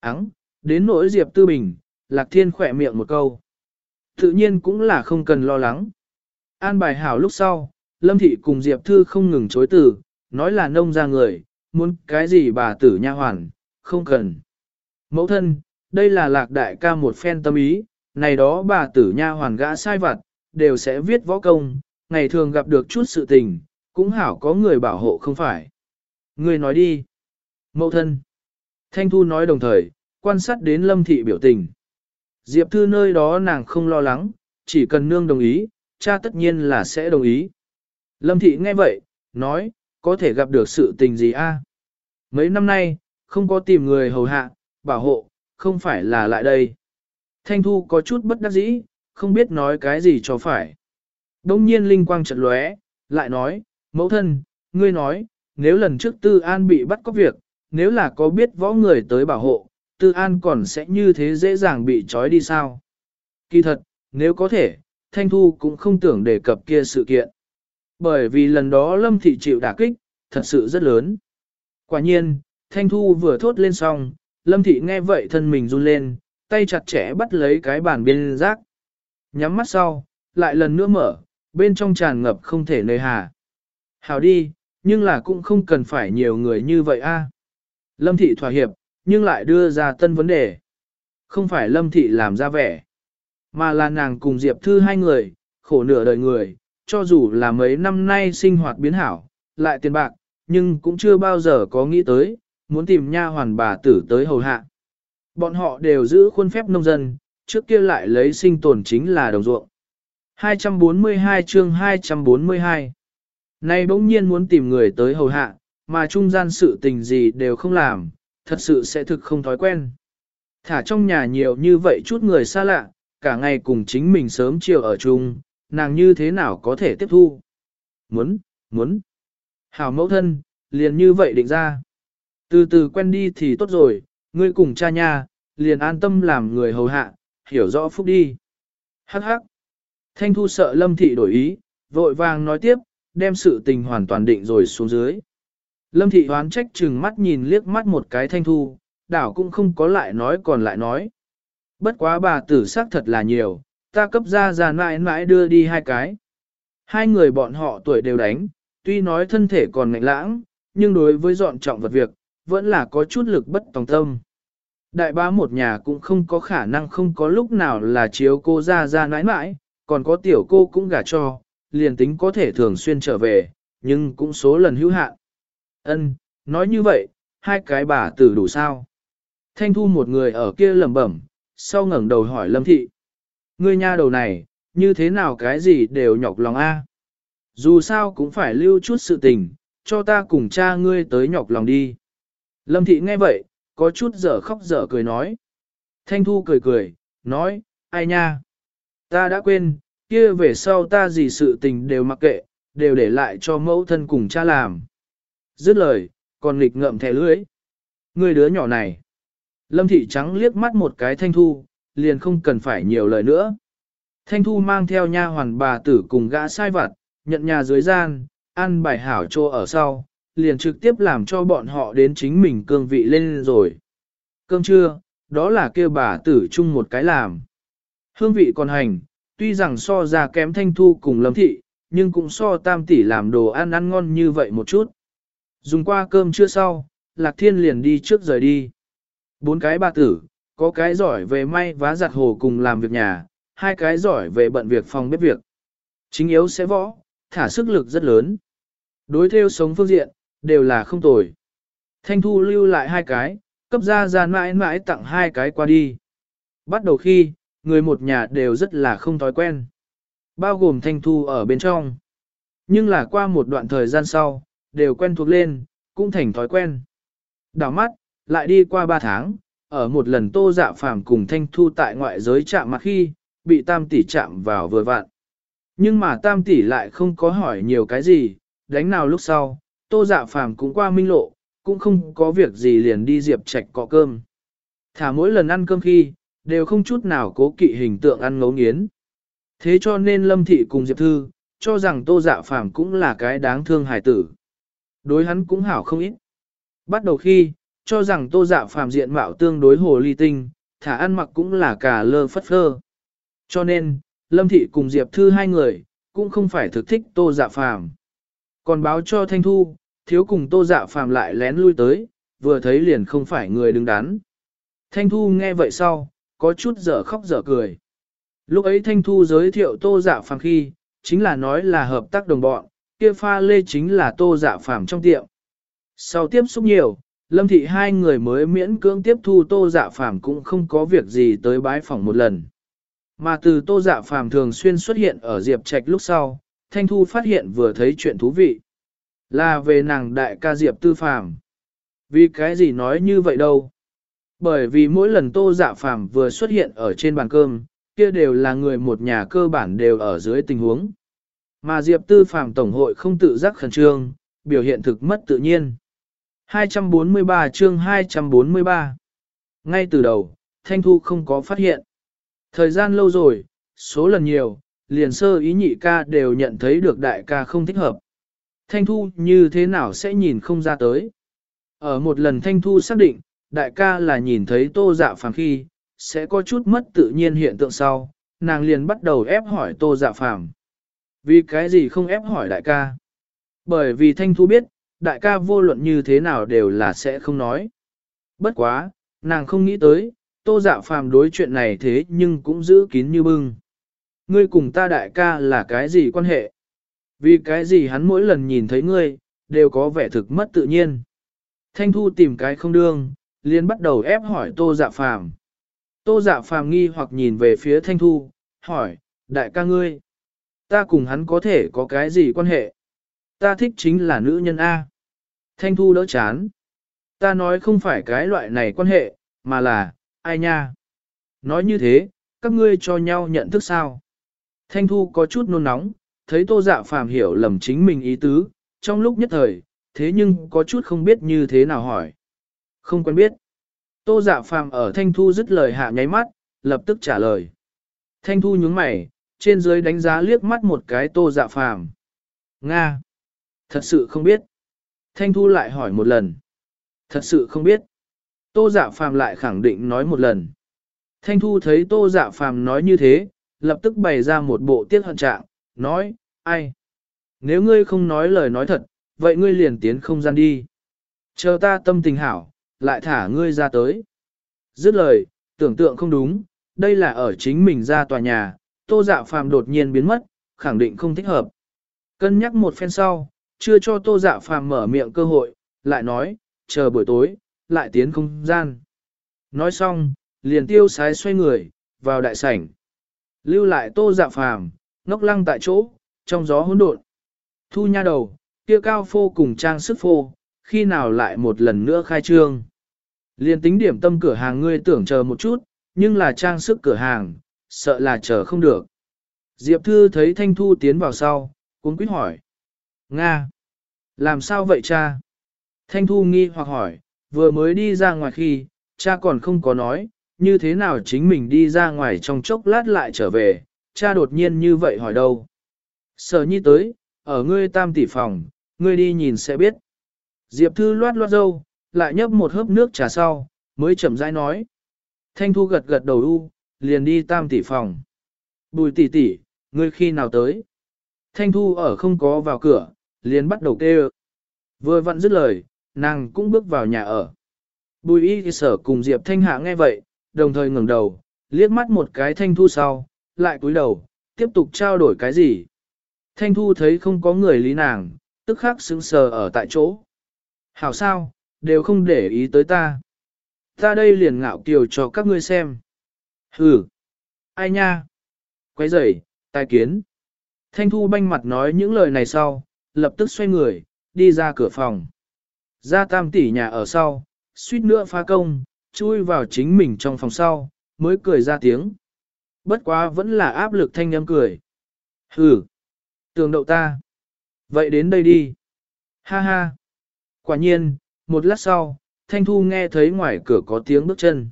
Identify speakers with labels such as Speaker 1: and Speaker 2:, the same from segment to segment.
Speaker 1: áng đến nỗi Diệp Tư Bình, Lạc Thiên khỏe miệng một câu. Tự nhiên cũng là không cần lo lắng. An bài hảo lúc sau, Lâm Thị cùng Diệp Thư không ngừng chối từ, nói là nông ra người, muốn cái gì bà tử nha hoàn, không cần. Mẫu thân, đây là lạc đại ca một phen tâm ý, này đó bà tử nha hoàn gã sai vặt, đều sẽ viết võ công, ngày thường gặp được chút sự tình, cũng hảo có người bảo hộ không phải. Người nói đi. Mẫu thân. Thanh Thu nói đồng thời, quan sát đến Lâm Thị biểu tình. Diệp Thư nơi đó nàng không lo lắng, chỉ cần nương đồng ý, cha tất nhiên là sẽ đồng ý. Lâm Thị nghe vậy, nói, có thể gặp được sự tình gì a? Mấy năm nay, không có tìm người hầu hạ, bảo hộ, không phải là lại đây. Thanh Thu có chút bất đắc dĩ, không biết nói cái gì cho phải. Đông nhiên linh quang chợt lóe, lại nói, mẫu thân, ngươi nói, nếu lần trước Tư An bị bắt có việc, nếu là có biết võ người tới bảo hộ, Tư An còn sẽ như thế dễ dàng bị trói đi sao? Kỳ thật, nếu có thể, Thanh Thu cũng không tưởng đề cập kia sự kiện. Bởi vì lần đó Lâm Thị chịu đả kích, thật sự rất lớn. Quả nhiên, Thanh Thu vừa thốt lên xong, Lâm Thị nghe vậy thân mình run lên, tay chặt chẽ bắt lấy cái bàn biên rác. Nhắm mắt sau, lại lần nữa mở, bên trong tràn ngập không thể nơi hà. Hào đi, nhưng là cũng không cần phải nhiều người như vậy a. Lâm Thị thỏa hiệp, nhưng lại đưa ra tân vấn đề. Không phải Lâm Thị làm ra vẻ, mà là nàng cùng Diệp Thư hai người, khổ nửa đời người, cho dù là mấy năm nay sinh hoạt biến hảo, lại tiền bạc, nhưng cũng chưa bao giờ có nghĩ tới, muốn tìm nha hoàn bà tử tới hầu hạ. Bọn họ đều giữ khuôn phép nông dân, trước kia lại lấy sinh tồn chính là đồng ruộng. 242 chương 242 Nay bỗng nhiên muốn tìm người tới hầu hạ, mà trung gian sự tình gì đều không làm, thật sự sẽ thực không thói quen. Thả trong nhà nhiều như vậy chút người xa lạ, cả ngày cùng chính mình sớm chiều ở chung, nàng như thế nào có thể tiếp thu? Muốn, muốn. Hảo mẫu thân, liền như vậy định ra. Từ từ quen đi thì tốt rồi, ngươi cùng cha nha, liền an tâm làm người hầu hạ, hiểu rõ phúc đi. Hắc hắc. Thanh thu sợ lâm thị đổi ý, vội vàng nói tiếp, đem sự tình hoàn toàn định rồi xuống dưới. Lâm thị hoán trách chừng mắt nhìn liếc mắt một cái thanh thu, đảo cũng không có lại nói còn lại nói. Bất quá bà tử sắc thật là nhiều, ta cấp ra ra mãi mãi đưa đi hai cái. Hai người bọn họ tuổi đều đánh, tuy nói thân thể còn ngạnh lãng, nhưng đối với dọn trọng vật việc, vẫn là có chút lực bất tòng tâm. Đại bá một nhà cũng không có khả năng không có lúc nào là chiếu cô ra ra nãi nãi, còn có tiểu cô cũng gả cho, liền tính có thể thường xuyên trở về, nhưng cũng số lần hữu hạn. Ân, nói như vậy, hai cái bà tử đủ sao? Thanh thu một người ở kia lẩm bẩm, sau ngẩng đầu hỏi Lâm Thị. Ngươi nha đầu này, như thế nào cái gì đều nhọc lòng a? Dù sao cũng phải lưu chút sự tình, cho ta cùng cha ngươi tới nhọc lòng đi. Lâm Thị nghe vậy, có chút dở khóc dở cười nói. Thanh Thu cười cười, nói, ai nha? Ta đã quên, kia về sau ta gì sự tình đều mặc kệ, đều để lại cho mẫu thân cùng cha làm. Dứt lời, còn nghịch ngậm thẻ lưỡi. Người đứa nhỏ này. Lâm Thị Trắng liếc mắt một cái Thanh Thu, liền không cần phải nhiều lời nữa. Thanh Thu mang theo nha hoàn bà tử cùng gã sai vặt, nhận nhà dưới gian, ăn bài hảo trô ở sau, liền trực tiếp làm cho bọn họ đến chính mình cương vị lên rồi. Cơm trưa, đó là kêu bà tử chung một cái làm. Hương vị còn hành, tuy rằng so ra kém thanh thu cùng lâm thị, nhưng cũng so tam tỷ làm đồ ăn ăn ngon như vậy một chút. Dùng qua cơm trưa sau, Lạc Thiên liền đi trước rời đi. Bốn cái bà tử, có cái giỏi về may vá giặt hồ cùng làm việc nhà, hai cái giỏi về bận việc phòng bếp việc. Chính yếu sẽ võ, thả sức lực rất lớn. Đối theo sống phương diện, đều là không tồi. Thanh Thu lưu lại hai cái, cấp ra ra mãi mãi tặng hai cái qua đi. Bắt đầu khi, người một nhà đều rất là không thói quen. Bao gồm Thanh Thu ở bên trong. Nhưng là qua một đoạn thời gian sau, đều quen thuộc lên, cũng thành thói quen. Đào mắt, lại đi qua ba tháng, ở một lần tô dạ phàm cùng Thanh Thu tại ngoại giới chạm mặt khi, bị tam tỷ chạm vào vừa vặn. Nhưng mà tam tỷ lại không có hỏi nhiều cái gì, đánh nào lúc sau, tô dạ phàm cũng qua minh lộ, cũng không có việc gì liền đi diệp trạch cọ cơm. Thả mỗi lần ăn cơm khi, đều không chút nào cố kỵ hình tượng ăn ngấu nghiến. Thế cho nên Lâm Thị cùng Diệp Thư, cho rằng tô dạ phàm cũng là cái đáng thương hài tử. Đối hắn cũng hảo không ít. Bắt đầu khi, Cho rằng tô dạ phàm diện mạo tương đối hồ ly tinh, thả ăn mặc cũng là cả lơ phất phơ. Cho nên, Lâm Thị cùng Diệp Thư hai người, cũng không phải thực thích tô dạ phàm. Còn báo cho Thanh Thu, thiếu cùng tô dạ phàm lại lén lui tới, vừa thấy liền không phải người đứng đắn. Thanh Thu nghe vậy sau, có chút dở khóc dở cười. Lúc ấy Thanh Thu giới thiệu tô dạ phàm khi, chính là nói là hợp tác đồng bọn, kia pha lê chính là tô dạ phàm trong tiệm. Sau tiếp xúc nhiều, Lâm Thị hai người mới miễn cưỡng tiếp thu tô dạ phàm cũng không có việc gì tới bái phỏng một lần. Mà từ tô dạ phàm thường xuyên xuất hiện ở Diệp Trạch lúc sau, Thanh Thu phát hiện vừa thấy chuyện thú vị. Là về nàng đại ca Diệp Tư Phàm. Vì cái gì nói như vậy đâu? Bởi vì mỗi lần tô dạ phàm vừa xuất hiện ở trên bàn cơm, kia đều là người một nhà cơ bản đều ở dưới tình huống. Mà Diệp Tư Phàm Tổng hội không tự giác khẩn trương, biểu hiện thực mất tự nhiên. 243 chương 243 Ngay từ đầu, Thanh Thu không có phát hiện. Thời gian lâu rồi, số lần nhiều, liền sơ ý nhị ca đều nhận thấy được đại ca không thích hợp. Thanh Thu như thế nào sẽ nhìn không ra tới. Ở một lần Thanh Thu xác định, đại ca là nhìn thấy tô dạ phàm khi, sẽ có chút mất tự nhiên hiện tượng sau, nàng liền bắt đầu ép hỏi tô dạ phàm. Vì cái gì không ép hỏi đại ca? Bởi vì Thanh Thu biết, đại ca vô luận như thế nào đều là sẽ không nói. Bất quá, nàng không nghĩ tới, tô dạ phàm đối chuyện này thế nhưng cũng giữ kín như bưng. Ngươi cùng ta đại ca là cái gì quan hệ? Vì cái gì hắn mỗi lần nhìn thấy ngươi, đều có vẻ thực mất tự nhiên. Thanh Thu tìm cái không đương, liền bắt đầu ép hỏi tô dạ phàm. Tô dạ phàm nghi hoặc nhìn về phía Thanh Thu, hỏi, đại ca ngươi, ta cùng hắn có thể có cái gì quan hệ? Ta thích chính là nữ nhân A. Thanh Thu đỡ chán. Ta nói không phải cái loại này quan hệ, mà là, ai nha? Nói như thế, các ngươi cho nhau nhận thức sao? Thanh Thu có chút nôn nóng, thấy tô dạ phàm hiểu lầm chính mình ý tứ, trong lúc nhất thời, thế nhưng có chút không biết như thế nào hỏi. Không quen biết. Tô dạ phàm ở Thanh Thu dứt lời hạ nháy mắt, lập tức trả lời. Thanh Thu nhướng mày, trên dưới đánh giá liếc mắt một cái tô dạ phàm. Nga! Thật sự không biết. Thanh Thu lại hỏi một lần. Thật sự không biết. Tô dạ phàm lại khẳng định nói một lần. Thanh Thu thấy tô dạ phàm nói như thế, lập tức bày ra một bộ tiết hận trạng, nói, ai? Nếu ngươi không nói lời nói thật, vậy ngươi liền tiến không gian đi. Chờ ta tâm tình hảo, lại thả ngươi ra tới. Dứt lời, tưởng tượng không đúng, đây là ở chính mình ra tòa nhà, tô dạ phàm đột nhiên biến mất, khẳng định không thích hợp. Cân nhắc một phen sau, chưa cho tô dạ phàm mở miệng cơ hội, lại nói, chờ buổi tối, lại tiến không gian. Nói xong, liền tiêu sái xoay người, vào đại sảnh. Lưu lại tô dạ phàm, ngốc lăng tại chỗ, trong gió hỗn độn. Thu nha đầu, kia cao phô cùng trang sức phô, khi nào lại một lần nữa khai trương. liền tính điểm tâm cửa hàng ngươi tưởng chờ một chút, nhưng là trang sức cửa hàng, sợ là chờ không được. Diệp Thư thấy Thanh Thu tiến vào sau, cũng quyết hỏi. Nga! Làm sao vậy cha? Thanh Thu nghi hoặc hỏi, vừa mới đi ra ngoài khi, cha còn không có nói, như thế nào chính mình đi ra ngoài trong chốc lát lại trở về, cha đột nhiên như vậy hỏi đâu. Sở nhi tới, ở ngươi tam tỷ phòng, ngươi đi nhìn sẽ biết. Diệp Thư loát loát dâu, lại nhấp một hớp nước trà sau, mới chậm rãi nói. Thanh Thu gật gật đầu u, liền đi tam tỷ phòng. Bùi tỷ tỷ, ngươi khi nào tới? Thanh Thu ở không có vào cửa, liền bắt đầu kêu. Vừa vặn dứt lời, nàng cũng bước vào nhà ở. Bùi y sở cùng Diệp Thanh Hạ nghe vậy, đồng thời ngẩng đầu, liếc mắt một cái Thanh Thu sau, lại cúi đầu, tiếp tục trao đổi cái gì. Thanh Thu thấy không có người lý nàng, tức khắc sững sờ ở tại chỗ. Hảo sao, đều không để ý tới ta. Ta đây liền ngạo kiều cho các ngươi xem. Hừ, ai nha? Quấy rầy, tai kiến. Thanh Thu banh mặt nói những lời này sau, lập tức xoay người, đi ra cửa phòng. Ra tam tỷ nhà ở sau, suýt nữa phá công, chui vào chính mình trong phòng sau, mới cười ra tiếng. Bất quá vẫn là áp lực thanh âm cười. Hừ, tường đậu ta. Vậy đến đây đi. Ha ha. Quả nhiên, một lát sau, Thanh Thu nghe thấy ngoài cửa có tiếng bước chân.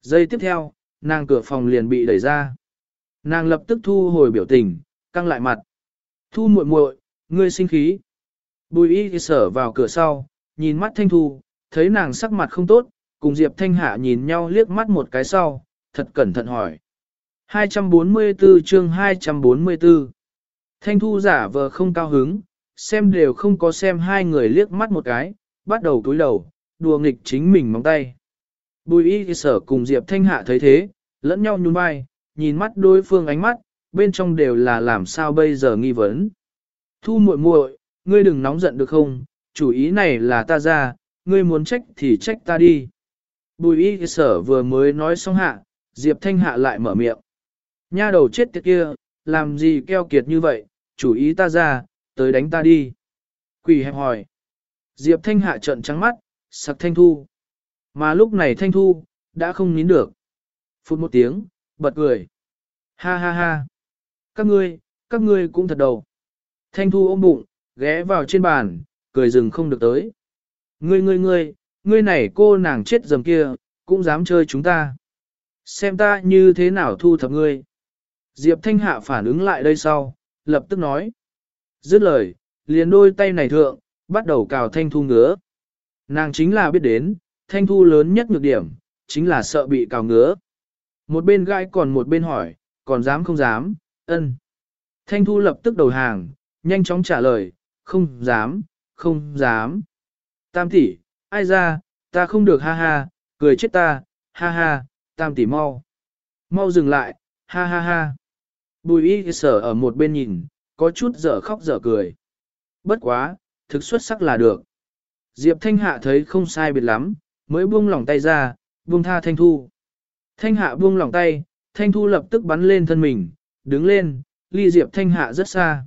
Speaker 1: Giây tiếp theo, nàng cửa phòng liền bị đẩy ra. Nàng lập tức thu hồi biểu tình, căng lại mặt. Thu muội muội, ngươi sinh khí. Bùi y thì sở vào cửa sau, nhìn mắt Thanh Thu, thấy nàng sắc mặt không tốt, cùng Diệp Thanh Hạ nhìn nhau liếc mắt một cái sau, thật cẩn thận hỏi. 244 chương 244 Thanh Thu giả vờ không cao hứng, xem đều không có xem hai người liếc mắt một cái, bắt đầu túi đầu, đùa nghịch chính mình móng tay. Bùi y sở cùng Diệp Thanh Hạ thấy thế, lẫn nhau nhún vai, nhìn mắt đối phương ánh mắt, bên trong đều là làm sao bây giờ nghi vấn. Thu muội muội, ngươi đừng nóng giận được không, chủ ý này là ta ra, ngươi muốn trách thì trách ta đi. Bùi y sở vừa mới nói xong hạ, Diệp Thanh Hạ lại mở miệng. Nha đầu chết tiệt kia, làm gì keo kiệt như vậy, chủ ý ta ra, tới đánh ta đi. Quỷ hẹp hỏi. Diệp Thanh Hạ trợn trắng mắt, sặc Thanh Thu. Mà lúc này Thanh Thu, đã không nín được. Phút một tiếng, bật cười. Ha ha ha. Các ngươi, các ngươi cũng thật đầu. Thanh Thu ôm bụng, ghé vào trên bàn, cười rừng không được tới. Ngươi ngươi ngươi, ngươi này cô nàng chết dầm kia, cũng dám chơi chúng ta. Xem ta như thế nào thu thập ngươi. Diệp Thanh Hạ phản ứng lại đây sau, lập tức nói. Dứt lời, liền đôi tay này thượng, bắt đầu cào Thanh Thu ngứa. Nàng chính là biết đến, Thanh Thu lớn nhất nhược điểm, chính là sợ bị cào ngứa. Một bên gai còn một bên hỏi, còn dám không dám, ân. Thanh Thu lập tức đầu hàng, nhanh chóng trả lời, không dám, không dám. Tam tỷ, ai ra, ta không được ha ha, cười chết ta, ha ha, tam tỷ mau. Mau dừng lại, ha ha ha. Bùi y sở ở một bên nhìn, có chút dở khóc dở cười. Bất quá, thực xuất sắc là được. Diệp Thanh Hạ thấy không sai biệt lắm, mới buông lỏng tay ra, buông tha Thanh Thu. Thanh Hạ buông lỏng tay, Thanh Thu lập tức bắn lên thân mình, đứng lên, ly Diệp Thanh Hạ rất xa.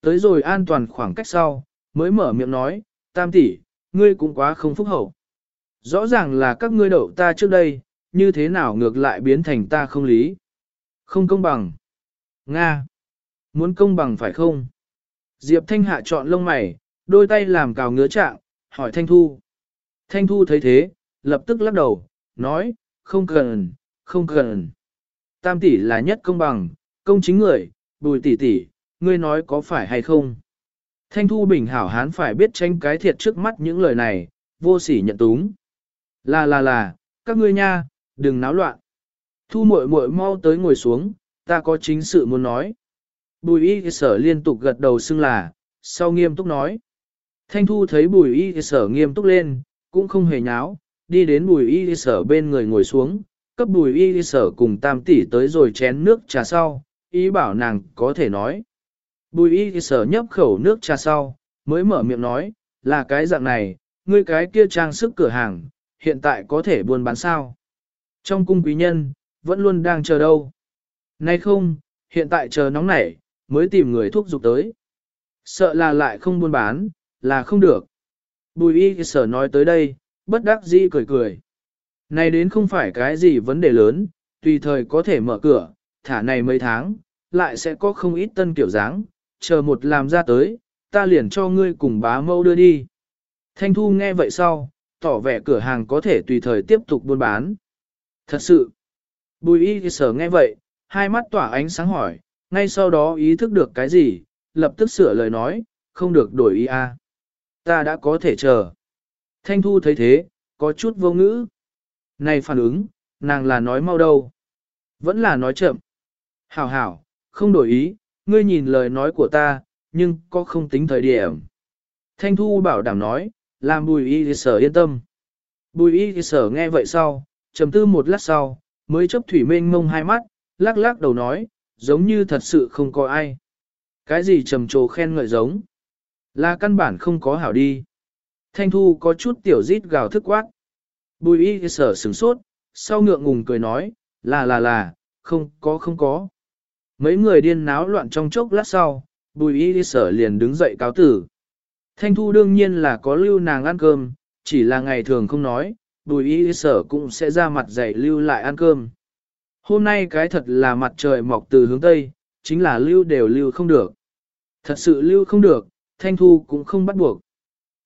Speaker 1: Tới rồi an toàn khoảng cách sau, mới mở miệng nói, tam tỷ, ngươi cũng quá không phúc hậu. Rõ ràng là các ngươi đậu ta trước đây, như thế nào ngược lại biến thành ta không lý. Không công bằng. Nga. Muốn công bằng phải không? Diệp Thanh Hạ chọn lông mày, đôi tay làm cào ngứa trạng, hỏi Thanh Thu. Thanh Thu thấy thế, lập tức lắc đầu, nói, không cần, không cần. Tam tỷ là nhất công bằng, công chính người, bùi tỷ tỷ, ngươi nói có phải hay không? Thanh Thu Bình hảo hán phải biết tranh cái thiệt trước mắt những lời này, vô sỉ nhận túng. Là là là, các ngươi nha, đừng náo loạn. Thu muội muội mau tới ngồi xuống, ta có chính sự muốn nói. Bùi y sở liên tục gật đầu xưng là, sau nghiêm túc nói. Thanh Thu thấy bùi y sở nghiêm túc lên, cũng không hề nháo, đi đến bùi y sở bên người ngồi xuống, cấp bùi y sở cùng tam tỷ tới rồi chén nước trà sau, ý bảo nàng có thể nói. Bùi y sở nhấp khẩu nước trà sau, mới mở miệng nói, là cái dạng này, ngươi cái kia trang sức cửa hàng, hiện tại có thể buôn bán sao. Trong cung quý nhân, vẫn luôn đang chờ đâu. Nay không, hiện tại chờ nóng nảy, mới tìm người thuốc dục tới. Sợ là lại không buôn bán, là không được. Bùi y sở nói tới đây, bất đắc dĩ cười cười. Này đến không phải cái gì vấn đề lớn, tùy thời có thể mở cửa, thả này mấy tháng, lại sẽ có không ít tân kiểu dáng, chờ một làm ra tới, ta liền cho ngươi cùng bá mâu đưa đi. Thanh Thu nghe vậy sau, tỏ vẻ cửa hàng có thể tùy thời tiếp tục buôn bán. Thật sự, bùi y sở nghe vậy, hai mắt tỏa ánh sáng hỏi, ngay sau đó ý thức được cái gì, lập tức sửa lời nói, không được đổi ý a. Ta đã có thể chờ. Thanh Thu thấy thế, có chút vô ngữ. Này phản ứng, nàng là nói mau đâu. Vẫn là nói chậm. Hảo hảo, không đổi ý, ngươi nhìn lời nói của ta, nhưng có không tính thời điểm. Thanh Thu bảo đảm nói, làm bùi y sở yên tâm. Bùi y sở nghe vậy sau, trầm tư một lát sau, mới chấp thủy mênh mông hai mắt, lắc lắc đầu nói, giống như thật sự không có ai. Cái gì trầm trồ khen ngợi giống? Là căn bản không có hảo đi. Thanh Thu có chút tiểu rít gào thức quát. Bùi y sở sửng sốt, sau ngượng ngùng cười nói, là là là, không có không có. Mấy người điên náo loạn trong chốc lát sau, bùi y sở liền đứng dậy cáo tử. Thanh Thu đương nhiên là có lưu nàng ăn cơm, chỉ là ngày thường không nói, bùi y sở cũng sẽ ra mặt dạy lưu lại ăn cơm. Hôm nay cái thật là mặt trời mọc từ hướng Tây, chính là lưu đều lưu không được. Thật sự lưu không được, Thanh Thu cũng không bắt buộc.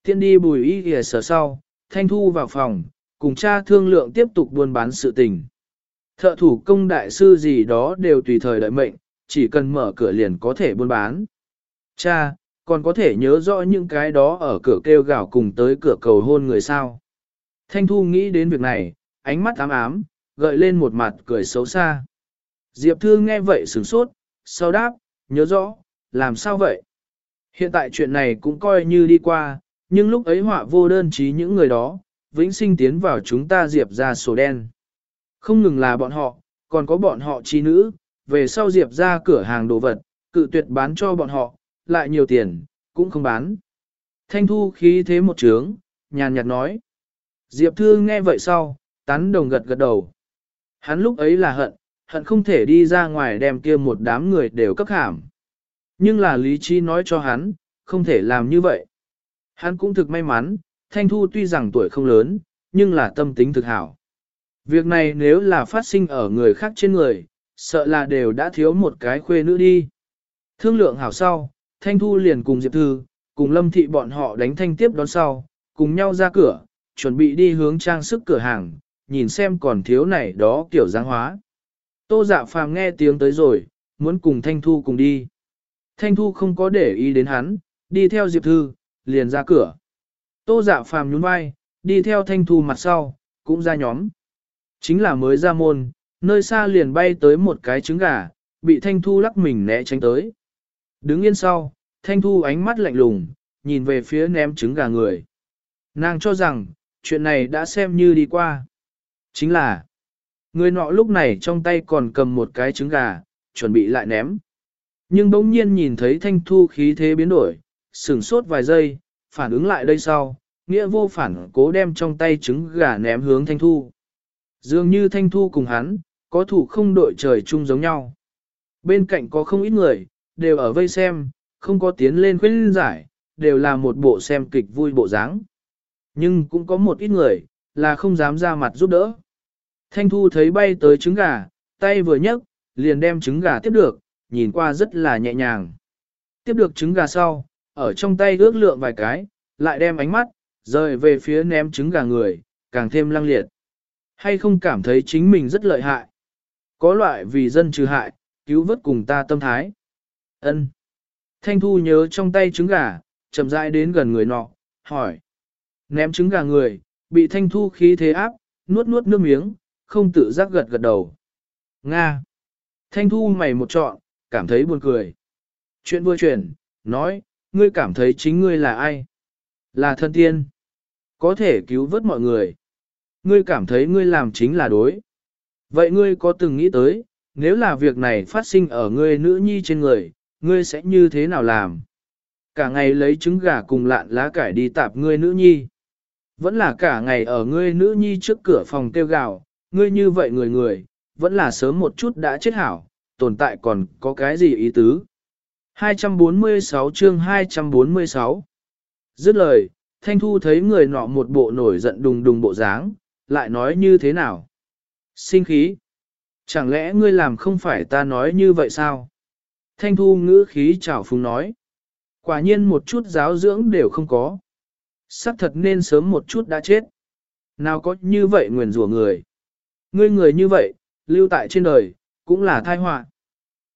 Speaker 1: Thiên đi bùi y kìa sở sau, Thanh Thu vào phòng, cùng cha thương lượng tiếp tục buôn bán sự tình. Thợ thủ công đại sư gì đó đều tùy thời đợi mệnh, chỉ cần mở cửa liền có thể buôn bán. Cha, còn có thể nhớ rõ những cái đó ở cửa kêu gào cùng tới cửa cầu hôn người sao. Thanh Thu nghĩ đến việc này, ánh mắt ám ám, gợi lên một mặt cười xấu xa. Diệp Thư nghe vậy sửng sốt, sau đáp, nhớ rõ, làm sao vậy? Hiện tại chuyện này cũng coi như đi qua, nhưng lúc ấy họa vô đơn trí những người đó, vĩnh sinh tiến vào chúng ta Diệp ra sổ đen. Không ngừng là bọn họ, còn có bọn họ chi nữ, về sau Diệp ra cửa hàng đồ vật, cự tuyệt bán cho bọn họ, lại nhiều tiền, cũng không bán. Thanh thu khí thế một trướng, nhàn nhạt nói. Diệp Thư nghe vậy sau, tán đồng gật gật đầu. Hắn lúc ấy là hận, hận không thể đi ra ngoài đem kia một đám người đều cấp hàm. Nhưng là lý trí nói cho hắn, không thể làm như vậy. Hắn cũng thực may mắn, Thanh Thu tuy rằng tuổi không lớn, nhưng là tâm tính thực hảo. Việc này nếu là phát sinh ở người khác trên người, sợ là đều đã thiếu một cái khuê nữ đi. Thương lượng hảo sau, Thanh Thu liền cùng Diệp Thư, cùng Lâm Thị bọn họ đánh thanh tiếp đón sau, cùng nhau ra cửa, chuẩn bị đi hướng trang sức cửa hàng, nhìn xem còn thiếu này đó kiểu dáng hóa. Tô dạ phàm nghe tiếng tới rồi, muốn cùng Thanh Thu cùng đi. Thanh Thu không có để ý đến hắn, đi theo Diệp Thư, liền ra cửa. Tô dạ phàm nhún vai, đi theo Thanh Thu mặt sau, cũng ra nhóm. Chính là mới ra môn, nơi xa liền bay tới một cái trứng gà, bị Thanh Thu lắc mình né tránh tới. Đứng yên sau, Thanh Thu ánh mắt lạnh lùng, nhìn về phía ném trứng gà người. Nàng cho rằng, chuyện này đã xem như đi qua. Chính là, người nọ lúc này trong tay còn cầm một cái trứng gà, chuẩn bị lại ném. Nhưng bỗng nhiên nhìn thấy Thanh Thu khí thế biến đổi, sửng sốt vài giây, phản ứng lại đây sau, nghĩa vô phản cố đem trong tay trứng gà ném hướng Thanh Thu. Dường như Thanh Thu cùng hắn, có thủ không đội trời chung giống nhau. Bên cạnh có không ít người, đều ở vây xem, không có tiến lên khuyên giải, đều là một bộ xem kịch vui bộ dáng. Nhưng cũng có một ít người, là không dám ra mặt giúp đỡ. Thanh Thu thấy bay tới trứng gà, tay vừa nhấc, liền đem trứng gà tiếp được, nhìn qua rất là nhẹ nhàng. Tiếp được trứng gà sau, ở trong tay ước lượng vài cái, lại đem ánh mắt, rời về phía ném trứng gà người, càng thêm lăng liệt. Hay không cảm thấy chính mình rất lợi hại? Có loại vì dân trừ hại, cứu vớt cùng ta tâm thái. Ân. Thanh Thu nhớ trong tay trứng gà, chậm rãi đến gần người nọ, hỏi. Ném trứng gà người, bị Thanh Thu khí thế áp, nuốt nuốt nước miếng, không tự giác gật gật đầu. Nga. Thanh Thu mày một trọn, cảm thấy buồn cười. Chuyện vừa chuyển, nói, ngươi cảm thấy chính ngươi là ai? Là thân tiên. Có thể cứu vớt mọi người. Ngươi cảm thấy ngươi làm chính là đối. Vậy ngươi có từng nghĩ tới, nếu là việc này phát sinh ở ngươi nữ nhi trên người, ngươi sẽ như thế nào làm? Cả ngày lấy trứng gà cùng lạn lá cải đi tạp ngươi nữ nhi. Vẫn là cả ngày ở ngươi nữ nhi trước cửa phòng tiêu gạo, ngươi như vậy người người, vẫn là sớm một chút đã chết hảo, tồn tại còn có cái gì ý tứ. 246 chương 246 Dứt lời, Thanh Thu thấy người nọ một bộ nổi giận đùng đùng bộ dáng, lại nói như thế nào? Sinh khí. Chẳng lẽ ngươi làm không phải ta nói như vậy sao? Thanh Thu ngữ khí chảo phúng nói. Quả nhiên một chút giáo dưỡng đều không có. Sắc thật nên sớm một chút đã chết. Nào có như vậy nguyền rủa người. Ngươi người như vậy, lưu tại trên đời, cũng là thai họa.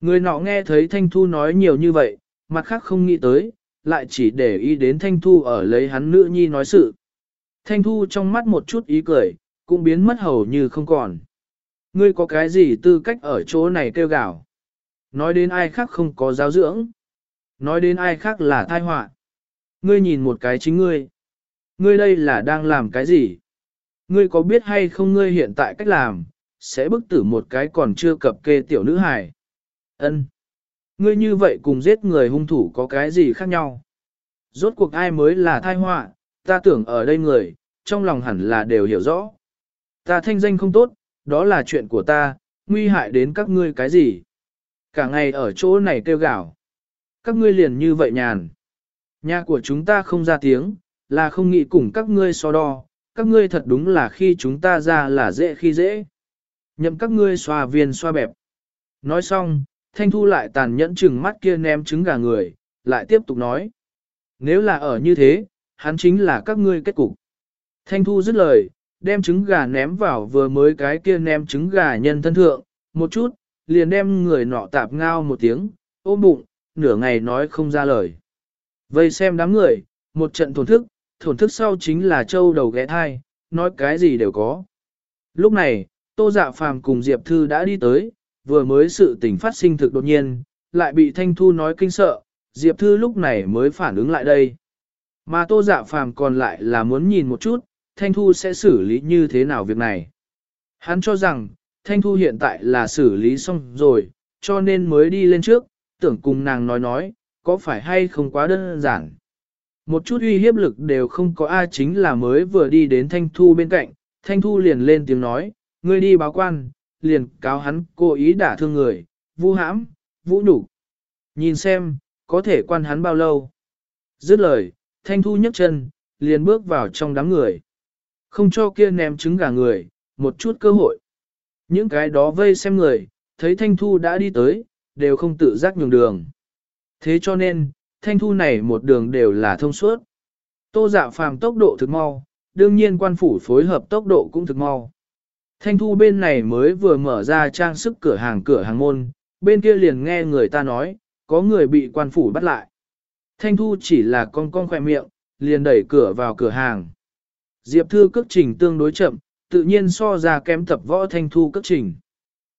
Speaker 1: Người nọ nghe thấy Thanh Thu nói nhiều như vậy, mặt khác không nghĩ tới, lại chỉ để ý đến Thanh Thu ở lấy hắn nữ nhi nói sự. Thanh Thu trong mắt một chút ý cười, cũng biến mất hầu như không còn. Ngươi có cái gì tư cách ở chỗ này kêu gào? Nói đến ai khác không có giáo dưỡng. Nói đến ai khác là thai họa. Ngươi nhìn một cái chính ngươi. Ngươi đây là đang làm cái gì? Ngươi có biết hay không ngươi hiện tại cách làm, sẽ bức tử một cái còn chưa cập kê tiểu nữ hài. Ân, Ngươi như vậy cùng giết người hung thủ có cái gì khác nhau? Rốt cuộc ai mới là thai họa, ta tưởng ở đây người, trong lòng hẳn là đều hiểu rõ. Ta thanh danh không tốt, đó là chuyện của ta, nguy hại đến các ngươi cái gì? Cả ngày ở chỗ này kêu gào. Các ngươi liền như vậy nhàn. Nhà của chúng ta không ra tiếng, là không nghĩ cùng các ngươi so đo, các ngươi thật đúng là khi chúng ta ra là dễ khi dễ. Nhậm các ngươi xoa viên xoa bẹp. Nói xong, Thanh Thu lại tàn nhẫn chừng mắt kia ném trứng gà người, lại tiếp tục nói. Nếu là ở như thế, hắn chính là các ngươi kết cục. Thanh Thu dứt lời, đem trứng gà ném vào vừa mới cái kia ném trứng gà nhân thân thượng, một chút, liền đem người nọ tạp ngao một tiếng, ôm bụng, nửa ngày nói không ra lời. Vây xem đám người, một trận thổn thức, thổn thức sau chính là châu đầu ghé thai, nói cái gì đều có. Lúc này, Tô Dạ Phàm cùng Diệp Thư đã đi tới, vừa mới sự tình phát sinh thực đột nhiên, lại bị Thanh Thu nói kinh sợ, Diệp Thư lúc này mới phản ứng lại đây. Mà Tô Dạ Phàm còn lại là muốn nhìn một chút, Thanh Thu sẽ xử lý như thế nào việc này. Hắn cho rằng, Thanh Thu hiện tại là xử lý xong rồi, cho nên mới đi lên trước, tưởng cùng nàng nói nói, có phải hay không quá đơn giản. Một chút uy hiếp lực đều không có ai chính là mới vừa đi đến Thanh Thu bên cạnh, Thanh Thu liền lên tiếng nói, ngươi đi báo quan, liền cáo hắn cố ý đả thương người, vu hãm, vũ nhục Nhìn xem, có thể quan hắn bao lâu. Dứt lời, Thanh Thu nhấc chân, liền bước vào trong đám người. Không cho kia ném trứng gà người, một chút cơ hội. Những cái đó vây xem người, thấy Thanh Thu đã đi tới, đều không tự giác nhường đường. Thế cho nên, Thanh Thu này một đường đều là thông suốt. Tô dạ phàm tốc độ thực mau, đương nhiên quan phủ phối hợp tốc độ cũng thực mau. Thanh Thu bên này mới vừa mở ra trang sức cửa hàng cửa hàng môn, bên kia liền nghe người ta nói, có người bị quan phủ bắt lại. Thanh Thu chỉ là con con khỏe miệng, liền đẩy cửa vào cửa hàng. Diệp Thư cước trình tương đối chậm, tự nhiên so ra kém tập võ Thanh Thu cước trình.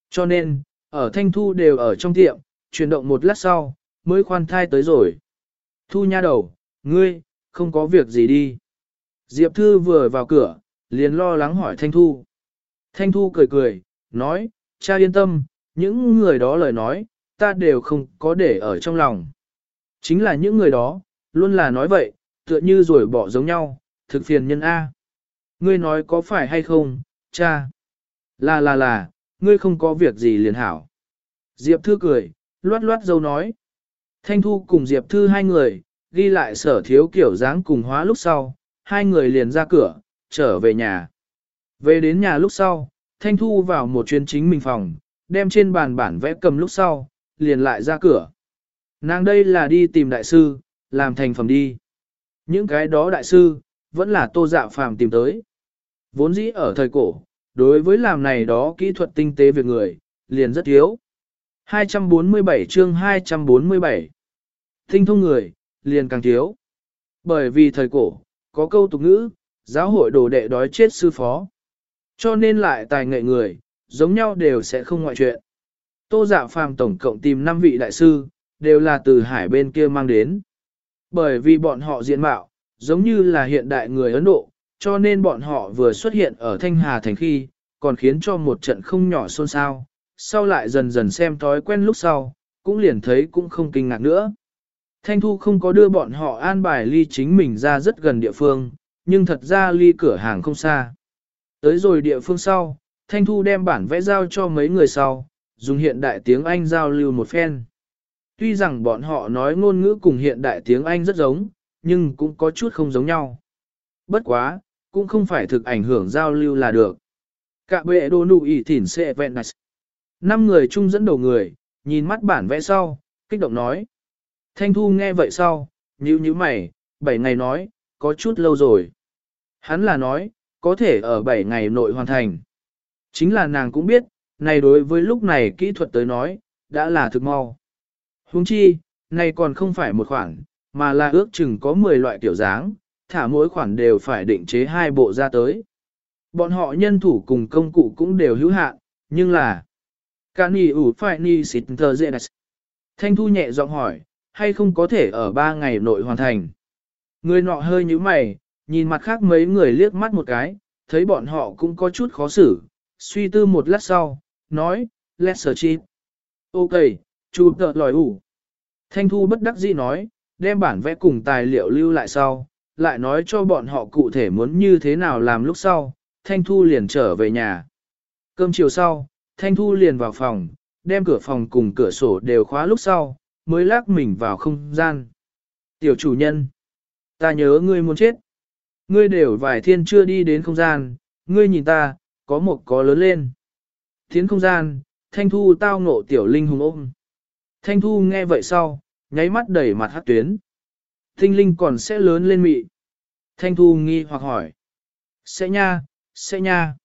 Speaker 1: Cho nên, ở Thanh Thu đều ở trong tiệm, chuyển động một lát sau, mới khoan thai tới rồi. Thu nha đầu, ngươi, không có việc gì đi. Diệp Thư vừa vào cửa, liền lo lắng hỏi Thanh Thu. Thanh Thu cười cười, nói, cha yên tâm, những người đó lời nói, ta đều không có để ở trong lòng. Chính là những người đó, luôn là nói vậy, tựa như rồi bỏ giống nhau, thực phiền nhân A. Ngươi nói có phải hay không, cha? Là là là, ngươi không có việc gì liền hảo. Diệp Thư cười, loát loát dâu nói. Thanh Thu cùng Diệp Thư hai người, ghi lại sở thiếu kiểu dáng cùng hóa lúc sau, hai người liền ra cửa, trở về nhà. Về đến nhà lúc sau, Thanh Thu vào một chuyến chính mình phòng, đem trên bàn bản vẽ cầm lúc sau, liền lại ra cửa. Nàng đây là đi tìm đại sư, làm thành phẩm đi. Những cái đó đại sư, vẫn là tô dạ phàm tìm tới. Vốn dĩ ở thời cổ, đối với làm này đó kỹ thuật tinh tế về người, liền rất thiếu. 247 chương 247 Tinh thông người, liền càng thiếu. Bởi vì thời cổ, có câu tục ngữ, giáo hội đồ đệ đói chết sư phó. Cho nên lại tài nghệ người, giống nhau đều sẽ không ngoại chuyện. Tô dạ phàm tổng cộng tìm 5 vị đại sư, đều là từ hải bên kia mang đến. Bởi vì bọn họ diện mạo, giống như là hiện đại người Ấn Độ, cho nên bọn họ vừa xuất hiện ở Thanh Hà Thành khi, còn khiến cho một trận không nhỏ xôn xao, sau lại dần dần xem thói quen lúc sau, cũng liền thấy cũng không kinh ngạc nữa. Thanh Thu không có đưa bọn họ an bài ly chính mình ra rất gần địa phương, nhưng thật ra ly cửa hàng không xa. Tới rồi địa phương sau, Thanh Thu đem bản vẽ giao cho mấy người sau, dùng hiện đại tiếng Anh giao lưu một phen. Tuy rằng bọn họ nói ngôn ngữ cùng hiện đại tiếng Anh rất giống, nhưng cũng có chút không giống nhau. Bất quá, cũng không phải thực ảnh hưởng giao lưu là được. Cả bệ đồ nụ ỉ thỉn xệ vẹn nạch. Năm người chung dẫn đầu người, nhìn mắt bản vẽ sau, kích động nói. Thanh Thu nghe vậy sau, nhíu nhíu mày, bảy ngày nói, có chút lâu rồi. Hắn là nói, có thể ở bảy ngày nội hoàn thành. Chính là nàng cũng biết, này đối với lúc này kỹ thuật tới nói, đã là thực mau. Huống chi, này còn không phải một khoản, mà là ước chừng có 10 loại kiểu dáng, thả mỗi khoản đều phải định chế hai bộ ra tới. Bọn họ nhân thủ cùng công cụ cũng đều hữu hạn, nhưng là Cani ủ phải ni xịt thờ dễ Thanh Thu nhẹ giọng hỏi, hay không có thể ở 3 ngày nội hoàn thành. Người nọ hơi như mày, nhìn mặt khác mấy người liếc mắt một cái, thấy bọn họ cũng có chút khó xử, suy tư một lát sau, nói, let's search it. Ok, chú tợ lòi ủ. Thanh Thu bất đắc dĩ nói, đem bản vẽ cùng tài liệu lưu lại sau, lại nói cho bọn họ cụ thể muốn như thế nào làm lúc sau, Thanh Thu liền trở về nhà. Cơm chiều sau, Thanh Thu liền vào phòng, đem cửa phòng cùng cửa sổ đều khóa lúc sau, mới lắc mình vào không gian. Tiểu chủ nhân, ta nhớ ngươi muốn chết. Ngươi đều vài thiên chưa đi đến không gian, ngươi nhìn ta, có một có lớn lên. Thiến không gian, Thanh Thu tao ngộ tiểu linh hùng ôm. Thanh Thu nghe vậy sau, nháy mắt đẩy mặt hát tuyến. Tinh linh còn sẽ lớn lên mị. Thanh Thu nghi hoặc hỏi. Sẽ nha, sẽ nha.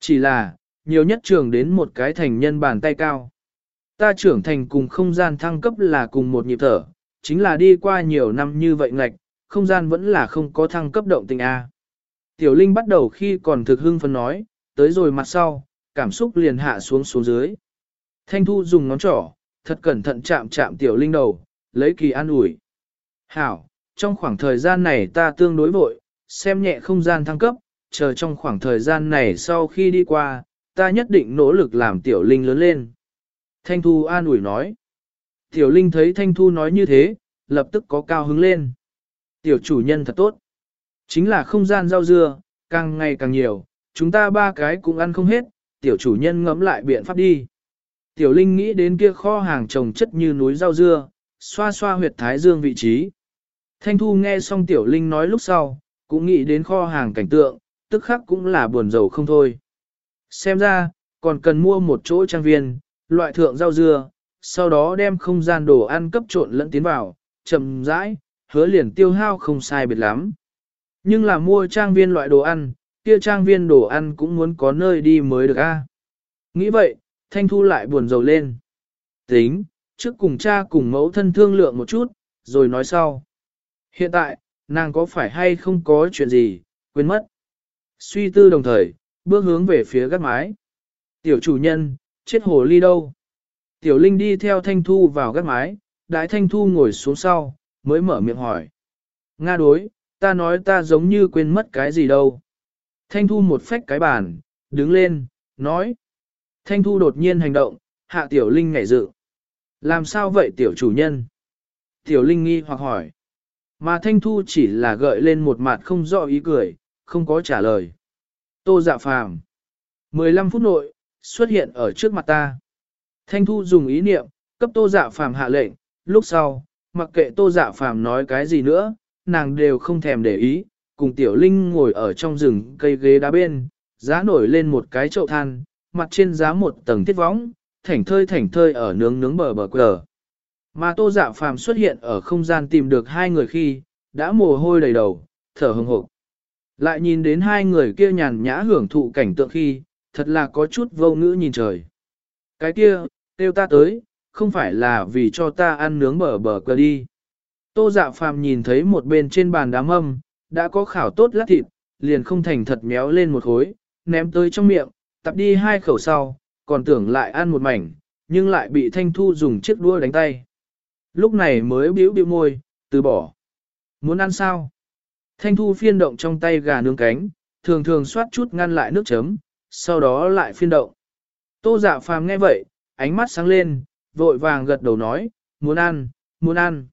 Speaker 1: Chỉ là, nhiều nhất trưởng đến một cái thành nhân bàn tay cao. Ta trưởng thành cùng không gian thăng cấp là cùng một nhịp thở, chính là đi qua nhiều năm như vậy ngạch, không gian vẫn là không có thăng cấp động tình A. Tiểu Linh bắt đầu khi còn thực hưng phấn nói, tới rồi mặt sau, cảm xúc liền hạ xuống xuống dưới. Thanh Thu dùng ngón trỏ, thật cẩn thận chạm chạm Tiểu Linh đầu, lấy kỳ an ủi. Hảo, trong khoảng thời gian này ta tương đối vội, xem nhẹ không gian thăng cấp, chờ trong khoảng thời gian này sau khi đi qua, ta nhất định nỗ lực làm Tiểu Linh lớn lên. Thanh Thu an ủi nói. Tiểu Linh thấy Thanh Thu nói như thế, lập tức có cao hứng lên. Tiểu chủ nhân thật tốt. Chính là không gian rau dưa, càng ngày càng nhiều, chúng ta ba cái cũng ăn không hết, tiểu chủ nhân ngẫm lại biện pháp đi. Tiểu Linh nghĩ đến kia kho hàng trồng chất như núi rau dưa, xoa xoa huyệt thái dương vị trí. Thanh Thu nghe xong Tiểu Linh nói lúc sau, cũng nghĩ đến kho hàng cảnh tượng, tức khắc cũng là buồn rầu không thôi. Xem ra, còn cần mua một chỗ trang viên, loại thượng rau dưa, sau đó đem không gian đồ ăn cấp trộn lẫn tiến vào, chậm rãi, hứa liền tiêu hao không sai biệt lắm. Nhưng là mua trang viên loại đồ ăn, kia trang viên đồ ăn cũng muốn có nơi đi mới được a. Nghĩ vậy, Thanh Thu lại buồn rầu lên. Tính, trước cùng cha cùng mẫu thân thương lượng một chút, rồi nói sau. Hiện tại, nàng có phải hay không có chuyện gì, quên mất. Suy tư đồng thời, bước hướng về phía gác mái. Tiểu chủ nhân, chết hồ ly đâu? Tiểu Linh đi theo Thanh Thu vào gác mái, đại Thanh Thu ngồi xuống sau, mới mở miệng hỏi. Nga đối, ta nói ta giống như quên mất cái gì đâu. Thanh Thu một phách cái bàn, đứng lên, nói. Thanh Thu đột nhiên hành động, hạ Tiểu Linh ngảy dự. Làm sao vậy Tiểu chủ nhân? Tiểu Linh nghi hoặc hỏi. Mà Thanh Thu chỉ là gợi lên một mặt không rõ ý cười, không có trả lời. Tô dạ phàm. 15 phút nội, xuất hiện ở trước mặt ta. Thanh Thu dùng ý niệm, cấp tô dạ phàm hạ lệnh, lúc sau, mặc kệ tô dạ phàm nói cái gì nữa, nàng đều không thèm để ý, cùng tiểu linh ngồi ở trong rừng cây ghế đá bên, giá nổi lên một cái chậu than, mặt trên giá một tầng thiết võng, thảnh thơi thảnh thơi ở nướng nướng bờ bờ cờ. Mà tô dạ phàm xuất hiện ở không gian tìm được hai người khi, đã mồ hôi đầy đầu, thở hừng hộp. Lại nhìn đến hai người kia nhàn nhã hưởng thụ cảnh tượng khi, thật là có chút vô ngữ nhìn trời. Cái kia, kêu ta tới, không phải là vì cho ta ăn nướng bờ bờ cờ đi. Tô dạ phàm nhìn thấy một bên trên bàn đám âm, đã có khảo tốt lát thịt, liền không thành thật méo lên một khối, ném tới trong miệng, tập đi hai khẩu sau, còn tưởng lại ăn một mảnh, nhưng lại bị Thanh Thu dùng chiếc đũa đánh tay. Lúc này mới biểu biểu môi, từ bỏ. Muốn ăn sao? Thanh Thu phiên động trong tay gà nướng cánh, thường thường xoát chút ngăn lại nước chấm, sau đó lại phiên động. Tô dạ phàm nghe vậy, ánh mắt sáng lên, vội vàng gật đầu nói, muốn ăn, muốn ăn.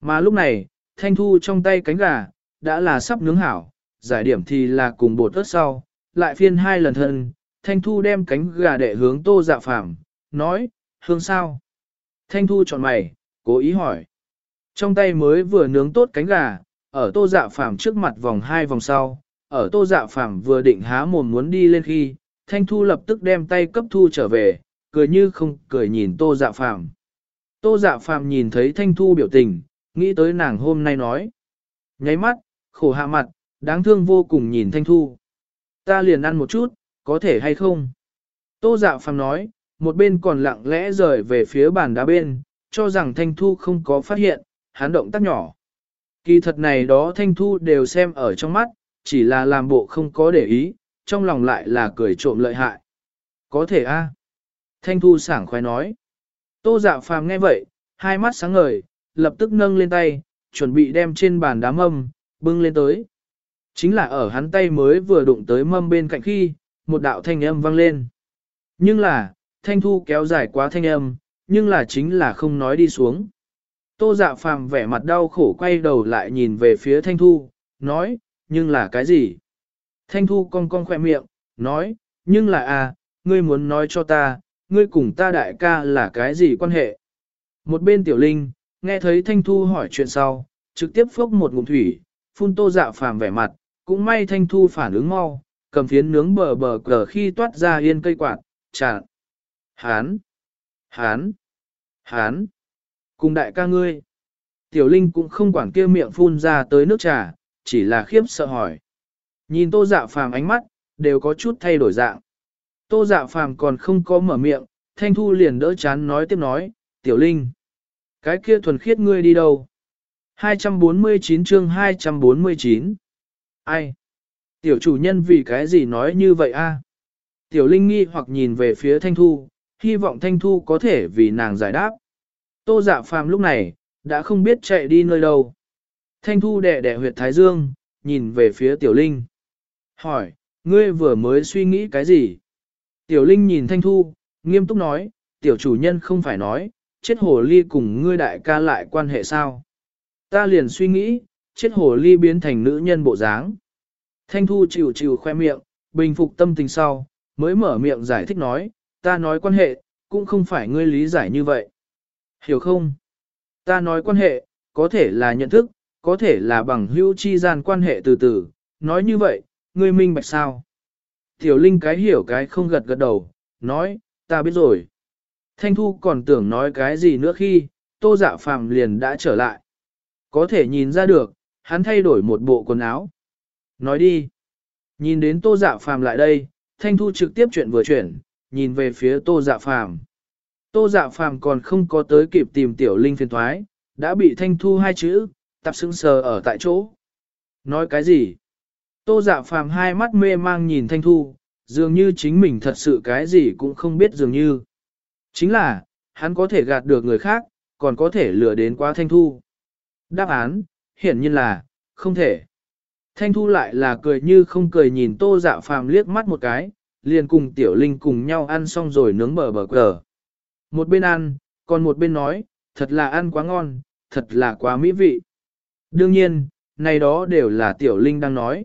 Speaker 1: Mà lúc này, thanh thu trong tay cánh gà, đã là sắp nướng hảo, giải điểm thì là cùng bột ớt sau, lại phiên hai lần thân, thanh thu đem cánh gà đệ hướng tô dạ phàm, nói, hương sao? Thanh thu chọn mày, cố ý hỏi. Trong tay mới vừa nướng tốt cánh gà, ở tô dạ phàm trước mặt vòng hai vòng sau, ở tô dạ phàm vừa định há mồm muốn đi lên khi, thanh thu lập tức đem tay cấp thu trở về, cười như không cười nhìn tô dạ phàm. Tô dạ phàm nhìn thấy thanh thu biểu tình, nghĩ tới nàng hôm nay nói. Nháy mắt, khổ hạ mặt, đáng thương vô cùng nhìn thanh thu. Ta liền ăn một chút, có thể hay không? Tô dạ phàm nói, một bên còn lặng lẽ rời về phía bàn đá bên, cho rằng thanh thu không có phát hiện, hắn động tác nhỏ. Kỳ thật này đó thanh thu đều xem ở trong mắt, chỉ là làm bộ không có để ý, trong lòng lại là cười trộm lợi hại. Có thể a Thanh thu sảng khoái nói. Tô dạ phàm nghe vậy, hai mắt sáng ngời, lập tức nâng lên tay, chuẩn bị đem trên bàn đá mâm, bưng lên tới. Chính là ở hắn tay mới vừa đụng tới mâm bên cạnh khi, một đạo thanh âm vang lên. Nhưng là, thanh thu kéo dài quá thanh âm, nhưng là chính là không nói đi xuống. Tô dạ phàm vẻ mặt đau khổ quay đầu lại nhìn về phía thanh thu, nói, nhưng là cái gì? Thanh thu cong cong khỏe miệng, nói, nhưng là à, ngươi muốn nói cho ta, ngươi cùng ta đại ca là cái gì quan hệ? Một bên tiểu linh, nghe thấy thanh thu hỏi chuyện sau, trực tiếp phốc một ngụm thủy, phun tô dạ phàm vẻ mặt, cũng may thanh thu phản ứng mau, cầm phiến nướng bờ bờ cờ khi toát ra yên cây quạt, chặn. Hán! Hán! Hán! Cùng đại ca ngươi. Tiểu Linh cũng không quản kia miệng phun ra tới nước trà, chỉ là khiếp sợ hỏi. Nhìn tô dạ phàm ánh mắt, đều có chút thay đổi dạng. Tô dạ phàm còn không có mở miệng, thanh thu liền đỡ chán nói tiếp nói, tiểu linh. Cái kia thuần khiết ngươi đi đâu? 249 chương 249. Ai? Tiểu chủ nhân vì cái gì nói như vậy a? Tiểu Linh nghi hoặc nhìn về phía Thanh Thu, hy vọng Thanh Thu có thể vì nàng giải đáp. Tô dạ phàm lúc này, đã không biết chạy đi nơi đâu. Thanh Thu đẻ đẻ huyệt Thái Dương, nhìn về phía Tiểu Linh. Hỏi, ngươi vừa mới suy nghĩ cái gì? Tiểu Linh nhìn Thanh Thu, nghiêm túc nói, tiểu chủ nhân không phải nói, chết hồ ly cùng ngươi đại ca lại quan hệ sao? Ta liền suy nghĩ, chết hồ ly biến thành nữ nhân bộ dáng. Thanh Thu chịu chịu khoe miệng, bình phục tâm tình sau, mới mở miệng giải thích nói, ta nói quan hệ, cũng không phải ngươi lý giải như vậy. Hiểu không? Ta nói quan hệ, có thể là nhận thức, có thể là bằng hữu chi gian quan hệ từ từ, nói như vậy, ngươi minh bạch sao? Tiểu Linh cái hiểu cái không gật gật đầu, nói, ta biết rồi. Thanh Thu còn tưởng nói cái gì nữa khi, tô dạ phàm liền đã trở lại. Có thể nhìn ra được, hắn thay đổi một bộ quần áo. Nói đi. Nhìn đến tô dạ phàm lại đây, Thanh Thu trực tiếp chuyện vừa chuyển, nhìn về phía tô dạ phàm. Tô dạ phàm còn không có tới kịp tìm tiểu linh phiền thoái, đã bị Thanh Thu hai chữ, tập sững sờ ở tại chỗ. Nói cái gì? Tô dạ phàm hai mắt mê mang nhìn Thanh Thu, dường như chính mình thật sự cái gì cũng không biết dường như. Chính là, hắn có thể gạt được người khác, còn có thể lừa đến quá Thanh Thu. Đáp án, hiển nhiên là, không thể. Thanh Thu lại là cười như không cười nhìn tô dạ phàm liếc mắt một cái, liền cùng Tiểu Linh cùng nhau ăn xong rồi nướng bờ bờ cờ. Một bên ăn, còn một bên nói, thật là ăn quá ngon, thật là quá mỹ vị. Đương nhiên, này đó đều là Tiểu Linh đang nói.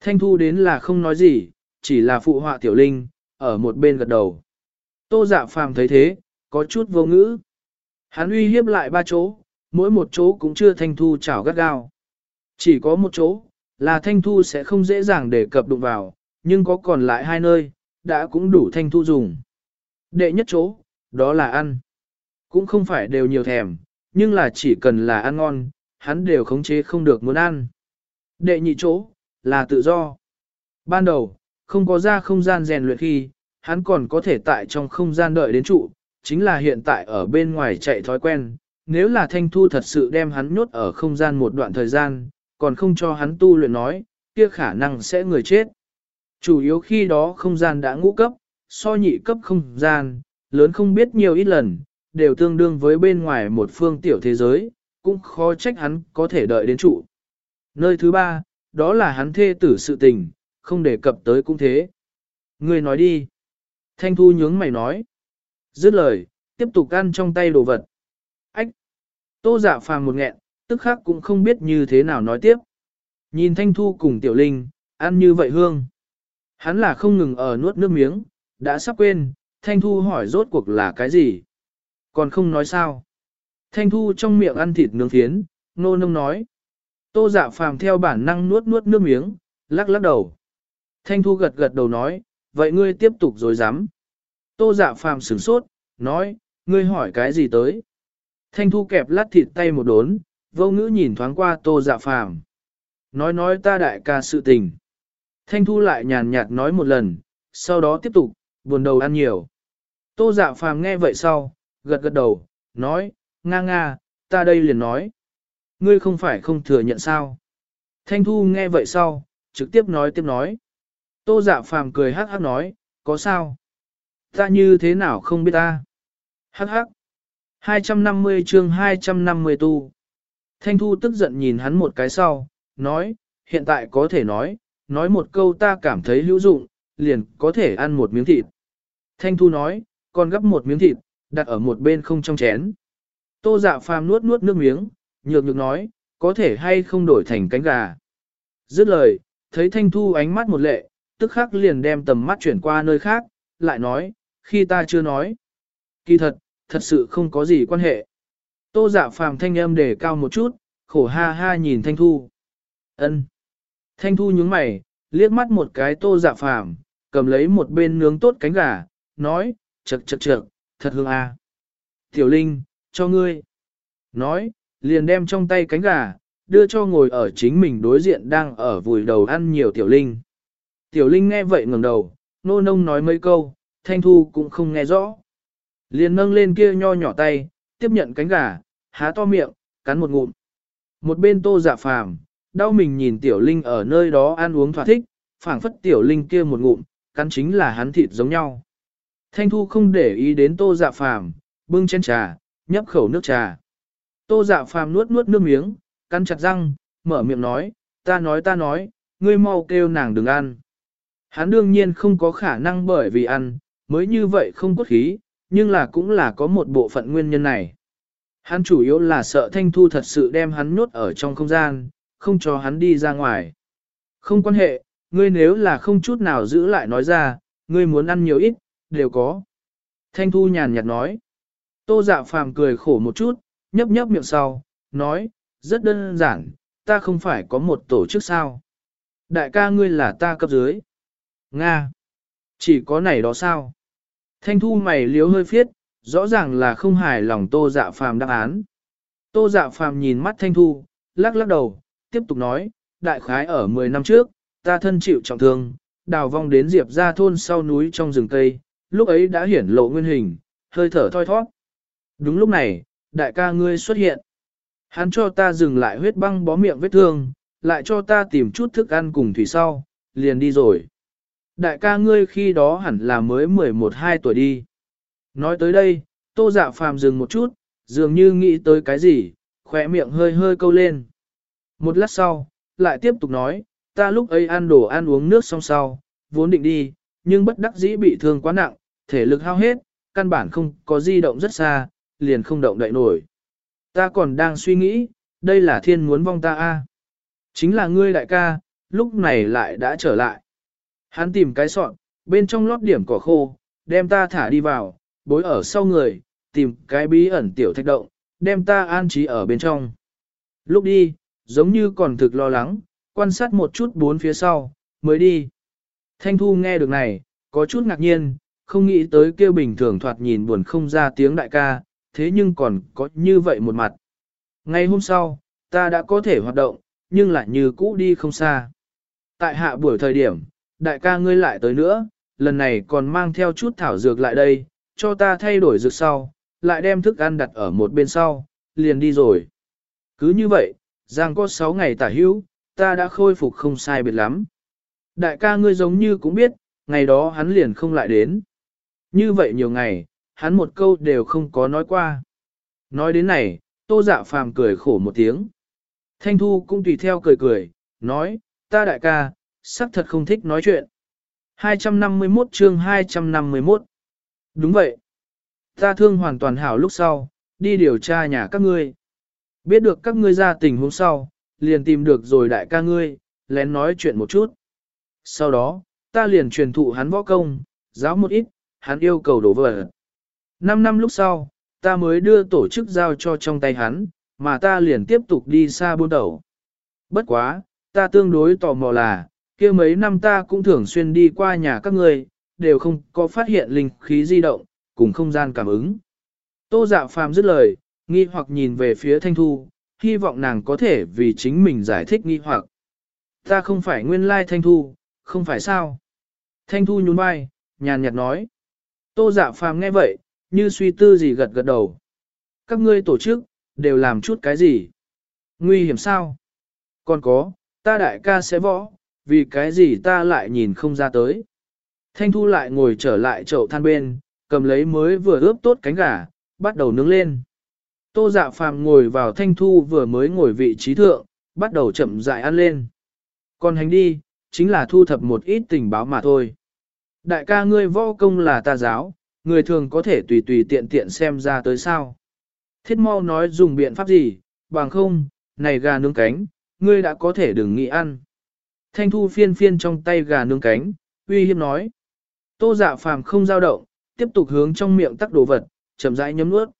Speaker 1: Thanh Thu đến là không nói gì, chỉ là phụ họa Tiểu Linh, ở một bên gật đầu. Tô dạ phàm thấy thế, có chút vô ngữ. Hắn uy hiếp lại ba chỗ, mỗi một chỗ cũng chưa Thanh Thu chảo gắt gao. Chỉ có một chỗ, là Thanh Thu sẽ không dễ dàng để cập đụng vào, nhưng có còn lại hai nơi, đã cũng đủ Thanh Thu dùng. Đệ nhất chỗ, đó là ăn. Cũng không phải đều nhiều thèm, nhưng là chỉ cần là ăn ngon, hắn đều khống chế không được muốn ăn. Đệ nhị chỗ, là tự do. Ban đầu, không có ra không gian rèn luyện khi, hắn còn có thể tại trong không gian đợi đến trụ, chính là hiện tại ở bên ngoài chạy thói quen. Nếu là Thanh Thu thật sự đem hắn nhốt ở không gian một đoạn thời gian, còn không cho hắn tu luyện nói, kia khả năng sẽ người chết. Chủ yếu khi đó không gian đã ngũ cấp, so nhị cấp không gian, lớn không biết nhiều ít lần, đều tương đương với bên ngoài một phương tiểu thế giới, cũng khó trách hắn có thể đợi đến trụ. Nơi thứ ba, đó là hắn thê tử sự tình, không đề cập tới cũng thế. Người nói đi. Thanh Thu nhướng mày nói. Dứt lời, tiếp tục ăn trong tay đồ vật. Ách! Tô dạ phàm một nghẹn, tức khắc cũng không biết như thế nào nói tiếp. Nhìn Thanh Thu cùng Tiểu Linh, ăn như vậy hương. Hắn là không ngừng ở nuốt nước miếng, đã sắp quên, Thanh Thu hỏi rốt cuộc là cái gì. Còn không nói sao. Thanh Thu trong miệng ăn thịt nướng phiến, nô nông nói. Tô dạ phàm theo bản năng nuốt nuốt nước miếng, lắc lắc đầu. Thanh Thu gật gật đầu nói, vậy ngươi tiếp tục dối dám. Tô dạ phàm sửng sốt, nói, ngươi hỏi cái gì tới. Thanh Thu kẹp lát thịt tay một đốn, vô ngữ nhìn thoáng qua tô dạ phàm. Nói nói ta đại ca sự tình. Thanh Thu lại nhàn nhạt nói một lần, sau đó tiếp tục, buồn đầu ăn nhiều. Tô dạ phàm nghe vậy sau, gật gật đầu, nói, nga nga, ta đây liền nói. Ngươi không phải không thừa nhận sao. Thanh Thu nghe vậy sau, trực tiếp nói tiếp nói. Tô dạ phàm cười hắc hắc nói, có sao? Ta như thế nào không biết ta? Hắc hắc. 250 chương 250 tu. Thanh Thu tức giận nhìn hắn một cái sau, nói, hiện tại có thể nói, nói một câu ta cảm thấy hữu dụng, liền có thể ăn một miếng thịt. Thanh Thu nói, còn gấp một miếng thịt, đặt ở một bên không trong chén. Tô dạ phàm nuốt nuốt nước miếng, nhược nhược nói, có thể hay không đổi thành cánh gà. Dứt lời, thấy Thanh Thu ánh mắt một lệ, tức khắc liền đem tầm mắt chuyển qua nơi khác, lại nói, khi ta chưa nói. Kỳ thật, thật sự không có gì quan hệ. Tô dạ phàm thanh âm để cao một chút, khổ ha ha nhìn Thanh Thu. ân Thanh Thu nhướng mày, liếc mắt một cái tô dạ phàm, cầm lấy một bên nướng tốt cánh gà, nói, chật chật chật, thật hương à. Tiểu Linh, cho ngươi. Nói, liền đem trong tay cánh gà, đưa cho ngồi ở chính mình đối diện đang ở vùi đầu ăn nhiều Tiểu Linh. Tiểu Linh nghe vậy ngẩng đầu, nô nông nói mấy câu, Thanh Thu cũng không nghe rõ. Liền nâng lên kia nho nhỏ tay, tiếp nhận cánh gà, há to miệng, cắn một ngụm. Một bên tô dạ phàm, đau mình nhìn Tiểu Linh ở nơi đó ăn uống thỏa thích, phảng phất tiểu linh kia một ngụm, cắn chính là hắn thịt giống nhau. Thanh Thu không để ý đến tô dạ phàm, bưng chén trà, nhấp khẩu nước trà. Tô dạ phàm nuốt nuốt nước miếng, cắn chặt răng, mở miệng nói, ta nói ta nói, ngươi mau kêu nàng đừng ăn. Hắn đương nhiên không có khả năng bởi vì ăn, mới như vậy không cốt khí, nhưng là cũng là có một bộ phận nguyên nhân này. Hắn chủ yếu là sợ Thanh Thu thật sự đem hắn nhốt ở trong không gian, không cho hắn đi ra ngoài. Không quan hệ, ngươi nếu là không chút nào giữ lại nói ra, ngươi muốn ăn nhiều ít, đều có. Thanh Thu nhàn nhạt nói. Tô dạ phàm cười khổ một chút, nhấp nhấp miệng sau, nói, rất đơn giản, ta không phải có một tổ chức sao. Đại ca ngươi là ta cấp dưới. Nga. Chỉ có này đó sao? Thanh Thu mày liếu hơi phiết, rõ ràng là không hài lòng tô dạ phàm đáp án. Tô dạ phàm nhìn mắt Thanh Thu, lắc lắc đầu, tiếp tục nói, đại khái ở 10 năm trước, ta thân chịu trọng thương, đào vong đến diệp ra thôn sau núi trong rừng cây, lúc ấy đã hiển lộ nguyên hình, hơi thở thoi thoát. Đúng lúc này, đại ca ngươi xuất hiện. Hắn cho ta dừng lại huyết băng bó miệng vết thương, lại cho ta tìm chút thức ăn cùng thủy sau, liền đi rồi. Đại ca ngươi khi đó hẳn là mới 11-12 tuổi đi. Nói tới đây, tô dạ phàm dừng một chút, dường như nghĩ tới cái gì, khỏe miệng hơi hơi câu lên. Một lát sau, lại tiếp tục nói, ta lúc ấy ăn đồ ăn uống nước xong sau, vốn định đi, nhưng bất đắc dĩ bị thương quá nặng, thể lực hao hết, căn bản không có di động rất xa, liền không động đậy nổi. Ta còn đang suy nghĩ, đây là thiên muốn vong ta a. Chính là ngươi đại ca, lúc này lại đã trở lại. Hắn tìm cái sọn, bên trong lót điểm cỏ khô, đem ta thả đi vào, bối ở sau người, tìm cái bí ẩn tiểu thạch động, đem ta an trí ở bên trong. Lúc đi, giống như còn thực lo lắng, quan sát một chút bốn phía sau, mới đi. Thanh Thu nghe được này, có chút ngạc nhiên, không nghĩ tới kêu bình thường thoạt nhìn buồn không ra tiếng đại ca, thế nhưng còn có như vậy một mặt. Ngay hôm sau, ta đã có thể hoạt động, nhưng lại như cũ đi không xa. Tại hạ buổi thời điểm, đại ca ngươi lại tới nữa, lần này còn mang theo chút thảo dược lại đây, cho ta thay đổi dược sau, lại đem thức ăn đặt ở một bên sau, liền đi rồi. Cứ như vậy, giang có 6 ngày tả hữu, ta đã khôi phục không sai biệt lắm. Đại ca ngươi giống như cũng biết, ngày đó hắn liền không lại đến. Như vậy nhiều ngày, hắn một câu đều không có nói qua. Nói đến này, tô dạ phàm cười khổ một tiếng. Thanh Thu cũng tùy theo cười cười, nói, ta đại ca, sắc thật không thích nói chuyện. 251 chương 251 Đúng vậy. Ta thương hoàn toàn hảo lúc sau, đi điều tra nhà các ngươi. Biết được các ngươi ra tình huống sau, liền tìm được rồi đại ca ngươi, lén nói chuyện một chút. Sau đó, ta liền truyền thụ hắn võ công, giáo một ít, hắn yêu cầu đổ vỡ. Năm năm lúc sau, ta mới đưa tổ chức giao cho trong tay hắn, mà ta liền tiếp tục đi xa buôn đầu. Bất quá, ta tương đối tò mò là, kia mấy năm ta cũng thường xuyên đi qua nhà các người, đều không có phát hiện linh khí di động, cùng không gian cảm ứng. Tô dạ phàm dứt lời, nghi hoặc nhìn về phía Thanh Thu, hy vọng nàng có thể vì chính mình giải thích nghi hoặc. Ta không phải nguyên lai Thanh Thu, không phải sao. Thanh Thu nhún vai, nhàn nhạt nói. Tô dạ phàm nghe vậy, như suy tư gì gật gật đầu. Các ngươi tổ chức, đều làm chút cái gì? Nguy hiểm sao? Còn có, ta đại ca sẽ võ, vì cái gì ta lại nhìn không ra tới? Thanh Thu lại ngồi trở lại chậu than bên, cầm lấy mới vừa ướp tốt cánh gà, bắt đầu nướng lên. Tô dạ phàm ngồi vào Thanh Thu vừa mới ngồi vị trí thượng, bắt đầu chậm dại ăn lên. Còn hành đi, chính là thu thập một ít tình báo mà thôi. Đại ca ngươi võ công là ta giáo, người thường có thể tùy tùy tiện tiện xem ra tới sao. Thiết mau nói dùng biện pháp gì, bằng không, này gà nướng cánh, ngươi đã có thể đừng nghĩ ăn. Thanh thu phiên phiên trong tay gà nướng cánh, uy hiếp nói. Tô dạ phàm không dao động, tiếp tục hướng trong miệng tắc đồ vật, chậm rãi nhấm nuốt.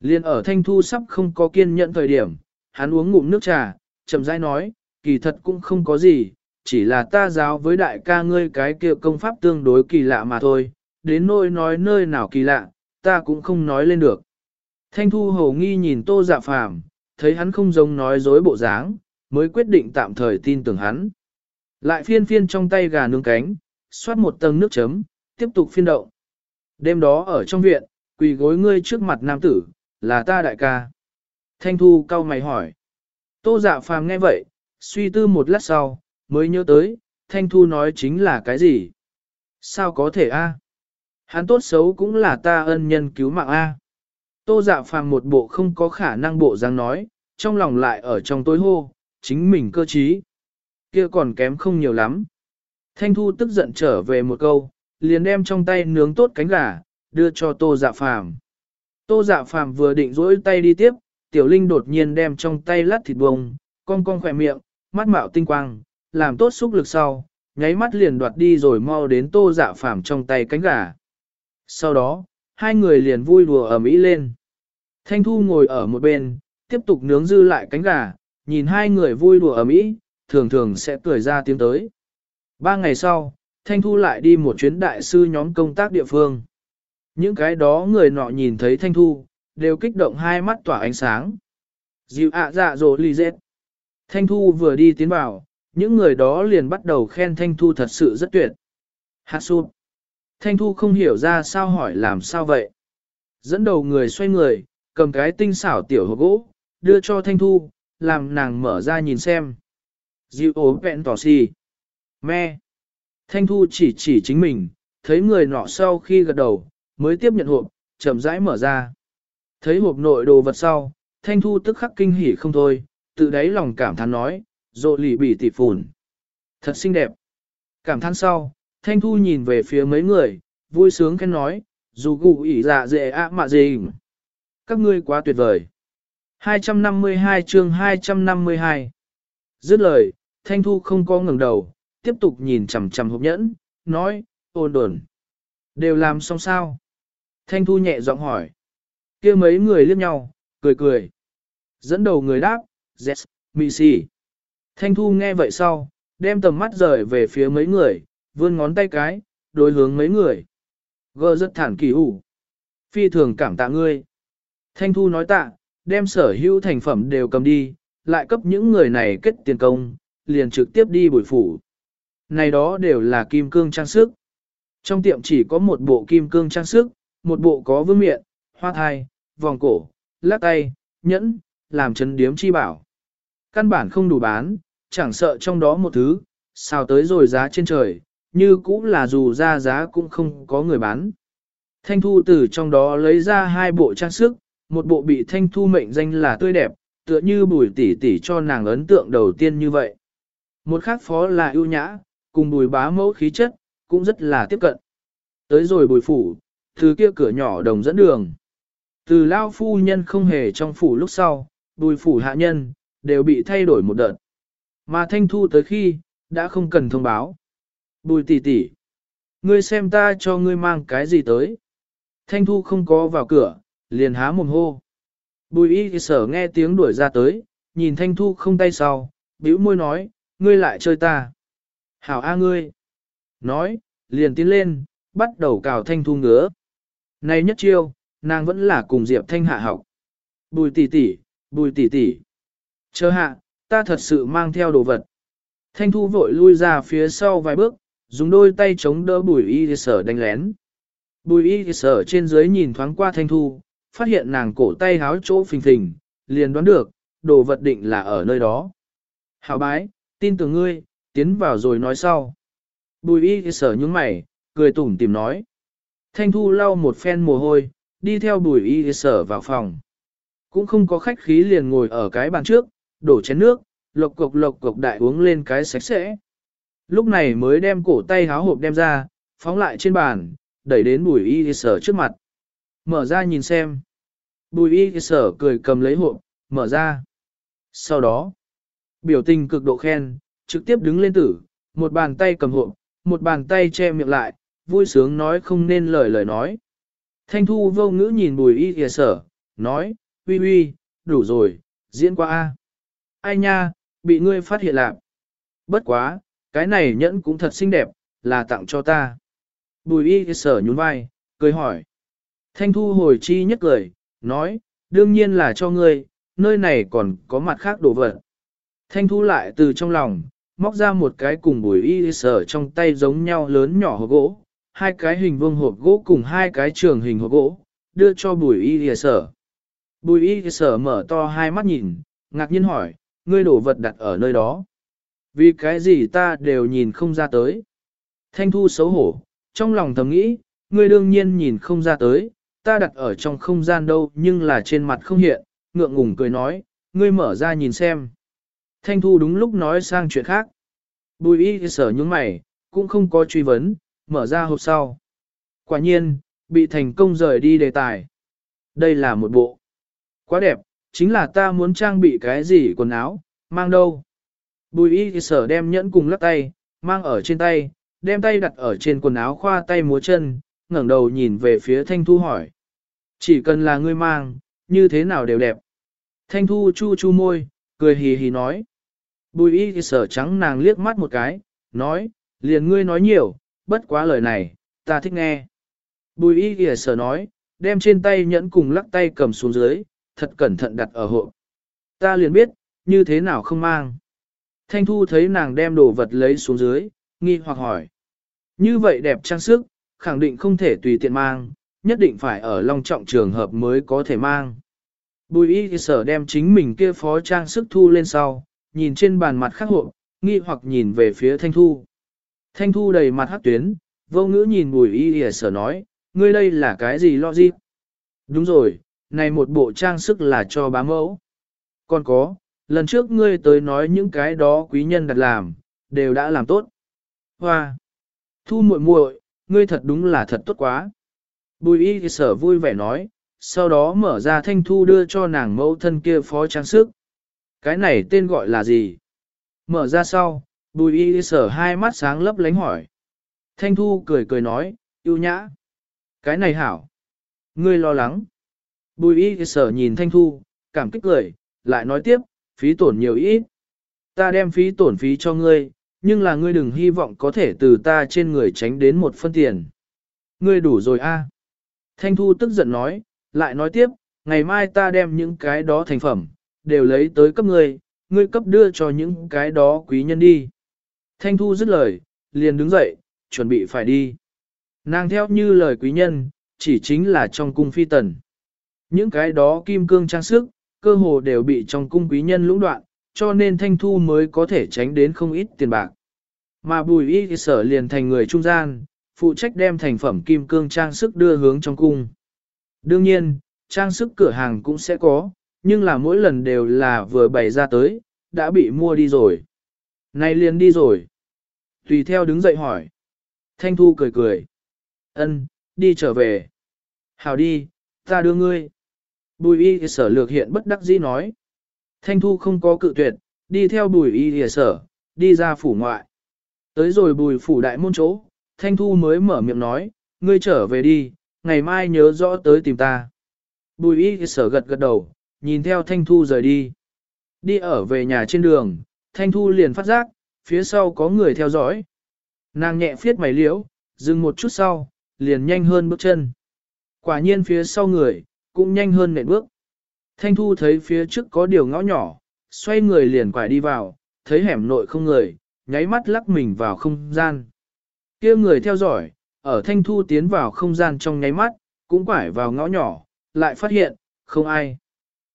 Speaker 1: Liên ở thanh thu sắp không có kiên nhẫn thời điểm, hắn uống ngụm nước trà, chậm rãi nói, kỳ thật cũng không có gì, chỉ là ta giáo với đại ca ngươi cái kia công pháp tương đối kỳ lạ mà thôi, đến nỗi nói nơi nào kỳ lạ, ta cũng không nói lên được. Thanh thu hầu nghi nhìn tô dạ phàm, thấy hắn không giống nói dối bộ dáng, mới quyết định tạm thời tin tưởng hắn. Lại phiên phiên trong tay gà nướng cánh, xoát một tầng nước chấm, tiếp tục phiên động. Đêm đó ở trong viện, quỳ gối ngươi trước mặt nam tử, là ta đại ca. Thanh thu cau mày hỏi. Tô dạ phàm nghe vậy, suy tư một lát sau, mới nhớ tới, Thanh Thu nói chính là cái gì? Sao có thể a? Hắn tốt xấu cũng là ta ân nhân cứu mạng a. Tô dạ phàm một bộ không có khả năng bộ dáng nói, trong lòng lại ở trong tối hô, chính mình cơ trí. kia còn kém không nhiều lắm. Thanh Thu tức giận trở về một câu, liền đem trong tay nướng tốt cánh gà, đưa cho tô dạ phàm. Tô dạ phàm vừa định rỗi tay đi tiếp, tiểu linh đột nhiên đem trong tay lát thịt bông, cong cong khỏe miệng, mắt mạo tinh quang, làm tốt xúc lực sau, nháy mắt liền đoạt đi rồi mau đến tô dạ phàm trong tay cánh gà. Sau đó, hai người liền vui đùa ở mỹ lên. Thanh Thu ngồi ở một bên, tiếp tục nướng dư lại cánh gà, nhìn hai người vui đùa ở mỹ, thường thường sẽ cười ra tiếng tới. Ba ngày sau, Thanh Thu lại đi một chuyến đại sư nhóm công tác địa phương. Những cái đó người nọ nhìn thấy Thanh Thu, đều kích động hai mắt tỏa ánh sáng. Dịu ạ dạ dỗ lì dết. Thanh Thu vừa đi tiến vào, những người đó liền bắt đầu khen Thanh Thu thật sự rất tuyệt. Hát sụp. Thanh Thu không hiểu ra sao hỏi làm sao vậy. Dẫn đầu người xoay người, cầm cái tinh xảo tiểu hộp gỗ, đưa cho Thanh Thu, làm nàng mở ra nhìn xem. Dịu ố vẹn tỏ xì. Me. Thanh Thu chỉ chỉ chính mình, thấy người nọ sau khi gật đầu, mới tiếp nhận hộp, chậm rãi mở ra. Thấy hộp nội đồ vật sau, Thanh Thu tức khắc kinh hỉ không thôi, tự đáy lòng cảm thán nói, rộ lì bỉ tỉ phùn. Thật xinh đẹp. Cảm thán sau, Thanh Thu nhìn về phía mấy người, vui sướng khen nói, dù gụ ỉ dạ dệ ạ mạ gì. Các ngươi quá tuyệt vời. 252 chương 252 Dứt lời, Thanh Thu không có ngừng đầu, tiếp tục nhìn chằm chằm hộp nhẫn, nói, ôn đồn. Đều làm xong sao? Thanh Thu nhẹ giọng hỏi. kia mấy người liếc nhau, cười cười. Dẫn đầu người đáp, yes, mị xì. Thanh Thu nghe vậy sau, đem tầm mắt rời về phía mấy người, vươn ngón tay cái, đối hướng mấy người. Gơ rất thản kỳ hủ. Phi thường cảm tạ ngươi. Thanh Thu nói tạ, đem sở hữu thành phẩm đều cầm đi, lại cấp những người này kết tiền công, liền trực tiếp đi buổi phủ. Này đó đều là kim cương trang sức. Trong tiệm chỉ có một bộ kim cương trang sức, một bộ có vương miệng, hoa thai, vòng cổ, lắc tay, nhẫn, làm chấn điếm chi bảo. Căn bản không đủ bán, chẳng sợ trong đó một thứ, sao tới rồi giá trên trời, như cũng là dù ra giá cũng không có người bán. Thanh Thu từ trong đó lấy ra hai bộ trang sức, một bộ bị Thanh Thu mệnh danh là tươi đẹp, tựa như bùi tỷ tỷ cho nàng ấn tượng đầu tiên như vậy. Một khác phó là ưu nhã, cùng bùi bá mẫu khí chất, cũng rất là tiếp cận. Tới rồi bùi phủ, từ kia cửa nhỏ đồng dẫn đường. Từ lao phu nhân không hề trong phủ lúc sau, bùi phủ hạ nhân, đều bị thay đổi một đợt. Mà thanh thu tới khi, đã không cần thông báo. Bùi tỷ tỷ, ngươi xem ta cho ngươi mang cái gì tới. Thanh thu không có vào cửa, liền há mồm hô. Bùi y sở nghe tiếng đuổi ra tới, nhìn thanh thu không tay sau, bĩu môi nói, ngươi lại chơi ta. Hảo A ngươi. Nói, liền tiến lên, bắt đầu cào thanh thu ngứa. Này nhất chiêu, nàng vẫn là cùng Diệp Thanh hạ học. Bùi tỷ tỷ, bùi tỷ tỷ. Chờ hạ, ta thật sự mang theo đồ vật. Thanh thu vội lui ra phía sau vài bước, dùng đôi tay chống đỡ bùi y sở đánh lén. Bùi y sở trên dưới nhìn thoáng qua thanh thu, phát hiện nàng cổ tay háo chỗ phình phình, liền đoán được, đồ vật định là ở nơi đó. Hảo bái, tin tưởng ngươi, tiến vào rồi nói sau. Bùi y sở nhướng mày, cười tủm tìm nói. Thanh thu lau một phen mồ hôi, đi theo bùi y sở vào phòng. Cũng không có khách khí liền ngồi ở cái bàn trước, đổ chén nước, lộc cục lộc cục đại uống lên cái sạch sẽ. Lúc này mới đem cổ tay háo hộp đem ra, phóng lại trên bàn, đẩy đến bùi y sở trước mặt. Mở ra nhìn xem. Bùi y sở cười cầm lấy hộp, mở ra. Sau đó, biểu tình cực độ khen, trực tiếp đứng lên tử, một bàn tay cầm hộp, một bàn tay che miệng lại, vui sướng nói không nên lời lời nói. Thanh thu vô ngữ nhìn bùi y kìa sở, nói, uy uy, đủ rồi, diễn qua a. Ai nha, bị ngươi phát hiện lạc. Bất quá, cái này nhẫn cũng thật xinh đẹp, là tặng cho ta. Bùi y sở nhún vai, cười hỏi. Thanh thu hồi chi nhất cười, nói, đương nhiên là cho ngươi, nơi này còn có mặt khác đồ vật. Thanh thu lại từ trong lòng, móc ra một cái cùng bùi y sở trong tay giống nhau lớn nhỏ hộp gỗ, hai cái hình vuông hộp gỗ cùng hai cái trường hình hộp gỗ, đưa cho bùi y sở. Bùi y sở mở to hai mắt nhìn, ngạc nhiên hỏi, ngươi đổ vật đặt ở nơi đó. Vì cái gì ta đều nhìn không ra tới. Thanh thu xấu hổ, trong lòng thầm nghĩ, ngươi đương nhiên nhìn không ra tới, ta đặt ở trong không gian đâu nhưng là trên mặt không hiện, ngượng ngùng cười nói, ngươi mở ra nhìn xem. Thanh thu đúng lúc nói sang chuyện khác. Bùi y sở những mày, cũng không có truy vấn, mở ra hộp sau. Quả nhiên, bị thành công rời đi đề tài. Đây là một bộ. Quá đẹp, chính là ta muốn trang bị cái gì quần áo, mang đâu. Bùi y sở đem nhẫn cùng lắc tay, mang ở trên tay, đem tay đặt ở trên quần áo khoa tay múa chân, ngẩng đầu nhìn về phía Thanh Thu hỏi. Chỉ cần là ngươi mang, như thế nào đều đẹp. Thanh Thu chu chu môi, cười hì hì nói. Bùi y sở trắng nàng liếc mắt một cái, nói, liền ngươi nói nhiều, bất quá lời này, ta thích nghe. Bùi y thì sở nói, đem trên tay nhẫn cùng lắc tay cầm xuống dưới, thật cẩn thận đặt ở hộ. Ta liền biết, như thế nào không mang. Thanh Thu thấy nàng đem đồ vật lấy xuống dưới, nghi hoặc hỏi. Như vậy đẹp trang sức, khẳng định không thể tùy tiện mang, nhất định phải ở long trọng trường hợp mới có thể mang. Bùi y sở đem chính mình kia phó trang sức thu lên sau, nhìn trên bàn mặt khắc hộ, nghi hoặc nhìn về phía Thanh Thu. Thanh Thu đầy mặt hắc tuyến, vô ngữ nhìn bùi y sở nói, ngươi đây là cái gì lo gì? Đúng rồi, này một bộ trang sức là cho bá mẫu. Còn có, lần trước ngươi tới nói những cái đó quý nhân đặt làm, đều đã làm tốt. Hoa! Thu muội muội, ngươi thật đúng là thật tốt quá. Bùi y sở vui vẻ nói, sau đó mở ra thanh thu đưa cho nàng mẫu thân kia phó trang sức. Cái này tên gọi là gì? Mở ra sau, bùi y sở hai mắt sáng lấp lánh hỏi. Thanh thu cười cười nói, yêu nhã. Cái này hảo. Ngươi lo lắng. Bùi y sở nhìn thanh thu, cảm kích cười, lại nói tiếp, phí tổn nhiều ít. Ta đem phí tổn phí cho ngươi, nhưng là ngươi đừng hy vọng có thể từ ta trên người tránh đến một phân tiền. Ngươi đủ rồi a. Thanh Thu tức giận nói, lại nói tiếp, ngày mai ta đem những cái đó thành phẩm, đều lấy tới cấp ngươi, ngươi cấp đưa cho những cái đó quý nhân đi. Thanh Thu dứt lời, liền đứng dậy, chuẩn bị phải đi. Nàng theo như lời quý nhân, chỉ chính là trong cung phi tần. Những cái đó kim cương trang sức, cơ hồ đều bị trong cung quý nhân lũng đoạn, cho nên Thanh Thu mới có thể tránh đến không ít tiền bạc. Mà bùi y sở liền thành người trung gian, phụ trách đem thành phẩm kim cương trang sức đưa hướng trong cung. Đương nhiên, trang sức cửa hàng cũng sẽ có, nhưng là mỗi lần đều là vừa bày ra tới, đã bị mua đi rồi. Này liền đi rồi. Tùy theo đứng dậy hỏi. Thanh Thu cười cười. ân đi trở về. Hào đi, ta đưa ngươi. Bùi y sở lược hiện bất đắc dĩ nói. Thanh Thu không có cự tuyệt, đi theo bùi y sở, đi ra phủ ngoại. Tới rồi bùi phủ đại môn chỗ, Thanh Thu mới mở miệng nói, ngươi trở về đi, ngày mai nhớ rõ tới tìm ta. Bùi y sở gật gật đầu, nhìn theo Thanh Thu rời đi. Đi ở về nhà trên đường, Thanh Thu liền phát giác, phía sau có người theo dõi. Nàng nhẹ phiết mày liễu, dừng một chút sau, liền nhanh hơn bước chân. Quả nhiên phía sau người, cũng nhanh hơn nệm bước. Thanh Thu thấy phía trước có điều ngõ nhỏ, xoay người liền quải đi vào, thấy hẻm nội không người, nháy mắt lắc mình vào không gian. kia người theo dõi, ở Thanh Thu tiến vào không gian trong nháy mắt, cũng quải vào ngõ nhỏ, lại phát hiện, không ai.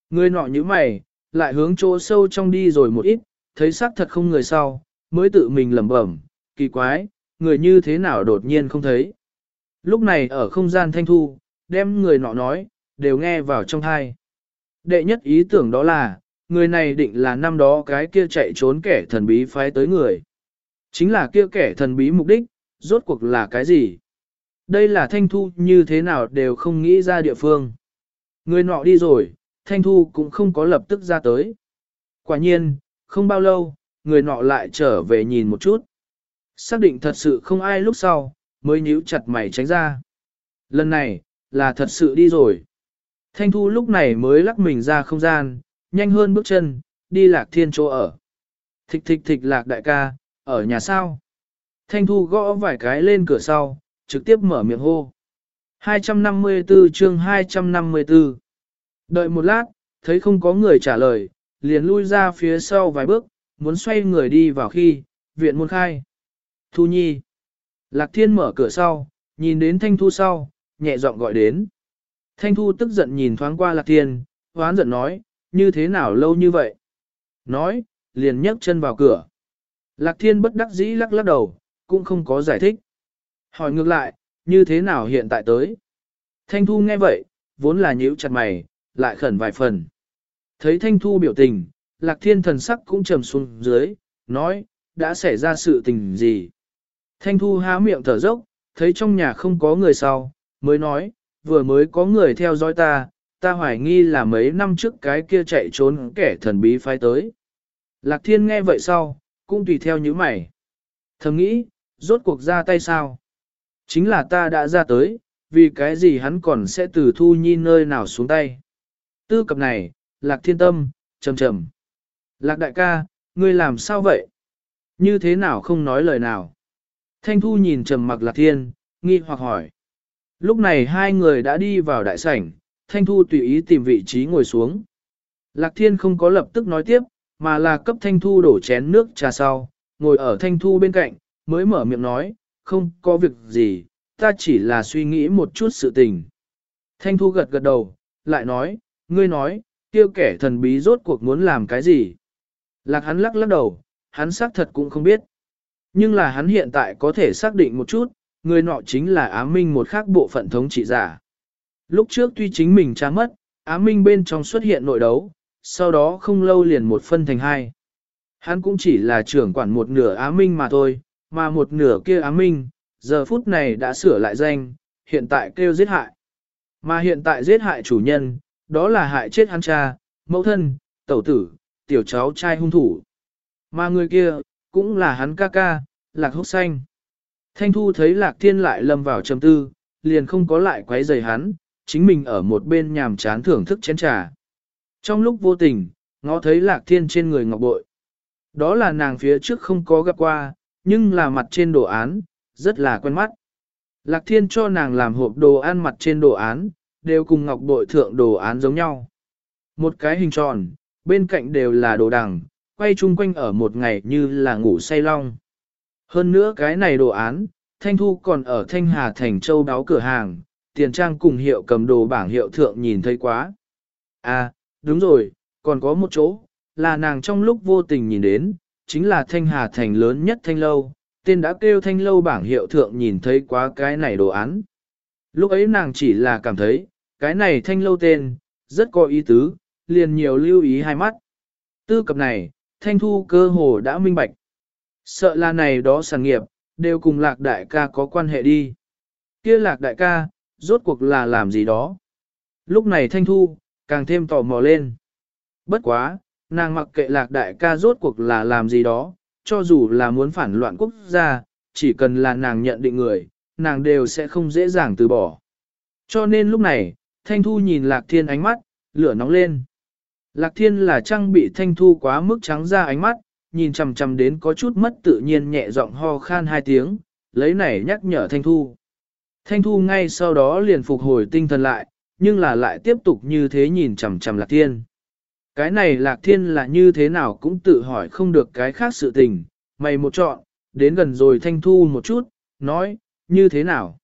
Speaker 1: Người nọ như mày, lại hướng chỗ sâu trong đi rồi một ít, thấy xác thật không người sau, mới tự mình lẩm bẩm, kỳ quái, người như thế nào đột nhiên không thấy. Lúc này ở không gian Thanh Thu, đem người nọ nói, đều nghe vào trong thai. Đệ nhất ý tưởng đó là, người này định là năm đó cái kia chạy trốn kẻ thần bí phái tới người. Chính là kia kẻ thần bí mục đích, rốt cuộc là cái gì? Đây là thanh thu như thế nào đều không nghĩ ra địa phương. Người nọ đi rồi, thanh thu cũng không có lập tức ra tới. Quả nhiên, không bao lâu, người nọ lại trở về nhìn một chút. Xác định thật sự không ai lúc sau, mới nhíu chặt mày tránh ra. Lần này, là thật sự đi rồi. Thanh Thu lúc này mới lắc mình ra không gian, nhanh hơn bước chân, đi lạc thiên chỗ ở. Thịch thịch thịch lạc đại ca, ở nhà sao? Thanh Thu gõ vài cái lên cửa sau, trực tiếp mở miệng hô. 254 chương 254 Đợi một lát, thấy không có người trả lời, liền lui ra phía sau vài bước, muốn xoay người đi vào khi, viện môn khai. Thu Nhi. Lạc Thiên mở cửa sau, nhìn đến Thanh Thu sau, nhẹ giọng gọi đến. Thanh Thu tức giận nhìn thoáng qua Lạc Thiên, hoán giận nói, như thế nào lâu như vậy? Nói, liền nhấc chân vào cửa. Lạc thiên bất đắc dĩ lắc lắc đầu, cũng không có giải thích. Hỏi ngược lại, như thế nào hiện tại tới? Thanh Thu nghe vậy, vốn là nhíu chặt mày, lại khẩn vài phần. Thấy Thanh Thu biểu tình, Lạc Thiên thần sắc cũng trầm xuống dưới, nói, đã xảy ra sự tình gì? Thanh Thu há miệng thở dốc, thấy trong nhà không có người sau, mới nói, vừa mới có người theo dõi ta, ta hoài nghi là mấy năm trước cái kia chạy trốn kẻ thần bí phái tới. Lạc Thiên nghe vậy sau, cũng tùy theo những mày. Thầm nghĩ, rốt cuộc ra tay sao? Chính là ta đã ra tới, vì cái gì hắn còn sẽ từ thu nhi nơi nào xuống tay. Tư cập này, lạc thiên tâm, trầm trầm. Lạc đại ca, ngươi làm sao vậy? Như thế nào không nói lời nào? Thanh thu nhìn trầm mặc lạc thiên, nghi hoặc hỏi. Lúc này hai người đã đi vào đại sảnh, thanh thu tùy ý tìm vị trí ngồi xuống. Lạc thiên không có lập tức nói tiếp, mà là cấp thanh thu đổ chén nước trà sau, ngồi ở thanh thu bên cạnh, mới mở miệng nói, không có việc gì, ta chỉ là suy nghĩ một chút sự tình. Thanh Thu gật gật đầu, lại nói, ngươi nói, tiêu kẻ thần bí rốt cuộc muốn làm cái gì. Lạc hắn lắc lắc đầu, hắn xác thật cũng không biết. Nhưng là hắn hiện tại có thể xác định một chút, người nọ chính là Á minh một khác bộ phận thống trị giả. Lúc trước tuy chính mình cha mất, Á minh bên trong xuất hiện nội đấu, sau đó không lâu liền một phân thành hai. Hắn cũng chỉ là trưởng quản một nửa Á minh mà thôi, mà một nửa kia Á minh, giờ phút này đã sửa lại danh, hiện tại kêu giết hại. Mà hiện tại giết hại chủ nhân, đó là hại chết hắn cha, mẫu thân, tẩu tử, tiểu cháu trai hung thủ. Mà người kia, cũng là hắn ca ca, lạc hốc xanh. Thanh Thu thấy lạc thiên lại lâm vào trầm tư, liền không có lại quấy rầy hắn, chính mình ở một bên nhàm chán thưởng thức chén trà. Trong lúc vô tình, ngó thấy lạc thiên trên người ngọc bội. Đó là nàng phía trước không có gặp qua, nhưng là mặt trên đồ án, rất là quen mắt. Lạc thiên cho nàng làm hộp đồ ăn mặt trên đồ án, đều cùng ngọc bội thượng đồ án giống nhau. Một cái hình tròn, bên cạnh đều là đồ đằng, quay chung quanh ở một ngày như là ngủ say long. Hơn nữa cái này đồ án, Thanh Thu còn ở Thanh Hà Thành Châu đáo cửa hàng, tiền trang cùng hiệu cầm đồ bảng hiệu thượng nhìn thấy quá. À, đúng rồi, còn có một chỗ, là nàng trong lúc vô tình nhìn đến, chính là Thanh Hà Thành lớn nhất Thanh Lâu, tên đã kêu thanh lâu bảng hiệu thượng nhìn thấy quá cái này đồ án. Lúc ấy nàng chỉ là cảm thấy, cái này thanh lâu tên, rất có ý tứ, liền nhiều lưu ý hai mắt. Tư cập này, thanh thu cơ hồ đã minh bạch. Sợ là này đó sản nghiệp, đều cùng lạc đại ca có quan hệ đi. Kia lạc đại ca, rốt cuộc là làm gì đó. Lúc này thanh thu, càng thêm tò mò lên. Bất quá, nàng mặc kệ lạc đại ca rốt cuộc là làm gì đó, cho dù là muốn phản loạn quốc gia, chỉ cần là nàng nhận định người, nàng đều sẽ không dễ dàng từ bỏ. Cho nên lúc này, Thanh Thu nhìn Lạc Thiên ánh mắt, lửa nóng lên. Lạc Thiên là trang bị Thanh Thu quá mức trắng ra ánh mắt, nhìn chằm chằm đến có chút mất tự nhiên nhẹ giọng ho khan hai tiếng, lấy này nhắc nhở Thanh Thu. Thanh Thu ngay sau đó liền phục hồi tinh thần lại, nhưng là lại tiếp tục như thế nhìn chằm chằm Lạc Thiên. Cái này lạc thiên là như thế nào cũng tự hỏi không được cái khác sự tình, mày một chọn, đến gần rồi thanh thu một chút, nói, như thế nào?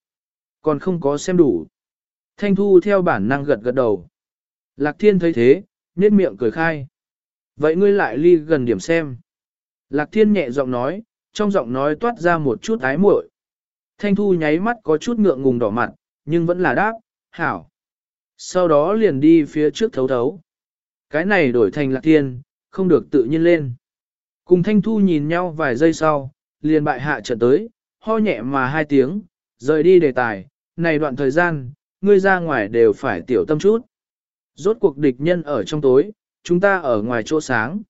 Speaker 1: Còn không có xem đủ. Thanh thu theo bản năng gật gật đầu. Lạc thiên thấy thế, nét miệng cười khai. Vậy ngươi lại ly gần điểm xem. Lạc thiên nhẹ giọng nói, trong giọng nói toát ra một chút ái muội. Thanh thu nháy mắt có chút ngượng ngùng đỏ mặt, nhưng vẫn là đáp, hảo. Sau đó liền đi phía trước thấu thấu. Cái này đổi thành lạc thiên, không được tự nhiên lên. Cùng thanh thu nhìn nhau vài giây sau, liền bại hạ trận tới, ho nhẹ mà hai tiếng, rời đi đề tài, này đoạn thời gian, ngươi ra ngoài đều phải tiểu tâm chút. Rốt cuộc địch nhân ở trong tối, chúng ta ở ngoài chỗ sáng.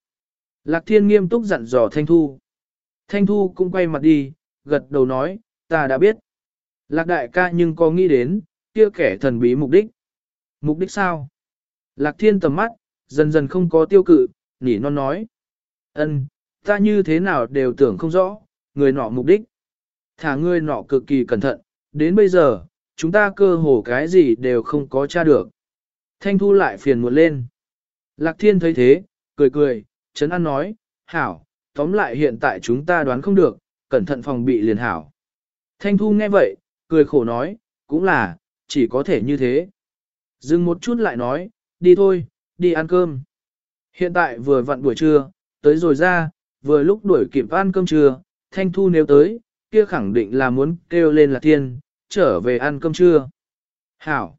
Speaker 1: Lạc thiên nghiêm túc dặn dò thanh thu. Thanh thu cũng quay mặt đi, gật đầu nói, ta đã biết. Lạc đại ca nhưng có nghĩ đến, kia kẻ thần bí mục đích. Mục đích sao? Lạc thiên tầm mắt, dần dần không có tiêu cự, nỉ non nói. ân, ta như thế nào đều tưởng không rõ, người nọ mục đích. Thả người nọ cực kỳ cẩn thận, đến bây giờ, chúng ta cơ hồ cái gì đều không có tra được. Thanh thu lại phiền muộn lên. Lạc thiên thấy thế, cười cười, Trấn An nói, hảo, tóm lại hiện tại chúng ta đoán không được, cẩn thận phòng bị liền hảo. Thanh thu nghe vậy, cười khổ nói, cũng là, chỉ có thể như thế. Dừng một chút lại nói, đi thôi, đi ăn cơm. Hiện tại vừa vặn buổi trưa, tới rồi ra, vừa lúc đuổi kịp ăn cơm trưa, Thanh Thu nếu tới, kia khẳng định là muốn kêu lên Lạc Thiên, trở về ăn cơm trưa. Hảo!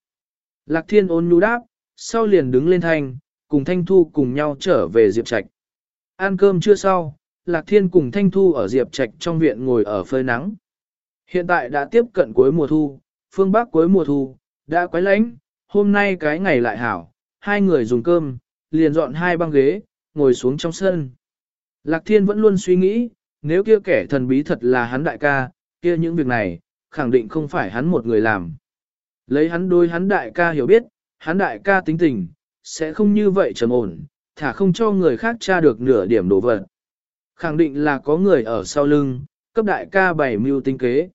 Speaker 1: Lạc Thiên ôn nhu đáp, sau liền đứng lên thanh, cùng Thanh Thu cùng nhau trở về Diệp Trạch. Ăn cơm chưa sau, Lạc Thiên cùng Thanh Thu ở Diệp Trạch trong viện ngồi ở phơi nắng. Hiện tại đã tiếp cận cuối mùa thu, phương Bắc cuối mùa thu, đã quái lánh, hôm nay cái ngày lại hảo, hai người dùng cơm, liền dọn hai băng ghế, ngồi xuống trong sân. Lạc Thiên vẫn luôn suy nghĩ, nếu kia kẻ thần bí thật là hắn đại ca, kia những việc này, khẳng định không phải hắn một người làm. Lấy hắn đôi hắn đại ca hiểu biết, hắn đại ca tính tình, sẽ không như vậy trầm ổn, thả không cho người khác tra được nửa điểm đồ vật. Khẳng định là có người ở sau lưng, cấp đại ca bày mưu tinh kế.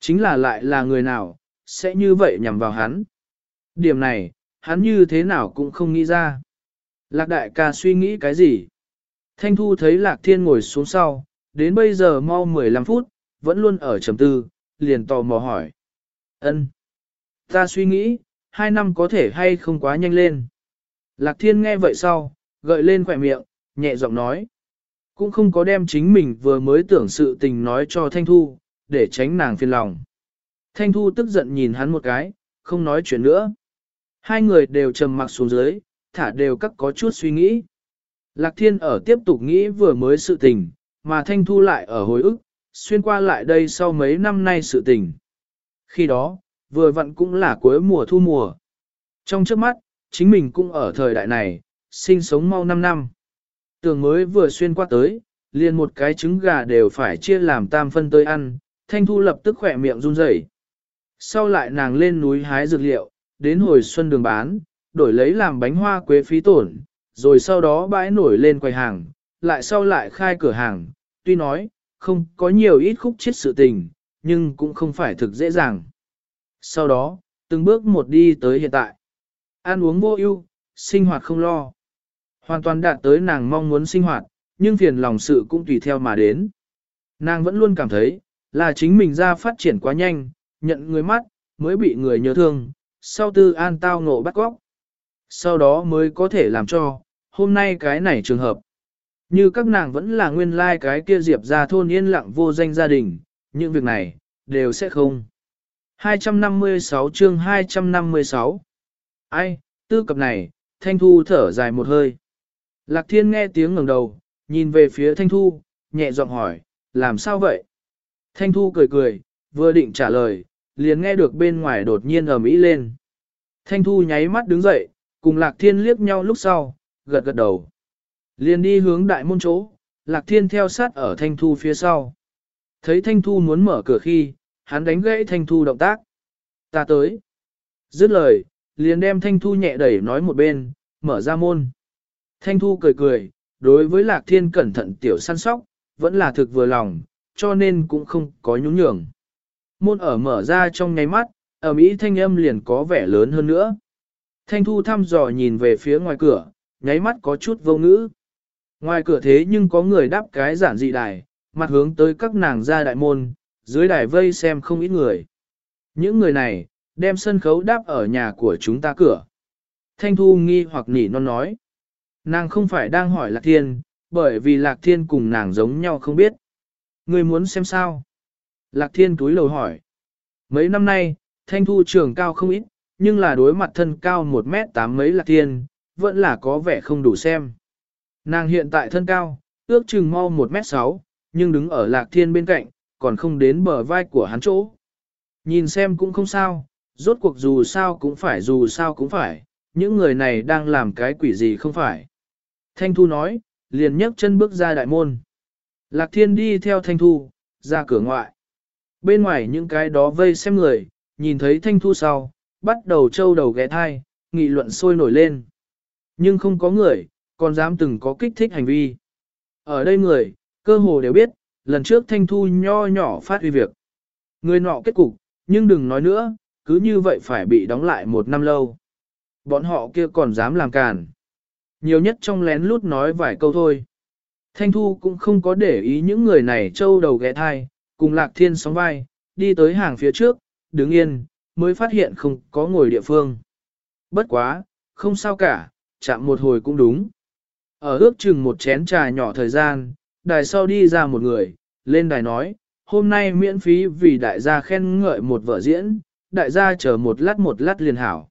Speaker 1: Chính là lại là người nào, sẽ như vậy nhằm vào hắn. Điểm này, hắn như thế nào cũng không nghĩ ra. Lạc đại ca suy nghĩ cái gì? Thanh Thu thấy Lạc Thiên ngồi xuống sau, đến bây giờ mau 15 phút, vẫn luôn ở trầm tư, liền tò mò hỏi. ân Ta suy nghĩ, hai năm có thể hay không quá nhanh lên. Lạc Thiên nghe vậy sau, gợi lên khỏe miệng, nhẹ giọng nói. Cũng không có đem chính mình vừa mới tưởng sự tình nói cho Thanh Thu, để tránh nàng phiền lòng. Thanh Thu tức giận nhìn hắn một cái, không nói chuyện nữa. Hai người đều trầm mặc xuống dưới, thả đều các có chút suy nghĩ. Lạc Thiên ở tiếp tục nghĩ vừa mới sự tình, mà Thanh Thu lại ở hồi ức, xuyên qua lại đây sau mấy năm nay sự tình. Khi đó, vừa vặn cũng là cuối mùa thu mùa. Trong trước mắt, chính mình cũng ở thời đại này, sinh sống mau 5 năm. Tường mới vừa xuyên qua tới, liền một cái trứng gà đều phải chia làm tam phân tới ăn, Thanh Thu lập tức khỏe miệng run rẩy. Sau lại nàng lên núi hái dược liệu, đến hồi xuân đường bán, đổi lấy làm bánh hoa quế phí tổn, rồi sau đó bãi nổi lên quầy hàng, lại sau lại khai cửa hàng, tuy nói, không có nhiều ít khúc chết sự tình, nhưng cũng không phải thực dễ dàng. Sau đó, từng bước một đi tới hiện tại. Ăn uống vô ưu, sinh hoạt không lo. Hoàn toàn đạt tới nàng mong muốn sinh hoạt, nhưng phiền lòng sự cũng tùy theo mà đến. Nàng vẫn luôn cảm thấy, là chính mình ra phát triển quá nhanh, nhận người mắt, mới bị người nhớ thương, sau tư an tao ngộ bắt góc. Sau đó mới có thể làm cho, hôm nay cái này trường hợp. Như các nàng vẫn là nguyên lai like cái kia diệp ra thôn yên lặng vô danh gia đình, những việc này, đều sẽ không. 256 chương 256 Ai, tư cập này, Thanh Thu thở dài một hơi. Lạc Thiên nghe tiếng ngẩng đầu, nhìn về phía Thanh Thu, nhẹ giọng hỏi, làm sao vậy? Thanh Thu cười cười, vừa định trả lời, liền nghe được bên ngoài đột nhiên ầm ĩ lên. Thanh Thu nháy mắt đứng dậy, cùng Lạc Thiên liếc nhau lúc sau, gật gật đầu. Liền đi hướng đại môn chỗ, Lạc Thiên theo sát ở Thanh Thu phía sau. Thấy Thanh Thu muốn mở cửa khi, hắn đánh gãy Thanh Thu động tác. Ta tới. Dứt lời, liền đem Thanh Thu nhẹ đẩy nói một bên, mở ra môn. Thanh Thu cười cười, đối với Lạc Thiên cẩn thận tiểu săn sóc, vẫn là thực vừa lòng, cho nên cũng không có nhún nhường. Môn ở mở ra trong nháy mắt, ở Mỹ thanh âm liền có vẻ lớn hơn nữa. Thanh Thu thăm dò nhìn về phía ngoài cửa, nháy mắt có chút vô ngữ. Ngoài cửa thế nhưng có người đáp cái giản dị đài, mặt hướng tới các nàng ra đại môn, dưới đài vây xem không ít người. Những người này, đem sân khấu đáp ở nhà của chúng ta cửa. Thanh Thu nghi hoặc nỉ non nói. Nàng không phải đang hỏi Lạc Thiên, bởi vì Lạc Thiên cùng nàng giống nhau không biết. Người muốn xem sao? Lạc Thiên túi lầu hỏi. Mấy năm nay, Thanh Thu trưởng cao không ít, nhưng là đối mặt thân cao 1 mét 8 mấy Lạc Thiên, vẫn là có vẻ không đủ xem. Nàng hiện tại thân cao, ước chừng mau 1 mét 6, nhưng đứng ở Lạc Thiên bên cạnh, còn không đến bờ vai của hắn chỗ. Nhìn xem cũng không sao, rốt cuộc dù sao cũng phải dù sao cũng phải, những người này đang làm cái quỷ gì không phải. Thanh Thu nói, liền nhấc chân bước ra đại môn. Lạc Thiên đi theo Thanh Thu, ra cửa ngoại. Bên ngoài những cái đó vây xem người, nhìn thấy Thanh Thu sau, bắt đầu trâu đầu ghé thai, nghị luận sôi nổi lên. Nhưng không có người, còn dám từng có kích thích hành vi. Ở đây người, cơ hồ đều biết, lần trước Thanh Thu nho nhỏ phát huy việc. Người nọ kết cục, nhưng đừng nói nữa, cứ như vậy phải bị đóng lại một năm lâu. Bọn họ kia còn dám làm càn. Nhiều nhất trong lén lút nói vài câu thôi. Thanh Thu cũng không có để ý những người này trâu đầu ghé thai, cùng Lạc Thiên sóng vai, đi tới hàng phía trước, đứng yên, mới phát hiện không có ngồi địa phương. Bất quá, không sao cả, chạm một hồi cũng đúng. Ở ước chừng một chén trà nhỏ thời gian, đài sau đi ra một người, lên đài nói, hôm nay miễn phí vì đại gia khen ngợi một vở diễn, đại gia chờ một lát một lát liền hảo.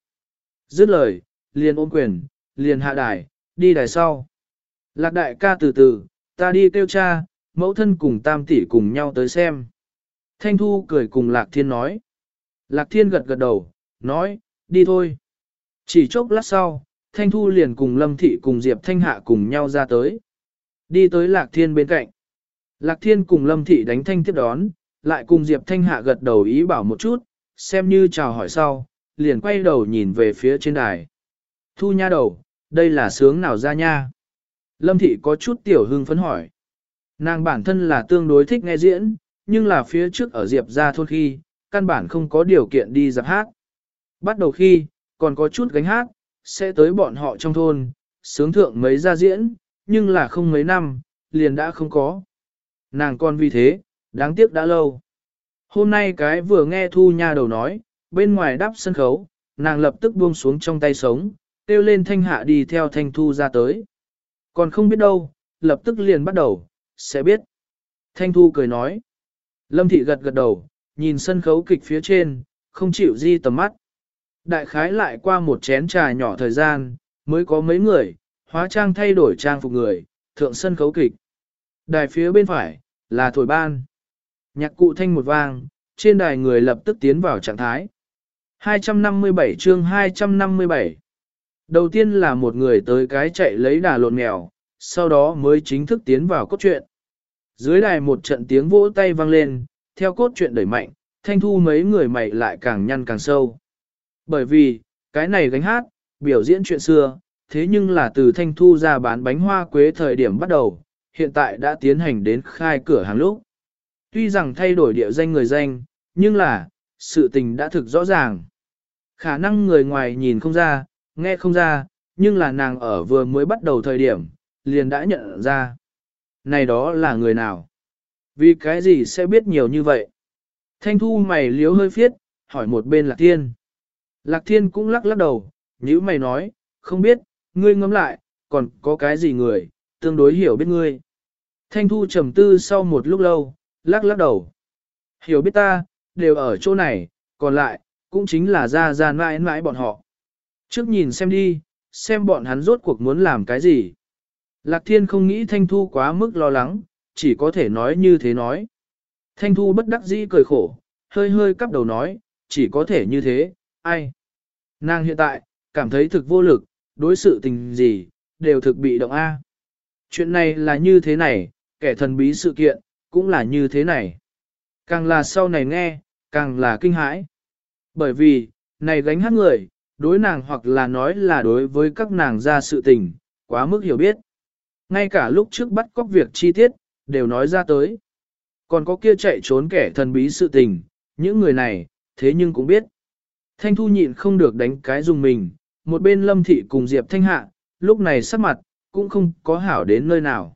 Speaker 1: Dứt lời, liền ôm quyền, liền hạ đài, đi đài sau. Lạc đại ca từ từ, ta đi kêu cha, mẫu thân cùng tam tỷ cùng nhau tới xem. Thanh Thu cười cùng Lạc Thiên nói. Lạc Thiên gật gật đầu, nói, đi thôi. Chỉ chốc lát sau, Thanh Thu liền cùng Lâm Thị cùng Diệp Thanh Hạ cùng nhau ra tới. Đi tới Lạc Thiên bên cạnh. Lạc Thiên cùng Lâm Thị đánh thanh tiếp đón, lại cùng Diệp Thanh Hạ gật đầu ý bảo một chút, xem như chào hỏi sau, liền quay đầu nhìn về phía trên đài. Thu nha đầu, đây là sướng nào ra nha? Lâm Thị có chút tiểu hưng phấn hỏi. Nàng bản thân là tương đối thích nghe diễn, nhưng là phía trước ở Diệp ra thôn khi, căn bản không có điều kiện đi dạp hát. Bắt đầu khi, còn có chút gánh hát, sẽ tới bọn họ trong thôn, sướng thượng mấy ra diễn, nhưng là không mấy năm, liền đã không có. Nàng con vì thế, đáng tiếc đã lâu. Hôm nay cái vừa nghe Thu Nha đầu nói, bên ngoài đắp sân khấu, nàng lập tức buông xuống trong tay sống, kêu lên thanh hạ đi theo thanh thu ra tới. Còn không biết đâu, lập tức liền bắt đầu, sẽ biết. Thanh thu cười nói. Lâm thị gật gật đầu, nhìn sân khấu kịch phía trên, không chịu di tầm mắt. Đại khái lại qua một chén trà nhỏ thời gian, mới có mấy người, hóa trang thay đổi trang phục người, thượng sân khấu kịch. Đài phía bên phải, là thổi ban. Nhạc cụ thanh một vang, trên đài người lập tức tiến vào trạng thái. 257 chương 257 Đầu tiên là một người tới cái chạy lấy đà lộn mèo, sau đó mới chính thức tiến vào cốt truyện. Dưới đài một trận tiếng vỗ tay vang lên, theo cốt truyện đẩy mạnh, thanh thu mấy người mày lại càng nhăn càng sâu. Bởi vì, cái này gánh hát, biểu diễn chuyện xưa, thế nhưng là từ thanh thu ra bán bánh hoa quế thời điểm bắt đầu, hiện tại đã tiến hành đến khai cửa hàng lúc. Tuy rằng thay đổi địa danh người danh, nhưng là, sự tình đã thực rõ ràng. Khả năng người ngoài nhìn không ra, nghe không ra, nhưng là nàng ở vừa mới bắt đầu thời điểm, liền đã nhận ra. Này đó là người nào? Vì cái gì sẽ biết nhiều như vậy? Thanh thu mày liếu hơi phiết, hỏi một bên Lạc Thiên. Lạc Thiên cũng lắc lắc đầu, nhữ mày nói, không biết, ngươi ngẫm lại, còn có cái gì người, tương đối hiểu biết ngươi. Thanh thu trầm tư sau một lúc lâu, lắc lắc đầu. Hiểu biết ta, đều ở chỗ này, còn lại, cũng chính là ra ra mãi mãi bọn họ. Trước nhìn xem đi, xem bọn hắn rốt cuộc muốn làm cái gì. Lạc thiên không nghĩ thanh thu quá mức lo lắng, chỉ có thể nói như thế nói. Thanh thu bất đắc dĩ cười khổ, hơi hơi cắp đầu nói, chỉ có thể như thế, ai. Nàng hiện tại, cảm thấy thực vô lực, đối sự tình gì, đều thực bị động A. Chuyện này là như thế này, kẻ thần bí sự kiện, cũng là như thế này. Càng là sau này nghe, càng là kinh hãi. Bởi vì, này gánh hát người, đối nàng hoặc là nói là đối với các nàng ra sự tình, quá mức hiểu biết. Ngay cả lúc trước bắt cóc việc chi tiết, đều nói ra tới. Còn có kia chạy trốn kẻ thần bí sự tình, những người này, thế nhưng cũng biết. Thanh Thu nhịn không được đánh cái dùng mình, một bên Lâm Thị cùng Diệp Thanh Hạ, lúc này sắc mặt, cũng không có hảo đến nơi nào.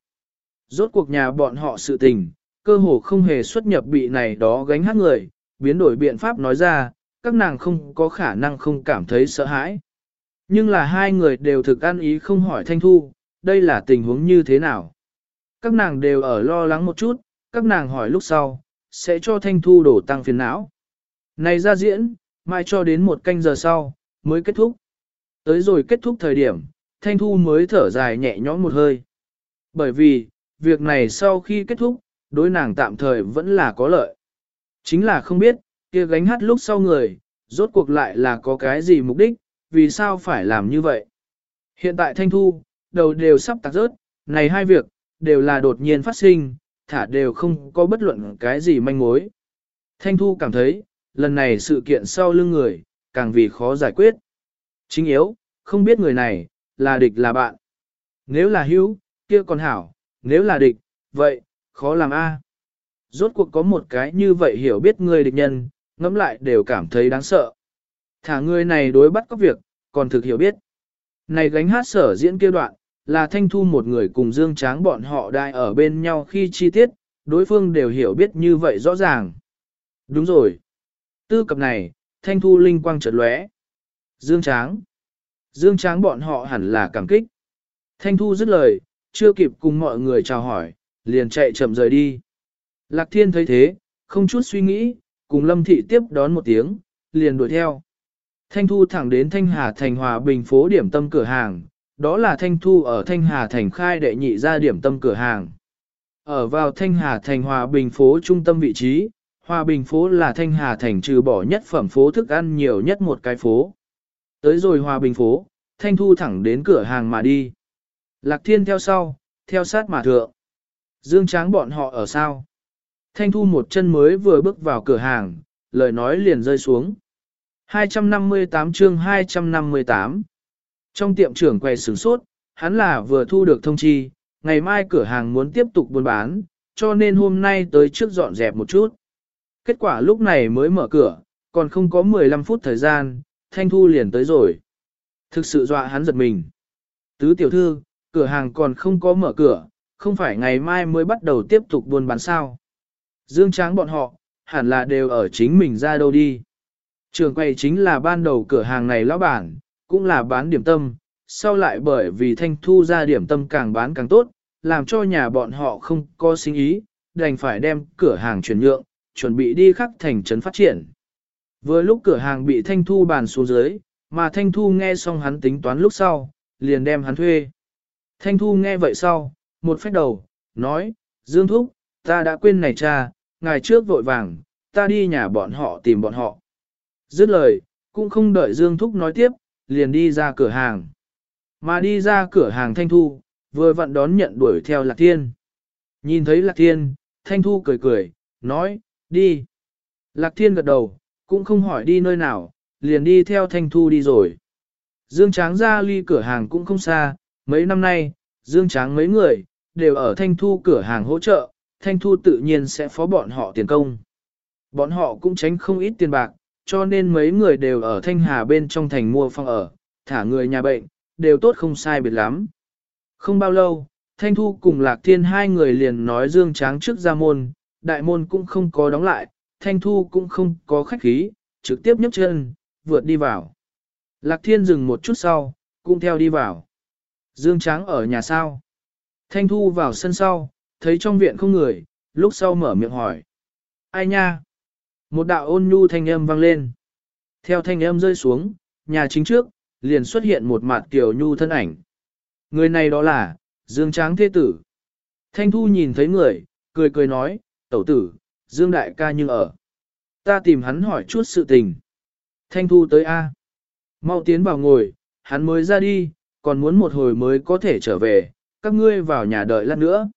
Speaker 1: Rốt cuộc nhà bọn họ sự tình, cơ hồ không hề xuất nhập bị này đó gánh hát người, biến đổi biện pháp nói ra, các nàng không có khả năng không cảm thấy sợ hãi. Nhưng là hai người đều thực ăn ý không hỏi Thanh Thu, đây là tình huống như thế nào. Các nàng đều ở lo lắng một chút, các nàng hỏi lúc sau, sẽ cho Thanh Thu đổ tăng phiền não. Này ra diễn, mai cho đến một canh giờ sau, mới kết thúc. Tới rồi kết thúc thời điểm, Thanh Thu mới thở dài nhẹ nhõm một hơi. Bởi vì, việc này sau khi kết thúc, đối nàng tạm thời vẫn là có lợi. Chính là không biết, kia gánh hát lúc sau người, rốt cuộc lại là có cái gì mục đích, vì sao phải làm như vậy. Hiện tại Thanh Thu, đầu đều sắp tạc rớt, này hai việc, đều là đột nhiên phát sinh, thả đều không có bất luận cái gì manh mối. Thanh Thu cảm thấy, lần này sự kiện sau lưng người, càng vì khó giải quyết. Chính yếu, không biết người này, là địch là bạn. Nếu là hữu, kia còn hảo, nếu là địch, vậy, khó làm a. Rốt cuộc có một cái như vậy hiểu biết người địch nhân, ngẫm lại đều cảm thấy đáng sợ. Thả người này đối bắt có việc, còn thực hiểu biết. Này gánh hát sở diễn kia đoạn, là thanh thu một người cùng dương tráng bọn họ đại ở bên nhau khi chi tiết, đối phương đều hiểu biết như vậy rõ ràng. Đúng rồi. Tư cập này, thanh thu linh quang chợt lóe. Dương tráng. Dương tráng bọn họ hẳn là cảm kích. Thanh thu dứt lời, chưa kịp cùng mọi người chào hỏi, liền chạy chậm rời đi. Lạc thiên thấy thế, không chút suy nghĩ, cùng lâm thị tiếp đón một tiếng, liền đuổi theo. Thanh Thu thẳng đến Thanh Hà Thành Hòa Bình phố điểm tâm cửa hàng, đó là Thanh Thu ở Thanh Hà Thành khai đệ nhị ra điểm tâm cửa hàng. Ở vào Thanh Hà Thành Hòa Bình phố trung tâm vị trí, Hòa Bình phố là Thanh Hà Thành trừ bỏ nhất phẩm phố thức ăn nhiều nhất một cái phố. Tới rồi Hòa Bình phố, Thanh Thu thẳng đến cửa hàng mà đi. Lạc Thiên theo sau, theo sát mà thượng. Dương Tráng bọn họ ở sao? Thanh Thu một chân mới vừa bước vào cửa hàng, lời nói liền rơi xuống. 258 chương 258 Trong tiệm trưởng quầy sửng sốt, hắn là vừa thu được thông chi, ngày mai cửa hàng muốn tiếp tục buôn bán, cho nên hôm nay tới trước dọn dẹp một chút. Kết quả lúc này mới mở cửa, còn không có 15 phút thời gian, Thanh Thu liền tới rồi. Thực sự dọa hắn giật mình. Tứ tiểu thư, cửa hàng còn không có mở cửa, không phải ngày mai mới bắt đầu tiếp tục buôn bán sao. Dương Tráng bọn họ, hẳn là đều ở chính mình ra đâu đi. Trường quay chính là ban đầu cửa hàng này lão bản, cũng là bán điểm tâm, sau lại bởi vì thanh thu ra điểm tâm càng bán càng tốt, làm cho nhà bọn họ không có sinh ý, đành phải đem cửa hàng chuyển nhượng, chuẩn bị đi khắc thành trấn phát triển. Vừa lúc cửa hàng bị thanh thu bàn xuống dưới, mà thanh thu nghe xong hắn tính toán lúc sau, liền đem hắn thuê. Thanh thu nghe vậy sau, một phép đầu, nói, Dương Thúc, ta đã quên này cha, ngày trước vội vàng, ta đi nhà bọn họ tìm bọn họ. Dứt lời, cũng không đợi Dương Thúc nói tiếp, liền đi ra cửa hàng. Mà đi ra cửa hàng Thanh Thu, vừa vặn đón nhận đuổi theo Lạc Thiên. Nhìn thấy Lạc Thiên, Thanh Thu cười cười, nói, đi. Lạc Thiên gật đầu, cũng không hỏi đi nơi nào, liền đi theo Thanh Thu đi rồi. Dương Tráng ra ly cửa hàng cũng không xa, mấy năm nay, Dương Tráng mấy người, đều ở Thanh Thu cửa hàng hỗ trợ, Thanh Thu tự nhiên sẽ phó bọn họ tiền công. Bọn họ cũng tránh không ít tiền bạc, cho nên mấy người đều ở Thanh Hà bên trong thành mua phòng ở, thả người nhà bệnh, đều tốt không sai biệt lắm. Không bao lâu, Thanh Thu cùng Lạc Thiên hai người liền nói Dương Tráng trước ra môn, đại môn cũng không có đóng lại, Thanh Thu cũng không có khách khí, trực tiếp nhấc chân, vượt đi vào. Lạc Thiên dừng một chút sau, cũng theo đi vào. Dương Tráng ở nhà sao? Thanh Thu vào sân sau, thấy trong viện không người, lúc sau mở miệng hỏi. Ai nha? Một đạo ôn nhu thanh âm vang lên. Theo thanh âm rơi xuống, nhà chính trước, liền xuất hiện một mặt tiểu nhu thân ảnh. Người này đó là, Dương Tráng Thế Tử. Thanh Thu nhìn thấy người, cười cười nói, tẩu tử, Dương Đại ca nhưng ở. Ta tìm hắn hỏi chút sự tình. Thanh Thu tới A. Mau tiến vào ngồi, hắn mới ra đi, còn muốn một hồi mới có thể trở về, các ngươi vào nhà đợi lát nữa.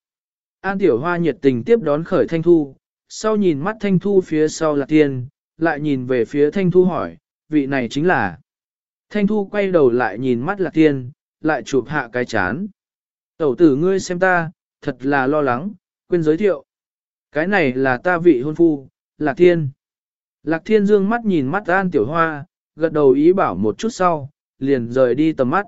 Speaker 1: An Tiểu Hoa nhiệt tình tiếp đón khởi Thanh Thu, sau nhìn mắt Thanh Thu phía sau là tiên, lại nhìn về phía Thanh Thu hỏi, vị này chính là. Thanh Thu quay đầu lại nhìn mắt Lạc Tiên, lại chụp hạ cái chán. Tẩu tử ngươi xem ta, thật là lo lắng, quên giới thiệu. Cái này là ta vị hôn phu, Lạc Thiên. Lạc Thiên dương mắt nhìn mắt An Tiểu Hoa, gật đầu ý bảo một chút sau, liền rời đi tầm mắt.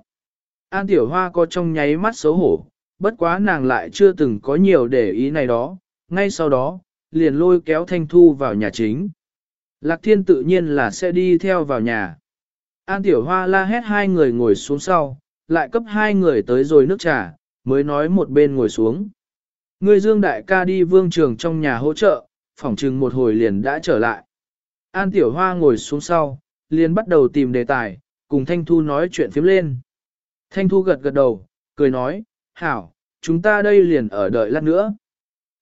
Speaker 1: An Tiểu Hoa có trong nháy mắt xấu hổ, bất quá nàng lại chưa từng có nhiều để ý này đó, ngay sau đó, liền lôi kéo Thanh Thu vào nhà chính. Lạc Thiên tự nhiên là sẽ đi theo vào nhà. An Tiểu Hoa la hét hai người ngồi xuống sau, lại cấp hai người tới rồi nước trà, mới nói một bên ngồi xuống. Người Dương Đại ca đi vương trường trong nhà hỗ trợ, phỏng chừng một hồi liền đã trở lại. An Tiểu Hoa ngồi xuống sau, liền bắt đầu tìm đề tài, cùng Thanh Thu nói chuyện phiếm lên. Thanh Thu gật gật đầu, cười nói, hảo, chúng ta đây liền ở đợi lát nữa.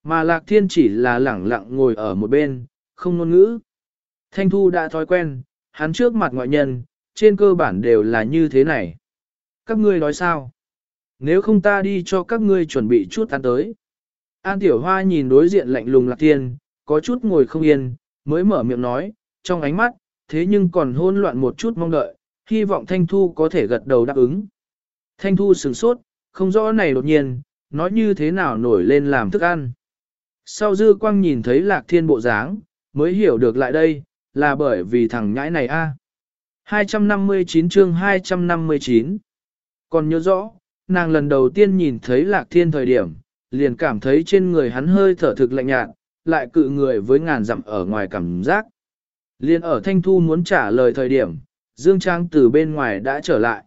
Speaker 1: Mà Lạc Thiên chỉ là lẳng lặng ngồi ở một bên, không ngôn ngữ. Thanh Thu đã thói quen, hắn trước mặt ngoại nhân, trên cơ bản đều là như thế này. Các ngươi nói sao? Nếu không ta đi cho các ngươi chuẩn bị chút ăn tới. An Tiểu Hoa nhìn đối diện lạnh lùng Lạc Thiên, có chút ngồi không yên, mới mở miệng nói, trong ánh mắt, thế nhưng còn hôn loạn một chút mong đợi, hy vọng Thanh Thu có thể gật đầu đáp ứng. Thanh Thu sửng sốt, không rõ này đột nhiên, nói như thế nào nổi lên làm thức ăn. Sau dư quang nhìn thấy lạc thiên bộ dáng, mới hiểu được lại đây, là bởi vì thằng nhãi này a. 259 chương 259 Còn nhớ rõ, nàng lần đầu tiên nhìn thấy lạc thiên thời điểm, liền cảm thấy trên người hắn hơi thở thực lạnh nhạt, lại cự người với ngàn dặm ở ngoài cảm giác. Liên ở Thanh Thu muốn trả lời thời điểm, Dương Trang từ bên ngoài đã trở lại.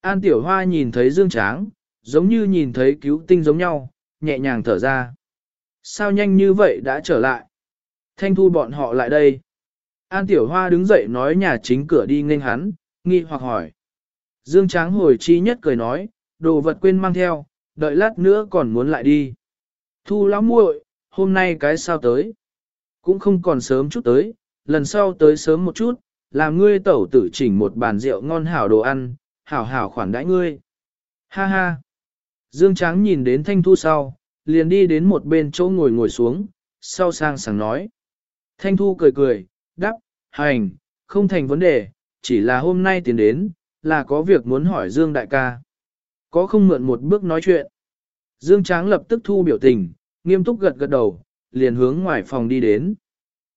Speaker 1: An Tiểu Hoa nhìn thấy Dương Tráng, giống như nhìn thấy cứu tinh giống nhau, nhẹ nhàng thở ra. Sao nhanh như vậy đã trở lại? Thanh thu bọn họ lại đây. An Tiểu Hoa đứng dậy nói nhà chính cửa đi nghênh hắn, nghi hoặc hỏi. Dương Tráng hồi chi nhất cười nói, đồ vật quên mang theo, đợi lát nữa còn muốn lại đi. Thu lão muội, hôm nay cái sao tới? Cũng không còn sớm chút tới, lần sau tới sớm một chút, làm ngươi tẩu tử chỉnh một bàn rượu ngon hảo đồ ăn, hảo hảo khoản đãi ngươi. Ha ha! Dương Tráng nhìn đến Thanh Thu sau, liền đi đến một bên chỗ ngồi ngồi xuống, sau sang sảng nói. Thanh Thu cười cười, đáp, hành, không thành vấn đề, chỉ là hôm nay tiến đến, là có việc muốn hỏi Dương đại ca. Có không mượn một bước nói chuyện. Dương Tráng lập tức thu biểu tình, nghiêm túc gật gật đầu, liền hướng ngoài phòng đi đến.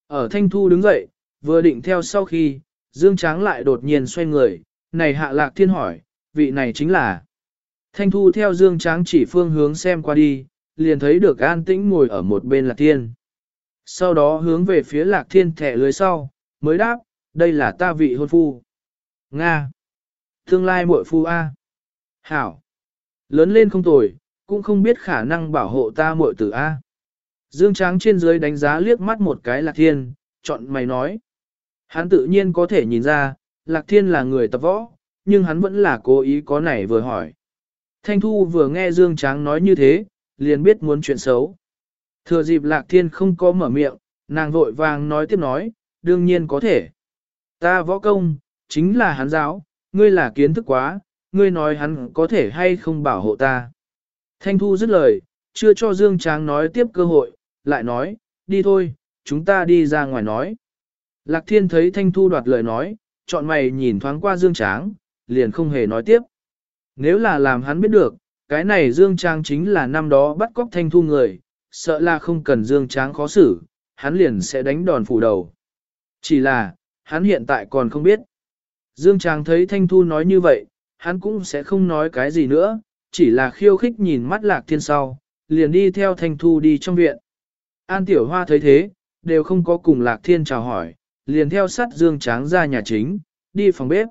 Speaker 1: Ở Thanh Thu đứng dậy, vừa định theo sau khi, Dương Tráng lại đột nhiên xoay người, này hạ lạc thiên hỏi, vị này chính là. Thanh Thu theo Dương Tráng chỉ phương hướng xem qua đi, liền thấy được an tĩnh ngồi ở một bên lạc thiên. Sau đó hướng về phía lạc thiên thẻ lưới sau, mới đáp, đây là ta vị hôn phu. Nga. Tương lai muội phu A. Hảo. Lớn lên không tồi, cũng không biết khả năng bảo hộ ta muội tử A. Dương Tráng trên dưới đánh giá liếc mắt một cái Lạc Thiên, chọn mày nói. Hắn tự nhiên có thể nhìn ra, Lạc Thiên là người tập võ, nhưng hắn vẫn là cố ý có nảy vừa hỏi. Thanh Thu vừa nghe Dương Tráng nói như thế, liền biết muốn chuyện xấu. Thừa dịp Lạc Thiên không có mở miệng, nàng vội vàng nói tiếp nói, đương nhiên có thể. Ta võ công, chính là hắn giáo, ngươi là kiến thức quá, ngươi nói hắn có thể hay không bảo hộ ta. Thanh Thu dứt lời, chưa cho Dương Tráng nói tiếp cơ hội, lại nói, đi thôi, chúng ta đi ra ngoài nói. Lạc Thiên thấy Thanh Thu đoạt lời nói, chọn mày nhìn thoáng qua Dương Tráng, liền không hề nói tiếp. Nếu là làm hắn biết được, cái này Dương Trang chính là năm đó bắt cóc Thanh Thu người, sợ là không cần Dương Trang khó xử, hắn liền sẽ đánh đòn phủ đầu. Chỉ là, hắn hiện tại còn không biết. Dương Trang thấy Thanh Thu nói như vậy, hắn cũng sẽ không nói cái gì nữa, chỉ là khiêu khích nhìn mắt Lạc Thiên sau, liền đi theo Thanh Thu đi trong viện. An Tiểu Hoa thấy thế, đều không có cùng Lạc Thiên chào hỏi, liền theo sát Dương Tráng ra nhà chính, đi phòng bếp.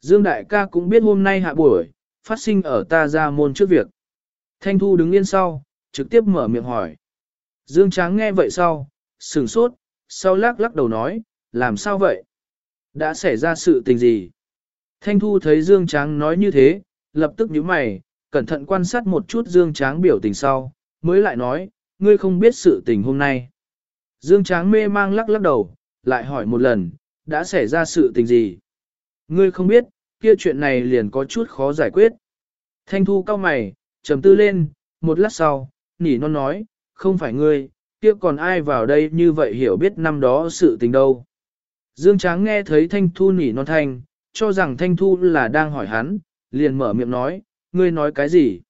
Speaker 1: Dương Đại ca cũng biết hôm nay hạ buổi, phát sinh ở ta ra môn trước việc. Thanh Thu đứng yên sau, trực tiếp mở miệng hỏi. Dương Tráng nghe vậy sau, sửng sốt, sau lắc lắc đầu nói, làm sao vậy? Đã xảy ra sự tình gì? Thanh Thu thấy Dương Tráng nói như thế, lập tức nhíu mày, cẩn thận quan sát một chút Dương Tráng biểu tình sau, mới lại nói, ngươi không biết sự tình hôm nay. Dương Tráng mê mang lắc lắc đầu, lại hỏi một lần, đã xảy ra sự tình gì? Ngươi không biết, kia chuyện này liền có chút khó giải quyết. Thanh Thu cao mày, trầm tư lên, một lát sau, nỉ non nói, không phải ngươi, kia còn ai vào đây như vậy hiểu biết năm đó sự tình đâu. Dương Tráng nghe thấy Thanh Thu nỉ non thanh, cho rằng Thanh Thu là đang hỏi hắn, liền mở miệng nói, ngươi nói cái gì?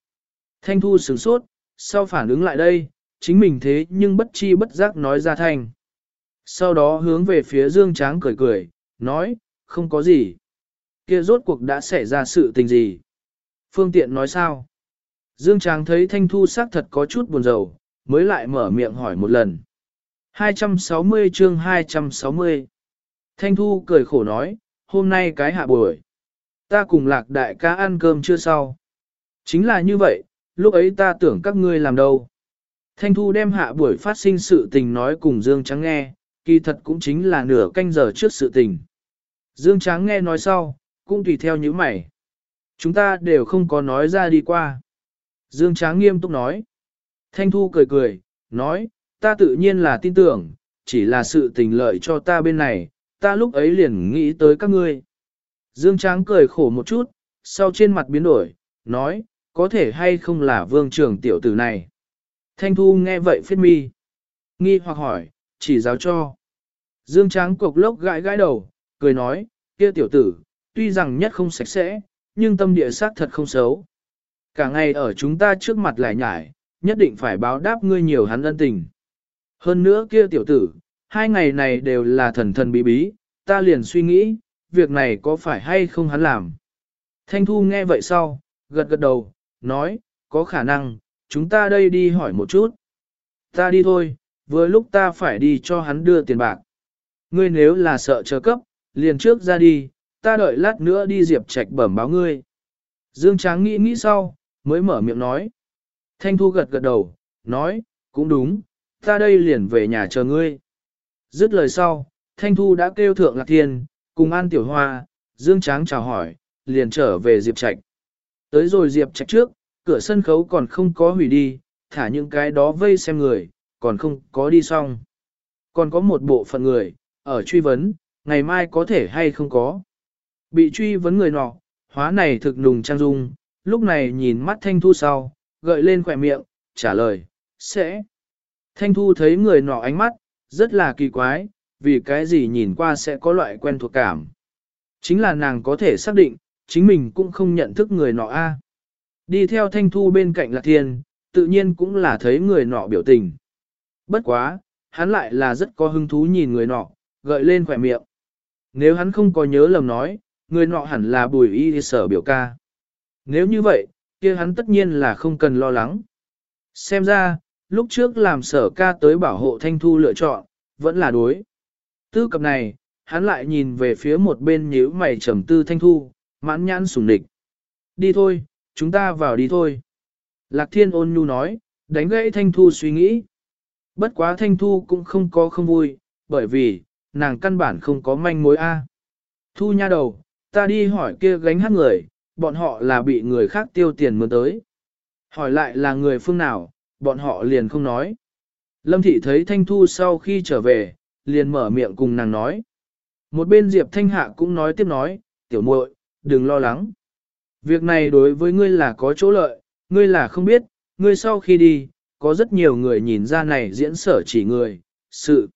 Speaker 1: Thanh Thu sửng sốt, sau phản ứng lại đây, chính mình thế nhưng bất chi bất giác nói ra thanh. Sau đó hướng về phía Dương Tráng cười cười, nói, không có gì. Kia rốt cuộc đã xảy ra sự tình gì? Phương tiện nói sao? Dương Tráng thấy Thanh Thu xác thật có chút buồn rầu, mới lại mở miệng hỏi một lần. 260 chương 260 Thanh Thu cười khổ nói, hôm nay cái hạ buổi. Ta cùng lạc đại ca ăn cơm chưa sau. Chính là như vậy, lúc ấy ta tưởng các ngươi làm đâu. Thanh Thu đem hạ buổi phát sinh sự tình nói cùng Dương Tráng nghe, kỳ thật cũng chính là nửa canh giờ trước sự tình. Dương Tráng nghe nói sau, cũng tùy theo những mày. Chúng ta đều không có nói ra đi qua. Dương Tráng nghiêm túc nói. Thanh Thu cười cười, nói, ta tự nhiên là tin tưởng, chỉ là sự tình lợi cho ta bên này, ta lúc ấy liền nghĩ tới các ngươi. Dương Tráng cười khổ một chút, sau trên mặt biến đổi, nói, có thể hay không là vương trưởng tiểu tử này. Thanh Thu nghe vậy phết mi. Nghi hoặc hỏi, chỉ giáo cho. Dương Tráng cục lốc gãi gãi đầu, cười nói, kia tiểu tử, tuy rằng nhất không sạch sẽ, nhưng tâm địa xác thật không xấu. Cả ngày ở chúng ta trước mặt lại nhải, nhất định phải báo đáp ngươi nhiều hắn ân tình. Hơn nữa kia tiểu tử, hai ngày này đều là thần thần bí bí, ta liền suy nghĩ, việc này có phải hay không hắn làm. Thanh Thu nghe vậy sau, gật gật đầu, nói, có khả năng, chúng ta đây đi hỏi một chút. Ta đi thôi, vừa lúc ta phải đi cho hắn đưa tiền bạc. Ngươi nếu là sợ chờ cấp, liền trước ra đi, ta đợi lát nữa đi diệp trạch bẩm báo ngươi. Dương Tráng nghĩ nghĩ sau, mới mở miệng nói. Thanh Thu gật gật đầu, nói, cũng đúng, ta đây liền về nhà chờ ngươi. Dứt lời sau, Thanh Thu đã kêu thượng Lạc Thiên, cùng An Tiểu Hoa, Dương Tráng chào hỏi, liền trở về Diệp Trạch. Tới rồi Diệp Trạch trước, cửa sân khấu còn không có hủy đi, thả những cái đó vây xem người, còn không có đi xong. Còn có một bộ phận người, ở truy vấn, ngày mai có thể hay không có. Bị truy vấn người nọ, hóa này thực nùng trang dung, lúc này nhìn mắt Thanh Thu sau, gợi lên khỏe miệng, trả lời, sẽ. Thanh Thu thấy người nọ ánh mắt, rất là kỳ quái, vì cái gì nhìn qua sẽ có loại quen thuộc cảm. Chính là nàng có thể xác định, chính mình cũng không nhận thức người nọ a. Đi theo Thanh Thu bên cạnh Lạc Thiên, tự nhiên cũng là thấy người nọ biểu tình. Bất quá, hắn lại là rất có hứng thú nhìn người nọ, gợi lên khỏe miệng. Nếu hắn không có nhớ lầm nói, người nọ hẳn là bùi y sở biểu ca. Nếu như vậy, kia hắn tất nhiên là không cần lo lắng. Xem ra, lúc trước làm sở ca tới bảo hộ thanh thu lựa chọn, vẫn là đối. Tư cập này, hắn lại nhìn về phía một bên nhíu mày trầm tư thanh thu, mãn nhãn sùng địch. Đi thôi, chúng ta vào đi thôi. Lạc thiên ôn nhu nói, đánh gãy thanh thu suy nghĩ. Bất quá thanh thu cũng không có không vui, bởi vì, nàng căn bản không có manh mối A. Thu nha đầu, ta đi hỏi kia gánh hát người, bọn họ là bị người khác tiêu tiền mướn tới. Hỏi lại là người phương nào, bọn họ liền không nói. Lâm thị thấy Thanh Thu sau khi trở về, liền mở miệng cùng nàng nói. Một bên Diệp Thanh Hạ cũng nói tiếp nói, tiểu muội, đừng lo lắng. Việc này đối với ngươi là có chỗ lợi, ngươi là không biết, ngươi sau khi đi, có rất nhiều người nhìn ra này diễn sở chỉ người, sự.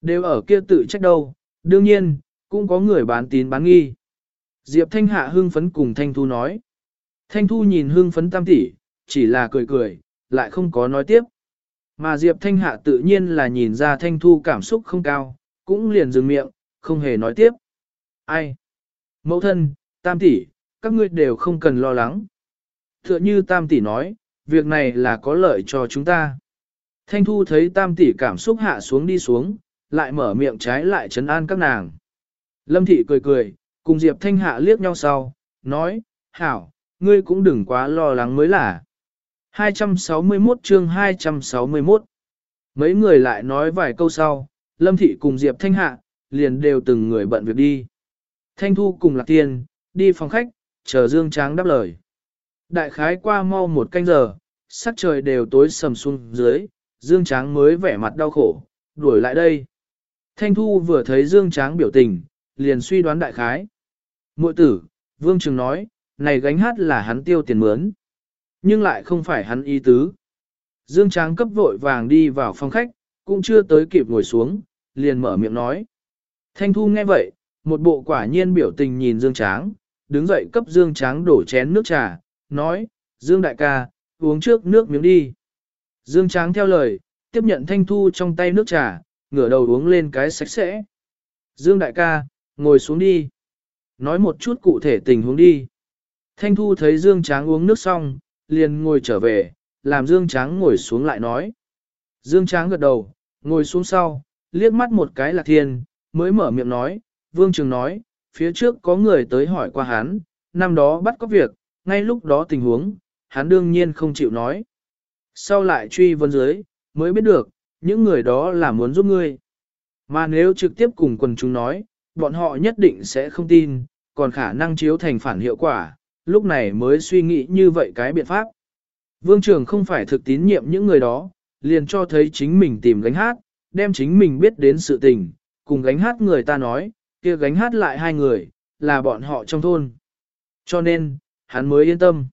Speaker 1: Đều ở kia tự trách đâu, đương nhiên, cũng có người bán tín bán nghi. Diệp Thanh Hạ hưng phấn cùng Thanh Thu nói. Thanh Thu nhìn hưng phấn tam tỷ, chỉ là cười cười, lại không có nói tiếp. Mà Diệp Thanh Hạ tự nhiên là nhìn ra Thanh Thu cảm xúc không cao, cũng liền dừng miệng, không hề nói tiếp. Ai? Mẫu thân, tam tỷ, các ngươi đều không cần lo lắng. Tựa như tam tỷ nói, việc này là có lợi cho chúng ta. Thanh Thu thấy tam tỷ cảm xúc hạ xuống đi xuống, lại mở miệng trái lại trấn an các nàng. Lâm thị cười cười, cùng Diệp Thanh Hạ liếc nhau sau, nói, hảo, ngươi cũng đừng quá lo lắng mới là. 261 chương 261 Mấy người lại nói vài câu sau, Lâm Thị cùng Diệp Thanh Hạ, liền đều từng người bận việc đi. Thanh Thu cùng Lạc Tiên, đi phòng khách, chờ Dương Tráng đáp lời. Đại khái qua mau một canh giờ, sắc trời đều tối sầm xuống dưới, Dương Tráng mới vẻ mặt đau khổ, đuổi lại đây. Thanh Thu vừa thấy Dương Tráng biểu tình, liền suy đoán đại khái. Mội tử, Vương Trường nói, này gánh hát là hắn tiêu tiền mướn. Nhưng lại không phải hắn ý tứ. Dương Tráng cấp vội vàng đi vào phòng khách, cũng chưa tới kịp ngồi xuống, liền mở miệng nói. Thanh Thu nghe vậy, một bộ quả nhiên biểu tình nhìn Dương Tráng, đứng dậy cấp Dương Tráng đổ chén nước trà, nói, Dương đại ca, uống trước nước miếng đi. Dương Tráng theo lời, tiếp nhận Thanh Thu trong tay nước trà, ngửa đầu uống lên cái sạch sẽ. Dương đại ca, ngồi xuống đi. Nói một chút cụ thể tình huống đi. Thanh Thu thấy Dương Tráng uống nước xong, liền ngồi trở về, làm Dương Tráng ngồi xuống lại nói. Dương Tráng gật đầu, ngồi xuống sau, liếc mắt một cái lạc thiên, mới mở miệng nói, Vương Trường nói, phía trước có người tới hỏi qua hắn, năm đó bắt có việc, ngay lúc đó tình huống, hắn đương nhiên không chịu nói. Sau lại truy vấn dưới, mới biết được, những người đó là muốn giúp ngươi. Mà nếu trực tiếp cùng quần chúng nói, bọn họ nhất định sẽ không tin, còn khả năng chiếu thành phản hiệu quả, lúc này mới suy nghĩ như vậy cái biện pháp. Vương Trường không phải thực tín nhiệm những người đó, liền cho thấy chính mình tìm gánh hát, đem chính mình biết đến sự tình, cùng gánh hát người ta nói, kia gánh hát lại hai người, là bọn họ trong thôn. Cho nên, hắn mới yên tâm.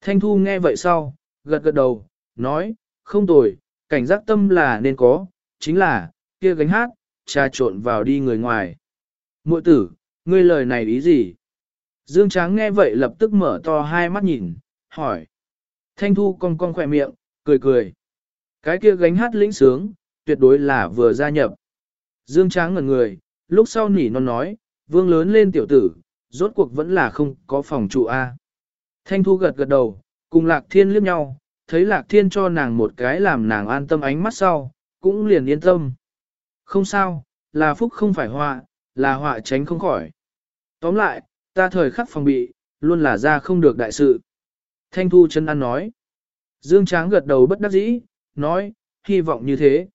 Speaker 1: Thanh Thu nghe vậy sau, gật gật đầu, nói, không tồi, cảnh giác tâm là nên có, chính là, kia gánh hát, trà trộn vào đi người ngoài. Muội tử, ngươi lời này ý gì? Dương Tráng nghe vậy lập tức mở to hai mắt nhìn, hỏi. Thanh Thu cong cong khỏe miệng, cười cười. Cái kia gánh hát lĩnh sướng, tuyệt đối là vừa gia nhập. Dương Tráng ngẩn người, lúc sau nỉ non nói, vương lớn lên tiểu tử, rốt cuộc vẫn là không có phòng trụ A. Thanh Thu gật gật đầu, cùng Lạc Thiên liếc nhau, thấy Lạc Thiên cho nàng một cái làm nàng an tâm ánh mắt sau, cũng liền yên tâm. Không sao, là phúc không phải họa, là họa tránh không khỏi. Tóm lại, ta thời khắc phòng bị, luôn là ra không được đại sự. Thanh Thu chân ăn nói. Dương Tráng gật đầu bất đắc dĩ, nói, hy vọng như thế.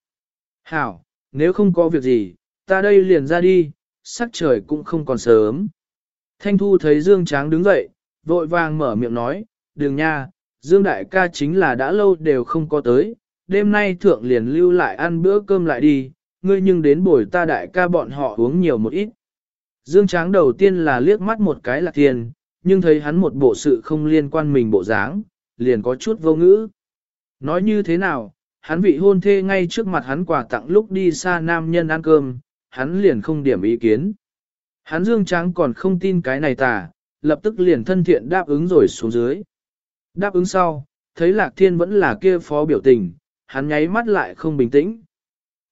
Speaker 1: Hảo, nếu không có việc gì, ta đây liền ra đi, sắc trời cũng không còn sớm. Thanh Thu thấy Dương Tráng đứng dậy, vội vàng mở miệng nói, đường nha, Dương Đại ca chính là đã lâu đều không có tới, đêm nay thượng liền lưu lại ăn bữa cơm lại đi, ngươi nhưng đến buổi ta đại ca bọn họ uống nhiều một ít. Dương Tráng đầu tiên là liếc mắt một cái là tiền, nhưng thấy hắn một bộ sự không liên quan mình bộ dáng, liền có chút vô ngữ. Nói như thế nào, hắn vị hôn thê ngay trước mặt hắn quà tặng lúc đi xa nam nhân ăn cơm, hắn liền không điểm ý kiến. Hắn Dương Tráng còn không tin cái này tà, lập tức liền thân thiện đáp ứng rồi xuống dưới. Đáp ứng sau, thấy Lạc Thiên vẫn là kia phó biểu tình, hắn nháy mắt lại không bình tĩnh.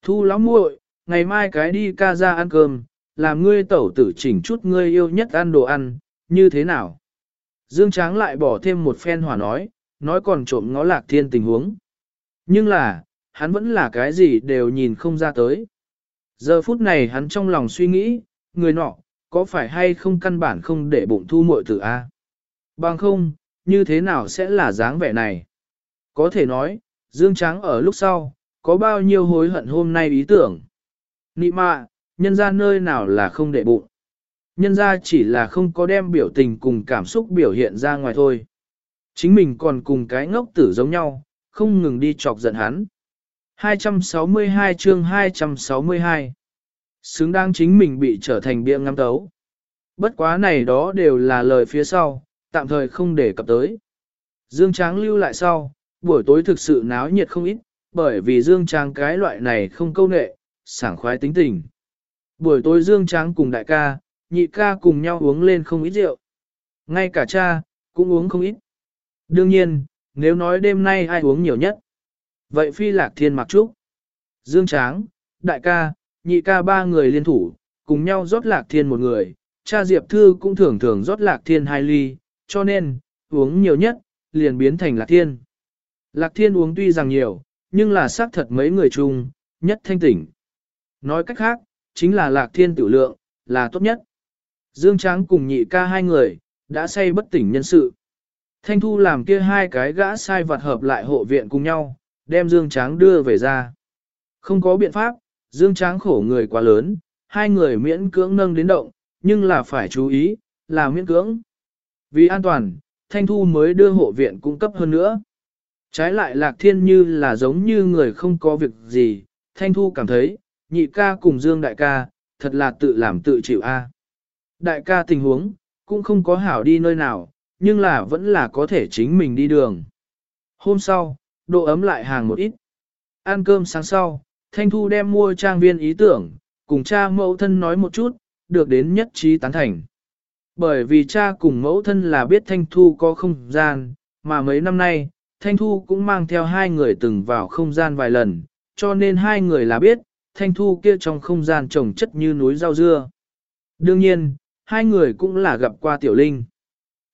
Speaker 1: Thu lắm muội, ngày mai cái đi ca ra ăn cơm, làm ngươi tẩu tử chỉnh chút ngươi yêu nhất ăn đồ ăn, như thế nào? Dương Tráng lại bỏ thêm một phen hỏa nói, nói còn trộm ngó Lạc Thiên tình huống. Nhưng là, hắn vẫn là cái gì đều nhìn không ra tới. Giờ phút này hắn trong lòng suy nghĩ, người nọ, có phải hay không căn bản không để bụng thu muội tử A? Bằng không, như thế nào sẽ là dáng vẻ này? Có thể nói, Dương Tráng ở lúc sau, có bao nhiêu hối hận hôm nay ý tưởng? Nị mạ, nhân ra nơi nào là không để bụng? Nhân ra chỉ là không có đem biểu tình cùng cảm xúc biểu hiện ra ngoài thôi. Chính mình còn cùng cái ngốc tử giống nhau, không ngừng đi chọc giận hắn. 262 chương 262 Xứng đáng chính mình bị trở thành bia ngắm tấu. Bất quá này đó đều là lời phía sau, tạm thời không để cập tới. Dương Tráng lưu lại sau, buổi tối thực sự náo nhiệt không ít, bởi vì Dương Tráng cái loại này không câu nệ, sảng khoái tính tình. Buổi tối Dương Tráng cùng đại ca, nhị ca cùng nhau uống lên không ít rượu. Ngay cả cha, cũng uống không ít. Đương nhiên, nếu nói đêm nay ai uống nhiều nhất. Vậy phi lạc thiên mặc trúc. Dương Tráng, đại ca, nhị ca ba người liên thủ, cùng nhau rót lạc thiên một người, cha Diệp Thư cũng thường thường rót lạc thiên hai ly, cho nên, uống nhiều nhất, liền biến thành lạc thiên. Lạc thiên uống tuy rằng nhiều, nhưng là xác thật mấy người chung, nhất thanh tỉnh. Nói cách khác, chính là lạc thiên tử lượng, là tốt nhất. Dương Tráng cùng nhị ca hai người, đã say bất tỉnh nhân sự. Thanh Thu làm kia hai cái gã sai vặt hợp lại hộ viện cùng nhau, đem Dương Tráng đưa về ra. Không có biện pháp, Dương Tráng khổ người quá lớn, hai người miễn cưỡng nâng đến động, nhưng là phải chú ý, là miễn cưỡng. Vì an toàn, Thanh Thu mới đưa hộ viện cung cấp hơn nữa. Trái lại Lạc Thiên như là giống như người không có việc gì, Thanh Thu cảm thấy, nhị ca cùng Dương đại ca, thật là tự làm tự chịu a. Đại ca tình huống, cũng không có hảo đi nơi nào, nhưng là vẫn là có thể chính mình đi đường. Hôm sau, độ ấm lại hàng một ít. Ăn cơm sáng sau, Thanh Thu đem mua trang viên ý tưởng, cùng cha mẫu thân nói một chút, được đến nhất trí tán thành. Bởi vì cha cùng mẫu thân là biết Thanh Thu có không gian, mà mấy năm nay, Thanh Thu cũng mang theo hai người từng vào không gian vài lần, cho nên hai người là biết, Thanh Thu kia trong không gian trồng chất như núi rau dưa. Đương nhiên, hai người cũng là gặp qua Tiểu Linh.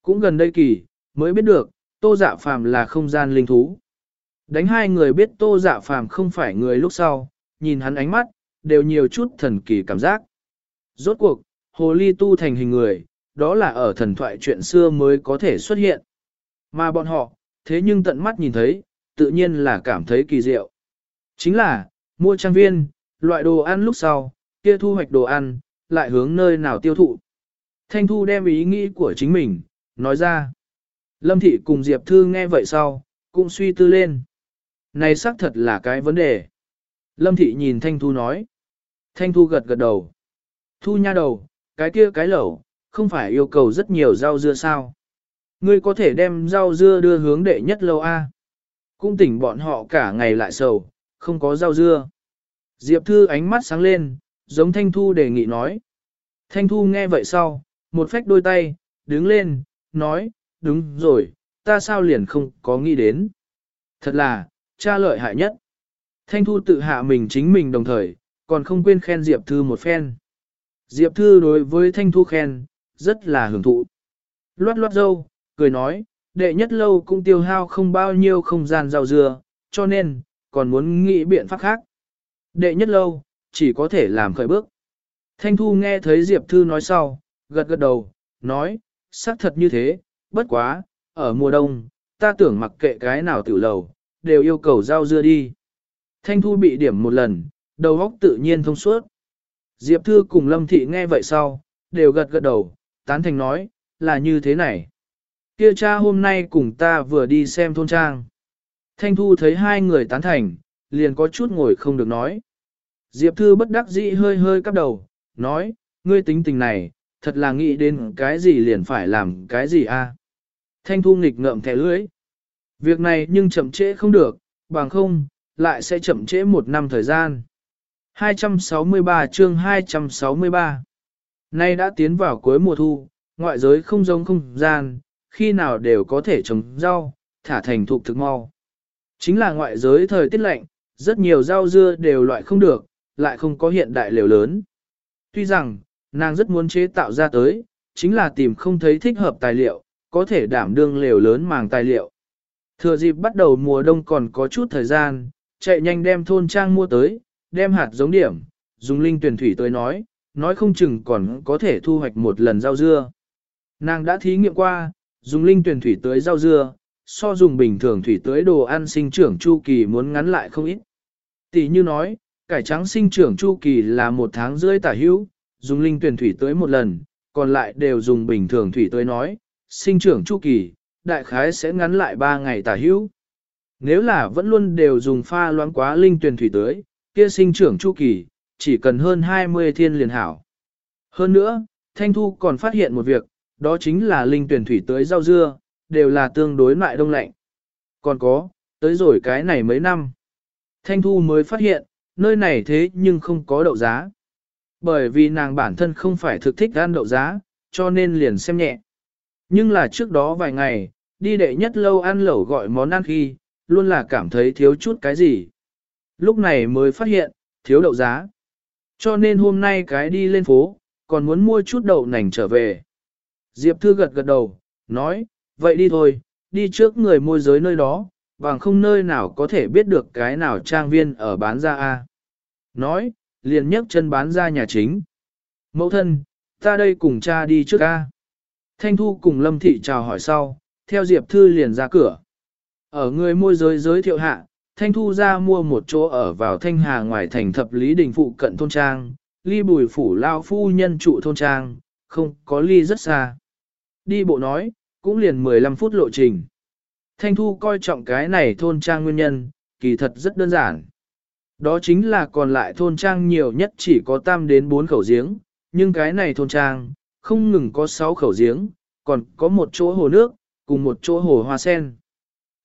Speaker 1: Cũng gần đây kỳ, mới biết được, Tô Dạ Phàm là không gian linh thú. Đánh hai người biết Tô Dạ Phàm không phải người lúc sau, nhìn hắn ánh mắt, đều nhiều chút thần kỳ cảm giác. Rốt cuộc, hồ ly tu thành hình người, đó là ở thần thoại chuyện xưa mới có thể xuất hiện. Mà bọn họ, thế nhưng tận mắt nhìn thấy, tự nhiên là cảm thấy kỳ diệu. Chính là, mua trang viên, loại đồ ăn lúc sau, kia thu hoạch đồ ăn, lại hướng nơi nào tiêu thụ. Thanh Thu đem ý nghĩ của chính mình, nói ra. Lâm Thị cùng Diệp Thư nghe vậy sau, cũng suy tư lên. Này xác thật là cái vấn đề. Lâm Thị nhìn Thanh Thu nói. Thanh Thu gật gật đầu. Thu nha đầu, cái kia cái lẩu, không phải yêu cầu rất nhiều rau dưa sao. Ngươi có thể đem rau dưa đưa hướng đệ nhất lâu A. Cũng tỉnh bọn họ cả ngày lại sầu, không có rau dưa. Diệp Thư ánh mắt sáng lên, giống Thanh Thu đề nghị nói. Thanh Thu nghe vậy sau, một phách đôi tay, đứng lên, nói, đúng rồi, ta sao liền không có nghĩ đến. Thật là, cha lợi hại nhất. Thanh Thu tự hạ mình chính mình đồng thời, còn không quên khen Diệp Thư một phen. Diệp Thư đối với Thanh Thu khen, rất là hưởng thụ. Loát loát dâu, cười nói, đệ nhất lâu cũng tiêu hao không bao nhiêu không gian rau dưa, cho nên, còn muốn nghĩ biện pháp khác. Đệ nhất lâu, chỉ có thể làm khởi bước. Thanh Thu nghe thấy Diệp Thư nói sau, gật gật đầu, nói, xác thật như thế, bất quá, ở mùa đông, ta tưởng mặc kệ cái nào tiểu lầu, đều yêu cầu rau dưa đi. Thanh Thu bị điểm một lần, đầu óc tự nhiên thông suốt. Diệp Thư cùng Lâm Thị nghe vậy sau, đều gật gật đầu, tán thành nói, là như thế này. Kia cha hôm nay cùng ta vừa đi xem thôn trang. Thanh Thu thấy hai người tán thành, liền có chút ngồi không được nói. Diệp Thư bất đắc dĩ hơi hơi cắp đầu, nói, ngươi tính tình này, thật là nghĩ đến cái gì liền phải làm cái gì a? Thanh Thu nghịch ngợm thẻ lưỡi. Việc này nhưng chậm trễ không được, bằng không, lại sẽ chậm trễ một năm thời gian. 263 chương 263 Nay đã tiến vào cuối mùa thu, ngoại giới không giống không gian, khi nào đều có thể trồng rau, thả thành thục thực mau. Chính là ngoại giới thời tiết lạnh, rất nhiều rau dưa đều loại không được, lại không có hiện đại liều lớn. Tuy rằng, nàng rất muốn chế tạo ra tới, chính là tìm không thấy thích hợp tài liệu, có thể đảm đương lều lớn màng tài liệu. Thừa dịp bắt đầu mùa đông còn có chút thời gian, chạy nhanh đem thôn trang mua tới, đem hạt giống điểm, dùng linh tuyển thủy tới nói, nói không chừng còn có thể thu hoạch một lần rau dưa. Nàng đã thí nghiệm qua, dùng linh tuyển thủy tưới rau dưa, so dùng bình thường thủy tưới đồ ăn sinh trưởng chu kỳ muốn ngắn lại không ít. Tỷ như nói, cải trắng sinh trưởng chu kỳ là một tháng rưỡi tả hữu, dùng linh tuyển thủy tưới một lần, còn lại đều dùng bình thường thủy tưới nói, sinh trưởng chu kỳ, đại khái sẽ ngắn lại 3 ngày tả hữu. Nếu là vẫn luôn đều dùng pha loãng quá linh tuyển thủy tưới kia sinh trưởng chu kỳ, chỉ cần hơn 20 thiên liền hảo. Hơn nữa, Thanh Thu còn phát hiện một việc, đó chính là linh tuyển thủy tới rau dưa, đều là tương đối loại đông lạnh. Còn có, tới rồi cái này mấy năm. Thanh Thu mới phát hiện, nơi này thế nhưng không có đậu giá. Bởi vì nàng bản thân không phải thực thích ăn đậu giá, cho nên liền xem nhẹ. Nhưng là trước đó vài ngày, đi đệ nhất lâu ăn lẩu gọi món ăn khi, luôn là cảm thấy thiếu chút cái gì. Lúc này mới phát hiện, thiếu đậu giá. Cho nên hôm nay cái đi lên phố, còn muốn mua chút đậu nành trở về. Diệp Thư gật gật đầu, nói, vậy đi thôi, đi trước người môi giới nơi đó, bằng không nơi nào có thể biết được cái nào trang viên ở bán ra a. Nói, liền nhấc chân bán ra nhà chính. Mẫu thân, ta đây cùng cha đi trước a. Thanh Thu cùng Lâm Thị chào hỏi sau, theo Diệp Thư liền ra cửa. Ở người môi giới giới thiệu hạ, Thanh Thu ra mua một chỗ ở vào Thanh Hà ngoài thành thập lý đình phụ cận thôn trang, ly bùi phủ lao phu nhân trụ thôn trang, không có ly rất xa. Đi bộ nói, cũng liền 15 phút lộ trình. Thanh Thu coi trọng cái này thôn trang nguyên nhân, kỳ thật rất đơn giản. Đó chính là còn lại thôn trang nhiều nhất chỉ có tam đến 4 khẩu giếng, nhưng cái này thôn trang, không ngừng có 6 khẩu giếng, còn có một chỗ hồ nước, cùng một chỗ hồ hoa sen.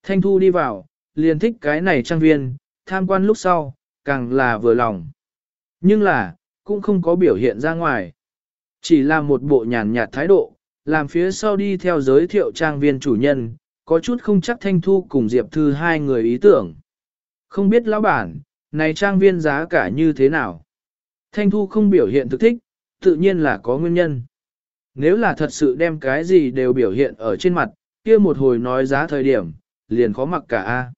Speaker 1: Thanh Thu đi vào, liền thích cái này trang viên, tham quan lúc sau, càng là vừa lòng. Nhưng là, cũng không có biểu hiện ra ngoài. Chỉ là một bộ nhàn nhạt thái độ, làm phía sau đi theo giới thiệu trang viên chủ nhân, có chút không chắc Thanh Thu cùng Diệp Thư hai người ý tưởng. Không biết lão bản, này trang viên giá cả như thế nào? Thanh Thu không biểu hiện thực thích, tự nhiên là có nguyên nhân. Nếu là thật sự đem cái gì đều biểu hiện ở trên mặt, kia một hồi nói giá thời điểm, liền khó mặc cả a.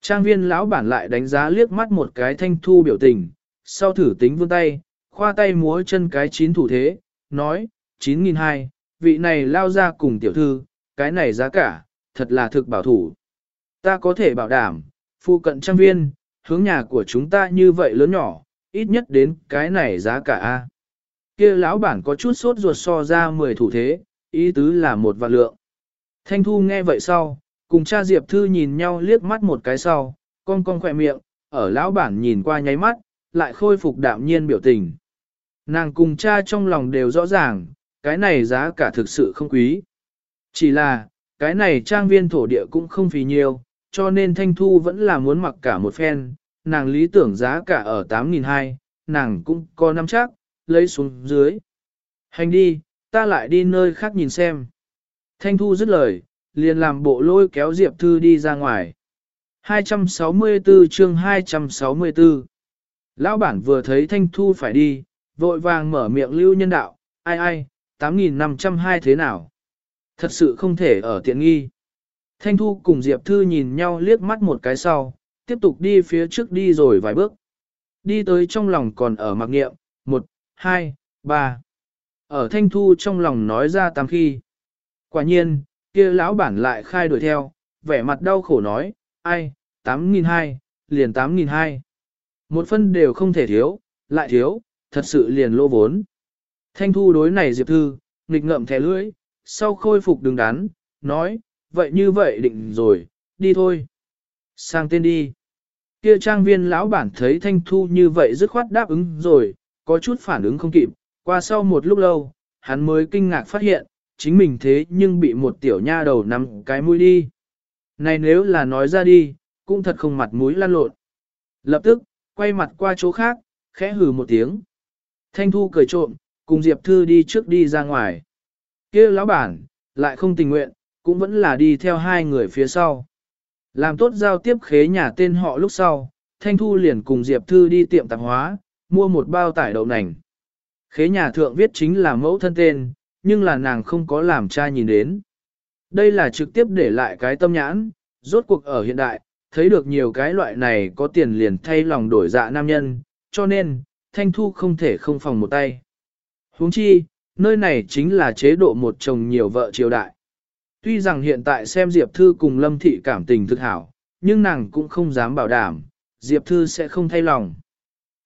Speaker 1: Trang viên lão bản lại đánh giá liếc mắt một cái Thanh Thu biểu tình, sau thử tính vươn tay, khoa tay múa chân cái chín thủ thế, nói, 9.200, vị này lao ra cùng tiểu thư, cái này giá cả, thật là thực bảo thủ. Ta có thể bảo đảm, phụ cận trang viên, hướng nhà của chúng ta như vậy lớn nhỏ, ít nhất đến cái này giá cả a. Kia lão bản có chút sốt ruột so ra 10 thủ thế, ý tứ là một vạn lượng. Thanh Thu nghe vậy sau, cùng cha Diệp Thư nhìn nhau liếc mắt một cái sau, con con khỏe miệng, ở lão bản nhìn qua nháy mắt, lại khôi phục đạm nhiên biểu tình. Nàng cùng cha trong lòng đều rõ ràng, cái này giá cả thực sự không quý. Chỉ là, cái này trang viên thổ địa cũng không phí nhiều, cho nên Thanh Thu vẫn là muốn mặc cả một phen, nàng lý tưởng giá cả ở 8.200, nàng cũng có năm chắc, lấy xuống dưới. Hành đi, ta lại đi nơi khác nhìn xem. Thanh Thu dứt lời, liền làm bộ lôi kéo Diệp Thư đi ra ngoài. 264 chương 264 Lão bản vừa thấy Thanh Thu phải đi, vội vàng mở miệng lưu nhân đạo, ai ai, 8.502 thế nào? Thật sự không thể ở tiện nghi. Thanh Thu cùng Diệp Thư nhìn nhau liếc mắt một cái sau, tiếp tục đi phía trước đi rồi vài bước. Đi tới trong lòng còn ở mặc nghiệm, một, hai, ba. Ở Thanh Thu trong lòng nói ra tám khi. Quả nhiên, kia lão bản lại khai đuổi theo, vẻ mặt đau khổ nói, ai, 8.200, liền 8.200. Một phân đều không thể thiếu, lại thiếu, thật sự liền lô vốn. Thanh thu đối này Diệp Thư, nghịch ngậm thẻ lưỡi, sau khôi phục đứng đắn, nói, vậy như vậy định rồi, đi thôi. Sang tên đi. Kia trang viên lão bản thấy Thanh Thu như vậy dứt khoát đáp ứng rồi, có chút phản ứng không kịp, qua sau một lúc lâu, hắn mới kinh ngạc phát hiện, chính mình thế nhưng bị một tiểu nha đầu nắm cái mũi đi. Này nếu là nói ra đi, cũng thật không mặt mũi lan lộn. Lập tức, quay mặt qua chỗ khác, khẽ hừ một tiếng. Thanh Thu cười trộm, cùng Diệp Thư đi trước đi ra ngoài. kia lão bản, lại không tình nguyện, cũng vẫn là đi theo hai người phía sau. Làm tốt giao tiếp khế nhà tên họ lúc sau, Thanh Thu liền cùng Diệp Thư đi tiệm tạp hóa, mua một bao tải đậu nành. Khế nhà thượng viết chính là mẫu thân tên, nhưng là nàng không có làm cha nhìn đến. Đây là trực tiếp để lại cái tâm nhãn, rốt cuộc ở hiện đại, thấy được nhiều cái loại này có tiền liền thay lòng đổi dạ nam nhân, cho nên, Thanh Thu không thể không phòng một tay huống chi, nơi này chính là chế độ một chồng nhiều vợ triều đại. Tuy rằng hiện tại xem Diệp Thư cùng Lâm Thị cảm tình thực hảo, nhưng nàng cũng không dám bảo đảm, Diệp Thư sẽ không thay lòng.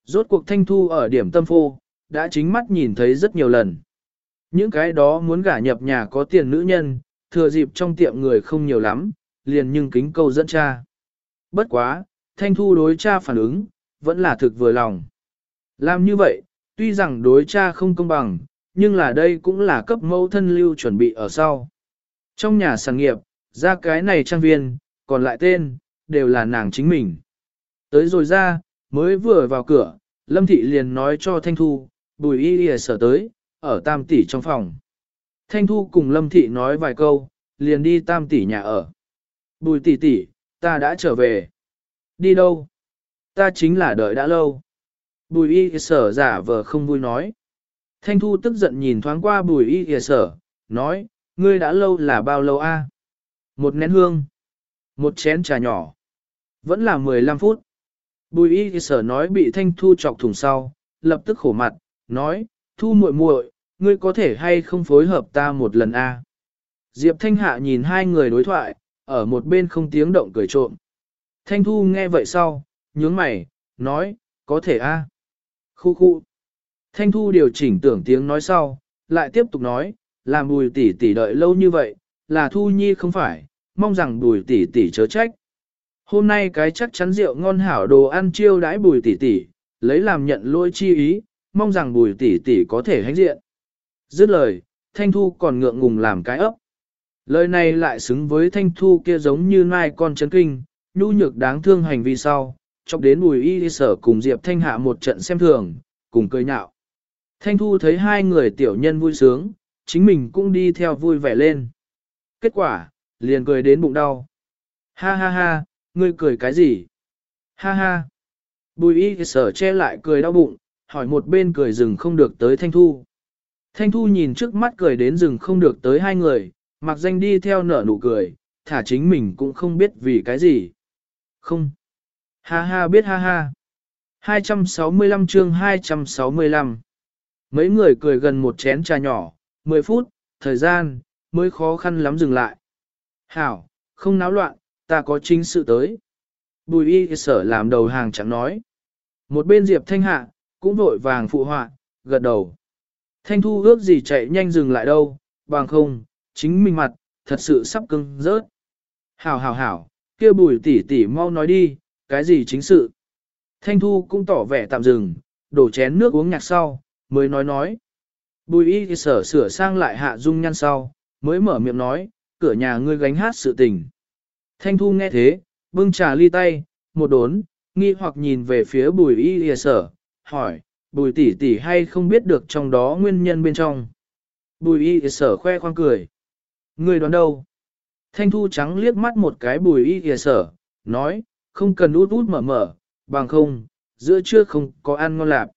Speaker 1: Rốt cuộc Thanh Thu ở điểm tâm phô, đã chính mắt nhìn thấy rất nhiều lần. Những cái đó muốn gả nhập nhà có tiền nữ nhân, thừa dịp trong tiệm người không nhiều lắm, liền nhưng kính câu dẫn cha. Bất quá, Thanh Thu đối cha phản ứng, vẫn là thực vừa lòng. Làm như vậy, tuy rằng đối cha không công bằng, nhưng là đây cũng là cấp mẫu thân lưu chuẩn bị ở sau. Trong nhà sản nghiệp, ra cái này trang viên, còn lại tên, đều là nàng chính mình. Tới rồi ra, mới vừa vào cửa, Lâm Thị liền nói cho Thanh Thu, bùi y y sở tới, ở tam tỷ trong phòng. Thanh Thu cùng Lâm Thị nói vài câu, liền đi tam tỷ nhà ở. Bùi tỷ tỷ, ta đã trở về. Đi đâu? Ta chính là đợi đã lâu. Bùi y sở giả vờ không vui nói. Thanh Thu tức giận nhìn thoáng qua bùi y sở, nói, ngươi đã lâu là bao lâu a? Một nén hương. Một chén trà nhỏ. Vẫn là 15 phút. Bùi y sở nói bị Thanh Thu chọc thủng sau, lập tức khổ mặt, nói, Thu muội muội, ngươi có thể hay không phối hợp ta một lần a? Diệp Thanh Hạ nhìn hai người đối thoại, ở một bên không tiếng động cười trộm. Thanh Thu nghe vậy sau, nhướng mày, nói, có thể a. Khu khu. Thanh Thu điều chỉnh tưởng tiếng nói sau, lại tiếp tục nói, làm bùi tỷ tỷ đợi lâu như vậy, là Thu Nhi không phải, mong rằng bùi tỷ tỷ chớ trách. Hôm nay cái chắc chắn rượu ngon hảo đồ ăn chiêu đãi bùi tỷ tỷ, lấy làm nhận lỗi chi ý, mong rằng bùi tỷ tỷ có thể hãnh diện. Dứt lời, Thanh Thu còn ngượng ngùng làm cái ấp. Lời này lại xứng với Thanh Thu kia giống như mai con chấn kinh, nhu nhược đáng thương hành vi sau, chọc đến bùi y sở cùng Diệp Thanh Hạ một trận xem thường, cùng cười nhạo. Thanh Thu thấy hai người tiểu nhân vui sướng, chính mình cũng đi theo vui vẻ lên. Kết quả, liền cười đến bụng đau. Ha ha ha, ngươi cười cái gì? Ha ha. Bùi y sở che lại cười đau bụng, hỏi một bên cười rừng không được tới Thanh Thu. Thanh Thu nhìn trước mắt cười đến rừng không được tới hai người, mặc danh đi theo nở nụ cười, thả chính mình cũng không biết vì cái gì. Không. Ha ha biết ha ha. 265 chương 265 Mấy người cười gần một chén trà nhỏ, 10 phút, thời gian, mới khó khăn lắm dừng lại. Hảo, không náo loạn, ta có chính sự tới. Bùi y sở làm đầu hàng chẳng nói. Một bên Diệp Thanh Hạ, cũng vội vàng phụ họa, gật đầu. Thanh Thu ước gì chạy nhanh dừng lại đâu, bằng không, chính mình mặt, thật sự sắp cưng rớt. Hảo hảo hảo, kia bùi tỷ tỷ mau nói đi, cái gì chính sự. Thanh Thu cũng tỏ vẻ tạm dừng, đổ chén nước uống nhạc sau, mới nói nói. Bùi y sở sửa sang lại hạ dung nhăn sau, mới mở miệng nói, cửa nhà ngươi gánh hát sự tình. Thanh Thu nghe thế, bưng trà ly tay, một đốn, nghi hoặc nhìn về phía bùi y sở, hỏi, bùi tỷ tỷ hay không biết được trong đó nguyên nhân bên trong. Bùi y sở khoe khoang cười. Ngươi đoán đâu? Thanh Thu trắng liếc mắt một cái bùi y sở, nói, không cần út út mở mở, bằng không, giữa trưa không có ăn ngon lạp.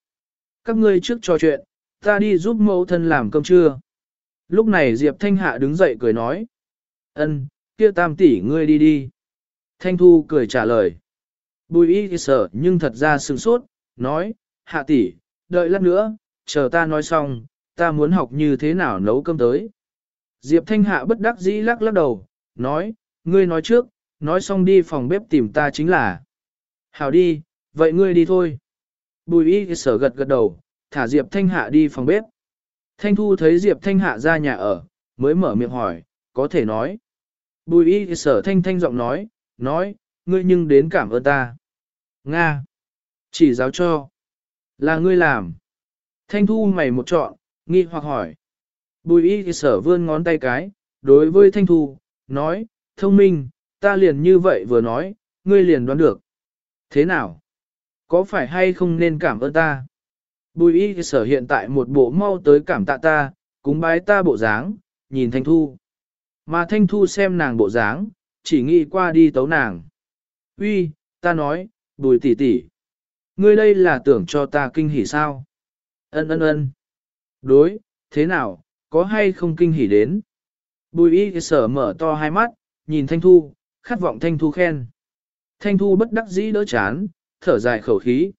Speaker 1: Các ngươi trước trò chuyện, ta đi giúp mẫu thân làm cơm trưa. Lúc này Diệp Thanh Hạ đứng dậy cười nói. ân, kia tam tỷ ngươi đi đi. Thanh Thu cười trả lời. Bùi y thì sợ nhưng thật ra sừng sốt, nói, hạ tỷ, đợi lát nữa, chờ ta nói xong, ta muốn học như thế nào nấu cơm tới. Diệp Thanh Hạ bất đắc dĩ lắc lắc đầu, nói, ngươi nói trước, nói xong đi phòng bếp tìm ta chính là. Hảo đi, vậy ngươi đi thôi. Bùi y sở gật gật đầu, thả Diệp Thanh Hạ đi phòng bếp. Thanh Thu thấy Diệp Thanh Hạ ra nhà ở, mới mở miệng hỏi, có thể nói. Bùi y sở thanh thanh giọng nói, nói, ngươi nhưng đến cảm ơn ta. Nga. Chỉ giáo cho. Là ngươi làm. Thanh Thu mày một trọn, nghi hoặc hỏi. Bùi y sở vươn ngón tay cái, đối với Thanh Thu, nói, thông minh, ta liền như vậy vừa nói, ngươi liền đoán được. Thế nào? Có phải hay không nên cảm ơn ta? Bùi y sở hiện tại một bộ mau tới cảm tạ ta, cúng bái ta bộ dáng, nhìn Thanh Thu. Mà Thanh Thu xem nàng bộ dáng, chỉ nghĩ qua đi tấu nàng. Uy, ta nói, bùi tỷ tỷ, Ngươi đây là tưởng cho ta kinh hỉ sao? Ân ân ân. Đối, thế nào, có hay không kinh hỉ đến? Bùi y sở mở to hai mắt, nhìn Thanh Thu, khát vọng Thanh Thu khen. Thanh Thu bất đắc dĩ đỡ chán, thở dài khẩu khí.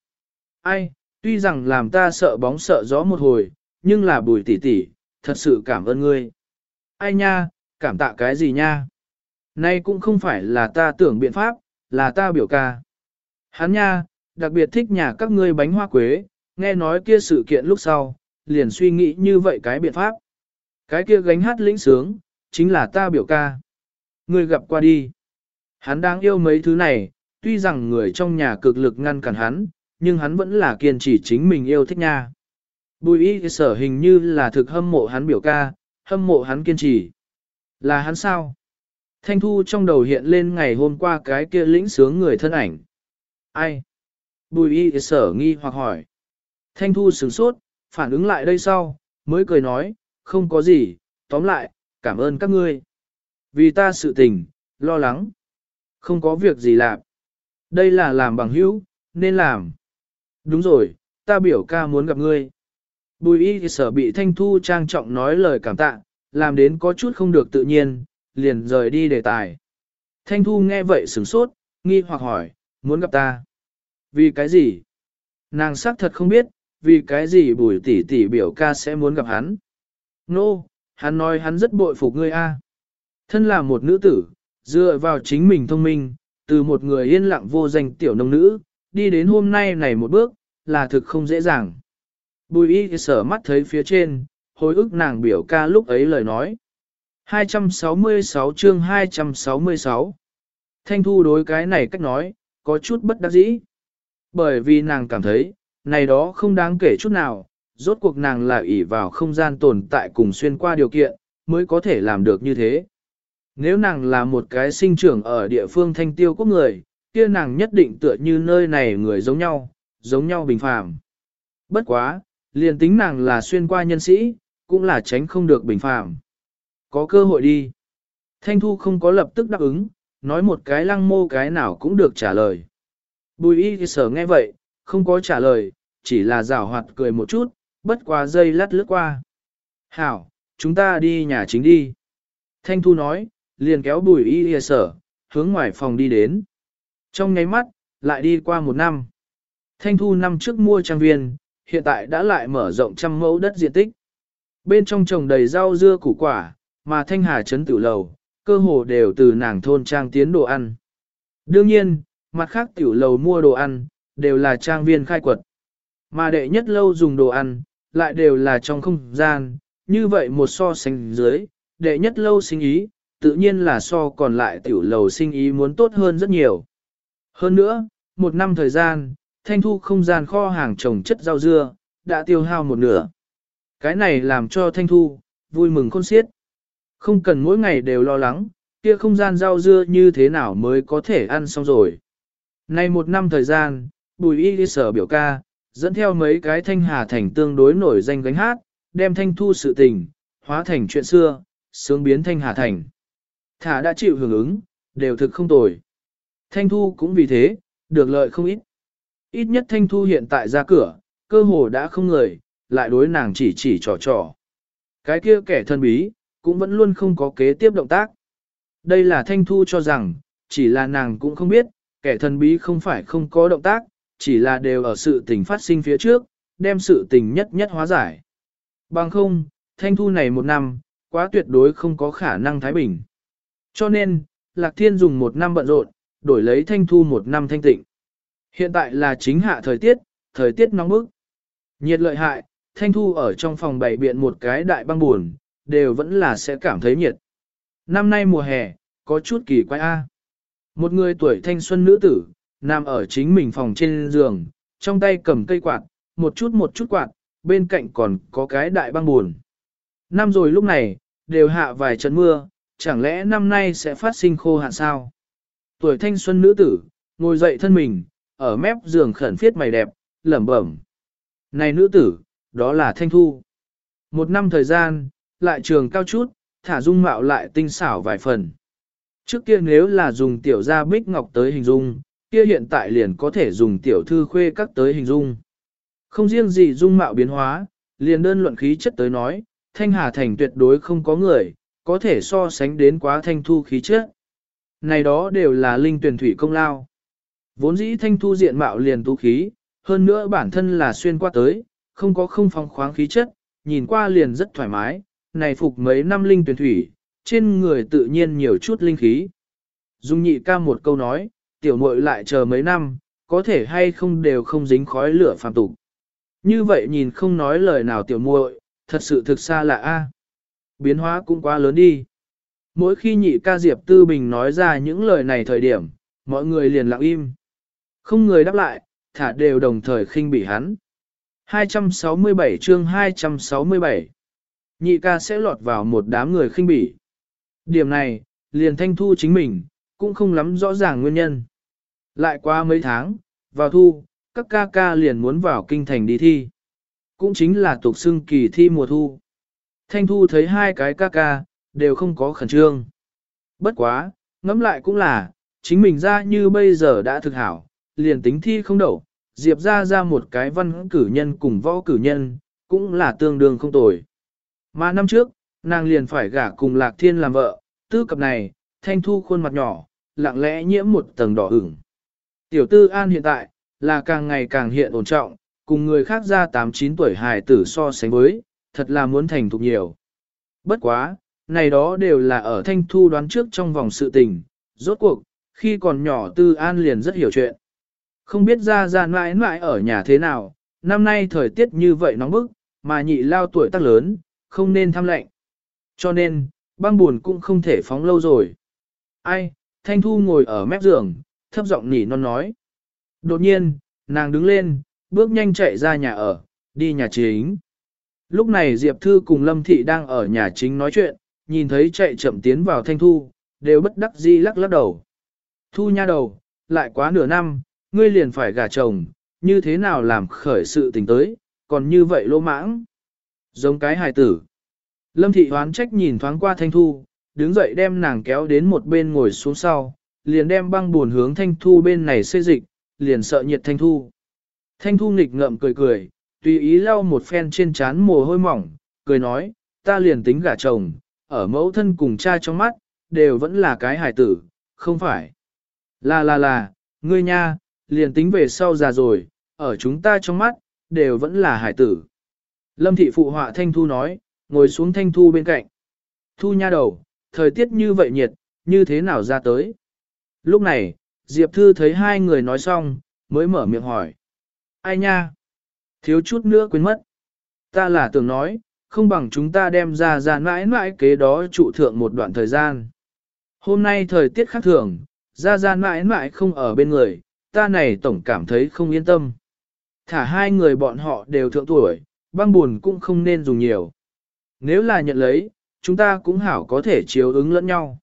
Speaker 1: Ai, tuy rằng làm ta sợ bóng sợ gió một hồi, nhưng là bùi tỷ tỷ, thật sự cảm ơn ngươi. Ai nha, cảm tạ cái gì nha? Nay cũng không phải là ta tưởng biện pháp, là ta biểu ca. Hắn nha, đặc biệt thích nhà các ngươi bánh hoa quế, nghe nói kia sự kiện lúc sau, liền suy nghĩ như vậy cái biện pháp. Cái kia gánh hát lĩnh sướng, chính là ta biểu ca. Ngươi gặp qua đi. Hắn đang yêu mấy thứ này, tuy rằng người trong nhà cực lực ngăn cản hắn, nhưng hắn vẫn là kiên trì chính mình yêu thích nha. Bùi y sở hình như là thực hâm mộ hắn biểu ca, hâm mộ hắn kiên trì. Là hắn sao? Thanh thu trong đầu hiện lên ngày hôm qua cái kia lĩnh sướng người thân ảnh. Ai? Bùi y sở nghi hoặc hỏi. Thanh thu sửng sốt, phản ứng lại đây sau, mới cười nói, không có gì, tóm lại, cảm ơn các ngươi. Vì ta sự tình, lo lắng. Không có việc gì làm. Đây là làm bằng hữu, nên làm. Đúng rồi, ta biểu ca muốn gặp ngươi. Bùi y sở bị thanh thu trang trọng nói lời cảm tạ, làm đến có chút không được tự nhiên, liền rời đi đề tài. Thanh thu nghe vậy sửng sốt, nghi hoặc hỏi, muốn gặp ta. Vì cái gì? Nàng xác thật không biết, vì cái gì bùi tỷ tỷ biểu ca sẽ muốn gặp hắn. Nô, no, hắn nói hắn rất bội phục ngươi a. Thân là một nữ tử, dựa vào chính mình thông minh, từ một người yên lặng vô danh tiểu nông nữ, đi đến hôm nay này một bước, là thực không dễ dàng. Bùi y sở mắt thấy phía trên, hồi ức nàng biểu ca lúc ấy lời nói. 266 chương 266 Thanh thu đối cái này cách nói, có chút bất đắc dĩ bởi vì nàng cảm thấy, này đó không đáng kể chút nào, rốt cuộc nàng là ỷ vào không gian tồn tại cùng xuyên qua điều kiện, mới có thể làm được như thế. Nếu nàng là một cái sinh trưởng ở địa phương thanh tiêu quốc người, kia nàng nhất định tựa như nơi này người giống nhau, giống nhau bình phàm. Bất quá, liền tính nàng là xuyên qua nhân sĩ, cũng là tránh không được bình phàm. Có cơ hội đi. Thanh Thu không có lập tức đáp ứng, nói một cái lăng mô cái nào cũng được trả lời. Bùi y sở nghe vậy, không có trả lời, chỉ là rào hoạt cười một chút, bất quá dây lát lướt qua. Hảo, chúng ta đi nhà chính đi. Thanh Thu nói, liền kéo bùi y sở, hướng ngoài phòng đi đến. Trong nháy mắt, lại đi qua một năm. Thanh Thu năm trước mua trang viên, hiện tại đã lại mở rộng trăm mẫu đất diện tích. Bên trong trồng đầy rau dưa củ quả, mà Thanh Hà trấn tiểu lầu, cơ hồ đều từ nàng thôn trang tiến đồ ăn. Đương nhiên, mặt khác tiểu lầu mua đồ ăn, đều là trang viên khai quật. Mà đệ nhất lâu dùng đồ ăn, lại đều là trong không gian, như vậy một so sánh dưới, đệ nhất lâu sinh ý, tự nhiên là so còn lại tiểu lầu sinh ý muốn tốt hơn rất nhiều. Hơn nữa, một năm thời gian, thanh thu không gian kho hàng trồng chất rau dưa, đã tiêu hao một nửa. Cái này làm cho thanh thu, vui mừng khôn xiết. Không cần mỗi ngày đều lo lắng, kia không gian rau dưa như thế nào mới có thể ăn xong rồi. Nay một năm thời gian, bùi y đi sở biểu ca, dẫn theo mấy cái thanh hà thành tương đối nổi danh gánh hát, đem thanh thu sự tình, hóa thành chuyện xưa, sướng biến thanh hà thành. Thả đã chịu hưởng ứng, đều thực không tồi. Thanh thu cũng vì thế, được lợi không ít. Ít nhất thanh thu hiện tại ra cửa, cơ hồ đã không người, lại đối nàng chỉ chỉ trò trò. Cái kia kẻ thân bí, cũng vẫn luôn không có kế tiếp động tác. Đây là thanh thu cho rằng, chỉ là nàng cũng không biết, kẻ thần bí không phải không có động tác, chỉ là đều ở sự tình phát sinh phía trước, đem sự tình nhất nhất hóa giải. Bằng không, thanh thu này một năm, quá tuyệt đối không có khả năng thái bình. Cho nên, Lạc Thiên dùng một năm bận rộn, đổi lấy Thanh Thu một năm thanh tịnh. Hiện tại là chính hạ thời tiết, thời tiết nóng bức. Nhiệt lợi hại, Thanh Thu ở trong phòng bày biện một cái đại băng buồn, đều vẫn là sẽ cảm thấy nhiệt. Năm nay mùa hè, có chút kỳ quái A. Một người tuổi thanh xuân nữ tử, nằm ở chính mình phòng trên giường, trong tay cầm cây quạt, một chút một chút quạt, bên cạnh còn có cái đại băng buồn. Năm rồi lúc này, đều hạ vài trận mưa, chẳng lẽ năm nay sẽ phát sinh khô hạn sao? Tuổi thanh xuân nữ tử, ngồi dậy thân mình, ở mép giường khẩn phiết mày đẹp, lẩm bẩm. Này nữ tử, đó là thanh thu. Một năm thời gian, lại trường cao chút, thả dung mạo lại tinh xảo vài phần. Trước kia nếu là dùng tiểu gia bích ngọc tới hình dung, kia hiện tại liền có thể dùng tiểu thư khuê các tới hình dung. Không riêng gì dung mạo biến hóa, liền đơn luận khí chất tới nói, thanh hà thành tuyệt đối không có người, có thể so sánh đến quá thanh thu khí chất. Này đó đều là linh tuyển thủy công lao. Vốn dĩ thanh thu diện mạo liền tu khí, hơn nữa bản thân là xuyên qua tới, không có không phong khoáng khí chất, nhìn qua liền rất thoải mái, này phục mấy năm linh tuyển thủy, trên người tự nhiên nhiều chút linh khí. Dung nhị ca một câu nói, tiểu muội lại chờ mấy năm, có thể hay không đều không dính khói lửa phàm tục. Như vậy nhìn không nói lời nào tiểu muội, thật sự thực xa lạ a. Biến hóa cũng quá lớn đi. Mỗi khi nhị ca Diệp Tư Bình nói ra những lời này thời điểm, mọi người liền lặng im. Không người đáp lại, thả đều đồng thời khinh bỉ hắn. 267 chương 267 Nhị ca sẽ lọt vào một đám người khinh bỉ. Điểm này, liền thanh thu chính mình, cũng không lắm rõ ràng nguyên nhân. Lại qua mấy tháng, vào thu, các ca ca liền muốn vào kinh thành đi thi. Cũng chính là tục xưng kỳ thi mùa thu. Thanh thu thấy hai cái ca ca, đều không có khẩn trương. Bất quá, ngẫm lại cũng là, chính mình ra như bây giờ đã thực hảo, liền tính thi không đậu, diệp ra ra một cái văn cử nhân cùng võ cử nhân, cũng là tương đương không tồi. Mà năm trước, nàng liền phải gả cùng Lạc Thiên làm vợ, tư cập này, thanh thu khuôn mặt nhỏ, lặng lẽ nhiễm một tầng đỏ ửng. Tiểu tư an hiện tại, là càng ngày càng hiện ổn trọng, cùng người khác ra 8-9 tuổi hài tử so sánh với, thật là muốn thành thục nhiều. Bất quá, này đó đều là ở thanh thu đoán trước trong vòng sự tình, rốt cuộc, khi còn nhỏ tư an liền rất hiểu chuyện. Không biết ra ra mãi mãi ở nhà thế nào, năm nay thời tiết như vậy nóng bức, mà nhị lao tuổi tác lớn, không nên tham lệnh. Cho nên, băng buồn cũng không thể phóng lâu rồi. Ai, Thanh Thu ngồi ở mép giường, thấp giọng nỉ non nói. Đột nhiên, nàng đứng lên, bước nhanh chạy ra nhà ở, đi nhà chính. Lúc này Diệp Thư cùng Lâm Thị đang ở nhà chính nói chuyện, nhìn thấy chạy chậm tiến vào Thanh Thu, đều bất đắc dĩ lắc lắc đầu. Thu nha đầu, lại quá nửa năm, ngươi liền phải gả chồng, như thế nào làm khởi sự tình tới, còn như vậy lỗ mãng. Giống cái hài tử. Lâm thị hoán trách nhìn thoáng qua thanh thu, đứng dậy đem nàng kéo đến một bên ngồi xuống sau, liền đem băng buồn hướng thanh thu bên này xê dịch, liền sợ nhiệt thanh thu. Thanh thu nghịch ngợm cười cười, tùy ý lau một phen trên trán mồ hôi mỏng, cười nói, ta liền tính gả chồng, ở mẫu thân cùng cha trong mắt, đều vẫn là cái hài tử, không phải. Là là là, ngươi nha, liền tính về sau già rồi, ở chúng ta trong mắt, đều vẫn là hải tử. Lâm thị phụ họa Thanh Thu nói, ngồi xuống Thanh Thu bên cạnh. Thu nha đầu, thời tiết như vậy nhiệt, như thế nào ra tới? Lúc này, Diệp Thư thấy hai người nói xong, mới mở miệng hỏi. Ai nha? Thiếu chút nữa quên mất. Ta là tưởng nói, không bằng chúng ta đem ra ra mãi mãi kế đó trụ thượng một đoạn thời gian. Hôm nay thời tiết khác thường, ra ra mãi mãi không ở bên người, ta này tổng cảm thấy không yên tâm. Thả hai người bọn họ đều thượng tuổi, băng buồn cũng không nên dùng nhiều. Nếu là nhận lấy, chúng ta cũng hảo có thể chiếu ứng lẫn nhau.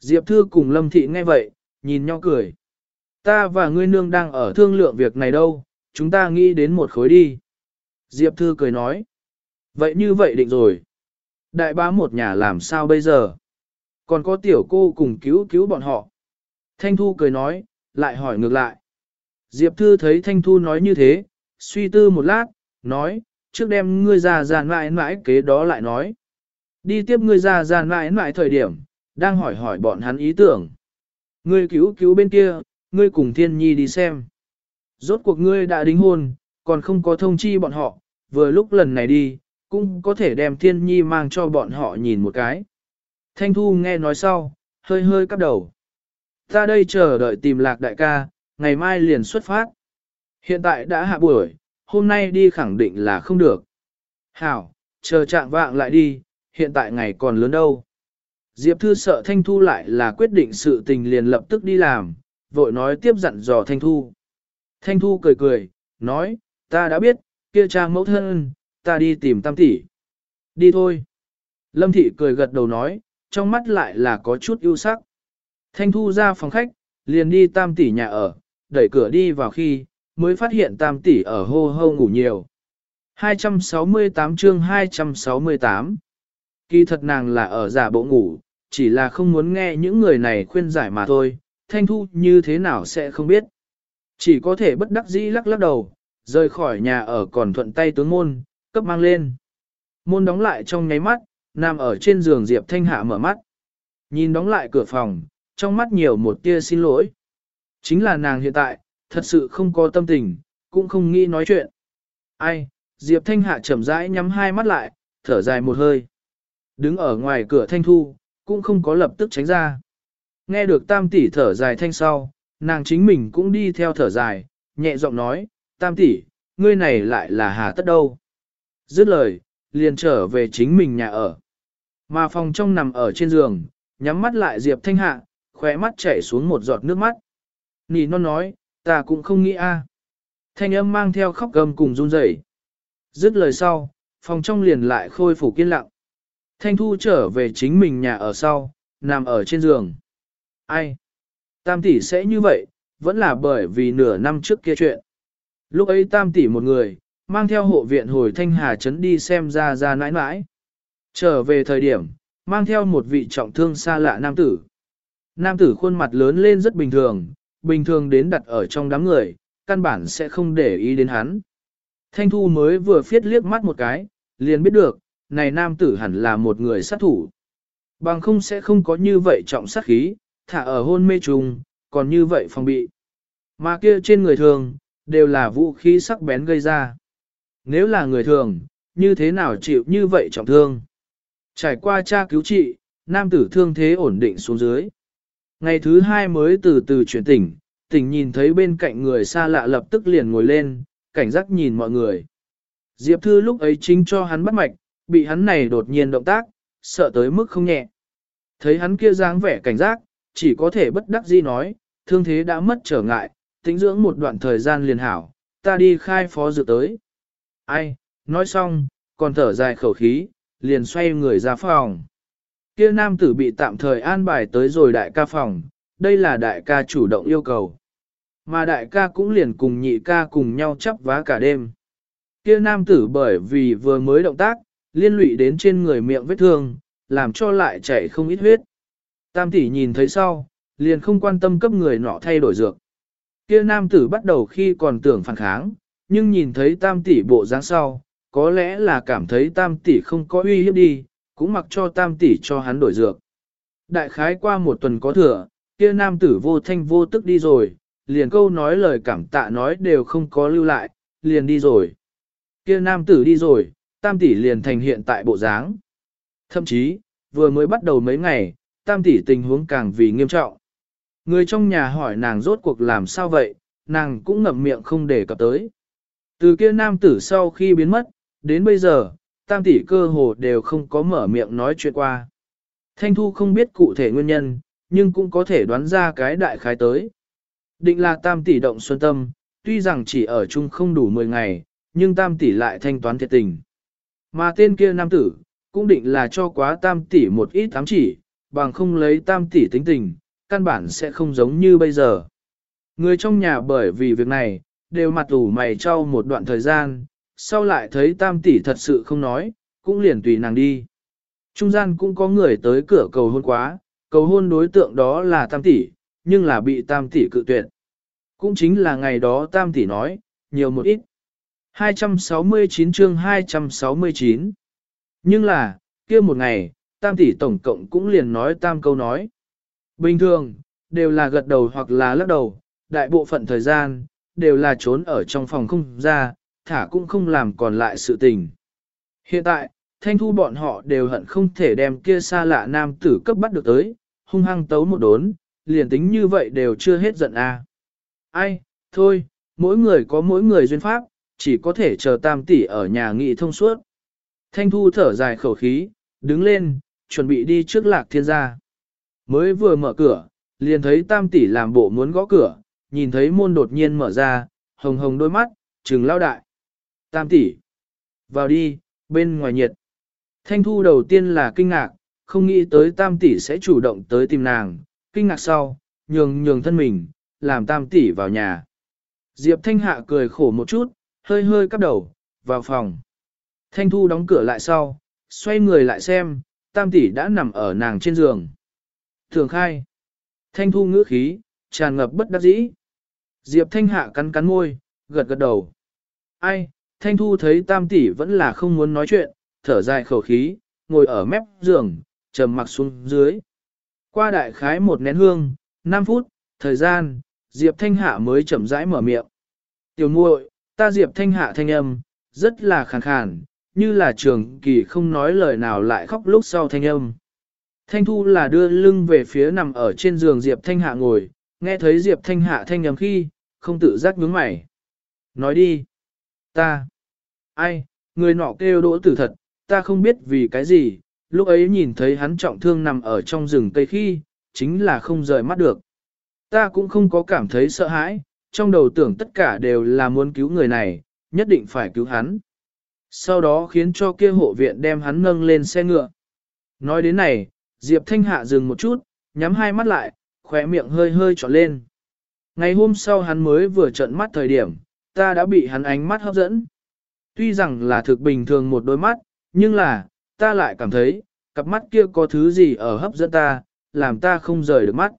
Speaker 1: Diệp Thư cùng Lâm Thị nghe vậy, nhìn nhau cười. Ta và ngươi nương đang ở thương lượng việc này đâu, chúng ta nghĩ đến một khối đi. Diệp Thư cười nói. Vậy như vậy định rồi. Đại bá một nhà làm sao bây giờ? Còn có tiểu cô cùng cứu cứu bọn họ. Thanh Thu cười nói, lại hỏi ngược lại. Diệp Thư thấy Thanh Thu nói như thế, suy tư một lát, nói, trước đem ngươi ra ra mãi mãi kế đó lại nói. Đi tiếp ngươi ra ra mãi mãi thời điểm, đang hỏi hỏi bọn hắn ý tưởng. Ngươi cứu cứu bên kia, ngươi cùng thiên nhi đi xem. Rốt cuộc ngươi đã đính hôn, còn không có thông chi bọn họ, vừa lúc lần này đi, cũng có thể đem thiên nhi mang cho bọn họ nhìn một cái. Thanh Thu nghe nói sau, hơi hơi cắp đầu. Ta đây chờ đợi tìm lạc đại ca, ngày mai liền xuất phát. Hiện tại đã hạ buổi, hôm nay đi khẳng định là không được. Hảo, chờ trạng vạng lại đi, hiện tại ngày còn lớn đâu. Diệp Thư sợ Thanh Thu lại là quyết định sự tình liền lập tức đi làm, vội nói tiếp dặn dò Thanh Thu. Thanh Thu cười cười, nói, ta đã biết, kia trang mẫu thân, ta đi tìm tam tỷ. Đi thôi. Lâm Thị cười gật đầu nói, trong mắt lại là có chút ưu sắc. Thanh Thu ra phòng khách, liền đi tam tỷ nhà ở, đẩy cửa đi vào khi, mới phát hiện tam tỷ ở hô hô ngủ nhiều. 268 chương 268 Kỳ thật nàng là ở giả bộ ngủ, chỉ là không muốn nghe những người này khuyên giải mà thôi, thanh thu như thế nào sẽ không biết. Chỉ có thể bất đắc dĩ lắc lắc đầu, rời khỏi nhà ở còn thuận tay tướng môn, cấp mang lên. Môn đóng lại trong nháy mắt, nằm ở trên giường Diệp Thanh Hạ mở mắt. Nhìn đóng lại cửa phòng, trong mắt nhiều một tia xin lỗi. Chính là nàng hiện tại, thật sự không có tâm tình, cũng không nghĩ nói chuyện. Ai, Diệp Thanh Hạ chậm rãi nhắm hai mắt lại, thở dài một hơi. Đứng ở ngoài cửa Thanh Thu, cũng không có lập tức tránh ra. Nghe được tam tỷ thở dài thanh sau, nàng chính mình cũng đi theo thở dài, nhẹ giọng nói, tam tỷ, ngươi này lại là hà tất đâu. Dứt lời, liền trở về chính mình nhà ở. Mà phòng trong nằm ở trên giường, nhắm mắt lại Diệp Thanh Hạ, khóe mắt chảy xuống một giọt nước mắt. Nì non nói, ta cũng không nghĩ a. Thanh âm mang theo khóc gầm cùng run rẩy. Dứt lời sau, phòng trong liền lại khôi phục kiên lặng. Thanh Thu trở về chính mình nhà ở sau, nằm ở trên giường. Ai? Tam tỷ sẽ như vậy, vẫn là bởi vì nửa năm trước kia chuyện. Lúc ấy tam tỷ một người, mang theo hộ viện hồi Thanh Hà Trấn đi xem ra ra nãi nãi. Trở về thời điểm, mang theo một vị trọng thương xa lạ nam tử. Nam tử khuôn mặt lớn lên rất bình thường, bình thường đến đặt ở trong đám người, căn bản sẽ không để ý đến hắn. Thanh Thu mới vừa phiết liếc mắt một cái, liền biết được, này nam tử hẳn là một người sát thủ. Bằng không sẽ không có như vậy trọng sát khí, thả ở hôn mê trùng, còn như vậy phòng bị. Mà kia trên người thường, đều là vũ khí sắc bén gây ra. Nếu là người thường, như thế nào chịu như vậy trọng thương? Trải qua tra cứu trị, nam tử thương thế ổn định xuống dưới. Ngày thứ hai mới từ từ chuyển tỉnh, tỉnh nhìn thấy bên cạnh người xa lạ lập tức liền ngồi lên, cảnh giác nhìn mọi người. Diệp Thư lúc ấy chính cho hắn bắt mạch, bị hắn này đột nhiên động tác, sợ tới mức không nhẹ. Thấy hắn kia dáng vẻ cảnh giác, chỉ có thể bất đắc dĩ nói, thương thế đã mất trở ngại, tính dưỡng một đoạn thời gian liền hảo, ta đi khai phó dự tới. Ai, nói xong, còn thở dài khẩu khí, liền xoay người ra phòng. Kia nam tử bị tạm thời an bài tới rồi đại ca phòng, đây là đại ca chủ động yêu cầu. Mà đại ca cũng liền cùng nhị ca cùng nhau chắp vá cả đêm. Kia nam tử bởi vì vừa mới động tác, liên lụy đến trên người miệng vết thương, làm cho lại chảy không ít huyết. Tam tỷ nhìn thấy sau, liền không quan tâm cấp người nọ thay đổi dược. Kia nam tử bắt đầu khi còn tưởng phản kháng, nhưng nhìn thấy tam tỷ bộ dáng sau, có lẽ là cảm thấy tam tỷ không có uy hiếp đi, cũng mặc cho tam tỷ cho hắn đổi dược. Đại khái qua một tuần có thừa, kia nam tử vô thanh vô tức đi rồi, liền câu nói lời cảm tạ nói đều không có lưu lại, liền đi rồi. Kia nam tử đi rồi, tam tỷ liền thành hiện tại bộ dáng. Thậm chí, vừa mới bắt đầu mấy ngày, tam tỷ tình huống càng vì nghiêm trọng. Người trong nhà hỏi nàng rốt cuộc làm sao vậy, nàng cũng ngậm miệng không để cập tới. Từ kia nam tử sau khi biến mất, đến bây giờ, tam tỷ cơ hồ đều không có mở miệng nói chuyện qua. Thanh Thu không biết cụ thể nguyên nhân, nhưng cũng có thể đoán ra cái đại khái tới. Định là tam tỷ động xuân tâm, tuy rằng chỉ ở chung không đủ 10 ngày, nhưng tam tỷ lại thanh toán thiệt tình. Mà tên kia nam tử, cũng định là cho quá tam tỷ một ít ám chỉ, bằng không lấy tam tỷ tính tình, căn bản sẽ không giống như bây giờ. Người trong nhà bởi vì việc này, đều mặt ủ mày trao một đoạn thời gian, sau lại thấy tam tỷ thật sự không nói, cũng liền tùy nàng đi. Trung gian cũng có người tới cửa cầu hôn quá, cầu hôn đối tượng đó là tam tỷ, nhưng là bị tam tỷ cự tuyệt. Cũng chính là ngày đó tam tỷ nói, nhiều một ít. 269 chương 269 Nhưng là, kia một ngày, tam tỷ tổng cộng cũng liền nói tam câu nói. Bình thường, đều là gật đầu hoặc là lắc đầu, đại bộ phận thời gian, đều là trốn ở trong phòng không ra, thả cũng không làm còn lại sự tình. Hiện tại, thanh thu bọn họ đều hận không thể đem kia xa lạ nam tử cấp bắt được tới, hung hăng tấu một đốn, liền tính như vậy đều chưa hết giận à. Ai, thôi, mỗi người có mỗi người duyên pháp, chỉ có thể chờ tam tỷ ở nhà nghị thông suốt. Thanh Thu thở dài khẩu khí, đứng lên, chuẩn bị đi trước lạc thiên gia. Mới vừa mở cửa, liền thấy tam tỷ làm bộ muốn gõ cửa, nhìn thấy môn đột nhiên mở ra, hồng hồng đôi mắt, trừng lao đại. Tam tỷ, vào đi, bên ngoài nhiệt. Thanh Thu đầu tiên là kinh ngạc, không nghĩ tới tam tỷ sẽ chủ động tới tìm nàng, kinh ngạc sau, nhường nhường thân mình, làm tam tỷ vào nhà. Diệp Thanh Hạ cười khổ một chút, hơi hơi cắp đầu, vào phòng. Thanh Thu đóng cửa lại sau, xoay người lại xem, tam tỷ đã nằm ở nàng trên giường. Thường khai. Thanh Thu ngữ khí, tràn ngập bất đắc dĩ. Diệp Thanh Hạ cắn cắn môi, gật gật đầu. Ai, Thanh Thu thấy tam tỷ vẫn là không muốn nói chuyện, thở dài khẩu khí, ngồi ở mép giường, trầm mặc xuống dưới. Qua đại khái một nén hương, 5 phút, thời gian, Diệp Thanh Hạ mới chậm rãi mở miệng. Tiểu muội, ta Diệp Thanh Hạ thanh âm, rất là khàn khàn, như là trường kỳ không nói lời nào lại khóc lúc sau thanh âm. Thanh Thu là đưa lưng về phía nằm ở trên giường Diệp Thanh Hạ ngồi, nghe thấy Diệp Thanh Hạ thanh âm khi, không tự giác nhướng mày. Nói đi. Ta. Ai, người nọ kêu đỗ tử thật, ta không biết vì cái gì, lúc ấy nhìn thấy hắn trọng thương nằm ở trong rừng cây khi, chính là không rời mắt được. Ta cũng không có cảm thấy sợ hãi, trong đầu tưởng tất cả đều là muốn cứu người này, nhất định phải cứu hắn. Sau đó khiến cho kia hộ viện đem hắn nâng lên xe ngựa. Nói đến này, Diệp Thanh Hạ dừng một chút, nhắm hai mắt lại, khóe miệng hơi hơi trọn lên. Ngày hôm sau hắn mới vừa trận mắt thời điểm, ta đã bị hắn ánh mắt hấp dẫn. Tuy rằng là thực bình thường một đôi mắt, nhưng là, ta lại cảm thấy, cặp mắt kia có thứ gì ở hấp dẫn ta, làm ta không rời được mắt.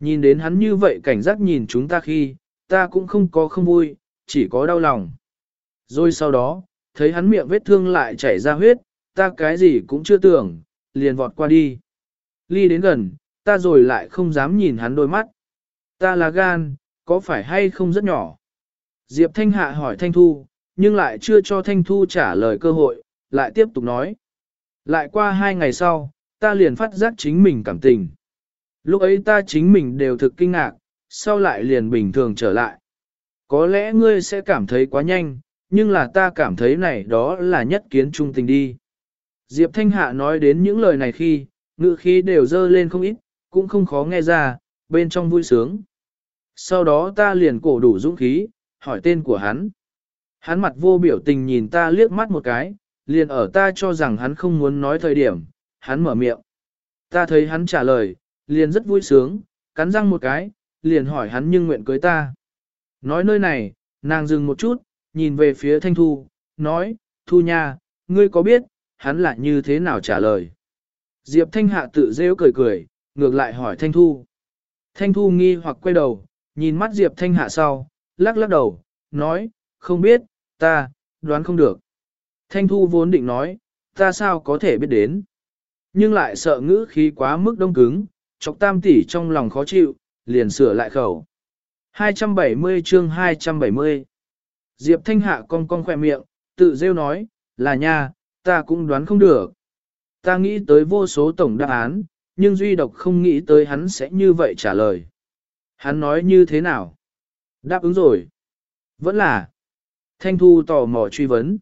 Speaker 1: Nhìn đến hắn như vậy cảnh giác nhìn chúng ta khi, ta cũng không có không vui, chỉ có đau lòng. Rồi sau đó, thấy hắn miệng vết thương lại chảy ra huyết, ta cái gì cũng chưa tưởng, liền vọt qua đi. Ly đến gần, ta rồi lại không dám nhìn hắn đôi mắt. Ta là gan, có phải hay không rất nhỏ? Diệp Thanh Hạ hỏi Thanh Thu, nhưng lại chưa cho Thanh Thu trả lời cơ hội, lại tiếp tục nói. Lại qua hai ngày sau, ta liền phát giác chính mình cảm tình. Lúc ấy ta chính mình đều thực kinh ngạc, sau lại liền bình thường trở lại. Có lẽ ngươi sẽ cảm thấy quá nhanh, nhưng là ta cảm thấy này đó là nhất kiến trung tình đi. Diệp Thanh Hạ nói đến những lời này khi, ngữ khí đều dơ lên không ít, cũng không khó nghe ra, bên trong vui sướng. Sau đó ta liền cổ đủ dũng khí, hỏi tên của hắn. Hắn mặt vô biểu tình nhìn ta liếc mắt một cái, liền ở ta cho rằng hắn không muốn nói thời điểm, hắn mở miệng. Ta thấy hắn trả lời, liền rất vui sướng, cắn răng một cái, liền hỏi hắn nhưng nguyện cưới ta. Nói nơi này, nàng dừng một chút, nhìn về phía Thanh Thu, nói, Thu nha, ngươi có biết, hắn lại như thế nào trả lời. Diệp Thanh Hạ tự rêu cười cười, ngược lại hỏi Thanh Thu. Thanh Thu nghi hoặc quay đầu, nhìn mắt Diệp Thanh Hạ sau, lắc lắc đầu, nói, không biết, ta, đoán không được. Thanh Thu vốn định nói, ta sao có thể biết đến. Nhưng lại sợ ngữ khí quá mức đông cứng, chọc tam tỷ trong lòng khó chịu, liền sửa lại khẩu. 270 chương 270 Diệp Thanh Hạ cong cong khỏe miệng, tự rêu nói, là nha, ta cũng đoán không được. Ta nghĩ tới vô số tổng đáp án, nhưng duy độc không nghĩ tới hắn sẽ như vậy trả lời. Hắn nói như thế nào? Đáp ứng rồi. Vẫn là. Thanh Thu tò mò truy vấn.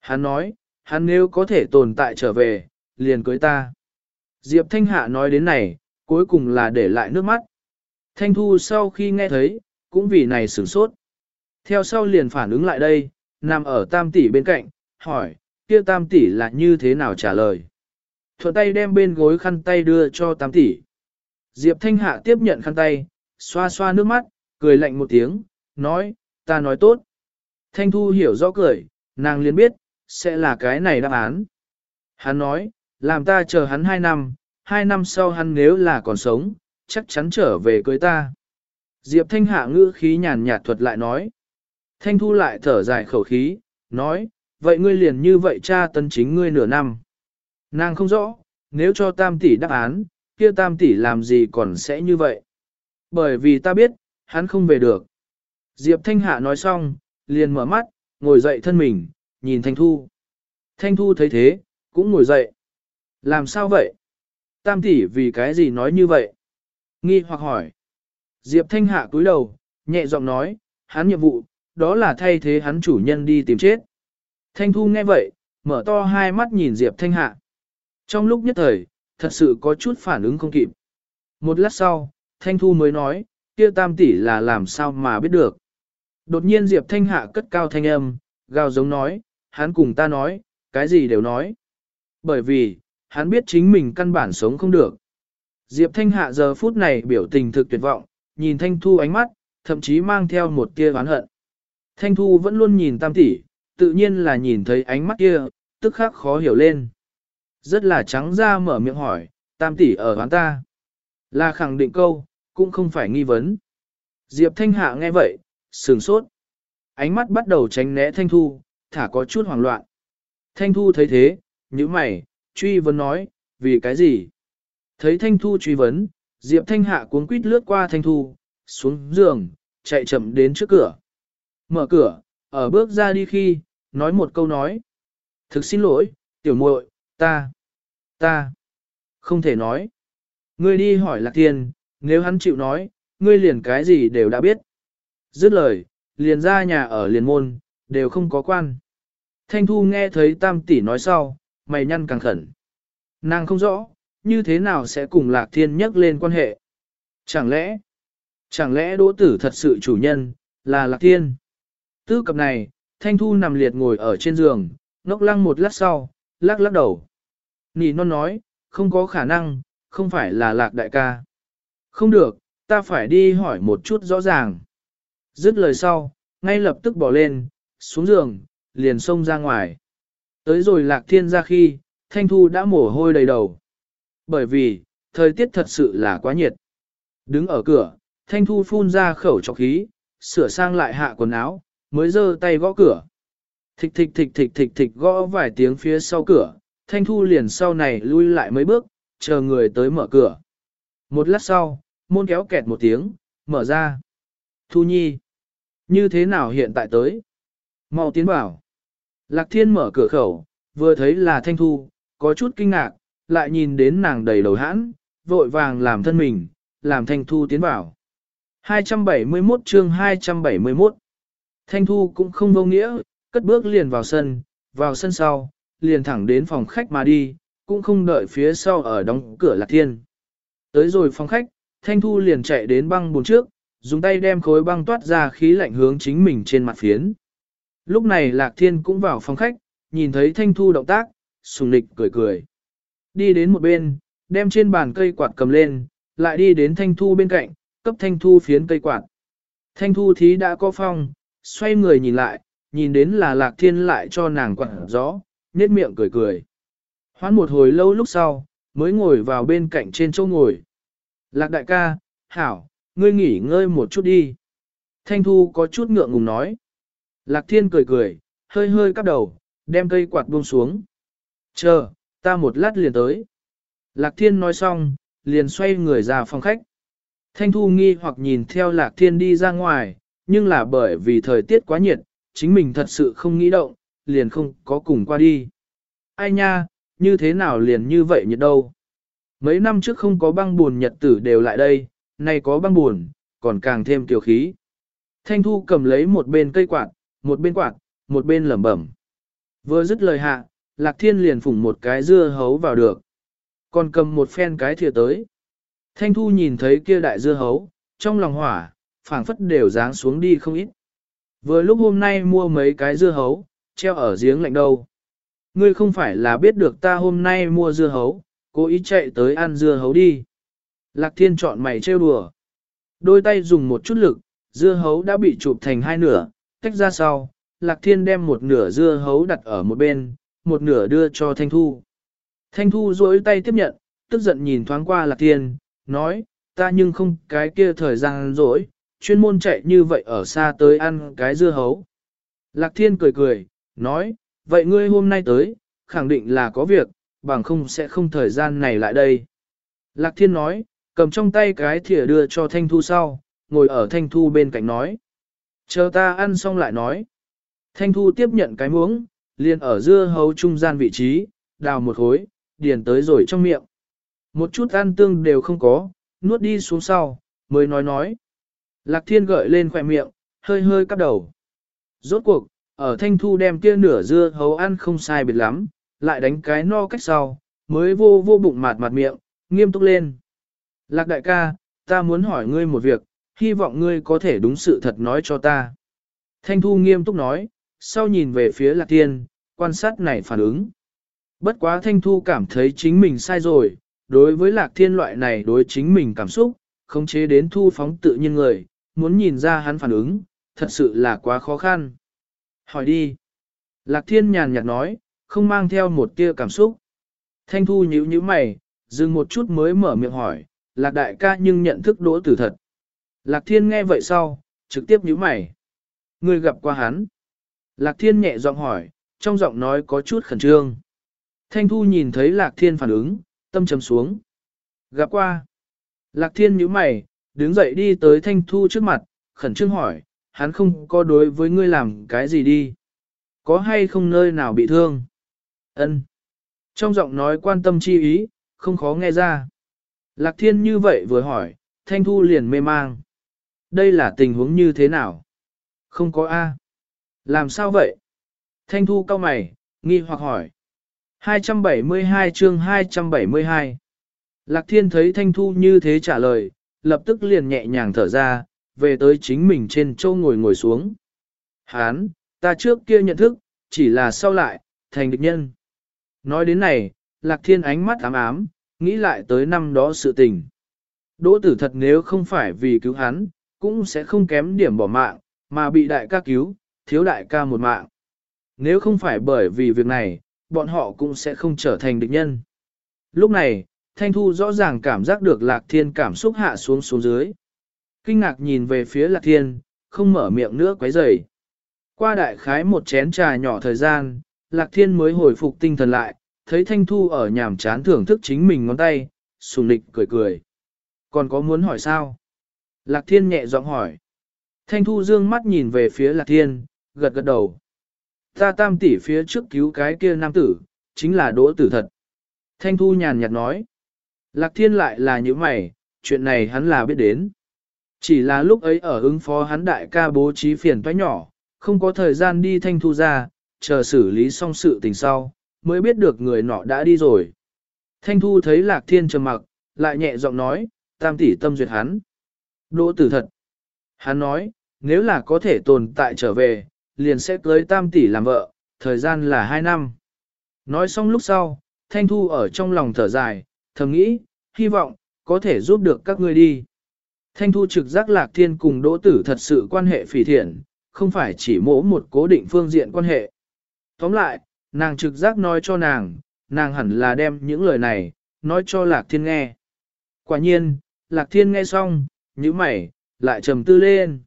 Speaker 1: Hắn nói, hắn nếu có thể tồn tại trở về, liền cưới ta. Diệp Thanh Hạ nói đến này, cuối cùng là để lại nước mắt. Thanh Thu sau khi nghe thấy, cũng vì này sửng sốt. Theo sau liền phản ứng lại đây, nằm ở tam tỷ bên cạnh, hỏi, kia tam tỷ là như thế nào trả lời. Thuận tay đem bên gối khăn tay đưa cho tam tỷ. Diệp Thanh Hạ tiếp nhận khăn tay, xoa xoa nước mắt, cười lạnh một tiếng, nói, ta nói tốt. Thanh Thu hiểu rõ cười, nàng liền biết, sẽ là cái này đáp án. Hắn nói, làm ta chờ hắn hai năm, hai năm sau hắn nếu là còn sống, chắc chắn trở về cưới ta. Diệp Thanh Hạ ngữ khí nhàn nhạt thuật lại nói. Thanh Thu lại thở dài khẩu khí, nói, vậy ngươi liền như vậy cha tân chính ngươi nửa năm. Nàng không rõ, nếu cho tam tỷ đáp án, kia tam tỷ làm gì còn sẽ như vậy. Bởi vì ta biết, hắn không về được. Diệp Thanh Hạ nói xong, liền mở mắt, ngồi dậy thân mình, nhìn Thanh Thu. Thanh Thu thấy thế, cũng ngồi dậy. Làm sao vậy? Tam tỷ vì cái gì nói như vậy? Nghi hoặc hỏi. Diệp Thanh Hạ cúi đầu, nhẹ giọng nói, hắn nhiệm vụ, đó là thay thế hắn chủ nhân đi tìm chết. Thanh Thu nghe vậy, mở to hai mắt nhìn Diệp Thanh Hạ. Trong lúc nhất thời, thật sự có chút phản ứng không kịp. Một lát sau, Thanh Thu mới nói, kia tam tỷ là làm sao mà biết được. Đột nhiên Diệp Thanh Hạ cất cao thanh âm, gào giống nói, hắn cùng ta nói, cái gì đều nói. Bởi vì, hắn biết chính mình căn bản sống không được. Diệp Thanh Hạ giờ phút này biểu tình thực tuyệt vọng, nhìn Thanh Thu ánh mắt, thậm chí mang theo một tia oán hận. Thanh Thu vẫn luôn nhìn tam tỷ, tự nhiên là nhìn thấy ánh mắt kia, tức khắc khó hiểu lên. Rất là trắng ra mở miệng hỏi, tam tỷ ở quán ta. Là khẳng định câu, cũng không phải nghi vấn. Diệp Thanh Hạ nghe vậy, sừng sốt. Ánh mắt bắt đầu tránh né Thanh Thu, thả có chút hoảng loạn. Thanh Thu thấy thế, như mày, truy vấn nói, vì cái gì? Thấy Thanh Thu truy vấn, Diệp Thanh Hạ cuống quýt lướt qua Thanh Thu, xuống giường, chạy chậm đến trước cửa. Mở cửa, ở bước ra đi khi, nói một câu nói. Thực xin lỗi, tiểu muội, ta, ta, không thể nói. Ngươi đi hỏi Lạc Thiên, nếu hắn chịu nói, ngươi liền cái gì đều đã biết. Dứt lời, liền ra nhà ở liền môn, đều không có quan. Thanh Thu nghe thấy Tam tỷ nói sau, mày nhăn càng khẩn. Nàng không rõ, như thế nào sẽ cùng Lạc Thiên nhắc lên quan hệ. Chẳng lẽ, chẳng lẽ đỗ tử thật sự chủ nhân, là Lạc Thiên. Tư cập này, Thanh Thu nằm liệt ngồi ở trên giường, ngốc lăng một lát sau, lắc lắc đầu. Nì non nói, không có khả năng, không phải là Lạc đại ca. Không được, ta phải đi hỏi một chút rõ ràng. Dứt lời sau, ngay lập tức bỏ lên, xuống giường, liền xông ra ngoài. Tới rồi lạc thiên ra khi, thanh thu đã mồ hôi đầy đầu. Bởi vì, thời tiết thật sự là quá nhiệt. Đứng ở cửa, thanh thu phun ra khẩu trọc khí, sửa sang lại hạ quần áo, mới giơ tay gõ cửa. Thịch thịch thịch thịch thịch thịch gõ vài tiếng phía sau cửa, thanh thu liền sau này lui lại mấy bước, chờ người tới mở cửa. Một lát sau, môn kéo kẹt một tiếng, mở ra. Thu nhi. Như thế nào hiện tại tới? Mau tiến bảo. Lạc thiên mở cửa khẩu, vừa thấy là thanh thu, có chút kinh ngạc, lại nhìn đến nàng đầy đầu hãn, vội vàng làm thân mình, làm thanh thu tiến bảo. 271 chương 271 Thanh thu cũng không vô nghĩa, cất bước liền vào sân, vào sân sau, liền thẳng đến phòng khách mà đi, cũng không đợi phía sau ở đóng cửa lạc thiên. Tới rồi phòng khách, Thanh Thu liền chạy đến băng bồn trước, dùng tay đem khối băng toát ra khí lạnh hướng chính mình trên mặt phiến. Lúc này Lạc Thiên cũng vào phòng khách, nhìn thấy Thanh Thu động tác, sùng nịch cười cười. Đi đến một bên, đem trên bàn cây quạt cầm lên, lại đi đến Thanh Thu bên cạnh, cấp Thanh Thu phiến cây quạt. Thanh Thu thí đã có phong, xoay người nhìn lại, nhìn đến là Lạc Thiên lại cho nàng quặn gió, nét miệng cười cười. Hoán một hồi lâu lúc sau, mới ngồi vào bên cạnh trên chỗ ngồi. Lạc đại ca, hảo, ngươi nghỉ ngơi một chút đi. Thanh Thu có chút ngượng ngùng nói. Lạc Thiên cười cười, hơi hơi cắp đầu, đem cây quạt buông xuống. Chờ, ta một lát liền tới. Lạc Thiên nói xong, liền xoay người ra phòng khách. Thanh Thu nghi hoặc nhìn theo Lạc Thiên đi ra ngoài, nhưng là bởi vì thời tiết quá nhiệt, chính mình thật sự không nghĩ động, liền không có cùng qua đi. Ai nha, như thế nào liền như vậy nhiệt đâu. Mấy năm trước không có băng buồn nhật tử đều lại đây, nay có băng buồn, còn càng thêm tiểu khí. Thanh Thu cầm lấy một bên cây quạt, một bên quạt, một bên lẩm bẩm. Vừa dứt lời hạ, Lạc Thiên liền phủng một cái dưa hấu vào được. Còn cầm một phen cái thìa tới. Thanh Thu nhìn thấy kia đại dưa hấu, trong lòng hỏa, phảng phất đều dáng xuống đi không ít. Vừa lúc hôm nay mua mấy cái dưa hấu, treo ở giếng lạnh đâu. Ngươi không phải là biết được ta hôm nay mua dưa hấu, cố ý chạy tới ăn dưa hấu đi. Lạc thiên chọn mày trêu đùa. Đôi tay dùng một chút lực, dưa hấu đã bị chụp thành hai nửa, tách ra sau, lạc thiên đem một nửa dưa hấu đặt ở một bên, một nửa đưa cho thanh thu. Thanh thu duỗi tay tiếp nhận, tức giận nhìn thoáng qua lạc thiên, nói, ta nhưng không cái kia thời gian rỗi, chuyên môn chạy như vậy ở xa tới ăn cái dưa hấu. Lạc thiên cười cười, nói, vậy ngươi hôm nay tới, khẳng định là có việc, bằng không sẽ không thời gian này lại đây. Lạc thiên nói, cầm trong tay cái thìa đưa cho Thanh Thu sau, ngồi ở Thanh Thu bên cạnh nói. Chờ ta ăn xong lại nói. Thanh Thu tiếp nhận cái muỗng, liền ở dưa hấu trung gian vị trí, đào một khối, điền tới rồi trong miệng. Một chút ăn tương đều không có, nuốt đi xuống sau, mới nói nói. Lạc thiên gợi lên khỏe miệng, hơi hơi cắp đầu. Rốt cuộc, ở thanh thu đem kia nửa dưa hấu ăn không sai biệt lắm, lại đánh cái no cách sau, mới vô vô bụng mạt mặt miệng, nghiêm túc lên. Lạc đại ca, ta muốn hỏi ngươi một việc, hy vọng ngươi có thể đúng sự thật nói cho ta. Thanh thu nghiêm túc nói, sau nhìn về phía lạc thiên, quan sát này phản ứng. Bất quá thanh thu cảm thấy chính mình sai rồi, đối với lạc thiên loại này đối chính mình cảm xúc, khống chế đến thu phóng tự nhiên người, muốn nhìn ra hắn phản ứng, thật sự là quá khó khăn. Hỏi đi. Lạc thiên nhàn nhạt nói, không mang theo một tia cảm xúc. Thanh thu nhíu nhíu mày, dừng một chút mới mở miệng hỏi, lạc đại ca nhưng nhận thức đỗ tử thật. Lạc thiên nghe vậy sau, trực tiếp nhíu mày. Người gặp qua hắn. Lạc thiên nhẹ giọng hỏi, trong giọng nói có chút khẩn trương. Thanh thu nhìn thấy lạc thiên phản ứng, tâm trầm xuống. Gặp qua. Lạc thiên nhíu mày, đứng dậy đi tới thanh thu trước mặt, khẩn trương hỏi, hắn không có đối với ngươi làm cái gì đi. Có hay không nơi nào bị thương? Ân. Trong giọng nói quan tâm chi ý, không khó nghe ra. Lạc thiên như vậy vừa hỏi, thanh thu liền mê mang. Đây là tình huống như thế nào? Không có A. Làm sao vậy? Thanh thu cao mày, nghi hoặc hỏi. 272 chương 272 Lạc thiên thấy thanh thu như thế trả lời, lập tức liền nhẹ nhàng thở ra, về tới chính mình trên châu ngồi ngồi xuống. Hán, ta trước kia nhận thức, chỉ là sau lại, thành địch nhân. Nói đến này, lạc thiên ánh mắt ám ám, nghĩ lại tới năm đó sự tình. Đỗ tử thật nếu không phải vì cứu hắn, cũng sẽ không kém điểm bỏ mạng, mà bị đại ca cứu, thiếu đại ca một mạng. Nếu không phải bởi vì việc này, bọn họ cũng sẽ không trở thành địch nhân. Lúc này, Thanh Thu rõ ràng cảm giác được Lạc Thiên cảm xúc hạ xuống xuống dưới. Kinh ngạc nhìn về phía Lạc Thiên, không mở miệng nữa quấy rầy. Qua đại khái một chén trà nhỏ thời gian, Lạc Thiên mới hồi phục tinh thần lại, thấy Thanh Thu ở nhàm chán thưởng thức chính mình ngón tay, sùng nịch cười cười. Còn có muốn hỏi sao? Lạc Thiên nhẹ giọng hỏi. Thanh Thu dương mắt nhìn về phía Lạc Thiên, gật gật đầu. Ta tam tỷ phía trước cứu cái kia nam tử, chính là đỗ tử thật. Thanh Thu nhàn nhạt nói. Lạc Thiên lại là như mày, chuyện này hắn là biết đến. Chỉ là lúc ấy ở ứng phó hắn đại ca bố trí phiền toái nhỏ, không có thời gian đi Thanh Thu ra, chờ xử lý xong sự tình sau, mới biết được người nọ đã đi rồi. Thanh Thu thấy Lạc Thiên trầm mặc, lại nhẹ giọng nói, tam tỷ tâm duyệt hắn. Đỗ tử thật. Hắn nói, nếu là có thể tồn tại trở về, liền sẽ cưới tam tỷ làm vợ, thời gian là hai năm. Nói xong lúc sau, Thanh Thu ở trong lòng thở dài, thầm nghĩ, hy vọng, có thể giúp được các ngươi đi. Thanh Thu trực giác Lạc Thiên cùng Đỗ Tử thật sự quan hệ phỉ thiện, không phải chỉ mỗ một cố định phương diện quan hệ. Tóm lại, nàng trực giác nói cho nàng, nàng hẳn là đem những lời này, nói cho Lạc Thiên nghe. Quả nhiên, Lạc Thiên nghe xong, như mày, lại trầm tư lên.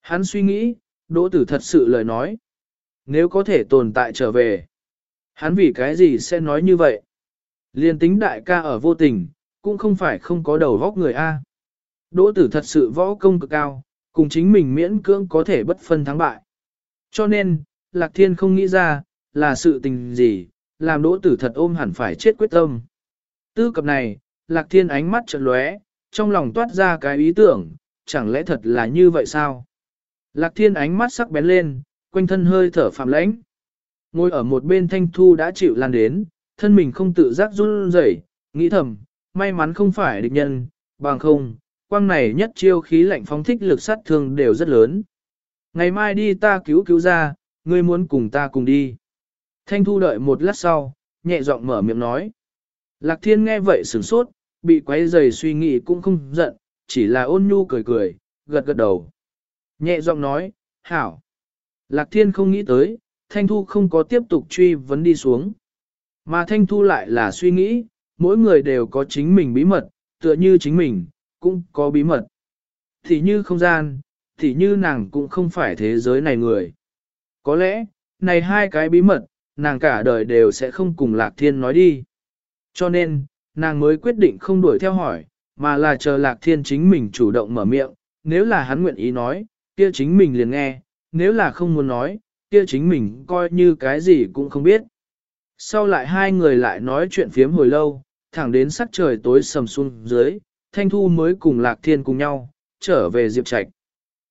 Speaker 1: Hắn suy nghĩ, Đỗ Tử thật sự lời nói. Nếu có thể tồn tại trở về, hắn vì cái gì sẽ nói như vậy? Liên tính đại ca ở vô tình, cũng không phải không có đầu vóc người A. Đỗ tử thật sự võ công cực cao, cùng chính mình miễn cưỡng có thể bất phân thắng bại. Cho nên, Lạc Thiên không nghĩ ra, là sự tình gì, làm đỗ tử thật ôm hẳn phải chết quyết tâm. Tư cập này, Lạc Thiên ánh mắt trợn lóe, trong lòng toát ra cái ý tưởng, chẳng lẽ thật là như vậy sao? Lạc Thiên ánh mắt sắc bén lên, quanh thân hơi thở phạm lãnh. Ngồi ở một bên thanh thu đã chịu lan đến, thân mình không tự giác run rẩy, nghĩ thầm, may mắn không phải địch nhân, bằng không, quang này nhất chiêu khí lạnh phóng thích lực sát thương đều rất lớn. Ngày mai đi ta cứu cứu ra, ngươi muốn cùng ta cùng đi. Thanh thu đợi một lát sau, nhẹ giọng mở miệng nói. Lạc thiên nghe vậy sửng sốt, bị quấy rầy suy nghĩ cũng không giận, chỉ là ôn nhu cười cười, gật gật đầu. Nhẹ giọng nói, hảo. Lạc thiên không nghĩ tới, thanh thu không có tiếp tục truy vấn đi xuống. Mà Thanh Thu lại là suy nghĩ, mỗi người đều có chính mình bí mật, tựa như chính mình, cũng có bí mật. Thì như không gian, thì như nàng cũng không phải thế giới này người. Có lẽ, này hai cái bí mật, nàng cả đời đều sẽ không cùng Lạc Thiên nói đi. Cho nên, nàng mới quyết định không đuổi theo hỏi, mà là chờ Lạc Thiên chính mình chủ động mở miệng, nếu là hắn nguyện ý nói, kia chính mình liền nghe, nếu là không muốn nói, kia chính mình coi như cái gì cũng không biết. Sau lại hai người lại nói chuyện phiếm hồi lâu, thẳng đến sắc trời tối sầm xuống dưới, Thanh Thu mới cùng Lạc Thiên cùng nhau, trở về Diệp Trạch.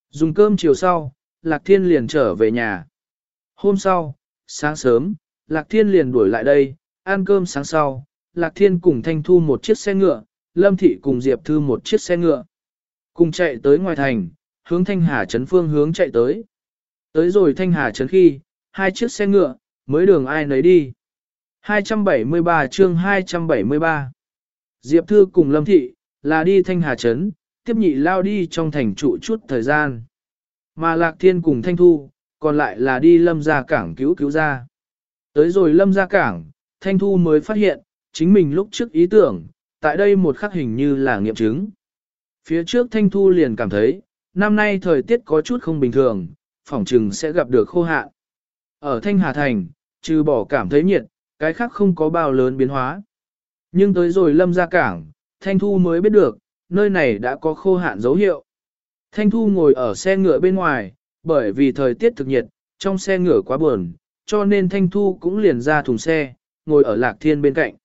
Speaker 1: Dùng cơm chiều sau, Lạc Thiên liền trở về nhà. Hôm sau, sáng sớm, Lạc Thiên liền đuổi lại đây, ăn cơm sáng sau, Lạc Thiên cùng Thanh Thu một chiếc xe ngựa, Lâm Thị cùng Diệp Thư một chiếc xe ngựa. Cùng chạy tới ngoài thành, hướng Thanh Hà Trấn phương hướng chạy tới. Tới rồi Thanh Hà Trấn khi, hai chiếc xe ngựa, mới đường ai nấy đi. 273 chương 273 Diệp Thư cùng Lâm Thị, là đi Thanh Hà Trấn, tiếp nhị lao đi trong thành trụ chút thời gian. Mà Lạc Thiên cùng Thanh Thu, còn lại là đi Lâm ra cảng cứu cứu ra. Tới rồi Lâm ra cảng, Thanh Thu mới phát hiện, chính mình lúc trước ý tưởng, tại đây một khắc hình như là nghiệm chứng. Phía trước Thanh Thu liền cảm thấy, năm nay thời tiết có chút không bình thường, phỏng chừng sẽ gặp được khô hạn. Ở Thanh Hà Thành, trừ bỏ cảm thấy nhiệt, cái khác không có bao lớn biến hóa. Nhưng tới rồi lâm ra cảng, Thanh Thu mới biết được, nơi này đã có khô hạn dấu hiệu. Thanh Thu ngồi ở xe ngựa bên ngoài, bởi vì thời tiết thực nhiệt, trong xe ngựa quá buồn, cho nên Thanh Thu cũng liền ra thùng xe, ngồi ở lạc thiên bên cạnh.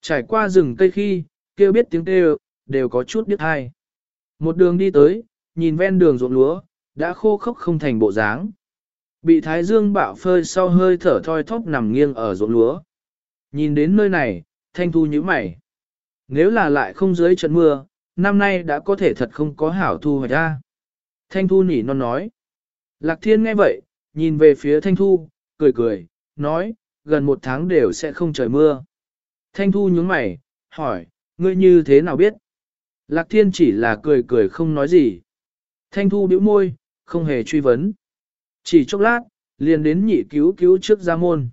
Speaker 1: Trải qua rừng cây khi, kêu biết tiếng kêu, đều có chút biết hay. Một đường đi tới, nhìn ven đường ruộng lúa, đã khô khốc không thành bộ dáng. Bị thái dương bạo phơi sau hơi thở thoi thóp nằm nghiêng ở ruộng lúa. Nhìn đến nơi này, thanh thu như mày. Nếu là lại không dưới trận mưa, năm nay đã có thể thật không có hảo thu hoạch ra. Thanh thu nỉ non nói. Lạc thiên nghe vậy, nhìn về phía thanh thu, cười cười, nói, gần một tháng đều sẽ không trời mưa. Thanh thu nhướng mày, hỏi, ngươi như thế nào biết? Lạc thiên chỉ là cười cười không nói gì. Thanh thu bĩu môi, không hề truy vấn. Chỉ chốc lát, liền đến nhị cứu cứu trước ra môn.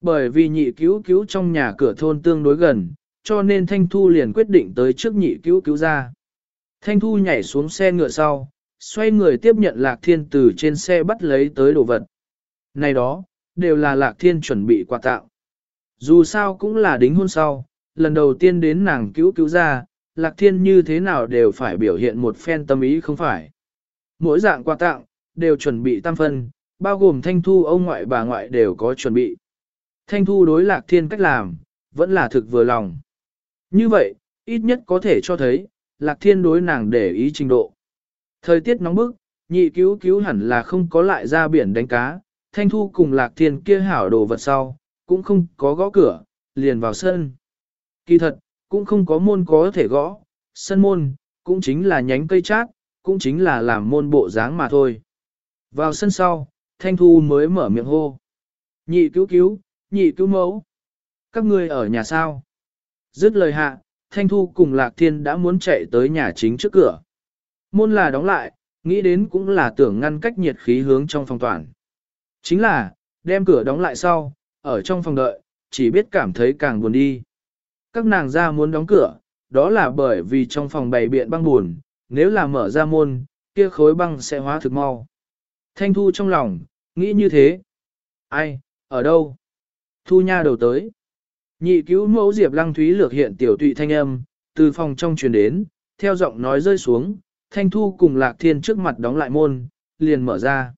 Speaker 1: Bởi vì nhị cứu cứu trong nhà cửa thôn tương đối gần, cho nên Thanh Thu liền quyết định tới trước nhị cứu cứu ra. Thanh Thu nhảy xuống xe ngựa sau, xoay người tiếp nhận Lạc Thiên từ trên xe bắt lấy tới đồ vật. Này đó, đều là Lạc Thiên chuẩn bị quà tặng. Dù sao cũng là đính hôn sau, lần đầu tiên đến nàng cứu cứu ra, Lạc Thiên như thế nào đều phải biểu hiện một phen tâm ý không phải. Mỗi dạng quà tặng, đều chuẩn bị tam phân, bao gồm thanh thu ông ngoại bà ngoại đều có chuẩn bị. Thanh thu đối lạc thiên cách làm, vẫn là thực vừa lòng. Như vậy, ít nhất có thể cho thấy, lạc thiên đối nàng để ý trình độ. Thời tiết nóng bức, nhị cứu cứu hẳn là không có lại ra biển đánh cá, thanh thu cùng lạc thiên kia hảo đồ vật sau, cũng không có gõ cửa, liền vào sân. Kỳ thật, cũng không có môn có thể gõ, sân môn, cũng chính là nhánh cây chát, cũng chính là làm môn bộ dáng mà thôi. Vào sân sau, Thanh Thu mới mở miệng hô. Nhị cứu cứu, nhị cứu mẫu. Các ngươi ở nhà sao? Dứt lời hạ, Thanh Thu cùng Lạc Thiên đã muốn chạy tới nhà chính trước cửa. Môn là đóng lại, nghĩ đến cũng là tưởng ngăn cách nhiệt khí hướng trong phòng toàn. Chính là, đem cửa đóng lại sau, ở trong phòng đợi, chỉ biết cảm thấy càng buồn đi. Các nàng ra muốn đóng cửa, đó là bởi vì trong phòng bày biện băng buồn, nếu là mở ra môn, kia khối băng sẽ hóa thực mau. Thanh Thu trong lòng, nghĩ như thế. Ai, ở đâu? Thu nha đầu tới. Nhị cứu mẫu Diệp Lăng Thúy lược hiện tiểu tụy thanh âm, từ phòng trong truyền đến, theo giọng nói rơi xuống, Thanh Thu cùng Lạc Thiên trước mặt đóng lại môn, liền mở ra.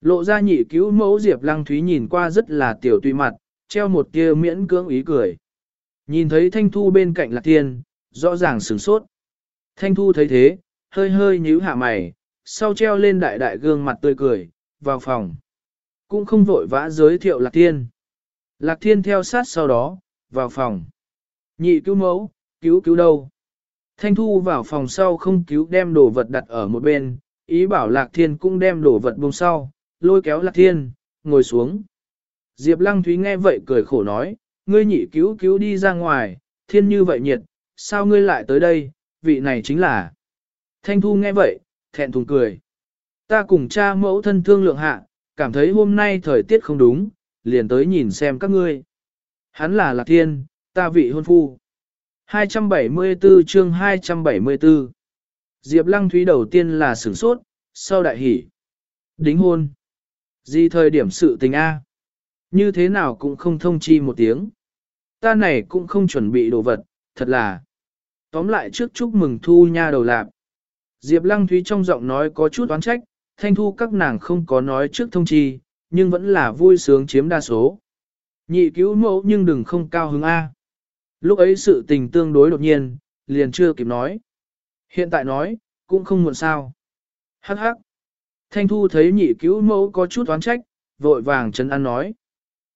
Speaker 1: Lộ ra nhị cứu mẫu Diệp Lăng Thúy nhìn qua rất là tiểu tụy mặt, treo một tia miễn cưỡng ý cười. Nhìn thấy Thanh Thu bên cạnh Lạc Thiên, rõ ràng sửng sốt. Thanh Thu thấy thế, hơi hơi nhíu hạ mày, sau treo lên đại đại gương mặt tươi cười, vào phòng. Cũng không vội vã giới thiệu Lạc Thiên. Lạc Thiên theo sát sau đó, vào phòng. Nhị cứu mẫu, cứu cứu đâu? Thanh Thu vào phòng sau không cứu đem đồ vật đặt ở một bên, ý bảo Lạc Thiên cũng đem đồ vật buông sau, lôi kéo Lạc Thiên, ngồi xuống. Diệp Lăng Thúy nghe vậy cười khổ nói, ngươi nhị cứu cứu đi ra ngoài, thiên như vậy nhiệt, sao ngươi lại tới đây, vị này chính là. Thanh Thu nghe vậy, thẹn thùng cười. Ta cùng cha mẫu thân thương lượng hạ, cảm thấy hôm nay thời tiết không đúng, liền tới nhìn xem các ngươi. Hắn là Lạc Thiên, ta vị hôn phu. 274 chương 274 Diệp Lăng Thúy đầu tiên là sửng sốt, sau đại hỉ. Đính hôn. Gì thời điểm sự tình A? Như thế nào cũng không thông chi một tiếng. Ta này cũng không chuẩn bị đồ vật, thật là. Tóm lại trước chúc mừng thu nha đầu lạp. Diệp Lăng Thúy trong giọng nói có chút oán trách, thanh thu các nàng không có nói trước thông chi, nhưng vẫn là vui sướng chiếm đa số. Nhị cứu mẫu nhưng đừng không cao hứng A. Lúc ấy sự tình tương đối đột nhiên, liền chưa kịp nói. Hiện tại nói, cũng không muộn sao. Hắc hắc. Thanh Thu thấy nhị cứu mẫu có chút oán trách, vội vàng chân ăn nói.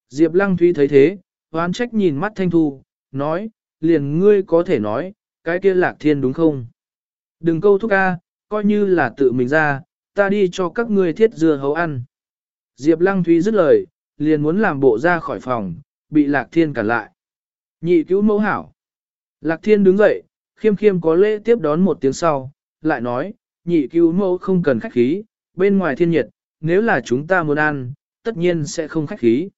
Speaker 1: Diệp Lăng Thúy thấy thế, oán trách nhìn mắt Thanh Thu, nói, liền ngươi có thể nói, cái kia lạc thiên đúng không? Đừng câu thúc ca, coi như là tự mình ra, ta đi cho các ngươi thiết dưa hấu ăn. Diệp Lăng Thúy dứt lời, liền muốn làm bộ ra khỏi phòng, bị Lạc Thiên cản lại. Nhị cứu mẫu hảo. Lạc Thiên đứng dậy, khiêm khiêm có lễ tiếp đón một tiếng sau, lại nói, nhị cứu mẫu không cần khách khí, bên ngoài thiên nhiệt, nếu là chúng ta muốn ăn, tất nhiên sẽ không khách khí.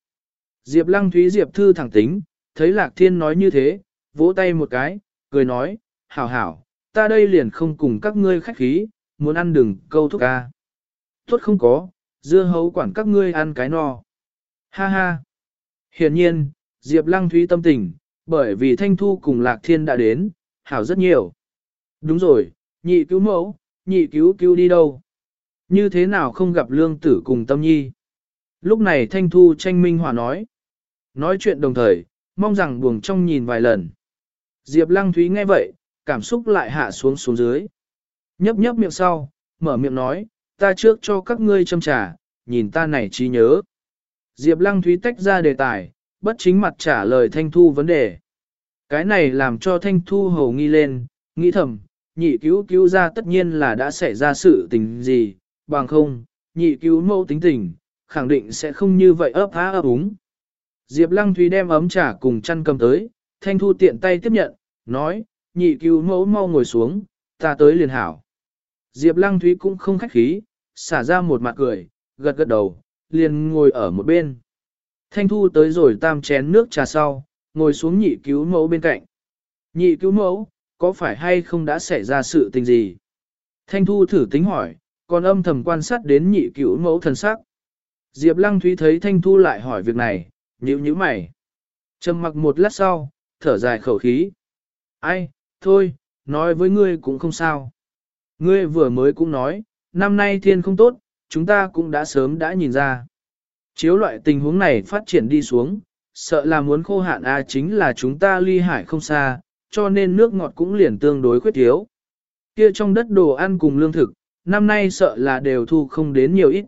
Speaker 1: Diệp Lăng Thúy Diệp Thư thẳng tính, thấy Lạc Thiên nói như thế, vỗ tay một cái, cười nói, hảo hảo, ta đây liền không cùng các ngươi khách khí, muốn ăn đừng câu thúc ca. Tốt không có, dưa hấu quản các ngươi ăn cái no. Ha ha. Hiển nhiên, Diệp Lăng Thúy tâm tình, bởi vì Thanh Thu cùng Lạc Thiên đã đến, hảo rất nhiều. Đúng rồi, nhị cứu mẫu, nhị cứu cứu đi đâu? Như thế nào không gặp lương tử cùng tâm nhi? Lúc này Thanh Thu tranh minh hòa nói. Nói chuyện đồng thời, mong rằng buồng trong nhìn vài lần. Diệp Lăng Thúy nghe vậy, cảm xúc lại hạ xuống xuống dưới. Nhấp nhấp miệng sau, mở miệng nói, ta trước cho các ngươi châm trà, nhìn ta này trí nhớ. Diệp Lăng Thúy tách ra đề tài, bất chính mặt trả lời Thanh Thu vấn đề. Cái này làm cho Thanh Thu hầu nghi lên, nghĩ thầm, nhị cứu cứu ra tất nhiên là đã xảy ra sự tình gì, bằng không, nhị cứu mẫu tính tình, khẳng định sẽ không như vậy ấp há ấp úng. Diệp Lăng Thúy đem ấm trà cùng chăn cầm tới, Thanh Thu tiện tay tiếp nhận, nói, nhị cứu mẫu mau ngồi xuống, ta tới liền hảo. Diệp Lăng Thúy cũng không khách khí, xả ra một mặt cười, gật gật đầu, liền ngồi ở một bên. Thanh Thu tới rồi tam chén nước trà sau, ngồi xuống nhị cứu mẫu bên cạnh. Nhị cứu mẫu, có phải hay không đã xảy ra sự tình gì? Thanh Thu thử tính hỏi, còn âm thầm quan sát đến nhị cứu mẫu thần sắc. Diệp Lăng Thúy thấy Thanh Thu lại hỏi việc này, nhíu nhíu mày. Trầm mặc một lát sau, thở dài khẩu khí. Ai, thôi, nói với ngươi cũng không sao. Ngươi vừa mới cũng nói, năm nay thiên không tốt, chúng ta cũng đã sớm đã nhìn ra. Chiếu loại tình huống này phát triển đi xuống, sợ là muốn khô hạn A chính là chúng ta ly hải không xa, cho nên nước ngọt cũng liền tương đối khuyết thiếu. Kia trong đất đồ ăn cùng lương thực, năm nay sợ là đều thu không đến nhiều ít.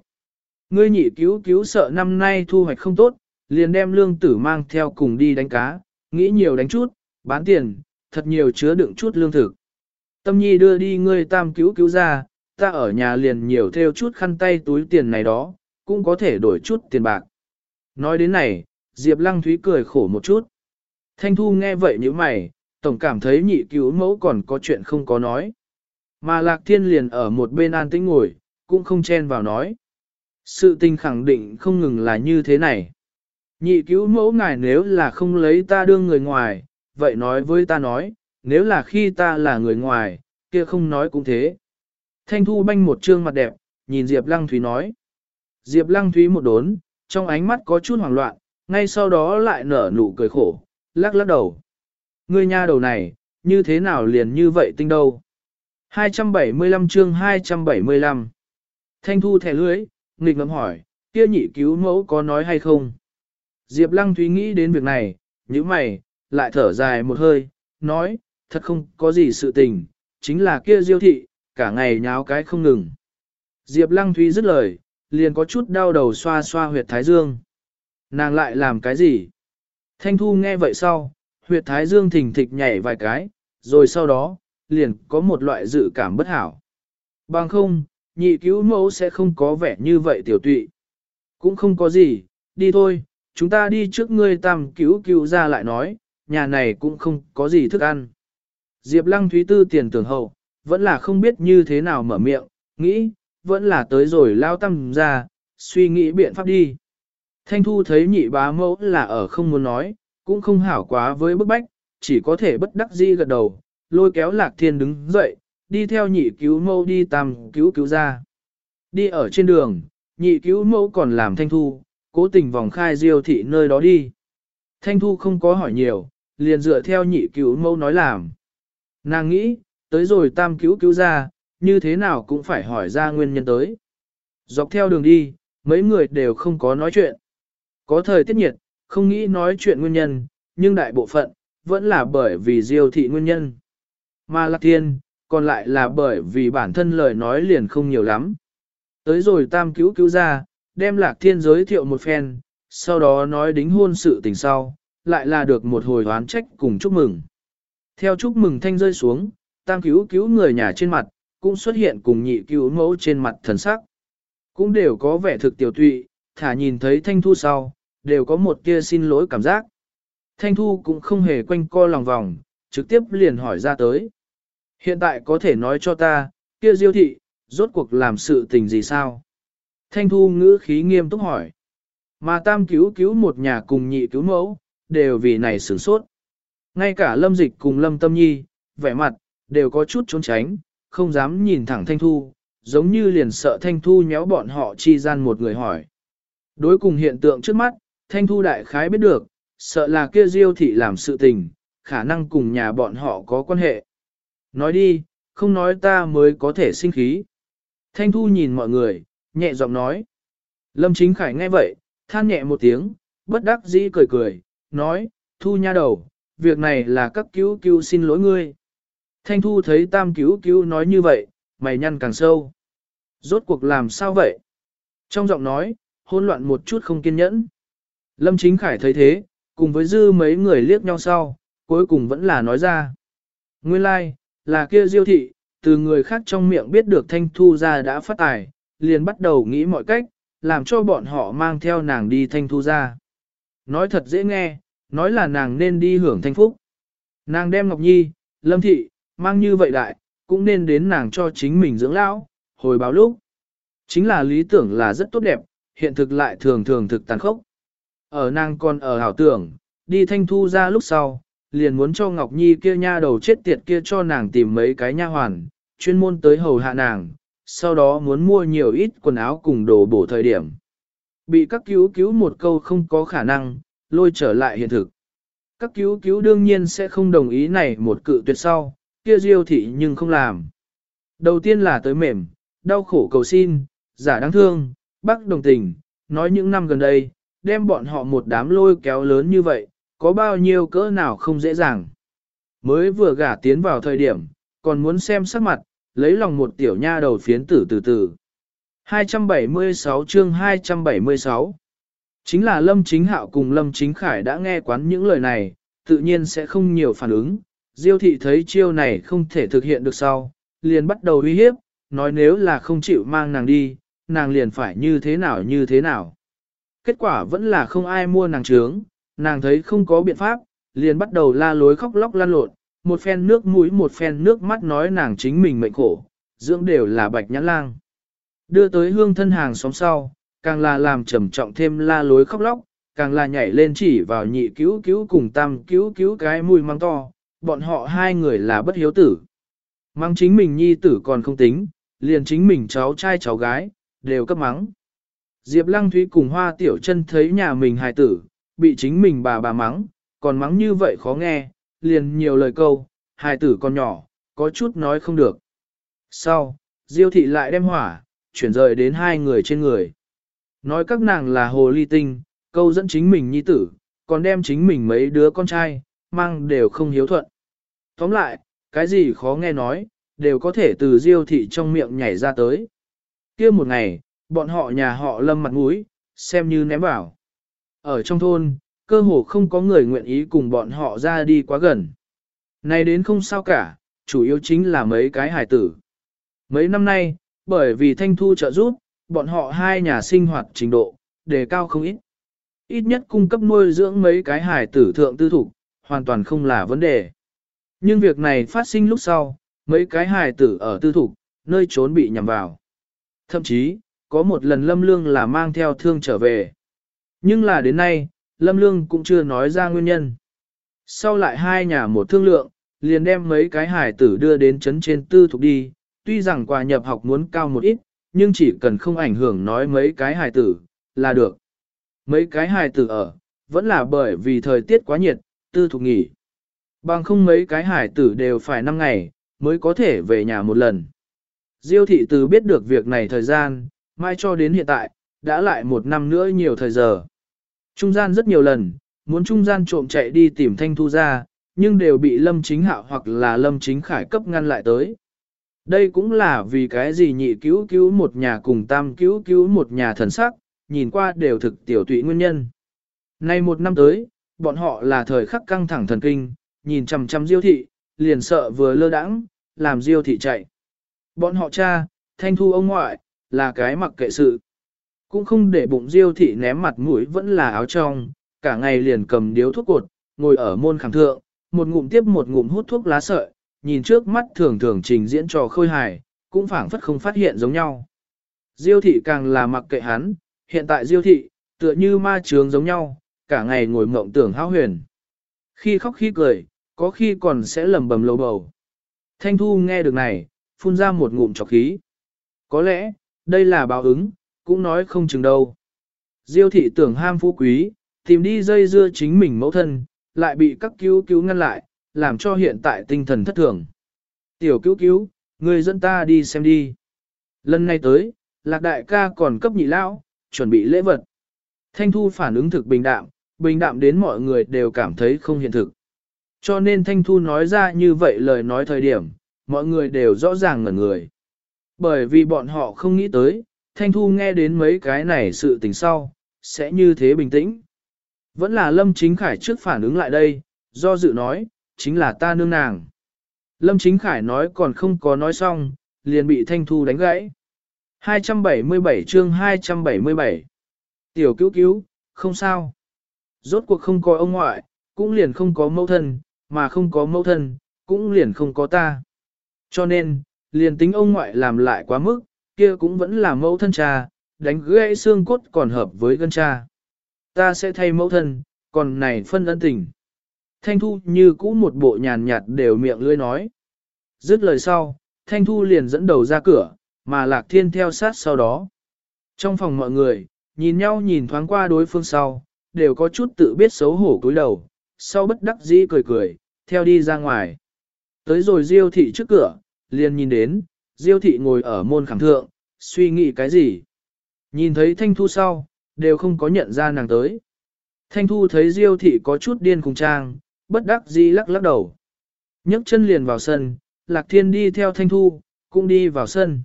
Speaker 1: Ngươi nhị cứu cứu sợ năm nay thu hoạch không tốt, liền đem lương tử mang theo cùng đi đánh cá, nghĩ nhiều đánh chút, bán tiền, thật nhiều chứa đựng chút lương thực. Tâm nhi đưa đi ngươi tam cứu cứu ra, ta ở nhà liền nhiều theo chút khăn tay túi tiền này đó, cũng có thể đổi chút tiền bạc. Nói đến này, Diệp Lăng Thúy cười khổ một chút. Thanh Thu nghe vậy như mày, tổng cảm thấy nhị cứu mẫu còn có chuyện không có nói. Mà Lạc Thiên liền ở một bên an tĩnh ngồi, cũng không chen vào nói. Sự tình khẳng định không ngừng là như thế này. Nhị cứu mẫu ngài nếu là không lấy ta đương người ngoài, vậy nói với ta nói, nếu là khi ta là người ngoài, kia không nói cũng thế. Thanh Thu banh một trương mặt đẹp, nhìn Diệp Lăng Thúy nói. Diệp Lăng Thúy một đốn, trong ánh mắt có chút hoảng loạn, ngay sau đó lại nở nụ cười khổ, lắc lắc đầu. Ngươi nha đầu này, như thế nào liền như vậy tinh đâu? 275 chương 275 Thanh Thu thẻ lưới, nghịch ngẫm hỏi, kia nhị cứu mẫu có nói hay không? Diệp Lăng Thúy nghĩ đến việc này, như mày, lại thở dài một hơi, nói, thật không có gì sự tình, chính là kia diêu thị, cả ngày nháo cái không ngừng. Diệp Lăng Thúy dứt lời, liền có chút đau đầu xoa xoa huyệt thái dương. Nàng lại làm cái gì? Thanh Thu nghe vậy sau, huyệt thái dương thình thịch nhảy vài cái, rồi sau đó, liền có một loại dự cảm bất hảo. Bằng không, nhị cứu mẫu sẽ không có vẻ như vậy tiểu tụy. Cũng không có gì, đi thôi, chúng ta đi trước ngươi tam cứu cứu ra lại nói, nhà này cũng không có gì thức ăn. Diệp Lăng Thúy Tư tiền tưởng hậu, vẫn là không biết như thế nào mở miệng, nghĩ, vẫn là tới rồi lao tâm ra, suy nghĩ biện pháp đi. Thanh Thu thấy nhị bá mẫu là ở không muốn nói, cũng không hảo quá với bức bách, chỉ có thể bất đắc di gật đầu, lôi kéo lạc thiên đứng dậy, đi theo nhị cứu mẫu đi tam cứu cứu ra. Đi ở trên đường, nhị cứu mẫu còn làm Thanh Thu, cố tình vòng khai diêu thị nơi đó đi. Thanh Thu không có hỏi nhiều, liền dựa theo nhị cứu mẫu nói làm. Nàng nghĩ, tới rồi tam cứu cứu ra, như thế nào cũng phải hỏi ra nguyên nhân tới. Dọc theo đường đi, mấy người đều không có nói chuyện. Có thời tiết nhiệt, không nghĩ nói chuyện nguyên nhân, nhưng đại bộ phận, vẫn là bởi vì diêu thị nguyên nhân. Mà Lạc Thiên, còn lại là bởi vì bản thân lời nói liền không nhiều lắm. Tới rồi tam cứu cứu ra, đem Lạc Thiên giới thiệu một phen, sau đó nói đính hôn sự tình sau, lại là được một hồi hoán trách cùng chúc mừng. Theo chúc mừng thanh rơi xuống, tam cứu cứu người nhà trên mặt, cũng xuất hiện cùng nhị cứu mẫu trên mặt thần sắc. Cũng đều có vẻ thực tiểu tụy, thả nhìn thấy thanh thu sau, đều có một tia xin lỗi cảm giác. Thanh thu cũng không hề quanh co lòng vòng, trực tiếp liền hỏi ra tới. Hiện tại có thể nói cho ta, kia diêu thị, rốt cuộc làm sự tình gì sao? Thanh thu ngữ khí nghiêm túc hỏi. Mà tam cứu cứu một nhà cùng nhị cứu mẫu, đều vì này sửng sốt. Ngay cả lâm dịch cùng lâm tâm nhi, vẻ mặt, đều có chút trốn tránh, không dám nhìn thẳng thanh thu, giống như liền sợ thanh thu nhéo bọn họ chi gian một người hỏi. Đối cùng hiện tượng trước mắt, thanh thu đại khái biết được, sợ là kia diêu thị làm sự tình, khả năng cùng nhà bọn họ có quan hệ. Nói đi, không nói ta mới có thể sinh khí. Thanh thu nhìn mọi người, nhẹ giọng nói. Lâm chính khải nghe vậy, than nhẹ một tiếng, bất đắc dĩ cười cười, nói, thu nha đầu, việc này là các cứu cứu xin lỗi ngươi. Thanh thu thấy tam cứu cứu nói như vậy, mày nhăn càng sâu. Rốt cuộc làm sao vậy? Trong giọng nói, hôn loạn một chút không kiên nhẫn. Lâm Chính Khải thấy thế, cùng với dư mấy người liếc nhau sau, cuối cùng vẫn là nói ra. Nguyên lai, like, là kia diêu thị, từ người khác trong miệng biết được thanh thu ra đã phát tài, liền bắt đầu nghĩ mọi cách, làm cho bọn họ mang theo nàng đi thanh thu ra. Nói thật dễ nghe, nói là nàng nên đi hưởng thanh phúc. Nàng đem Ngọc Nhi, Lâm Thị, mang như vậy đại, cũng nên đến nàng cho chính mình dưỡng lão, hồi báo lúc. Chính là lý tưởng là rất tốt đẹp, hiện thực lại thường thường thực tàn khốc. Ở nàng còn ở hảo tưởng, đi thanh thu ra lúc sau, liền muốn cho Ngọc Nhi kia nha đầu chết tiệt kia cho nàng tìm mấy cái nha hoàn, chuyên môn tới hầu hạ nàng, sau đó muốn mua nhiều ít quần áo cùng đồ bổ thời điểm. Bị các cứu cứu một câu không có khả năng, lôi trở lại hiện thực. Các cứu cứu đương nhiên sẽ không đồng ý này một cự tuyệt sau, kia diêu thị nhưng không làm. Đầu tiên là tới mềm, đau khổ cầu xin, giả đáng thương, bác đồng tình, nói những năm gần đây, đem bọn họ một đám lôi kéo lớn như vậy, có bao nhiêu cỡ nào không dễ dàng. Mới vừa gả tiến vào thời điểm, còn muốn xem sắc mặt, lấy lòng một tiểu nha đầu phiến tử từ từ. 276 chương 276 Chính là Lâm Chính Hạo cùng Lâm Chính Khải đã nghe quán những lời này, tự nhiên sẽ không nhiều phản ứng. Diêu thị thấy chiêu này không thể thực hiện được sau, liền bắt đầu uy hiếp, nói nếu là không chịu mang nàng đi, nàng liền phải như thế nào như thế nào. Kết quả vẫn là không ai mua nàng trướng, nàng thấy không có biện pháp, liền bắt đầu la lối khóc lóc lan lộn, một phen nước mũi một phen nước mắt nói nàng chính mình mệnh khổ, dưỡng đều là bạch nhãn lang. Đưa tới hương thân hàng xóm sau, càng là làm trầm trọng thêm la lối khóc lóc, càng là nhảy lên chỉ vào nhị cứu cứu cùng tam cứu cứu cái mùi mang to, bọn họ hai người là bất hiếu tử. Mang chính mình nhi tử còn không tính, liền chính mình cháu trai cháu gái, đều cấp mắng. Diệp Lăng Thúy cùng Hoa Tiểu Chân thấy nhà mình hài tử, bị chính mình bà bà mắng, còn mắng như vậy khó nghe, liền nhiều lời câu, hài tử còn nhỏ, có chút nói không được. Sau, Diêu thị lại đem hỏa, chuyển rời đến hai người trên người. Nói các nàng là hồ ly tinh, câu dẫn chính mình nhi tử, còn đem chính mình mấy đứa con trai, mang đều không hiếu thuận. Tóm lại, cái gì khó nghe nói, đều có thể từ diêu thị trong miệng nhảy ra tới. kia một ngày, bọn họ nhà họ lâm mặt mũi, xem như ném vào. Ở trong thôn, cơ hồ không có người nguyện ý cùng bọn họ ra đi quá gần. Này đến không sao cả, chủ yếu chính là mấy cái hài tử. Mấy năm nay, bởi vì thanh thu trợ giúp, bọn họ hai nhà sinh hoạt trình độ, đề cao không ít. Ít nhất cung cấp nuôi dưỡng mấy cái hài tử thượng tư thủ, hoàn toàn không là vấn đề. Nhưng việc này phát sinh lúc sau, mấy cái hài tử ở tư thủ, nơi trốn bị nhầm vào. Thậm chí, có một lần Lâm Lương là mang theo thương trở về. Nhưng là đến nay, Lâm Lương cũng chưa nói ra nguyên nhân. Sau lại hai nhà một thương lượng, liền đem mấy cái hải tử đưa đến chấn trên tư thục đi, tuy rằng quà nhập học muốn cao một ít, nhưng chỉ cần không ảnh hưởng nói mấy cái hài tử, là được. Mấy cái hài tử ở, vẫn là bởi vì thời tiết quá nhiệt, tư thục nghỉ. Bằng không mấy cái hải tử đều phải 5 ngày, mới có thể về nhà một lần. Diêu thị từ biết được việc này thời gian, mai cho đến hiện tại, đã lại một năm nữa nhiều thời giờ. Trung gian rất nhiều lần, muốn trung gian trộm chạy đi tìm thanh thu ra, nhưng đều bị Lâm Chính Hạo hoặc là Lâm Chính Khải cấp ngăn lại tới. Đây cũng là vì cái gì nhị cứu cứu một nhà cùng tam cứu cứu một nhà thần sắc, nhìn qua đều thực tiểu tụy nguyên nhân. Nay một năm tới, bọn họ là thời khắc căng thẳng thần kinh, nhìn chằm chằm diêu thị, liền sợ vừa lơ đãng, làm diêu thị chạy. Bọn họ cha, thanh thu ông ngoại, là cái mặc kệ sự. Cũng không để bụng diêu thị ném mặt mũi vẫn là áo trong, cả ngày liền cầm điếu thuốc cột, ngồi ở môn khẳng thượng, một ngụm tiếp một ngụm hút thuốc lá sợi, nhìn trước mắt thường thường trình diễn trò khôi hài, cũng phảng phất không phát hiện giống nhau. Diêu thị càng là mặc kệ hắn, hiện tại diêu thị, tựa như ma trướng giống nhau, cả ngày ngồi mộng tưởng hao huyền. Khi khóc khi cười, có khi còn sẽ lầm bầm lầu bầu. Thanh Thu nghe được này, phun ra một ngụm trọc khí. Có lẽ, đây là báo ứng, cũng nói không chừng đâu. Diêu thị tưởng ham phú quý, tìm đi dây dưa chính mình mẫu thân, lại bị các cứu cứu ngăn lại, làm cho hiện tại tinh thần thất thường. Tiểu cứu cứu, người dẫn ta đi xem đi. Lần này tới, lạc đại ca còn cấp nhị lão, chuẩn bị lễ vật. Thanh Thu phản ứng thực bình đạm, bình đạm đến mọi người đều cảm thấy không hiện thực. Cho nên Thanh Thu nói ra như vậy lời nói thời điểm, mọi người đều rõ ràng ngẩn người. Bởi vì bọn họ không nghĩ tới, Thanh Thu nghe đến mấy cái này sự tình sau, sẽ như thế bình tĩnh. Vẫn là Lâm Chính Khải trước phản ứng lại đây, do dự nói, chính là ta nương nàng. Lâm Chính Khải nói còn không có nói xong, liền bị Thanh Thu đánh gãy. 277 chương 277 Tiểu cứu cứu, không sao. Rốt cuộc không có ông ngoại, cũng liền không có mẫu thân, mà không có mẫu thân, cũng liền không có ta. Cho nên, liền tính ông ngoại làm lại quá mức, kia cũng vẫn là mẫu thân cha, đánh gãy xương cốt còn hợp với gân cha. Ta sẽ thay mẫu thân, còn này phân ân tình. Thanh Thu như cũ một bộ nhàn nhạt đều miệng lưỡi nói. Dứt lời sau, Thanh Thu liền dẫn đầu ra cửa, mà Lạc Thiên theo sát sau đó. Trong phòng mọi người, nhìn nhau nhìn thoáng qua đối phương sau, đều có chút tự biết xấu hổ cúi đầu, sau bất đắc dĩ cười cười, theo đi ra ngoài. Tới rồi Diêu thị trước cửa, liền nhìn đến, Diêu thị ngồi ở môn khẳng thượng, suy nghĩ cái gì. Nhìn thấy Thanh Thu sau, đều không có nhận ra nàng tới. Thanh Thu thấy Diêu thị có chút điên cùng trang, bất đắc dĩ lắc lắc đầu. nhấc chân liền vào sân, Lạc Thiên đi theo Thanh Thu, cũng đi vào sân.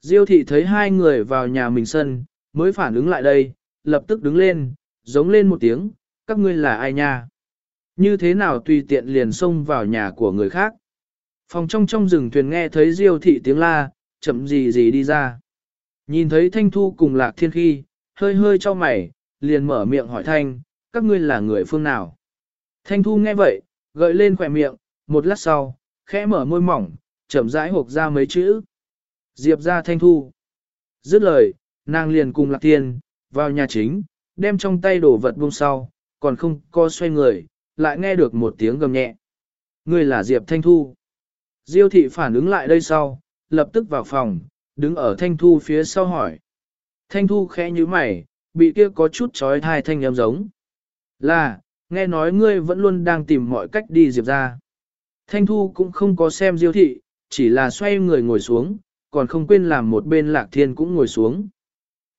Speaker 1: Diêu thị thấy hai người vào nhà mình sân, mới phản ứng lại đây, lập tức đứng lên, giống lên một tiếng, các ngươi là ai nha? Như thế nào tùy tiện liền xông vào nhà của người khác? Phòng trong trong rừng thuyền nghe thấy Diêu thị tiếng la, chậm gì gì đi ra. Nhìn thấy Thanh Thu cùng Lạc Thiên khi, hơi hơi cho mày, liền mở miệng hỏi Thanh, các ngươi là người phương nào? Thanh Thu nghe vậy, gợi lên khỏe miệng, một lát sau, khẽ mở môi mỏng, chậm rãi hộp ra mấy chữ. Diệp ra Thanh Thu. Dứt lời, nàng liền cùng Lạc tiền, vào nhà chính, đem trong tay đổ vật buông sau, còn không co xoay người, lại nghe được một tiếng gầm nhẹ. Người là Diệp Thanh Thu. Diêu thị phản ứng lại đây sau, lập tức vào phòng, đứng ở Thanh Thu phía sau hỏi. Thanh Thu khẽ như mày, bị kia có chút trói thai thanh âm giống. Là, nghe nói ngươi vẫn luôn đang tìm mọi cách đi Diệp ra. Thanh Thu cũng không có xem Diêu thị, chỉ là xoay người ngồi xuống, còn không quên làm một bên Lạc Thiên cũng ngồi xuống.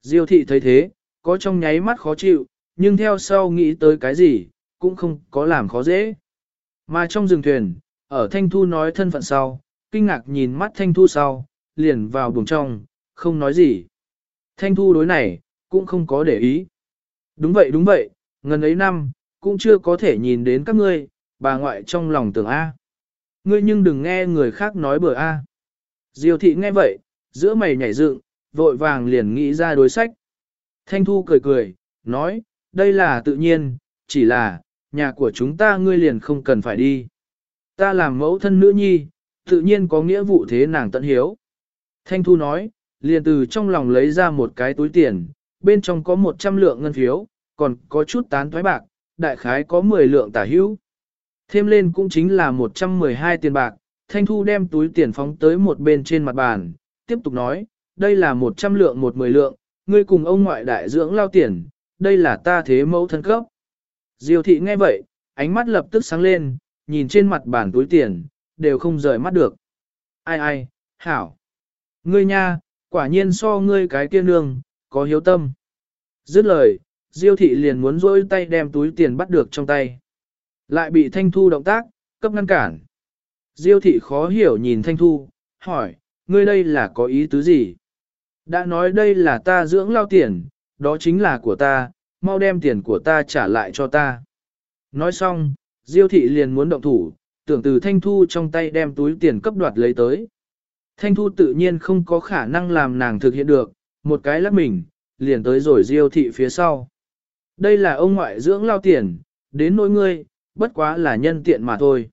Speaker 1: Diêu thị thấy thế, có trong nháy mắt khó chịu, nhưng theo sau nghĩ tới cái gì, cũng không có làm khó dễ. Mà trong rừng thuyền, ở Thanh Thu nói thân phận sau, kinh ngạc nhìn mắt Thanh Thu sau, liền vào buồng trong, không nói gì. Thanh Thu đối này, cũng không có để ý. Đúng vậy đúng vậy, ngần ấy năm, cũng chưa có thể nhìn đến các ngươi, bà ngoại trong lòng tưởng A. Ngươi nhưng đừng nghe người khác nói bừa A. Diêu thị nghe vậy, giữa mày nhảy dựng, vội vàng liền nghĩ ra đối sách. Thanh Thu cười cười, nói, đây là tự nhiên, chỉ là, nhà của chúng ta ngươi liền không cần phải đi. Ta làm mẫu thân nữ nhi, tự nhiên có nghĩa vụ thế nàng tận hiếu. Thanh Thu nói, liền từ trong lòng lấy ra một cái túi tiền, bên trong có 100 lượng ngân phiếu, còn có chút tán thoái bạc, đại khái có 10 lượng tả hữu. Thêm lên cũng chính là 112 tiền bạc, Thanh Thu đem túi tiền phóng tới một bên trên mặt bàn, tiếp tục nói, đây là 100 lượng một 10 lượng, ngươi cùng ông ngoại đại dưỡng lao tiền, đây là ta thế mẫu thân cấp. Diêu thị nghe vậy, ánh mắt lập tức sáng lên, nhìn trên mặt bàn túi tiền, đều không rời mắt được. Ai ai, hảo. Ngươi nha, quả nhiên so ngươi cái kia nương, có hiếu tâm. Dứt lời, Diêu thị liền muốn rôi tay đem túi tiền bắt được trong tay. Lại bị thanh thu động tác, cấp ngăn cản. Diêu thị khó hiểu nhìn Thanh Thu, hỏi, ngươi đây là có ý tứ gì? Đã nói đây là ta dưỡng lao tiền, đó chính là của ta, mau đem tiền của ta trả lại cho ta. Nói xong, Diêu thị liền muốn động thủ, tưởng từ Thanh Thu trong tay đem túi tiền cấp đoạt lấy tới. Thanh Thu tự nhiên không có khả năng làm nàng thực hiện được, một cái lắc mình, liền tới rồi Diêu thị phía sau. Đây là ông ngoại dưỡng lao tiền, đến nỗi ngươi, bất quá là nhân tiện mà thôi.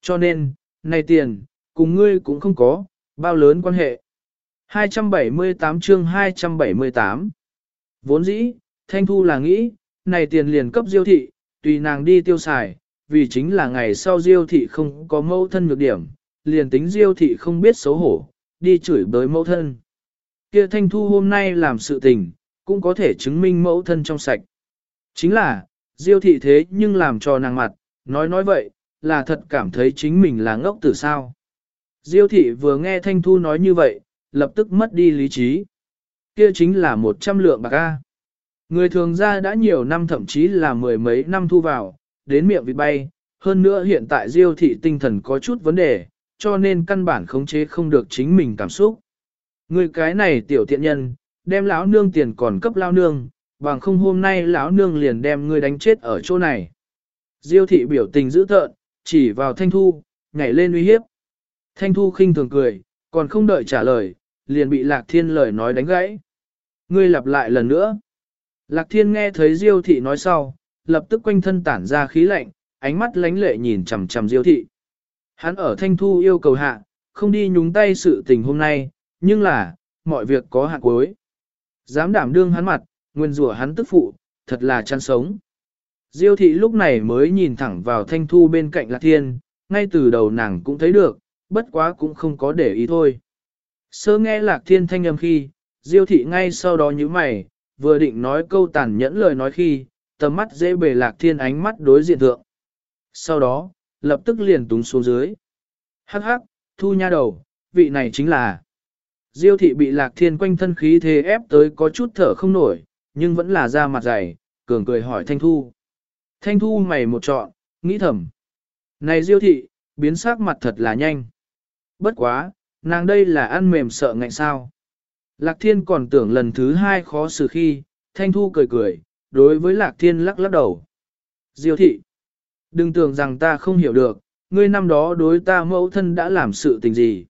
Speaker 1: Cho nên, này tiền, cùng ngươi cũng không có, bao lớn quan hệ. 278 chương 278 Vốn dĩ, Thanh Thu là nghĩ, này tiền liền cấp diêu thị, tùy nàng đi tiêu xài, vì chính là ngày sau diêu thị không có mẫu thân nhược điểm, liền tính diêu thị không biết xấu hổ, đi chửi bới mẫu thân. Kia Thanh Thu hôm nay làm sự tình, cũng có thể chứng minh mẫu thân trong sạch. Chính là, diêu thị thế nhưng làm cho nàng mặt, nói nói vậy, là thật cảm thấy chính mình là ngốc tử sao. Diêu thị vừa nghe Thanh Thu nói như vậy, lập tức mất đi lý trí. Kia chính là một trăm lượng bạc A. Người thường ra đã nhiều năm thậm chí là mười mấy năm thu vào, đến miệng vịt bay, hơn nữa hiện tại diêu thị tinh thần có chút vấn đề, cho nên căn bản khống chế không được chính mình cảm xúc. Người cái này tiểu tiện nhân, đem lão nương tiền còn cấp lão nương, bằng không hôm nay lão nương liền đem ngươi đánh chết ở chỗ này. Diêu thị biểu tình dữ tợn, chỉ vào Thanh Thu, nhảy lên uy hiếp. Thanh Thu khinh thường cười, còn không đợi trả lời, liền bị Lạc Thiên lời nói đánh gãy. Ngươi lặp lại lần nữa. Lạc Thiên nghe thấy Diêu thị nói sau, lập tức quanh thân tản ra khí lạnh, ánh mắt lánh lệ nhìn chằm chằm Diêu thị. Hắn ở Thanh Thu yêu cầu hạ, không đi nhúng tay sự tình hôm nay, nhưng là, mọi việc có hạn cuối. Dám đảm đương hắn mặt, nguyên rủa hắn tức phụ, thật là chăn sống. Diêu thị lúc này mới nhìn thẳng vào Thanh Thu bên cạnh Lạc Thiên, ngay từ đầu nàng cũng thấy được, bất quá cũng không có để ý thôi. Sơ nghe Lạc Thiên thanh âm khi, Diêu thị ngay sau đó như mày, vừa định nói câu tàn nhẫn lời nói khi, tầm mắt dễ bề Lạc Thiên ánh mắt đối diện thượng. Sau đó, lập tức liền túng xuống dưới. Hắc hắc, thu nha đầu, vị này chính là. Diêu thị bị Lạc Thiên quanh thân khí thế ép tới có chút thở không nổi, nhưng vẫn là ra mặt dày, cường cười hỏi Thanh Thu. Thanh Thu mày một trọn, nghĩ thầm. Này Diêu thị, biến sắc mặt thật là nhanh. Bất quá, nàng đây là ăn mềm sợ ngạnh sao. Lạc Thiên còn tưởng lần thứ hai khó xử khi, Thanh Thu cười cười, đối với Lạc Thiên lắc lắc đầu. Diêu thị, đừng tưởng rằng ta không hiểu được, ngươi năm đó đối ta mẫu thân đã làm sự tình gì.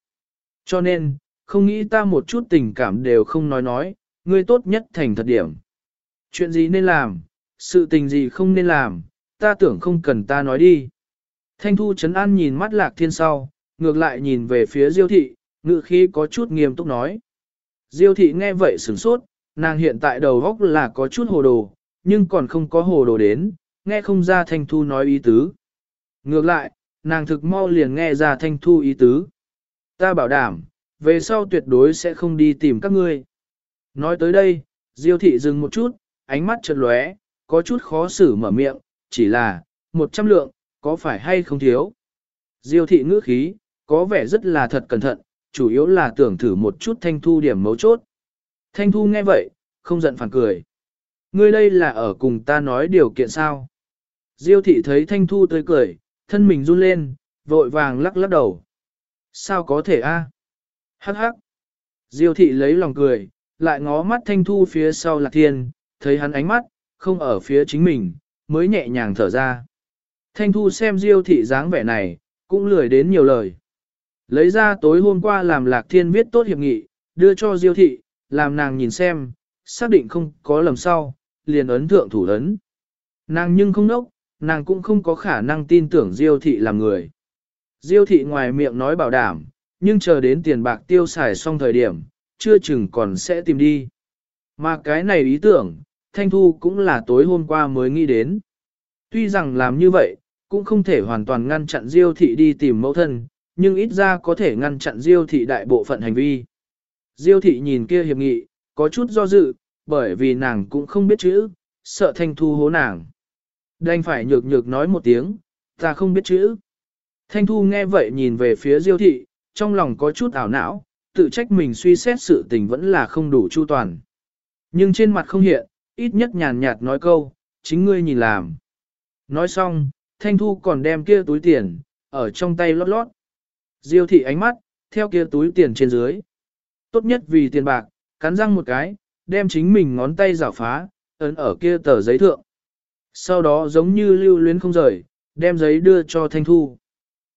Speaker 1: Cho nên, không nghĩ ta một chút tình cảm đều không nói nói, ngươi tốt nhất thành thật điểm. Chuyện gì nên làm, sự tình gì không nên làm, ta tưởng không cần ta nói đi. Thanh Thu Trấn An nhìn mắt Lạc Thiên sau, ngược lại nhìn về phía Diêu thị, ngự khi có chút nghiêm túc nói. Diêu thị nghe vậy sửng sốt, nàng hiện tại đầu góc là có chút hồ đồ, nhưng còn không có hồ đồ đến, nghe không ra Thanh Thu nói ý tứ. Ngược lại, nàng thực mau liền nghe ra Thanh Thu ý tứ. Ta bảo đảm, về sau tuyệt đối sẽ không đi tìm các ngươi. Nói tới đây, Diêu thị dừng một chút, ánh mắt chợt lóe, có chút khó xử mở miệng, chỉ là, một trăm lượng, có phải hay không thiếu? Diêu thị ngữ khí, có vẻ rất là thật cẩn thận, chủ yếu là tưởng thử một chút thanh thu điểm mấu chốt. Thanh thu nghe vậy, không giận phản cười. Ngươi đây là ở cùng ta nói điều kiện sao? Diêu thị thấy thanh thu tươi cười, thân mình run lên, vội vàng lắc lắc đầu. Sao có thể a? Hắc hắc. Diêu thị lấy lòng cười, lại ngó mắt thanh thu phía sau lạc thiên, thấy hắn ánh mắt, không ở phía chính mình, mới nhẹ nhàng thở ra. Thanh thu xem diêu thị dáng vẻ này, cũng lười đến nhiều lời. Lấy ra tối hôm qua làm lạc thiên viết tốt hiệp nghị, đưa cho diêu thị, làm nàng nhìn xem, xác định không có lầm sau, liền ấn thượng thủ ấn. Nàng nhưng không nốc, nàng cũng không có khả năng tin tưởng diêu thị làm người. Diêu thị ngoài miệng nói bảo đảm, nhưng chờ đến tiền bạc tiêu xài xong thời điểm, chưa chừng còn sẽ tìm đi. Mà cái này ý tưởng, Thanh Thu cũng là tối hôm qua mới nghĩ đến. Tuy rằng làm như vậy, cũng không thể hoàn toàn ngăn chặn Diêu thị đi tìm mẫu thân, nhưng ít ra có thể ngăn chặn Diêu thị đại bộ phận hành vi. Diêu thị nhìn kia hiệp nghị, có chút do dự, bởi vì nàng cũng không biết chữ, sợ Thanh Thu hố nàng. Đành phải nhược nhược nói một tiếng, ta không biết chữ. Thanh Thu nghe vậy nhìn về phía Diêu thị, trong lòng có chút ảo não, tự trách mình suy xét sự tình vẫn là không đủ chu toàn. Nhưng trên mặt không hiện, ít nhất nhàn nhạt nói câu, chính ngươi nhìn làm. Nói xong, Thanh Thu còn đem kia túi tiền, ở trong tay lót lót. Diêu thị ánh mắt, theo kia túi tiền trên dưới. Tốt nhất vì tiền bạc, cắn răng một cái, đem chính mình ngón tay rảo phá, ấn ở kia tờ giấy thượng. Sau đó giống như lưu luyến không rời, đem giấy đưa cho Thanh Thu.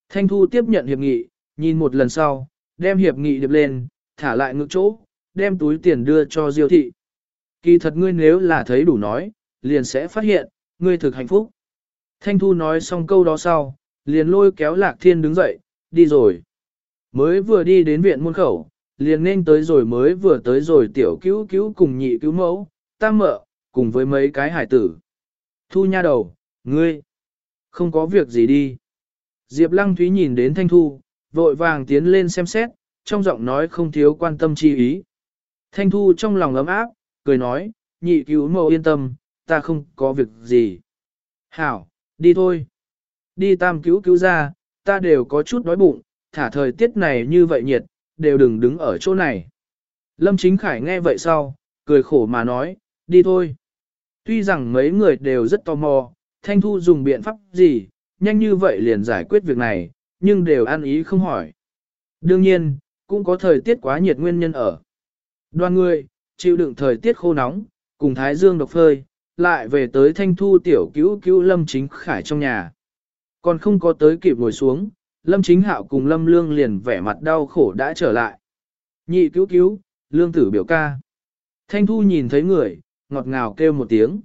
Speaker 1: Thanh Thu tiếp nhận hiệp nghị, nhìn một lần sau, đem hiệp nghị điệp lên, thả lại ngực chỗ, đem túi tiền đưa cho Diêu thị. Kỳ thật ngươi nếu là thấy đủ nói, liền sẽ phát hiện, ngươi thực hạnh phúc. Thanh Thu nói xong câu đó sau, liền lôi kéo Lạc Thiên đứng dậy, đi rồi. Mới vừa đi đến viện môn khẩu, liền nên tới rồi mới vừa tới rồi tiểu cứu cứu cùng nhị cứu mẫu, tam mợ, cùng với mấy cái hải tử. Thu nha đầu, ngươi, không có việc gì đi. Diệp Lăng Thúy nhìn đến Thanh Thu, vội vàng tiến lên xem xét, trong giọng nói không thiếu quan tâm chi ý. Thanh Thu trong lòng ấm áp, cười nói, nhị cứu mẫu yên tâm, ta không có việc gì. Hảo, đi thôi. Đi tam cứu cứu ra, ta đều có chút đói bụng, thả thời tiết này như vậy nhiệt, đều đừng đứng ở chỗ này. Lâm Chính Khải nghe vậy sau, cười khổ mà nói, đi thôi. Tuy rằng mấy người đều rất tò mò, Thanh Thu dùng biện pháp gì, nhanh như vậy liền giải quyết việc này, nhưng đều ăn ý không hỏi. Đương nhiên, cũng có thời tiết quá nhiệt nguyên nhân ở. Đoàn người, chịu đựng thời tiết khô nóng, cùng Thái Dương độc phơi, lại về tới Thanh Thu tiểu cứu cứu Lâm Chính Khải trong nhà. Còn không có tới kịp ngồi xuống, Lâm Chính Hạo cùng Lâm Lương liền vẻ mặt đau khổ đã trở lại. Nhị cứu cứu, Lương tử biểu ca. Thanh Thu nhìn thấy người, ngọt ngào kêu một tiếng.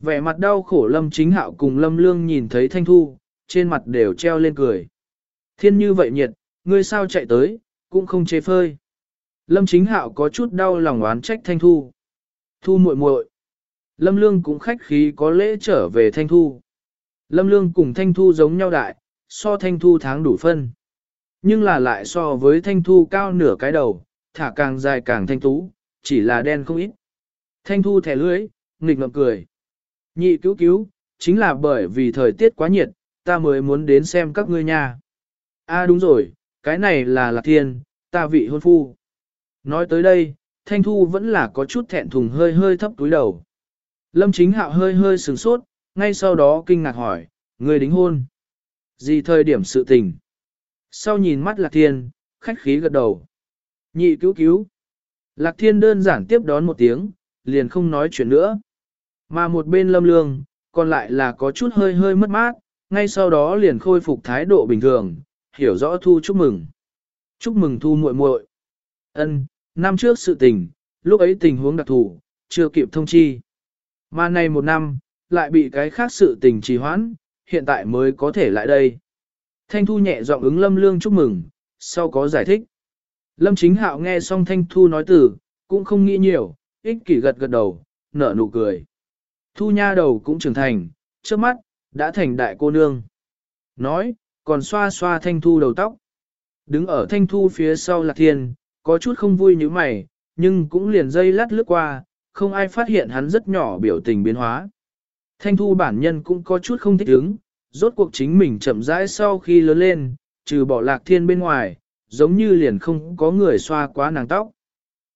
Speaker 1: Vẻ mặt đau khổ Lâm Chính Hạo cùng Lâm Lương nhìn thấy Thanh Thu, trên mặt đều treo lên cười. Thiên như vậy nhiệt, ngươi sao chạy tới, cũng không chế phơi. Lâm Chính Hạo có chút đau lòng oán trách Thanh Thu. Thu muội muội. Lâm Lương cũng khách khí có lễ trở về Thanh Thu. Lâm Lương cùng Thanh Thu giống nhau đại, so Thanh Thu tháng đủ phân. Nhưng là lại so với Thanh Thu cao nửa cái đầu, thả càng dài càng thanh tú, chỉ là đen không ít. Thanh Thu thẻ lưỡi, nghịch ngậm cười. Nhị cứu cứu, chính là bởi vì thời tiết quá nhiệt, ta mới muốn đến xem các ngươi nha. A à đúng rồi, cái này là Lạc Thiên, ta vị hôn phu. Nói tới đây, Thanh Thu vẫn là có chút thẹn thùng hơi hơi thấp túi đầu. Lâm Chính Hạo hơi hơi sừng sốt, ngay sau đó kinh ngạc hỏi, người đính hôn. Gì thời điểm sự tình? Sau nhìn mắt Lạc Thiên, khách khí gật đầu. Nhị cứu cứu. Lạc Thiên đơn giản tiếp đón một tiếng, liền không nói chuyện nữa. Mà một bên lâm lương, còn lại là có chút hơi hơi mất mát, ngay sau đó liền khôi phục thái độ bình thường, hiểu rõ Thu chúc mừng. Chúc mừng Thu muội muội. Ân, năm trước sự tình, lúc ấy tình huống đặc thù, chưa kịp thông chi. Mà nay một năm, lại bị cái khác sự tình trì hoãn, hiện tại mới có thể lại đây. Thanh Thu nhẹ giọng ứng Lâm Lương chúc mừng, sau có giải thích. Lâm Chính Hạo nghe xong Thanh Thu nói từ, cũng không nghĩ nhiều, ích kỷ gật gật đầu, nở nụ cười. Thu nha đầu cũng trưởng thành, trước mắt, đã thành đại cô nương. Nói, còn xoa xoa Thanh Thu đầu tóc. Đứng ở Thanh Thu phía sau Lạc Thiên, có chút không vui như mày, nhưng cũng liền dây lát lướt qua, không ai phát hiện hắn rất nhỏ biểu tình biến hóa. Thanh Thu bản nhân cũng có chút không thích ứng, rốt cuộc chính mình chậm rãi sau khi lớn lên, trừ bỏ Lạc Thiên bên ngoài, giống như liền không có người xoa quá nàng tóc.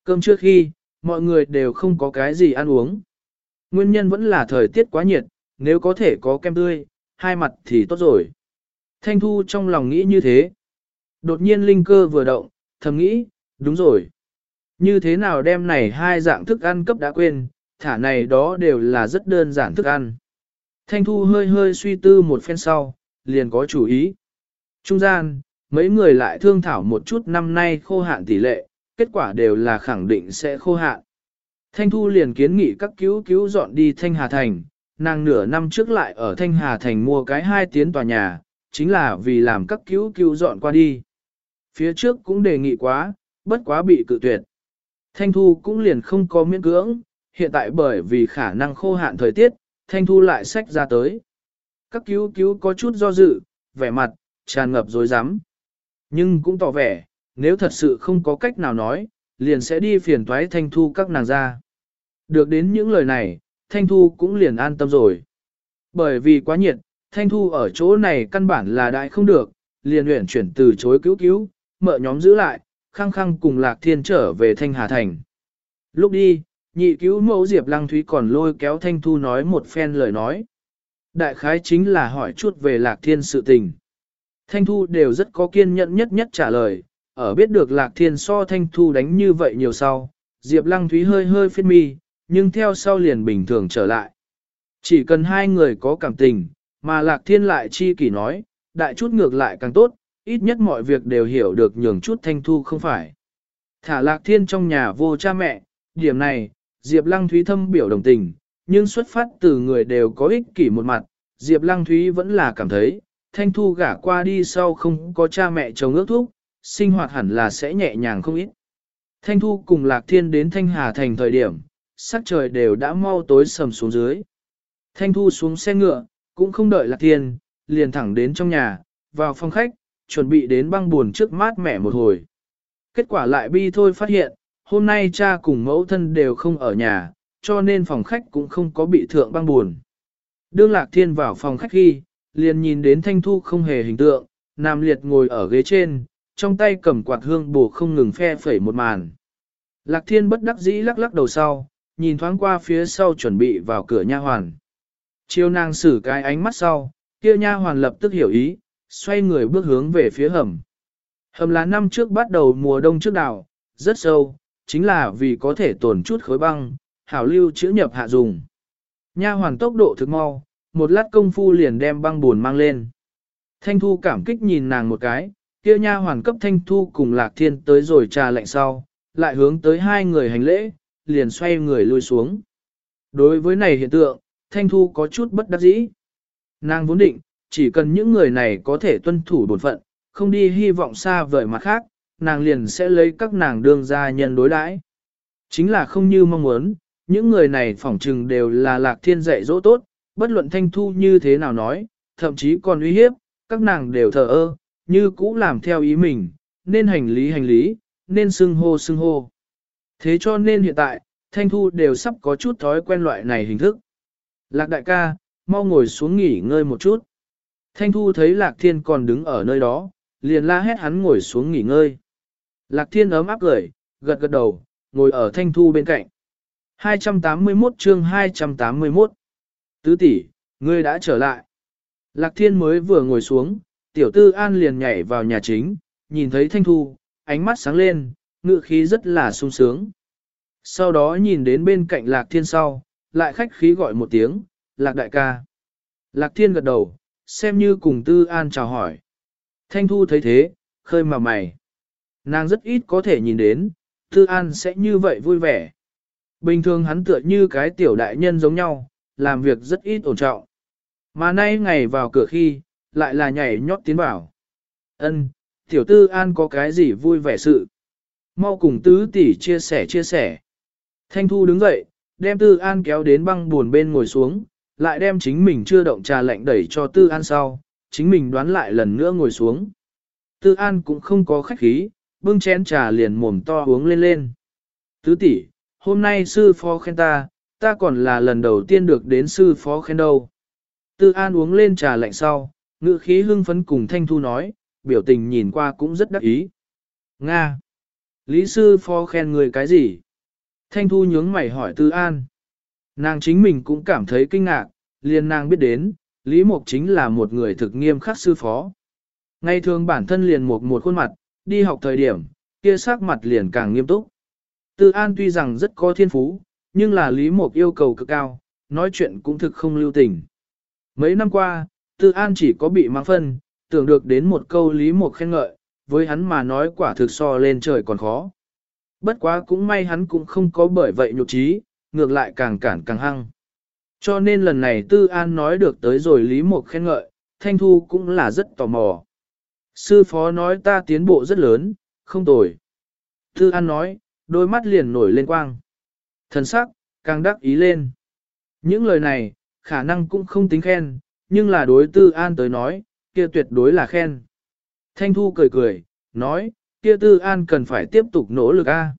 Speaker 1: Cơm trước khi, mọi người đều không có cái gì ăn uống. Nguyên nhân vẫn là thời tiết quá nhiệt, nếu có thể có kem tươi, hai mặt thì tốt rồi. Thanh Thu trong lòng nghĩ như thế. Đột nhiên linh cơ vừa động, thầm nghĩ, đúng rồi. Như thế nào đem này hai dạng thức ăn cấp đã quên, thả này đó đều là rất đơn giản thức ăn. Thanh Thu hơi hơi suy tư một phen sau, liền có chủ ý. Trung gian, mấy người lại thương thảo một chút năm nay khô hạn tỷ lệ, kết quả đều là khẳng định sẽ khô hạn. Thanh Thu liền kiến nghị các cứu cứu dọn đi Thanh Hà Thành, nàng nửa năm trước lại ở Thanh Hà Thành mua cái hai tiến tòa nhà, chính là vì làm các cứu cứu dọn qua đi. Phía trước cũng đề nghị quá, bất quá bị cự tuyệt. Thanh Thu cũng liền không có miễn cưỡng, hiện tại bởi vì khả năng khô hạn thời tiết, Thanh Thu lại sách ra tới. Các cứu cứu có chút do dự, vẻ mặt, tràn ngập dối rắm Nhưng cũng tỏ vẻ, nếu thật sự không có cách nào nói, liền sẽ đi phiền toái Thanh Thu các nàng ra. Được đến những lời này, Thanh Thu cũng liền an tâm rồi. Bởi vì quá nhiệt, Thanh Thu ở chỗ này căn bản là đại không được, liền luyện chuyển từ chối cứu cứu, mợ nhóm giữ lại, khăng khăng cùng Lạc Thiên trở về Thanh Hà Thành. Lúc đi, nhị cứu mẫu Diệp Lăng Thúy còn lôi kéo Thanh Thu nói một phen lời nói. Đại khái chính là hỏi chút về Lạc Thiên sự tình. Thanh Thu đều rất có kiên nhẫn nhất nhất trả lời, ở biết được Lạc Thiên so Thanh Thu đánh như vậy nhiều sau, Diệp Lăng Thúy hơi hơi phiết mi, nhưng theo sau liền bình thường trở lại. Chỉ cần hai người có cảm tình, mà Lạc Thiên lại chi kỷ nói, đại chút ngược lại càng tốt, ít nhất mọi việc đều hiểu được nhường chút Thanh Thu không phải. Thả Lạc Thiên trong nhà vô cha mẹ, điểm này, Diệp Lăng Thúy thâm biểu đồng tình, nhưng xuất phát từ người đều có ích kỷ một mặt, Diệp Lăng Thúy vẫn là cảm thấy, Thanh Thu gả qua đi sau không có cha mẹ chồng ước thúc, sinh hoạt hẳn là sẽ nhẹ nhàng không ít. Thanh Thu cùng Lạc Thiên đến Thanh Hà thành thời điểm, sắc trời đều đã mau tối sầm xuống dưới. Thanh Thu xuống xe ngựa, cũng không đợi Lạc Thiên, liền thẳng đến trong nhà, vào phòng khách, chuẩn bị đến băng buồn trước mát mẻ một hồi. Kết quả lại bi thôi phát hiện, hôm nay cha cùng mẫu thân đều không ở nhà, cho nên phòng khách cũng không có bị thượng băng buồn. Đương Lạc Thiên vào phòng khách khi, liền nhìn đến Thanh Thu không hề hình tượng, nam liệt ngồi ở ghế trên, trong tay cầm quạt hương bổ không ngừng phe phẩy một màn. Lạc Thiên bất đắc dĩ lắc lắc đầu sau, nhìn thoáng qua phía sau chuẩn bị vào cửa nha hoàn. Chiêu nàng xử cái ánh mắt sau, kia nha hoàn lập tức hiểu ý, xoay người bước hướng về phía hầm. Hầm là năm trước bắt đầu mùa đông trước đảo, rất sâu, chính là vì có thể tồn chút khối băng, hảo lưu chữ nhập hạ dùng. Nha hoàn tốc độ thực mau, một lát công phu liền đem băng buồn mang lên. Thanh Thu cảm kích nhìn nàng một cái, kia nha hoàn cấp Thanh Thu cùng Lạc Thiên tới rồi trà lạnh sau, lại hướng tới hai người hành lễ, liền xoay người lui xuống. Đối với này hiện tượng, Thanh Thu có chút bất đắc dĩ. Nàng vốn định, chỉ cần những người này có thể tuân thủ bổn phận, không đi hy vọng xa vời mặt khác, nàng liền sẽ lấy các nàng đương gia nhân đối đãi. Chính là không như mong muốn, những người này phỏng trừng đều là lạc thiên dạy dỗ tốt, bất luận thanh thu như thế nào nói, thậm chí còn uy hiếp, các nàng đều thờ ơ, như cũ làm theo ý mình, nên hành lý hành lý, nên xưng hô xưng hô. Thế cho nên hiện tại, thanh thu đều sắp có chút thói quen loại này hình thức. Lạc đại ca, mau ngồi xuống nghỉ ngơi một chút. Thanh thu thấy lạc thiên còn đứng ở nơi đó, liền la hét hắn ngồi xuống nghỉ ngơi. Lạc thiên ấm áp cười, gật gật đầu, ngồi ở thanh thu bên cạnh. 281 chương 281 Tứ tỷ, ngươi đã trở lại. Lạc thiên mới vừa ngồi xuống, tiểu tư an liền nhảy vào nhà chính, nhìn thấy thanh thu, ánh mắt sáng lên, ngự khí rất là sung sướng. Sau đó nhìn đến bên cạnh lạc thiên sau, lại khách khí gọi một tiếng, lạc đại ca. Lạc thiên gật đầu, xem như cùng tư an chào hỏi. Thanh thu thấy thế, khơi mà mày. Nàng rất ít có thể nhìn đến, tư an sẽ như vậy vui vẻ. Bình thường hắn tựa như cái tiểu đại nhân giống nhau, làm việc rất ít ổn trọng. Mà nay ngày vào cửa khi, lại là nhảy nhót tiến vào. Ân, tiểu tư an có cái gì vui vẻ sự. Mau cùng tứ tỷ chia sẻ chia sẻ. Thanh thu đứng dậy, đem tư an kéo đến băng buồn bên ngồi xuống, lại đem chính mình chưa động trà lạnh đẩy cho tư an sau, chính mình đoán lại lần nữa ngồi xuống. Tư an cũng không có khách khí, bưng chén trà liền mồm to uống lên lên. Tứ tỷ, hôm nay sư phó khen ta, ta còn là lần đầu tiên được đến sư phó khen đâu. Tư An uống lên trà lạnh sau, ngữ khí hưng phấn cùng Thanh Thu nói, biểu tình nhìn qua cũng rất đắc ý. Nga! Lý sư phó khen người cái gì? Thanh Thu nhướng mày hỏi Tư An. Nàng chính mình cũng cảm thấy kinh ngạc, liền nàng biết đến, Lý Mộc chính là một người thực nghiêm khắc sư phó. Ngày thường bản thân liền một một khuôn mặt, đi học thời điểm, kia sắc mặt liền càng nghiêm túc. Tư An tuy rằng rất có thiên phú, nhưng là Lý Mộc yêu cầu cực cao, nói chuyện cũng thực không lưu tình. Mấy năm qua, Tư An chỉ có bị mang phân, tưởng được đến một câu Lý Mộc khen ngợi, với hắn mà nói quả thực so lên trời còn khó. Bất quá cũng may hắn cũng không có bởi vậy nhục trí, ngược lại càng cản càng hăng. Cho nên lần này Tư An nói được tới rồi Lý Mộc khen ngợi, Thanh Thu cũng là rất tò mò. Sư phó nói ta tiến bộ rất lớn, không tồi. Tư An nói, đôi mắt liền nổi lên quang. Thần sắc, càng đắc ý lên. Những lời này, khả năng cũng không tính khen, nhưng là đối tư an tới nói, kia tuyệt đối là khen. Thanh Thu cười cười, nói, kia tư an cần phải tiếp tục nỗ lực a.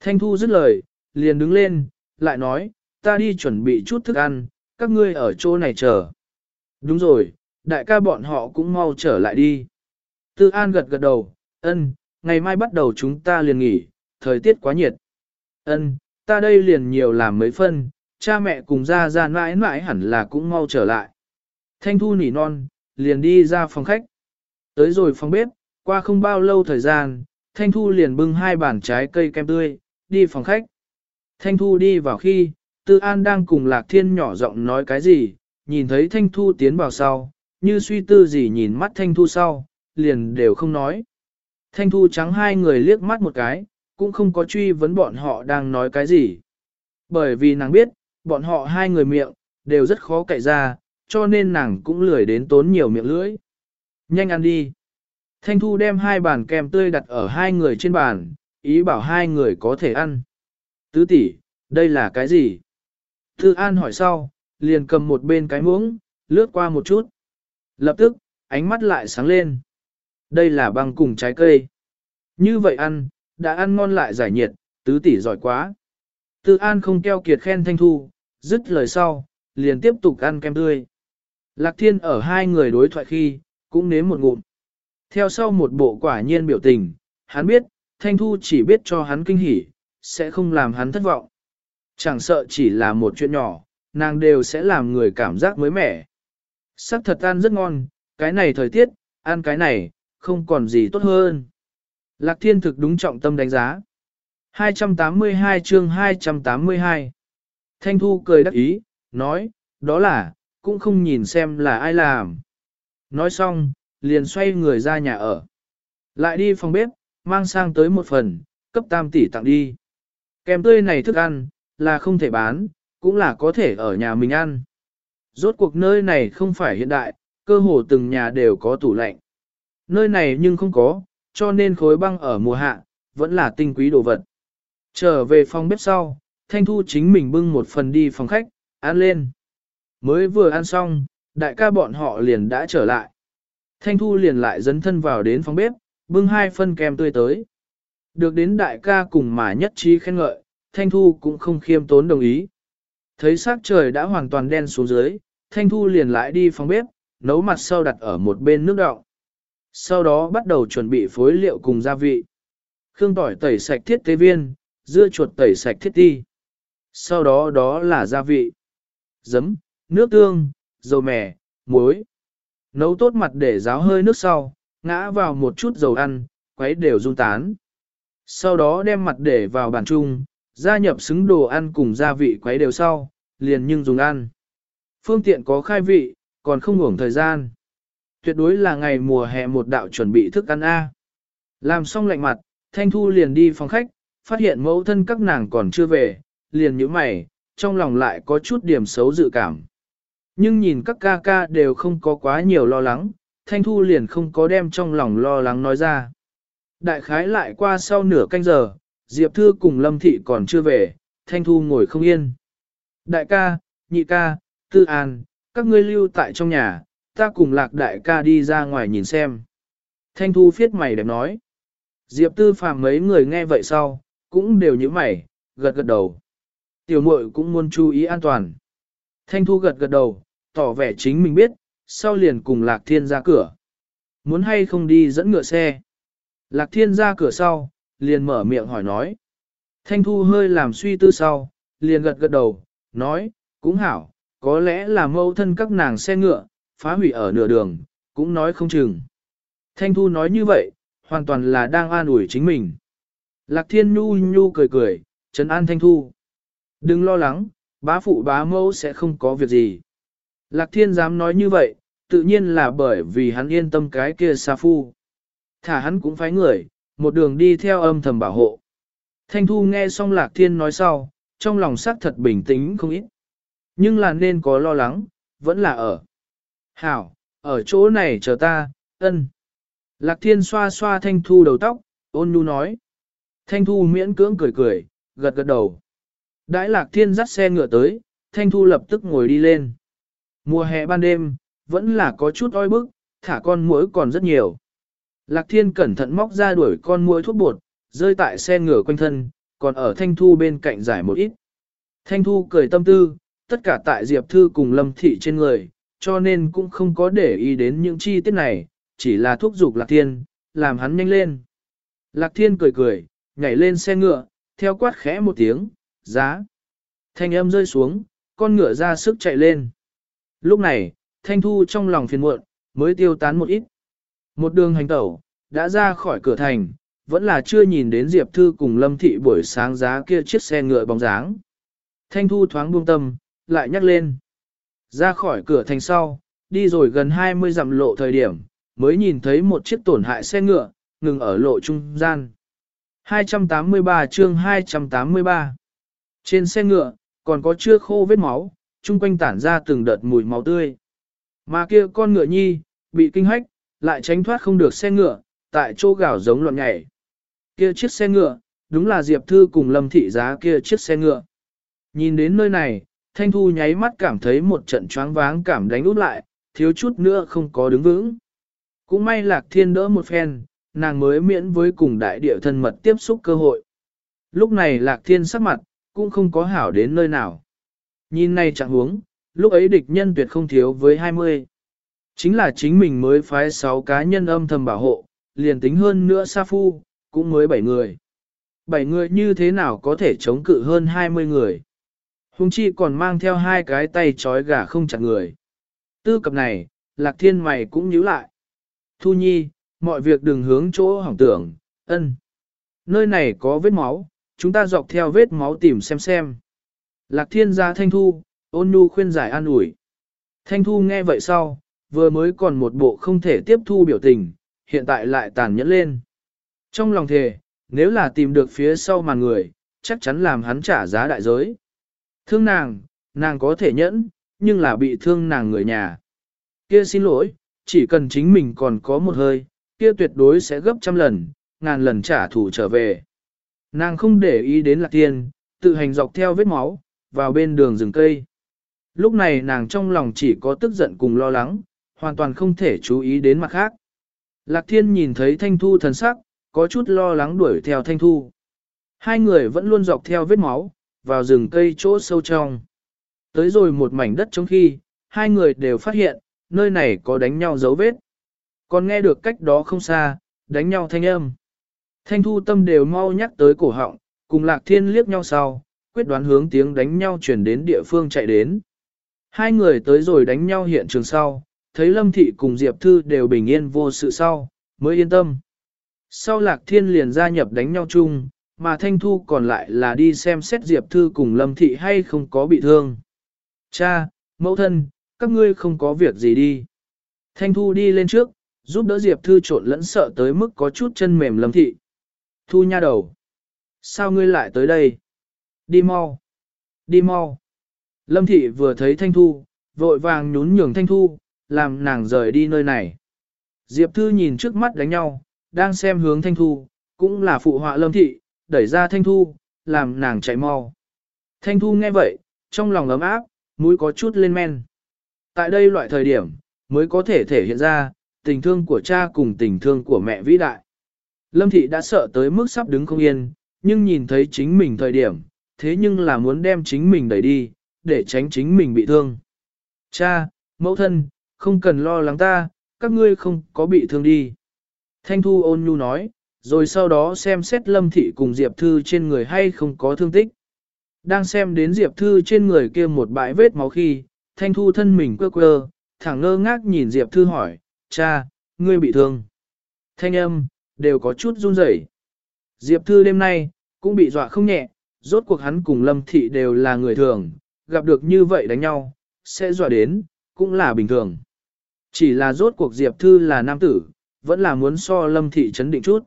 Speaker 1: Thanh Thu dứt lời, liền đứng lên, lại nói, ta đi chuẩn bị chút thức ăn, các ngươi ở chỗ này chờ. Đúng rồi, đại ca bọn họ cũng mau trở lại đi. Tư An gật gật đầu, ân, ngày mai bắt đầu chúng ta liền nghỉ, thời tiết quá nhiệt. Ân, ta đây liền nhiều làm mấy phân, cha mẹ cùng ra ra mãi mãi hẳn là cũng mau trở lại. Thanh thu nỉ non, liền đi ra phòng khách. Tới rồi phòng bếp, qua không bao lâu thời gian, Thanh Thu liền bưng hai bàn trái cây kem tươi, đi phòng khách. Thanh Thu đi vào khi, Tư An đang cùng Lạc Thiên nhỏ giọng nói cái gì, nhìn thấy Thanh Thu tiến vào sau, như suy tư gì nhìn mắt Thanh Thu sau, liền đều không nói. Thanh Thu trắng hai người liếc mắt một cái, cũng không có truy vấn bọn họ đang nói cái gì. Bởi vì nàng biết, bọn họ hai người miệng, đều rất khó cậy ra, cho nên nàng cũng lười đến tốn nhiều miệng lưỡi. Nhanh ăn đi. Thanh Thu đem hai bàn kem tươi đặt ở hai người trên bàn, ý bảo hai người có thể ăn. Tứ tỷ, đây là cái gì? Thư An hỏi sau, liền cầm một bên cái muỗng, lướt qua một chút. Lập tức, ánh mắt lại sáng lên. Đây là băng cùng trái cây. Như vậy ăn, đã ăn ngon lại giải nhiệt, tứ tỷ giỏi quá. Tư An không keo kiệt khen Thanh Thu, dứt lời sau, liền tiếp tục ăn kem tươi. Lạc Thiên ở hai người đối thoại khi, cũng nếm một ngụm. Theo sau một bộ quả nhiên biểu tình, hắn biết, Thanh Thu chỉ biết cho hắn kinh hỉ, sẽ không làm hắn thất vọng. Chẳng sợ chỉ là một chuyện nhỏ, nàng đều sẽ làm người cảm giác mới mẻ. Sắc thật ăn rất ngon, cái này thời tiết, ăn cái này, không còn gì tốt hơn. Lạc Thiên thực đúng trọng tâm đánh giá. 282 chương 282 Thanh Thu cười đắc ý, nói, đó là, cũng không nhìn xem là ai làm. Nói xong, liền xoay người ra nhà ở. Lại đi phòng bếp, mang sang tới một phần, cấp tam tỷ tặng đi. Kem tươi này thức ăn, là không thể bán, cũng là có thể ở nhà mình ăn. Rốt cuộc nơi này không phải hiện đại, cơ hồ từng nhà đều có tủ lạnh. Nơi này nhưng không có, cho nên khối băng ở mùa hạ, vẫn là tinh quý đồ vật. Trở về phòng bếp sau, Thanh Thu chính mình bưng một phần đi phòng khách, ăn lên. Mới vừa ăn xong, đại ca bọn họ liền đã trở lại. Thanh Thu liền lại dấn thân vào đến phòng bếp, bưng hai phân kem tươi tới. Được đến đại ca cùng mà nhất trí khen ngợi, Thanh Thu cũng không khiêm tốn đồng ý. Thấy sắc trời đã hoàn toàn đen xuống dưới, Thanh Thu liền lại đi phòng bếp, nấu mặt sau đặt ở một bên nước đọng. Sau đó bắt đầu chuẩn bị phối liệu cùng gia vị. Khương tỏi tẩy sạch thiết tế viên, dưa chuột tẩy sạch thiết ti. Sau đó đó là gia vị. Giấm, nước tương, dầu mè, muối. Nấu tốt mặt để ráo hơi nước sau, ngã vào một chút dầu ăn, quấy đều dung tán. Sau đó đem mặt để vào bàn chung, gia nhập xứng đồ ăn cùng gia vị quấy đều sau, liền nhưng dùng ăn. Phương tiện có khai vị, còn không ngủng thời gian. Tuyệt đối là ngày mùa hè một đạo chuẩn bị thức ăn A. Làm xong lạnh mặt, Thanh Thu liền đi phòng khách, phát hiện mẫu thân các nàng còn chưa về, liền nhíu mày, trong lòng lại có chút điểm xấu dự cảm. Nhưng nhìn các ca ca đều không có quá nhiều lo lắng, Thanh Thu liền không có đem trong lòng lo lắng nói ra. Đại khái lại qua sau nửa canh giờ, Diệp Thư cùng Lâm Thị còn chưa về, Thanh Thu ngồi không yên. Đại ca, nhị ca, tư an, các ngươi lưu tại trong nhà, ta cùng lạc đại ca đi ra ngoài nhìn xem. Thanh Thu phiết mày đẹp nói. Diệp Tư phàm mấy người nghe vậy sau, cũng đều như mày, gật gật đầu. Tiểu muội cũng muốn chú ý an toàn. Thanh Thu gật gật đầu, tỏ vẻ chính mình biết, sau liền cùng Lạc Thiên ra cửa. Muốn hay không đi dẫn ngựa xe. Lạc Thiên ra cửa sau, liền mở miệng hỏi nói. Thanh Thu hơi làm suy tư sau, liền gật gật đầu, nói, cũng hảo, có lẽ là mâu thân các nàng xe ngựa, phá hủy ở nửa đường, cũng nói không chừng. Thanh Thu nói như vậy, hoàn toàn là đang an ủi chính mình. Lạc Thiên Nhu Nhu cười cười, trấn an Thanh Thu. Đừng lo lắng, bá phụ bá mẫu sẽ không có việc gì. Lạc Thiên dám nói như vậy, tự nhiên là bởi vì hắn yên tâm cái kia sa phu. Thả hắn cũng phái người, một đường đi theo âm thầm bảo hộ. Thanh Thu nghe xong Lạc Thiên nói sau, trong lòng xác thật bình tĩnh không ít. Nhưng là nên có lo lắng, vẫn là ở. Hảo, ở chỗ này chờ ta, ân. Lạc Thiên xoa xoa Thanh Thu đầu tóc, ôn nhu nói. Thanh Thu miễn cưỡng cười cười, gật gật đầu. Đãi Lạc Thiên dắt xe ngựa tới, Thanh Thu lập tức ngồi đi lên. Mùa hè ban đêm, vẫn là có chút oi bức, thả con muỗi còn rất nhiều. Lạc Thiên cẩn thận móc ra đuổi con muỗi thuốc bột, rơi tại xe ngựa quanh thân, còn ở Thanh Thu bên cạnh giải một ít. Thanh Thu cười tâm tư, tất cả tại Diệp Thư cùng Lâm Thị trên người, cho nên cũng không có để ý đến những chi tiết này, chỉ là thúc giục Lạc Thiên, làm hắn nhanh lên. Lạc Thiên cười cười, nhảy lên xe ngựa, theo quát khẽ một tiếng, giá. Thanh âm rơi xuống, con ngựa ra sức chạy lên. Lúc này, Thanh Thu trong lòng phiền muộn, mới tiêu tán một ít. Một đường hành tẩu, đã ra khỏi cửa thành, vẫn là chưa nhìn đến Diệp Thư cùng Lâm Thị buổi sáng giá kia chiếc xe ngựa bóng dáng. Thanh Thu thoáng buông tâm, lại nhắc lên. Ra khỏi cửa thành sau, đi rồi gần 20 dặm lộ thời điểm, mới nhìn thấy một chiếc tổn hại xe ngựa, ngừng ở lộ trung gian. 283 chương 283 Trên xe ngựa, còn có chưa khô vết máu, chung quanh tản ra từng đợt mùi máu tươi. Mà kia con ngựa nhi, bị kinh hách, lại tránh thoát không được xe ngựa, tại chỗ gào giống loạn nhảy. Kia chiếc xe ngựa, đúng là Diệp Thư cùng Lâm Thị giá kia chiếc xe ngựa. Nhìn đến nơi này, Thanh Thu nháy mắt cảm thấy một trận choáng váng cảm đánh út lại, thiếu chút nữa không có đứng vững. Cũng may Lạc Thiên đỡ một phen, nàng mới miễn với cùng đại địa thân mật tiếp xúc cơ hội. Lúc này Lạc Thiên sắc mặt, cũng không có hảo đến nơi nào. Nhìn này chẳng huống, lúc ấy địch nhân tuyệt không thiếu với 20. Chính là chính mình mới phái 6 cá nhân âm thầm bảo hộ, liền tính hơn nữa Sa Phu, cũng mới 7 người. 7 người như thế nào có thể chống cự hơn 20 người. Hùng chi còn mang theo hai cái tay trói gà không chặt người. Tư cập này, Lạc Thiên mày cũng nhíu lại. Thu Nhi, mọi việc đừng hướng chỗ hỏng tưởng, ân. Nơi này có vết máu, chúng ta dọc theo vết máu tìm xem xem. Lạc Thiên ra Thanh Thu, ôn nhu khuyên giải an ủi. Thanh Thu nghe vậy sau, vừa mới còn một bộ không thể tiếp thu biểu tình, hiện tại lại tàn nhẫn lên. Trong lòng thề, nếu là tìm được phía sau màn người, chắc chắn làm hắn trả giá đại giới. Thương nàng, nàng có thể nhẫn, nhưng là bị thương nàng người nhà. Kia xin lỗi, chỉ cần chính mình còn có một hơi, kia tuyệt đối sẽ gấp trăm lần, ngàn lần trả thù trở về. Nàng không để ý đến lạc tiên, tự hành dọc theo vết máu, vào bên đường rừng cây. Lúc này nàng trong lòng chỉ có tức giận cùng lo lắng, hoàn toàn không thể chú ý đến mặt khác. Lạc thiên nhìn thấy thanh thu thần sắc, có chút lo lắng đuổi theo thanh thu. Hai người vẫn luôn dọc theo vết máu, vào rừng cây chỗ sâu trong. Tới rồi một mảnh đất trống khi, hai người đều phát hiện, nơi này có đánh nhau dấu vết. Còn nghe được cách đó không xa, đánh nhau thanh âm. Thanh thu tâm đều mau nhắc tới cổ họng, cùng lạc thiên liếc nhau sau, quyết đoán hướng tiếng đánh nhau chuyển đến địa phương chạy đến. Hai người tới rồi đánh nhau hiện trường sau, thấy Lâm Thị cùng Diệp Thư đều bình yên vô sự sau, mới yên tâm. Sau Lạc Thiên liền gia nhập đánh nhau chung, mà Thanh Thu còn lại là đi xem xét Diệp Thư cùng Lâm Thị hay không có bị thương. Cha, mẫu thân, các ngươi không có việc gì đi. Thanh Thu đi lên trước, giúp đỡ Diệp Thư trộn lẫn sợ tới mức có chút chân mềm Lâm Thị. Thu nha đầu. Sao ngươi lại tới đây? Đi mau. Đi mau. Lâm Thị vừa thấy Thanh Thu, vội vàng nhún nhường Thanh Thu, làm nàng rời đi nơi này. Diệp Thư nhìn trước mắt đánh nhau, đang xem hướng Thanh Thu, cũng là phụ họa Lâm Thị, đẩy ra Thanh Thu, làm nàng chạy mau. Thanh Thu nghe vậy, trong lòng ấm áp, mũi có chút lên men. Tại đây loại thời điểm, mới có thể thể hiện ra, tình thương của cha cùng tình thương của mẹ vĩ đại. Lâm Thị đã sợ tới mức sắp đứng không yên, nhưng nhìn thấy chính mình thời điểm, thế nhưng là muốn đem chính mình đẩy đi, để tránh chính mình bị thương. Cha, mẫu thân, không cần lo lắng ta, các ngươi không có bị thương đi. Thanh Thu ôn nhu nói, rồi sau đó xem xét Lâm Thị cùng Diệp Thư trên người hay không có thương tích. Đang xem đến Diệp Thư trên người kia một bãi vết máu khi, Thanh Thu thân mình quơ quơ, thẳng ngơ ngác nhìn Diệp Thư hỏi, cha, ngươi bị thương. Thanh âm, đều có chút run rẩy. Diệp Thư đêm nay, cũng bị dọa không nhẹ, rốt cuộc hắn cùng Lâm Thị đều là người thường, gặp được như vậy đánh nhau, sẽ dọa đến, cũng là bình thường. Chỉ là rốt cuộc Diệp Thư là nam tử, vẫn là muốn so Lâm Thị chấn định chút.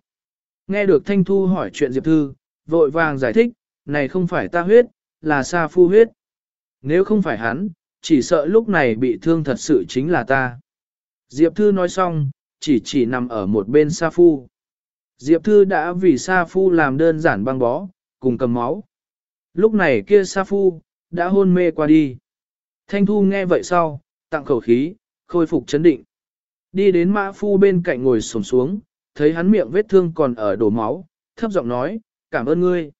Speaker 1: Nghe được Thanh Thu hỏi chuyện Diệp Thư, vội vàng giải thích, này không phải ta huyết, là Sa Phu huyết. Nếu không phải hắn, chỉ sợ lúc này bị thương thật sự chính là ta. Diệp Thư nói xong, chỉ chỉ nằm ở một bên Sa Phu. Diệp Thư đã vì Sa Phu làm đơn giản băng bó, cùng cầm máu. Lúc này kia Sa Phu, đã hôn mê qua đi. Thanh Thu nghe vậy sau, tặng khẩu khí, khôi phục chấn định. Đi đến Mã Phu bên cạnh ngồi sổm xuống, thấy hắn miệng vết thương còn ở đổ máu, thấp giọng nói, cảm ơn ngươi.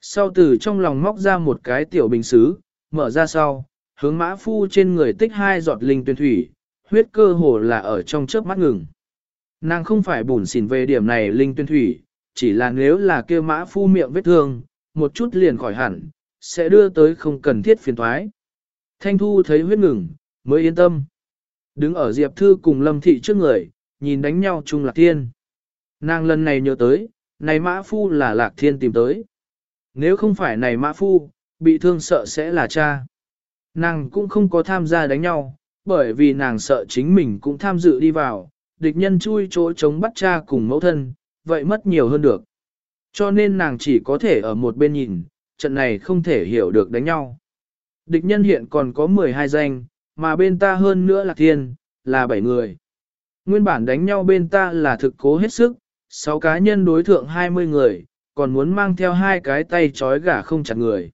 Speaker 1: Sau từ trong lòng móc ra một cái tiểu bình xứ, mở ra sau, hướng Mã Phu trên người tích hai giọt linh tuyên thủy, huyết cơ hồ là ở trong chớp mắt ngừng. Nàng không phải bùn xỉn về điểm này linh tuyên thủy, chỉ là nếu là kêu mã phu miệng vết thương, một chút liền khỏi hẳn, sẽ đưa tới không cần thiết phiền thoái. Thanh Thu thấy huyết ngừng, mới yên tâm. Đứng ở Diệp Thư cùng Lâm Thị trước người, nhìn đánh nhau chung lạc thiên. Nàng lần này nhớ tới, này mã phu là lạc thiên tìm tới. Nếu không phải này mã phu, bị thương sợ sẽ là cha. Nàng cũng không có tham gia đánh nhau, bởi vì nàng sợ chính mình cũng tham dự đi vào, địch nhân chui chỗ chống bắt cha cùng mẫu thân, vậy mất nhiều hơn được. Cho nên nàng chỉ có thể ở một bên nhìn, trận này không thể hiểu được đánh nhau. Địch nhân hiện còn có 12 danh, mà bên ta hơn nữa là thiên, là bảy người. Nguyên bản đánh nhau bên ta là thực cố hết sức, sáu cá nhân đối thượng 20 người, còn muốn mang theo hai cái tay trói gà không chặt người.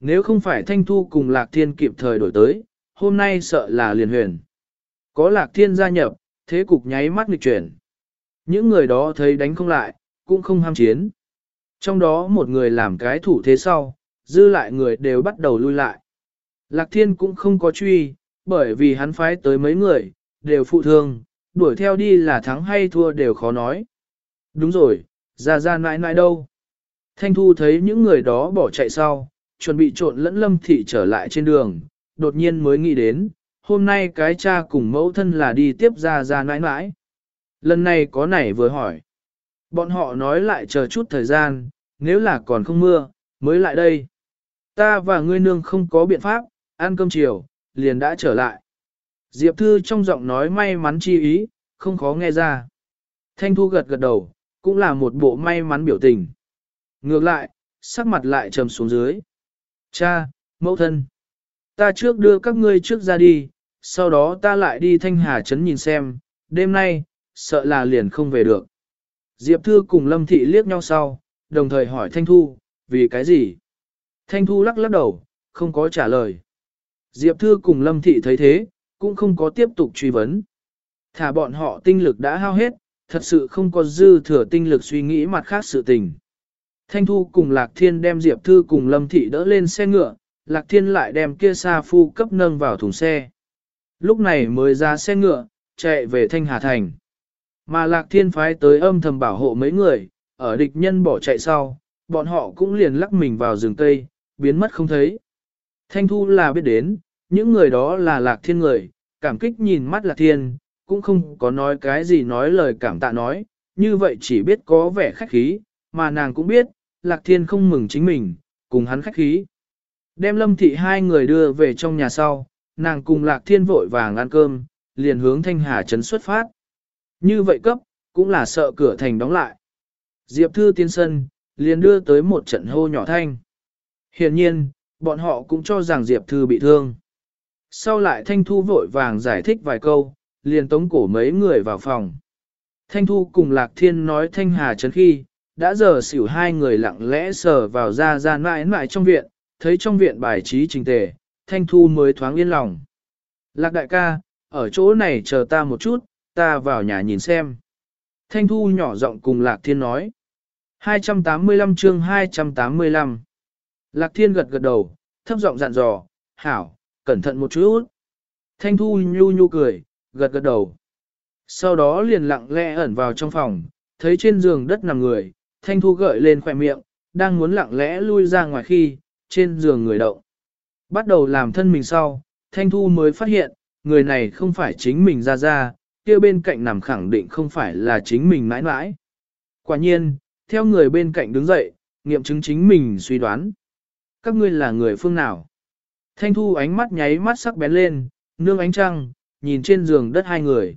Speaker 1: Nếu không phải Thanh Thu cùng Lạc Thiên kịp thời đổi tới, hôm nay sợ là liền huyền. Có Lạc Thiên gia nhập, thế cục nháy mắt nghịch chuyển. Những người đó thấy đánh không lại, cũng không ham chiến. Trong đó một người làm cái thủ thế sau, dư lại người đều bắt đầu lui lại. Lạc Thiên cũng không có truy, bởi vì hắn phái tới mấy người, đều phụ thương, đuổi theo đi là thắng hay thua đều khó nói. Đúng rồi, ra ra nãi nãi đâu. Thanh Thu thấy những người đó bỏ chạy sau, chuẩn bị trộn lẫn lâm thị trở lại trên đường, đột nhiên mới nghĩ đến, hôm nay cái cha cùng mẫu thân là đi tiếp ra ra nãi nãi. Lần này có nảy vừa hỏi. Bọn họ nói lại chờ chút thời gian, nếu là còn không mưa, mới lại đây. Ta và ngươi nương không có biện pháp, ăn cơm chiều, liền đã trở lại. Diệp Thư trong giọng nói may mắn chi ý, không khó nghe ra. Thanh Thu gật gật đầu, cũng là một bộ may mắn biểu tình. Ngược lại, sắc mặt lại trầm xuống dưới. Cha, mẫu thân, ta trước đưa các ngươi trước ra đi, sau đó ta lại đi Thanh Hà Trấn nhìn xem, đêm nay, sợ là liền không về được. Diệp Thư cùng Lâm Thị liếc nhau sau, đồng thời hỏi Thanh Thu, vì cái gì? Thanh Thu lắc lắc đầu, không có trả lời. Diệp Thư cùng Lâm Thị thấy thế, cũng không có tiếp tục truy vấn. Thả bọn họ tinh lực đã hao hết, thật sự không có dư thừa tinh lực suy nghĩ mặt khác sự tình. Thanh Thu cùng Lạc Thiên đem Diệp Thư cùng Lâm Thị đỡ lên xe ngựa, Lạc Thiên lại đem kia xa phu cấp nâng vào thùng xe. Lúc này mới ra xe ngựa, chạy về Thanh Hà Thành. Mà Lạc Thiên phái tới âm thầm bảo hộ mấy người, ở địch nhân bỏ chạy sau, bọn họ cũng liền lắc mình vào rừng cây, biến mất không thấy. Thanh Thu là biết đến, những người đó là Lạc Thiên người, cảm kích nhìn mắt Lạc Thiên, cũng không có nói cái gì nói lời cảm tạ nói, như vậy chỉ biết có vẻ khách khí, mà nàng cũng biết, Lạc Thiên không mừng chính mình, cùng hắn khách khí. Đem lâm thị hai người đưa về trong nhà sau, nàng cùng Lạc Thiên vội vàng ăn cơm, liền hướng Thanh Hà Trấn xuất phát. Như vậy cấp, cũng là sợ cửa thành đóng lại. Diệp Thư tiên sân, liền đưa tới một trận hô nhỏ thanh. Hiển nhiên, bọn họ cũng cho rằng Diệp Thư bị thương. Sau lại Thanh Thu vội vàng giải thích vài câu, liền tống cổ mấy người vào phòng. Thanh Thu cùng Lạc Thiên nói Thanh Hà chấn khi, đã giờ xỉu hai người lặng lẽ sờ vào ra ra mãi mãi trong viện, thấy trong viện bài trí trình tề, Thanh Thu mới thoáng yên lòng. Lạc đại ca, ở chỗ này chờ ta một chút, ta vào nhà nhìn xem. Thanh Thu nhỏ giọng cùng Lạc Thiên nói. 285 chương 285 Lạc Thiên gật gật đầu, thấp giọng dặn dò, hảo, cẩn thận một chút. Thanh Thu nhu nhu cười, gật gật đầu. Sau đó liền lặng lẽ ẩn vào trong phòng, thấy trên giường đất nằm người, Thanh Thu gợi lên khỏe miệng, đang muốn lặng lẽ lui ra ngoài khi, trên giường người động. Bắt đầu làm thân mình sau, Thanh Thu mới phát hiện, người này không phải chính mình ra ra, kia bên cạnh nằm khẳng định không phải là chính mình mãi mãi. Quả nhiên, theo người bên cạnh đứng dậy, nghiệm chứng chính mình suy đoán. Các ngươi là người phương nào? Thanh Thu ánh mắt nháy mắt sắc bén lên, nương ánh trăng, nhìn trên giường đất hai người.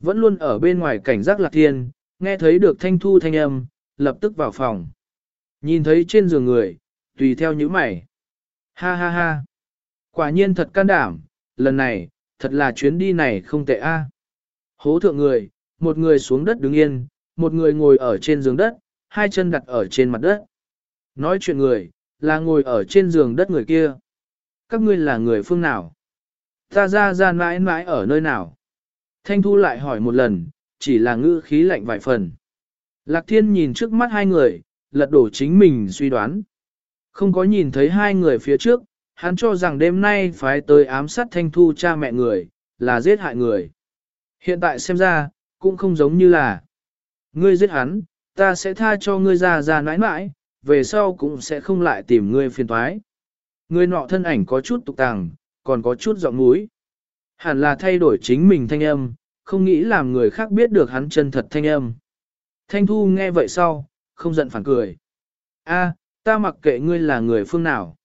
Speaker 1: Vẫn luôn ở bên ngoài cảnh giác lạc thiên, nghe thấy được Thanh Thu thanh âm, lập tức vào phòng. Nhìn thấy trên giường người, tùy theo những mày. Ha ha ha. Quả nhiên thật can đảm, lần này, thật là chuyến đi này không tệ a. Hố thượng người, một người xuống đất đứng yên, một người ngồi ở trên giường đất, hai chân đặt ở trên mặt đất. Nói chuyện người, là ngồi ở trên giường đất người kia. Các ngươi là người phương nào? Ta ra ra mãi mãi ở nơi nào? Thanh Thu lại hỏi một lần, chỉ là ngữ khí lạnh vài phần. Lạc Thiên nhìn trước mắt hai người, lật đổ chính mình suy đoán. Không có nhìn thấy hai người phía trước, hắn cho rằng đêm nay phải tới ám sát Thanh Thu cha mẹ người, là giết hại người. Hiện tại xem ra, cũng không giống như là. Ngươi giết hắn, ta sẽ tha cho ngươi ra ra nãi nãi, về sau cũng sẽ không lại tìm ngươi phiền toái. Ngươi nọ thân ảnh có chút tục tàng, còn có chút giọng mũi. Hẳn là thay đổi chính mình thanh âm, không nghĩ làm người khác biết được hắn chân thật thanh âm. Thanh Thu nghe vậy sau, không giận phản cười. A, ta mặc kệ ngươi là người phương nào.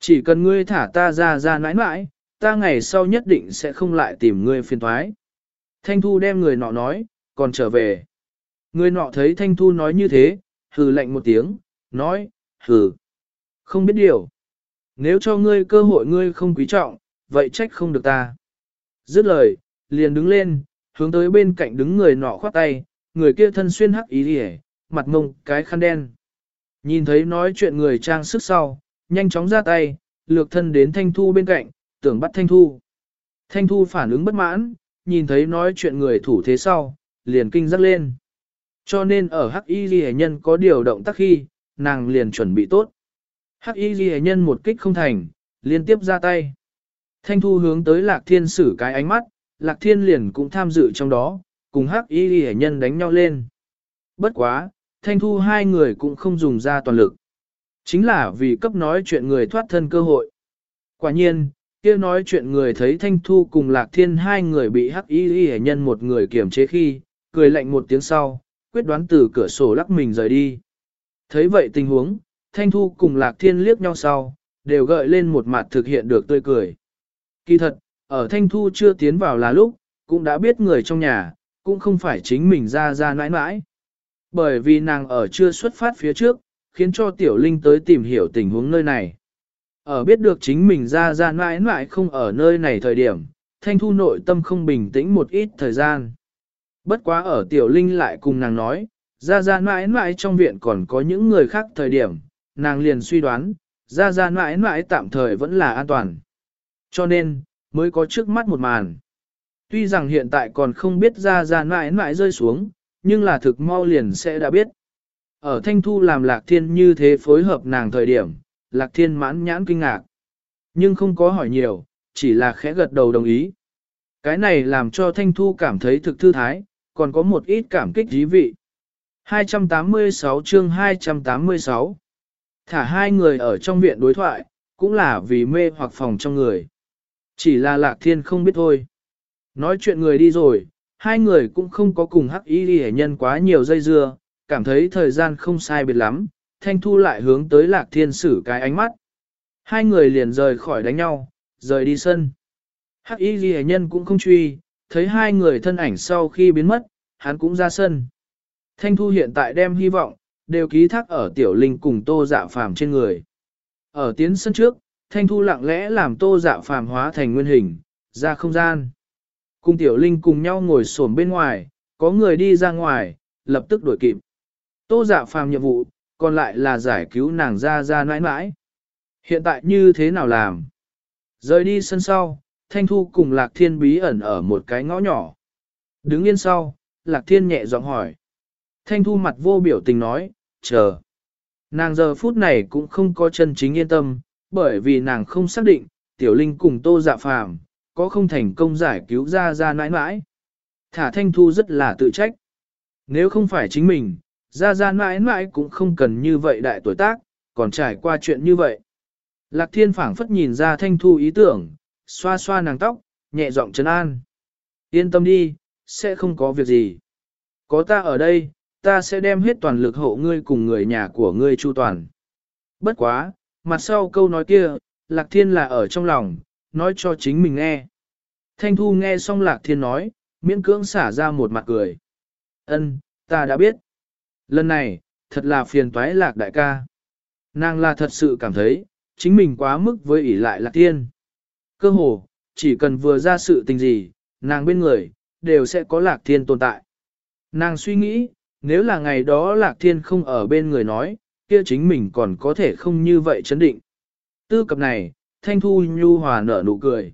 Speaker 1: Chỉ cần ngươi thả ta ra ra nãi nãi, ta ngày sau nhất định sẽ không lại tìm ngươi phiền thoái. Thanh Thu đem người nọ nói, còn trở về. Người nọ thấy Thanh Thu nói như thế, hừ lạnh một tiếng, nói, hừ, không biết điều. Nếu cho ngươi cơ hội ngươi không quý trọng, vậy trách không được ta. Dứt lời, liền đứng lên, hướng tới bên cạnh đứng người nọ khoát tay, người kia thân xuyên hắc ý hề, mặt mông cái khăn đen. Nhìn thấy nói chuyện người trang sức sau, nhanh chóng ra tay, lược thân đến Thanh Thu bên cạnh, tưởng bắt Thanh Thu. Thanh Thu phản ứng bất mãn, nhìn thấy nói chuyện người thủ thế sau, liền kinh rắc lên. Cho nên ở hắc y ghi nhân có điều động tác khi, nàng liền chuẩn bị tốt. Hắc y ghi nhân một kích không thành, liên tiếp ra tay. Thanh Thu hướng tới Lạc Thiên sử cái ánh mắt, Lạc Thiên liền cũng tham dự trong đó, cùng hắc y ghi nhân đánh nhau lên. Bất quá, Thanh Thu hai người cũng không dùng ra toàn lực. Chính là vì cấp nói chuyện người thoát thân cơ hội. Quả nhiên, kia nói chuyện người thấy Thanh Thu cùng Lạc Thiên hai người bị hắc y ghi nhân một người kiểm chế khi, cười lạnh một tiếng sau, quyết đoán từ cửa sổ lắc mình rời đi. Thấy vậy tình huống, Thanh Thu cùng Lạc Thiên liếc nhau sau, đều gợi lên một mặt thực hiện được tươi cười. Kỳ thật, ở Thanh Thu chưa tiến vào là lúc, cũng đã biết người trong nhà, cũng không phải chính mình ra ra nãi nãi. Bởi vì nàng ở chưa xuất phát phía trước, khiến cho Tiểu Linh tới tìm hiểu tình huống nơi này. Ở biết được chính mình ra ra nãi nãi không ở nơi này thời điểm, Thanh Thu nội tâm không bình tĩnh một ít thời gian. Bất quá ở Tiểu Linh lại cùng nàng nói, ra ra nãi nãi trong viện còn có những người khác thời điểm, nàng liền suy đoán, ra ra mãi mãi tạm thời vẫn là an toàn. Cho nên, mới có trước mắt một màn. Tuy rằng hiện tại còn không biết ra ra mãi mãi rơi xuống, nhưng là thực mau liền sẽ đã biết. Ở Thanh Thu làm Lạc Thiên như thế phối hợp nàng thời điểm, Lạc Thiên mãn nhãn kinh ngạc. Nhưng không có hỏi nhiều, chỉ là khẽ gật đầu đồng ý. Cái này làm cho Thanh Thu cảm thấy thực thư thái, còn có một ít cảm kích dí vị. 286 chương 286 Thả hai người ở trong viện đối thoại, cũng là vì mê hoặc phòng trong người. Chỉ là lạc thiên không biết thôi. Nói chuyện người đi rồi, hai người cũng không có cùng hắc ý đi nhân quá nhiều dây dưa, cảm thấy thời gian không sai biệt lắm, thanh thu lại hướng tới lạc thiên sử cái ánh mắt. Hai người liền rời khỏi đánh nhau, rời đi sân. Hắc y ghi nhân cũng không truy, thấy hai người thân ảnh sau khi biến mất, hắn cũng ra sân. Thanh Thu hiện tại đem hy vọng, đều ký thác ở tiểu linh cùng tô dạ phàm trên người. Ở tiến sân trước, Thanh Thu lặng lẽ làm tô dạ phàm hóa thành nguyên hình, ra không gian. Cùng tiểu linh cùng nhau ngồi xổm bên ngoài, có người đi ra ngoài, lập tức đuổi kịp. Tô dạ phàm nhiệm vụ, còn lại là giải cứu nàng ra ra mãi mãi. Hiện tại như thế nào làm? Rời đi sân sau, Thanh Thu cùng Lạc Thiên bí ẩn ở một cái ngõ nhỏ. Đứng yên sau, Lạc Thiên nhẹ giọng hỏi. Thanh Thu mặt vô biểu tình nói, chờ. Nàng giờ phút này cũng không có chân chính yên tâm, bởi vì nàng không xác định, Tiểu Linh cùng Tô Dạ Phàm có không thành công giải cứu ra ra nãi nãi. Thả Thanh Thu rất là tự trách. Nếu không phải chính mình, ra ra nãi nãi cũng không cần như vậy đại tuổi tác, còn trải qua chuyện như vậy. Lạc Thiên phảng phất nhìn ra Thanh Thu ý tưởng, xoa xoa nàng tóc, nhẹ giọng trấn an. Yên tâm đi, sẽ không có việc gì. Có ta ở đây, ta sẽ đem hết toàn lực hộ ngươi cùng người nhà của ngươi chu toàn. Bất quá, mặt sau câu nói kia, Lạc Thiên là ở trong lòng, nói cho chính mình nghe. Thanh Thu nghe xong Lạc Thiên nói, miễn cưỡng xả ra một mặt cười. Ân, ta đã biết. Lần này, thật là phiền toái Lạc đại ca. Nàng là thật sự cảm thấy, chính mình quá mức với ỷ lại Lạc Thiên. Cơ hồ, chỉ cần vừa ra sự tình gì, nàng bên người, đều sẽ có lạc thiên tồn tại. Nàng suy nghĩ, nếu là ngày đó lạc thiên không ở bên người nói, kia chính mình còn có thể không như vậy chấn định. Tư cập này, thanh thu nhu hòa nở nụ cười.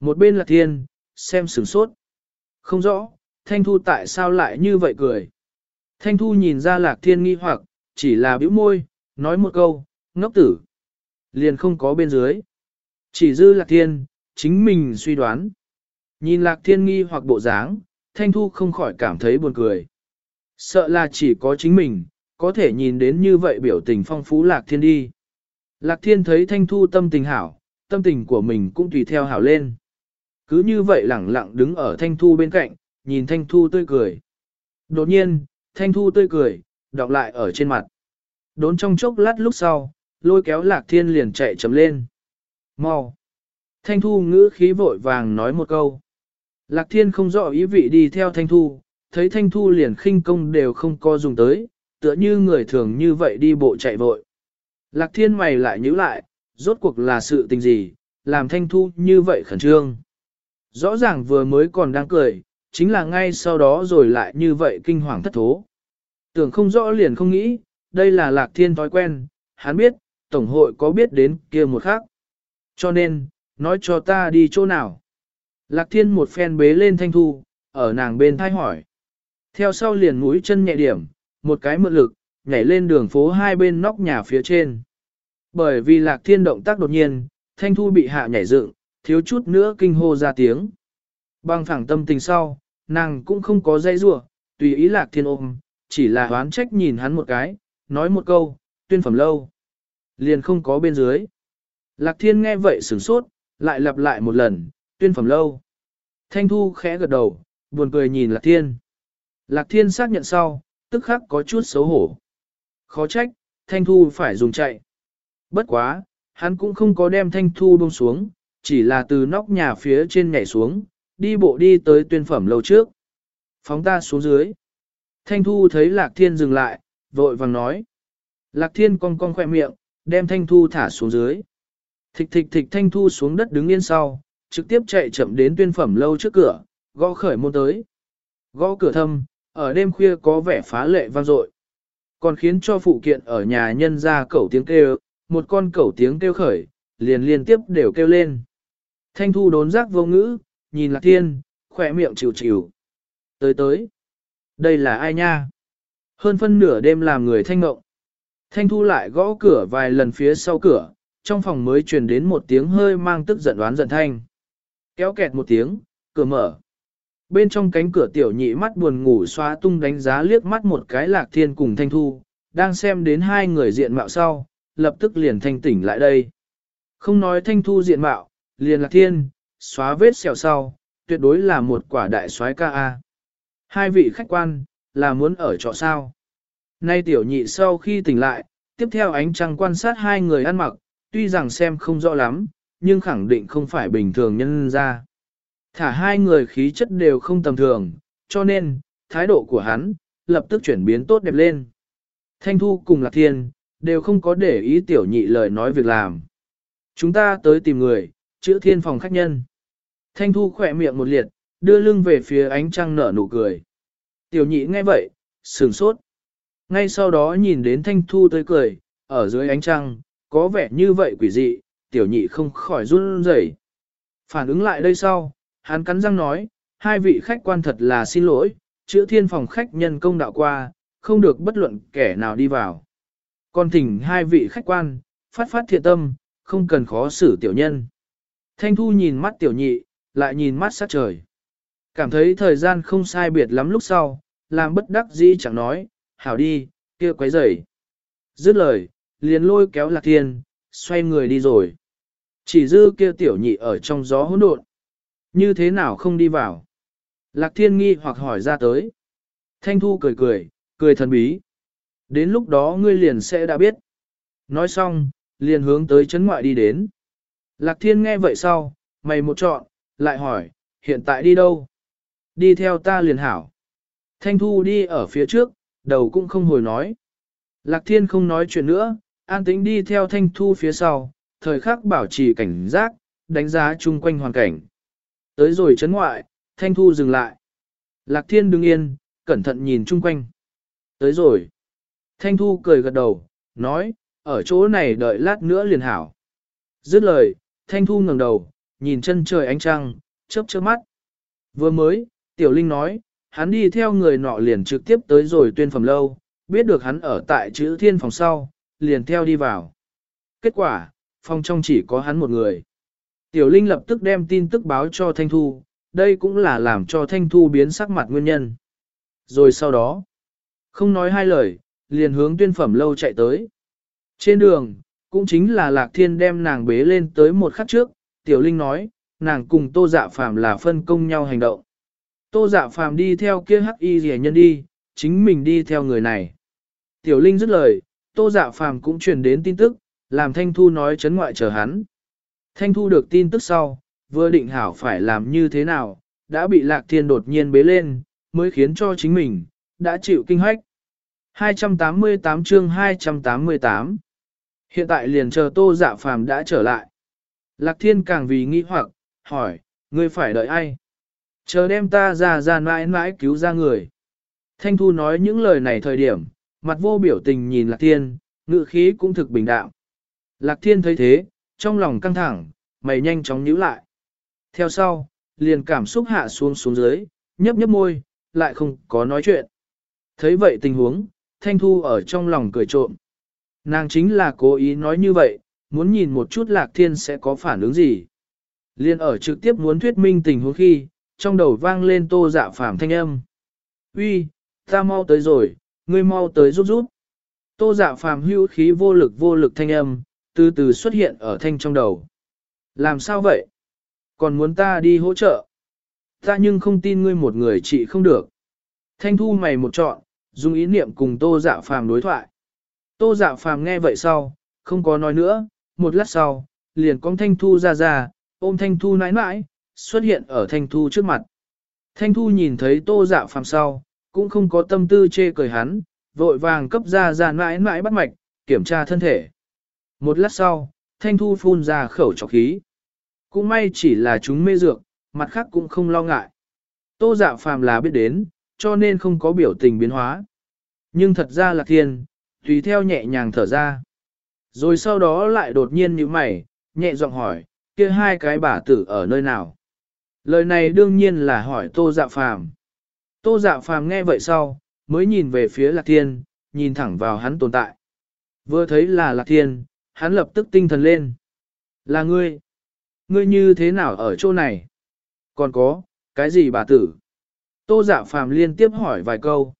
Speaker 1: Một bên lạc thiên, xem sửng sốt. Không rõ, thanh thu tại sao lại như vậy cười. Thanh thu nhìn ra lạc thiên nghi hoặc, chỉ là bĩu môi, nói một câu, ngốc tử. Liền không có bên dưới. Chỉ dư lạc thiên, chính mình suy đoán. Nhìn lạc thiên nghi hoặc bộ dáng, thanh thu không khỏi cảm thấy buồn cười. Sợ là chỉ có chính mình, có thể nhìn đến như vậy biểu tình phong phú lạc thiên đi. Lạc thiên thấy thanh thu tâm tình hảo, tâm tình của mình cũng tùy theo hảo lên. Cứ như vậy lẳng lặng đứng ở thanh thu bên cạnh, nhìn Thanh Thu tươi cười. Đột nhiên, Thanh Thu tươi cười, đọc lại ở trên mặt. Đốn trong chốc lát lúc sau, lôi kéo Lạc Thiên liền chạy chấm lên. Mau! Thanh Thu ngữ khí vội vàng nói một câu. Lạc Thiên không rõ ý vị đi theo Thanh Thu, thấy Thanh Thu liền khinh công đều không co dùng tới, tựa như người thường như vậy đi bộ chạy vội. Lạc Thiên mày lại nhíu lại, rốt cuộc là sự tình gì, làm Thanh Thu như vậy khẩn trương. Rõ ràng vừa mới còn đang cười, chính là ngay sau đó rồi lại như vậy kinh hoàng thất thố. Tưởng không rõ liền không nghĩ, đây là Lạc Thiên thói quen, hắn biết, Tổng hội có biết đến kia một khác. Cho nên, nói cho ta đi chỗ nào. Lạc Thiên một phen bế lên Thanh Thu, ở nàng bên thai hỏi. Theo sau liền mũi chân nhẹ điểm, một cái mượn lực, nhảy lên đường phố hai bên nóc nhà phía trên. Bởi vì Lạc Thiên động tác đột nhiên, Thanh Thu bị hạ nhảy dựng, thiếu chút nữa kinh hô ra tiếng. Bằng phẳng tâm tình sau, nàng cũng không có dây rủa, tùy ý Lạc Thiên ôm, chỉ là hoán trách nhìn hắn một cái, nói một câu, tuyên phẩm lâu. Liền không có bên dưới. Lạc Thiên nghe vậy sửng sốt, lại lặp lại một lần, tuyên phẩm lâu. Thanh Thu khẽ gật đầu, buồn cười nhìn Lạc Thiên. Lạc Thiên xác nhận sau, tức khắc có chút xấu hổ. Khó trách, Thanh Thu phải dùng chạy. Bất quá, hắn cũng không có đem Thanh Thu buông xuống, chỉ là từ nóc nhà phía trên nhảy xuống, đi bộ đi tới tuyên phẩm lâu trước. Phóng ta xuống dưới. Thanh Thu thấy Lạc Thiên dừng lại, vội vàng nói. Lạc Thiên cong cong khỏe miệng, đem Thanh Thu thả xuống dưới. Thịch thịch thịch Thanh Thu xuống đất đứng yên sau, trực tiếp chạy chậm đến tuyên phẩm lâu trước cửa, gõ khởi môn tới. Gõ cửa thâm, ở đêm khuya có vẻ phá lệ vang dội, còn khiến cho phụ kiện ở nhà nhân ra cẩu tiếng kêu, một con cẩu tiếng kêu khởi, liền liên tiếp đều kêu lên. Thanh thu đốn giác vô ngữ, nhìn lạc thiên, khỏe miệng chịu chịu. Tới tới. Đây là ai nha? Hơn phân nửa đêm làm người thanh ngộng. Thanh thu lại gõ cửa vài lần phía sau cửa, trong phòng mới truyền đến một tiếng hơi mang tức giận đoán giận thanh. Kéo kẹt một tiếng, cửa mở. Bên trong cánh cửa tiểu nhị mắt buồn ngủ xóa tung đánh giá liếc mắt một cái lạc thiên cùng thanh thu, đang xem đến hai người diện mạo sau, lập tức liền thanh tỉnh lại đây. Không nói thanh thu diện mạo, liền lạc thiên, xóa vết sẹo sau, tuyệt đối là một quả đại soái ca A. Hai vị khách quan, là muốn ở trọ sao. Nay tiểu nhị sau khi tỉnh lại, tiếp theo ánh trăng quan sát hai người ăn mặc, tuy rằng xem không rõ lắm, nhưng khẳng định không phải bình thường nhân ra. Thả hai người khí chất đều không tầm thường, cho nên, thái độ của hắn, lập tức chuyển biến tốt đẹp lên. Thanh Thu cùng Lạc Thiên, đều không có để ý tiểu nhị lời nói việc làm. Chúng ta tới tìm người, chữ thiên phòng khách nhân. Thanh Thu khỏe miệng một liệt, đưa lưng về phía ánh trăng nở nụ cười. Tiểu nhị nghe vậy, sửng sốt. Ngay sau đó nhìn đến Thanh Thu tới cười, ở dưới ánh trăng, có vẻ như vậy quỷ dị, tiểu nhị không khỏi run rẩy. Phản ứng lại đây sau, hắn cắn răng nói, hai vị khách quan thật là xin lỗi, chữ thiên phòng khách nhân công đạo qua, không được bất luận kẻ nào đi vào. Còn thỉnh hai vị khách quan, phát phát thiện tâm, không cần khó xử tiểu nhân. Thanh Thu nhìn mắt tiểu nhị, lại nhìn mắt sát trời. Cảm thấy thời gian không sai biệt lắm lúc sau, làm bất đắc dĩ chẳng nói, hảo đi, kia quấy rầy. Dứt lời, liền lôi kéo lạc thiên, xoay người đi rồi. Chỉ dư kia tiểu nhị ở trong gió hỗn độn. Như thế nào không đi vào? Lạc thiên nghi hoặc hỏi ra tới. Thanh thu cười cười, cười thần bí. Đến lúc đó ngươi liền sẽ đã biết. Nói xong, liền hướng tới chấn ngoại đi đến. Lạc thiên nghe vậy sau, mày một trọn, lại hỏi, hiện tại đi đâu? Đi theo ta liền hảo. Thanh thu đi ở phía trước, đầu cũng không hồi nói. Lạc thiên không nói chuyện nữa, an tĩnh đi theo thanh thu phía sau, thời khắc bảo trì cảnh giác, đánh giá chung quanh hoàn cảnh. Tới rồi chấn ngoại, thanh thu dừng lại. Lạc thiên đứng yên, cẩn thận nhìn chung quanh. Tới rồi. Thanh thu cười gật đầu, nói, ở chỗ này đợi lát nữa liền hảo. Dứt lời, thanh thu ngẩng đầu, nhìn chân trời ánh trăng, chớp chớp mắt. Vừa mới, tiểu linh nói, hắn đi theo người nọ liền trực tiếp tới rồi tuyên phẩm lâu, biết được hắn ở tại chữ thiên phòng sau, liền theo đi vào. Kết quả, phòng trong chỉ có hắn một người. Tiểu Linh lập tức đem tin tức báo cho Thanh Thu, đây cũng là làm cho Thanh Thu biến sắc mặt nguyên nhân. Rồi sau đó, không nói hai lời, liền hướng tuyên phẩm lâu chạy tới. Trên đường, cũng chính là Lạc Thiên đem nàng bế lên tới một khắc trước, Tiểu Linh nói, nàng cùng Tô Dạ Phạm là phân công nhau hành động. Tô dạ phàm đi theo kia hắc y rẻ nhân đi, chính mình đi theo người này. Tiểu Linh dứt lời, Tô dạ phàm cũng truyền đến tin tức, làm Thanh Thu nói chấn ngoại chờ hắn. Thanh Thu được tin tức sau, vừa định hảo phải làm như thế nào, đã bị Lạc Thiên đột nhiên bế lên, mới khiến cho chính mình, đã chịu kinh hoách. 288 chương 288 Hiện tại liền chờ Tô Dạ Phàm đã trở lại. Lạc Thiên càng vì nghi hoặc, hỏi, ngươi phải đợi ai? Chờ đem ta ra ra mãi mãi cứu ra người. Thanh Thu nói những lời này thời điểm, mặt vô biểu tình nhìn Lạc Thiên, ngự khí cũng thực bình đạm. Lạc Thiên thấy thế, trong lòng căng thẳng, mày nhanh chóng nhíu lại. Theo sau, liền cảm xúc hạ xuống xuống dưới, nhấp nhấp môi, lại không có nói chuyện. Thấy vậy tình huống, Thanh Thu ở trong lòng cười trộm. Nàng chính là cố ý nói như vậy, muốn nhìn một chút Lạc Thiên sẽ có phản ứng gì. Liên ở trực tiếp muốn thuyết minh tình huống khi, trong đầu vang lên tô dạ phàm thanh âm. Uy, ta mau tới rồi, ngươi mau tới giúp giúp. Tô dạ phàm hưu khí vô lực vô lực thanh âm, từ từ xuất hiện ở thanh trong đầu. Làm sao vậy? Còn muốn ta đi hỗ trợ? Ta nhưng không tin ngươi một người chị không được. Thanh thu mày một chọn, dùng ý niệm cùng tô dạ phàm đối thoại. Tô dạ phàm nghe vậy sau, không có nói nữa, một lát sau, liền con thanh thu ra ra, ôm thanh thu nãi nãi, xuất hiện ở thanh thu trước mặt. Thanh thu nhìn thấy tô dạ phàm sau, cũng không có tâm tư chê cười hắn, vội vàng cấp ra ra nãi nãi bắt mạch, kiểm tra thân thể. Một lát sau, thanh thu phun ra khẩu trọc khí. Cũng may chỉ là chúng mê dược, mặt khác cũng không lo ngại. Tô dạ phàm là biết đến, cho nên không có biểu tình biến hóa. Nhưng thật ra là thiên, tùy theo nhẹ nhàng thở ra. Rồi sau đó lại đột nhiên như mày, nhẹ giọng hỏi, kia hai cái bà tử ở nơi nào? Lời này đương nhiên là hỏi tô dạ phàm. Tô dạ phàm nghe vậy sau, mới nhìn về phía lạc thiên, nhìn thẳng vào hắn tồn tại. Vừa thấy là lạc thiên, hắn lập tức tinh thần lên. Là ngươi. Ngươi như thế nào ở chỗ này? Còn có, cái gì bà tử? Tô dạ phàm liên tiếp hỏi vài câu.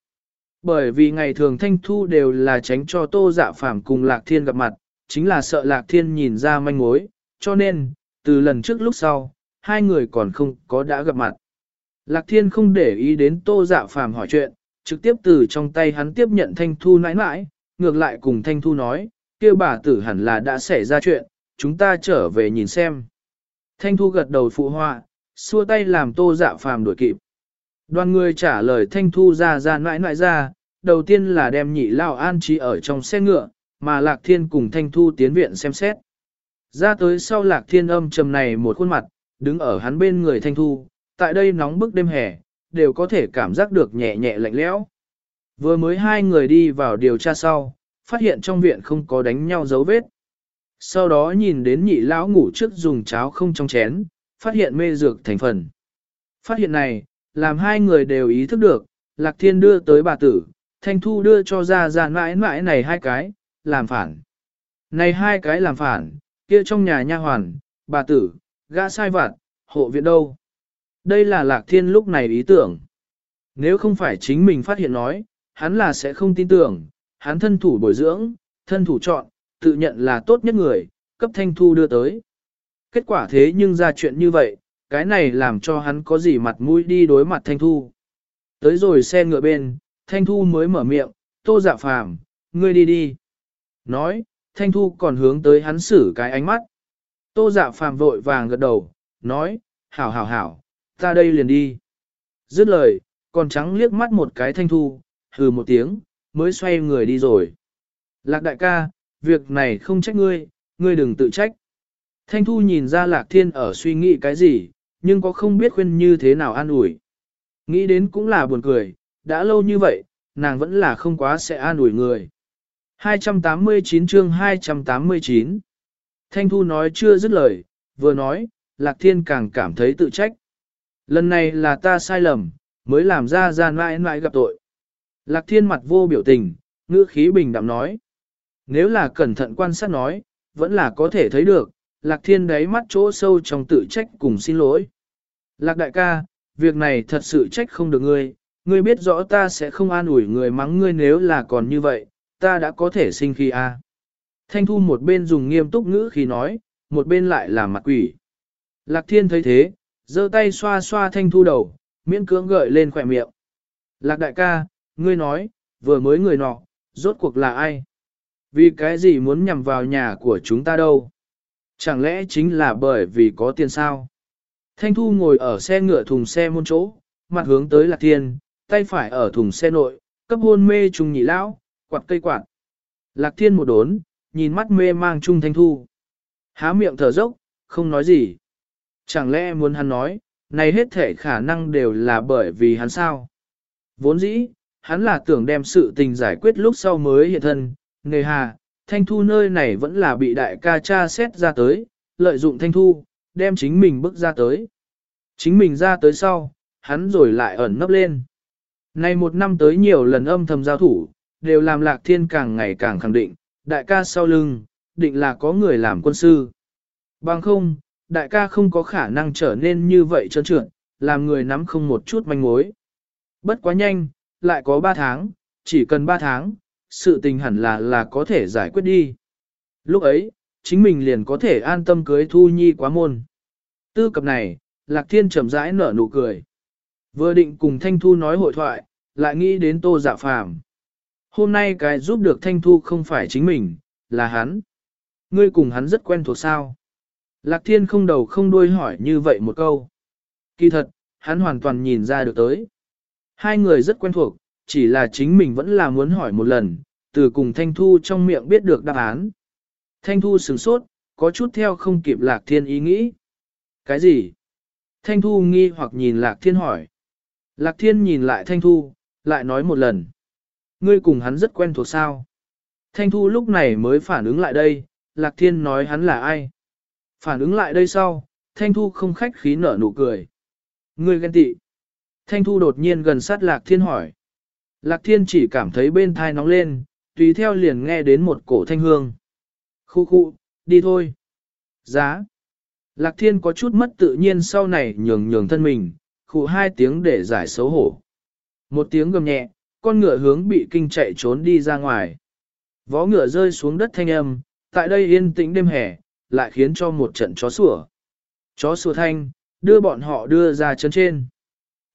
Speaker 1: Bởi vì ngày thường thanh thu đều là tránh cho tô dạ phàm cùng lạc thiên gặp mặt, chính là sợ lạc thiên nhìn ra manh mối, cho nên, từ lần trước lúc sau, hai người còn không có đã gặp mặt. Lạc thiên không để ý đến tô dạ phàm hỏi chuyện, trực tiếp từ trong tay hắn tiếp nhận thanh thu nãi nãi, ngược lại cùng thanh thu nói, kia bà tử hẳn là đã xảy ra chuyện, chúng ta trở về nhìn xem. Thanh thu gật đầu phụ họa, xua tay làm tô dạ phàm đuổi kịp. Đoàn người trả lời thanh thu ra ra nãi nãi ra, đầu tiên là đem nhị lao an trí ở trong xe ngựa, mà lạc thiên cùng thanh thu tiến viện xem xét. Ra tới sau lạc thiên âm trầm này một khuôn mặt, đứng ở hắn bên người thanh thu, tại đây nóng bức đêm hè, đều có thể cảm giác được nhẹ nhẹ lạnh lẽo. Vừa mới hai người đi vào điều tra sau, phát hiện trong viện không có đánh nhau dấu vết. Sau đó nhìn đến nhị lão ngủ trước dùng cháo không trong chén, phát hiện mê dược thành phần. Phát hiện này, làm hai người đều ý thức được, Lạc Thiên đưa tới bà tử, Thanh Thu đưa cho ra ra mãi mãi này hai cái, làm phản. Này hai cái làm phản, kia trong nhà nha hoàn, bà tử, gã sai vặt, hộ viện đâu. Đây là Lạc Thiên lúc này ý tưởng. Nếu không phải chính mình phát hiện nói, hắn là sẽ không tin tưởng, hắn thân thủ bồi dưỡng, thân thủ chọn, tự nhận là tốt nhất người, cấp Thanh Thu đưa tới. Kết quả thế nhưng ra chuyện như vậy, cái này làm cho hắn có gì mặt mũi đi đối mặt Thanh Thu. Tới rồi xe ngựa bên, Thanh Thu mới mở miệng, tô dạ phàm, ngươi đi đi. Nói, Thanh Thu còn hướng tới hắn xử cái ánh mắt. Tô dạ phàm vội vàng gật đầu, nói, hảo hảo hảo, ta đây liền đi. Dứt lời, còn trắng liếc mắt một cái Thanh Thu, hừ một tiếng, mới xoay người đi rồi. Lạc đại ca, việc này không trách ngươi, ngươi đừng tự trách. Thanh Thu nhìn ra Lạc Thiên ở suy nghĩ cái gì, nhưng có không biết khuyên như thế nào an ủi. Nghĩ đến cũng là buồn cười, đã lâu như vậy, nàng vẫn là không quá sẽ an ủi người. 289 chương 289 Thanh Thu nói chưa dứt lời, vừa nói, Lạc Thiên càng cảm thấy tự trách. Lần này là ta sai lầm, mới làm ra gian mãi mãi gặp tội. Lạc Thiên mặt vô biểu tình, ngữ khí bình đạm nói. Nếu là cẩn thận quan sát nói, vẫn là có thể thấy được, Lạc Thiên đáy mắt chỗ sâu trong tự trách cùng xin lỗi. Lạc đại ca, việc này thật sự trách không được ngươi, ngươi biết rõ ta sẽ không an ủi người mắng ngươi nếu là còn như vậy, ta đã có thể sinh khi a. Thanh thu một bên dùng nghiêm túc ngữ khi nói, một bên lại là mặt quỷ. Lạc thiên thấy thế, giơ tay xoa xoa thanh thu đầu, miễn cưỡng gợi lên khỏe miệng. Lạc đại ca, ngươi nói, vừa mới người nọ, rốt cuộc là ai? Vì cái gì muốn nhằm vào nhà của chúng ta đâu? Chẳng lẽ chính là bởi vì có tiền sao? Thanh Thu ngồi ở xe ngựa thùng xe môn chỗ, mặt hướng tới Lạc Thiên, tay phải ở thùng xe nội, cấp hôn mê trùng nhị lão, quạt cây quạt. Lạc Thiên một đốn, nhìn mắt mê mang Trung Thanh Thu. Há miệng thở dốc, không nói gì. Chẳng lẽ muốn hắn nói, này hết thể khả năng đều là bởi vì hắn sao? Vốn dĩ, hắn là tưởng đem sự tình giải quyết lúc sau mới hiện thân, nghề hà, Thanh Thu nơi này vẫn là bị đại ca cha xét ra tới, lợi dụng Thanh Thu, đem chính mình bước ra tới. Chính mình ra tới sau, hắn rồi lại ẩn nấp lên. Này một năm tới nhiều lần âm thầm giao thủ, đều làm lạc thiên càng ngày càng khẳng định, đại ca sau lưng, định là có người làm quân sư. Bằng không, đại ca không có khả năng trở nên như vậy trơn trượt, làm người nắm không một chút manh mối. Bất quá nhanh, lại có 3 tháng, chỉ cần 3 tháng, sự tình hẳn là là có thể giải quyết đi. Lúc ấy, chính mình liền có thể an tâm cưới Thu Nhi quá môn. Tư cập này, Lạc Thiên chậm rãi nở nụ cười. Vừa định cùng Thanh Thu nói hội thoại, lại nghĩ đến Tô Dạ Phàm. Hôm nay cái giúp được Thanh Thu không phải chính mình, là hắn. Ngươi cùng hắn rất quen thuộc sao? Lạc Thiên không đầu không đuôi hỏi như vậy một câu. Kỳ thật, hắn hoàn toàn nhìn ra được tới. Hai người rất quen thuộc, chỉ là chính mình vẫn là muốn hỏi một lần, từ cùng Thanh Thu trong miệng biết được đáp án. Thanh Thu sửng sốt, có chút theo không kịp Lạc Thiên ý nghĩ. Cái gì? Thanh Thu nghi hoặc nhìn Lạc Thiên hỏi. Lạc Thiên nhìn lại Thanh Thu, lại nói một lần. Ngươi cùng hắn rất quen thuộc sao? Thanh Thu lúc này mới phản ứng lại đây, Lạc Thiên nói hắn là ai? Phản ứng lại đây sau, Thanh Thu không khách khí nở nụ cười. Ngươi ghen tị. Thanh Thu đột nhiên gần sát Lạc Thiên hỏi. Lạc Thiên chỉ cảm thấy bên thai nóng lên, tùy theo liền nghe đến một cổ thanh hương. Khu khu, đi thôi. Giá. Lạc Thiên có chút mất tự nhiên sau này nhường nhường thân mình, khụ hai tiếng để giải xấu hổ. Một tiếng gầm nhẹ, con ngựa hướng bị kinh chạy trốn đi ra ngoài. Vó ngựa rơi xuống đất thanh âm, tại đây yên tĩnh đêm hè, lại khiến cho một trận chó sủa. Chó sủa thanh, đưa bọn họ đưa ra chân trên.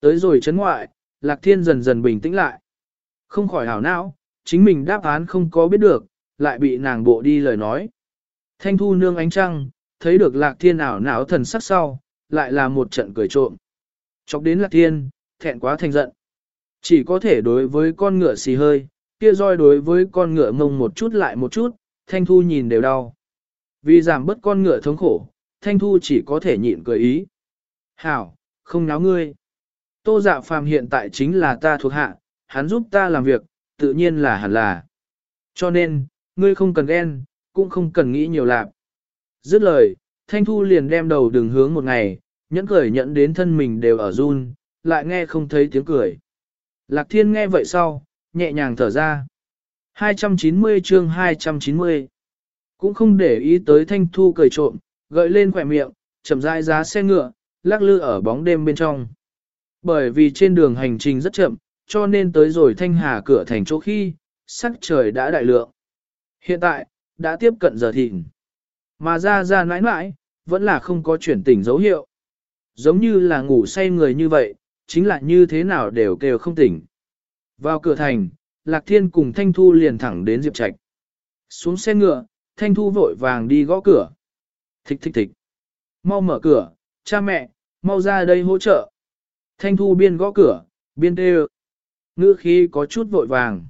Speaker 1: Tới rồi chấn ngoại, Lạc Thiên dần dần bình tĩnh lại. Không khỏi hảo não, chính mình đáp án không có biết được, lại bị nàng bộ đi lời nói. Thanh thu nương ánh trăng, thấy được Lạc Thiên ảo não thần sắc sau, lại là một trận cười trộm. Chọc đến Lạc Thiên, thẹn quá thành giận. Chỉ có thể đối với con ngựa xì hơi, kia roi đối với con ngựa mông một chút lại một chút, Thanh Thu nhìn đều đau. Vì giảm bớt con ngựa thống khổ, Thanh Thu chỉ có thể nhịn cười ý. Hảo, không náo ngươi. Tô dạ phàm hiện tại chính là ta thuộc hạ, hắn giúp ta làm việc, tự nhiên là hẳn là. Cho nên, ngươi không cần ghen, cũng không cần nghĩ nhiều lạc. Dứt lời, Thanh Thu liền đem đầu đường hướng một ngày, nhẫn cười nhận đến thân mình đều ở run, lại nghe không thấy tiếng cười. Lạc Thiên nghe vậy sau, nhẹ nhàng thở ra. 290 chương 290 Cũng không để ý tới Thanh Thu cười trộm, gợi lên khỏe miệng, chậm rãi giá xe ngựa, lắc lư ở bóng đêm bên trong. Bởi vì trên đường hành trình rất chậm, cho nên tới rồi Thanh Hà cửa thành chỗ khi, sắc trời đã đại lượng. Hiện tại, đã tiếp cận giờ thịnh. Mà ra ra nãi nãi, vẫn là không có chuyển tỉnh dấu hiệu. Giống như là ngủ say người như vậy, chính là như thế nào đều kêu không tỉnh. Vào cửa thành, Lạc Thiên cùng Thanh Thu liền thẳng đến Diệp Trạch. Xuống xe ngựa, Thanh Thu vội vàng đi gõ cửa. Thích thích thích. Mau mở cửa, cha mẹ, mau ra đây hỗ trợ. Thanh Thu biên gõ cửa, biên tê Ngữ khí có chút vội vàng.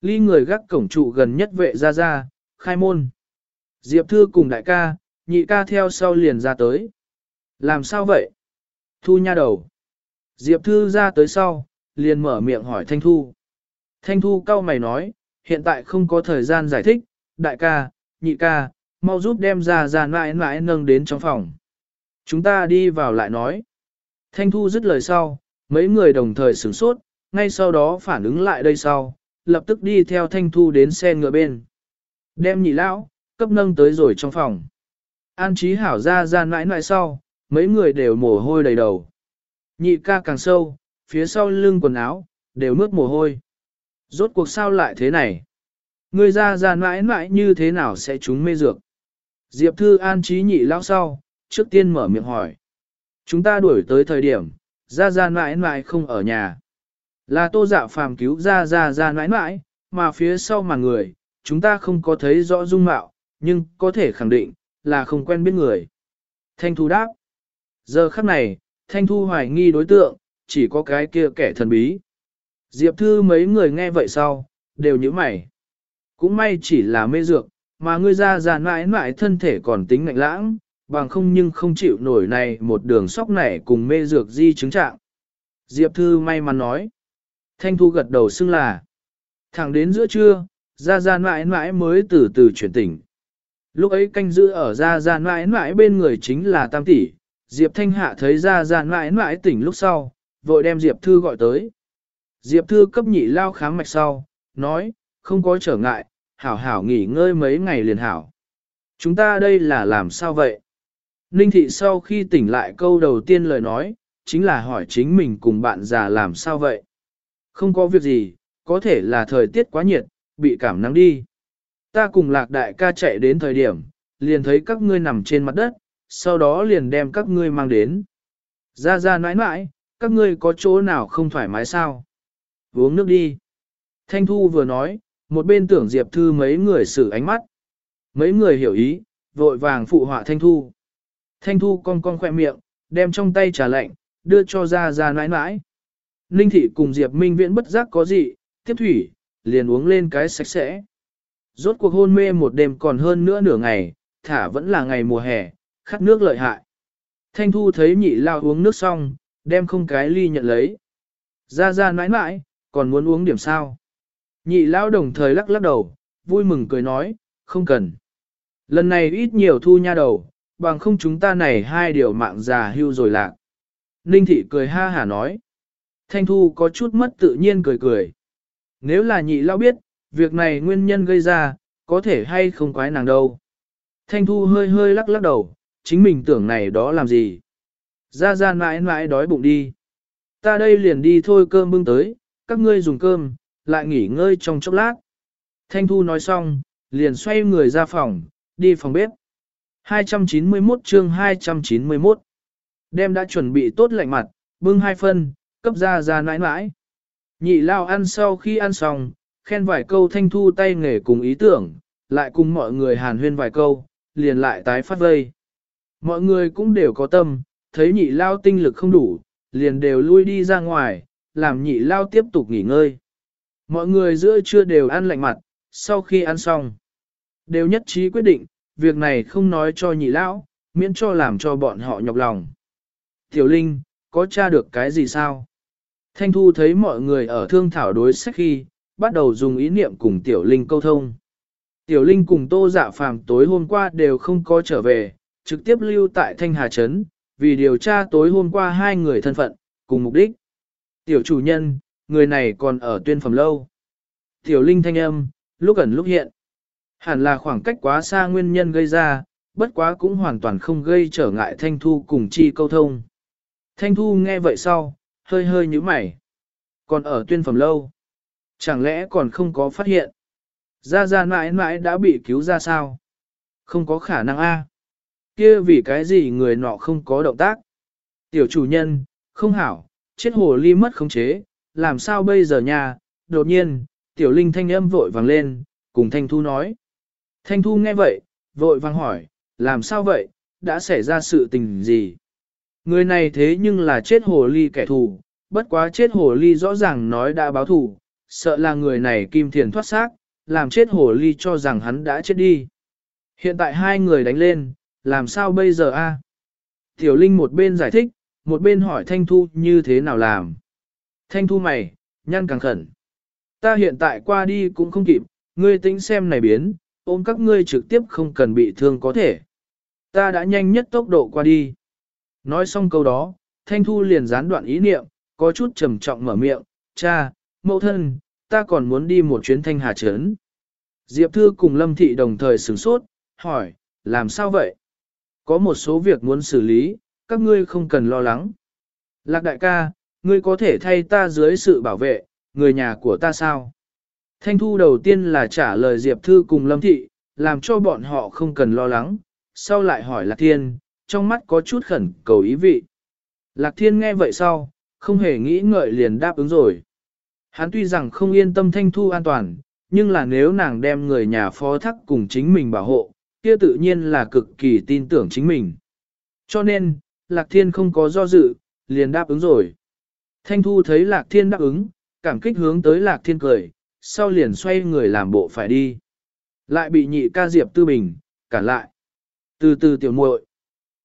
Speaker 1: Ly người gác cổng trụ gần nhất vệ ra ra, khai môn. Diệp Thư cùng đại ca, nhị ca theo sau liền ra tới. Làm sao vậy? Thu nha đầu. Diệp Thư ra tới sau, liền mở miệng hỏi Thanh Thu. Thanh Thu cau mày nói, hiện tại không có thời gian giải thích, đại ca, nhị ca, mau giúp đem ra ra mãi mãi nâng đến trong phòng. Chúng ta đi vào lại nói. Thanh Thu dứt lời sau, mấy người đồng thời sửng sốt, ngay sau đó phản ứng lại đây sau, lập tức đi theo Thanh Thu đến xe ngựa bên. Đem nhị lão, cấp nâng tới rồi trong phòng. An trí hảo ra ra nãi nãi sau, mấy người đều mồ hôi đầy đầu. Nhị ca càng sâu, phía sau lưng quần áo, đều mướt mồ hôi. Rốt cuộc sao lại thế này? Người ra ra nãi nãi như thế nào sẽ trúng mê dược? Diệp Thư an trí nhị lão sau, trước tiên mở miệng hỏi. Chúng ta đuổi tới thời điểm, Ra ra mãi mãi không ở nhà. Là tô dạ phàm cứu ra ra ra mãi mãi, mà phía sau mà người, chúng ta không có thấy rõ dung mạo, nhưng có thể khẳng định, là không quen biết người. Thanh Thu đáp. Giờ khắc này, Thanh Thu hoài nghi đối tượng, chỉ có cái kia kẻ thần bí. Diệp Thư mấy người nghe vậy sau, đều như mày. Cũng may chỉ là mê dược, mà ngươi ra già mãi mãi thân thể còn tính ngạnh lãng, bằng không nhưng không chịu nổi này một đường sóc nảy cùng mê dược di chứng trạng. Diệp Thư may mắn nói. Thanh Thu gật đầu xưng là. Thẳng đến giữa trưa, ra Gia mãi mãi mới từ từ chuyển tỉnh. Lúc ấy canh giữ ở ra Gia mãi mãi bên người chính là Tam tỷ, Diệp Thanh Hạ thấy ra Gia mãi mãi tỉnh lúc sau, vội đem Diệp Thư gọi tới. Diệp Thư cấp nhị lao khám mạch sau, nói, không có trở ngại, hảo hảo nghỉ ngơi mấy ngày liền hảo. Chúng ta đây là làm sao vậy? Ninh thị sau khi tỉnh lại câu đầu tiên lời nói, chính là hỏi chính mình cùng bạn già làm sao vậy? Không có việc gì, có thể là thời tiết quá nhiệt, bị cảm nắng đi. Ta cùng lạc đại ca chạy đến thời điểm, liền thấy các ngươi nằm trên mặt đất, sau đó liền đem các ngươi mang đến. Ra ra nãi nãi, các ngươi có chỗ nào không thoải mái sao? Uống nước đi. Thanh Thu vừa nói, một bên tưởng Diệp Thư mấy người xử ánh mắt. Mấy người hiểu ý, vội vàng phụ họa Thanh Thu. Thanh Thu cong cong khoe miệng, đem trong tay trà lạnh, đưa cho ra ra nãi nãi. Ninh Thị cùng Diệp Minh Viễn bất giác có gì, tiếp thủy, liền uống lên cái sạch sẽ. Rốt cuộc hôn mê một đêm còn hơn nữa nửa ngày, thả vẫn là ngày mùa hè, khát nước lợi hại. Thanh Thu thấy nhị lao uống nước xong, đem không cái ly nhận lấy. Ra ra nãi nãi, còn muốn uống điểm sao? Nhị lao đồng thời lắc lắc đầu, vui mừng cười nói, không cần. Lần này ít nhiều thu nha đầu, bằng không chúng ta này hai điều mạng già hưu rồi lạc. Ninh thị cười ha hả nói. Thanh Thu có chút mất tự nhiên cười cười. Nếu là nhị lao biết, việc này nguyên nhân gây ra, có thể hay không quái nàng đâu. Thanh Thu hơi hơi lắc lắc đầu, chính mình tưởng này đó làm gì. Ra ra mãi mãi đói bụng đi. Ta đây liền đi thôi cơm bưng tới, các ngươi dùng cơm, lại nghỉ ngơi trong chốc lát. Thanh Thu nói xong, liền xoay người ra phòng, đi phòng bếp. 291 chương 291 Đem đã chuẩn bị tốt lạnh mặt, bưng hai phân, cấp ra ra nãi nãi. Nhị lao ăn sau khi ăn xong, khen vài câu thanh thu tay nghề cùng ý tưởng, lại cùng mọi người hàn huyên vài câu, liền lại tái phát vây. Mọi người cũng đều có tâm, thấy nhị lao tinh lực không đủ, liền đều lui đi ra ngoài, làm nhị lao tiếp tục nghỉ ngơi. Mọi người giữa trưa đều ăn lạnh mặt, sau khi ăn xong, đều nhất trí quyết định, việc này không nói cho nhị lão, miễn cho làm cho bọn họ nhọc lòng. Tiểu Linh, có tra được cái gì sao? Thanh Thu thấy mọi người ở thương thảo đối sách khi, bắt đầu dùng ý niệm cùng Tiểu Linh câu thông. Tiểu Linh cùng Tô Dạ Phàm tối hôm qua đều không có trở về, trực tiếp lưu tại Thanh Hà Trấn, vì điều tra tối hôm qua hai người thân phận, cùng mục đích. Tiểu chủ nhân, người này còn ở tuyên phẩm lâu. Tiểu Linh thanh âm, lúc ẩn lúc hiện. Hẳn là khoảng cách quá xa nguyên nhân gây ra, bất quá cũng hoàn toàn không gây trở ngại Thanh Thu cùng chi câu thông. Thanh Thu nghe vậy sau, hơi hơi nhíu mày. Còn ở tuyên phẩm lâu, chẳng lẽ còn không có phát hiện. Gia Gia mãi mãi đã bị cứu ra sao? Không có khả năng a. Kia vì cái gì người nọ không có động tác? Tiểu chủ nhân, không hảo, chết hồ ly mất khống chế, làm sao bây giờ nha? Đột nhiên, tiểu linh thanh âm vội vàng lên, cùng Thanh Thu nói. Thanh Thu nghe vậy, vội vàng hỏi, làm sao vậy, đã xảy ra sự tình gì? Người này thế nhưng là chết hồ ly kẻ thù, bất quá chết hồ ly rõ ràng nói đã báo thù, sợ là người này kim thiền thoát xác, làm chết hồ ly cho rằng hắn đã chết đi. Hiện tại hai người đánh lên, làm sao bây giờ a? Tiểu Linh một bên giải thích, một bên hỏi Thanh Thu như thế nào làm. Thanh Thu mày, nhăn càng khẩn. Ta hiện tại qua đi cũng không kịp, ngươi tính xem này biến, ôm các ngươi trực tiếp không cần bị thương có thể. Ta đã nhanh nhất tốc độ qua đi. Nói xong câu đó, Thanh Thu liền gián đoạn ý niệm, có chút trầm trọng mở miệng, cha, mẫu thân, ta còn muốn đi một chuyến Thanh Hà Trấn. Diệp Thư cùng Lâm Thị đồng thời sửng sốt, hỏi, làm sao vậy? Có một số việc muốn xử lý, các ngươi không cần lo lắng. Lạc đại ca, ngươi có thể thay ta dưới sự bảo vệ, người nhà của ta sao? Thanh Thu đầu tiên là trả lời Diệp Thư cùng Lâm Thị, làm cho bọn họ không cần lo lắng, sau lại hỏi Lạc Thiên, trong mắt có chút khẩn cầu ý vị. Lạc Thiên nghe vậy sau, không hề nghĩ ngợi liền đáp ứng rồi. Hắn tuy rằng không yên tâm Thanh Thu an toàn, nhưng là nếu nàng đem người nhà phó thắc cùng chính mình bảo hộ, kia tự nhiên là cực kỳ tin tưởng chính mình. Cho nên, Lạc Thiên không có do dự, liền đáp ứng rồi. Thanh Thu thấy Lạc Thiên đáp ứng, cảm kích hướng tới Lạc Thiên cười, sau liền xoay người làm bộ phải đi. Lại bị nhị ca Diệp Tư Bình, cản lại. Từ từ tiểu muội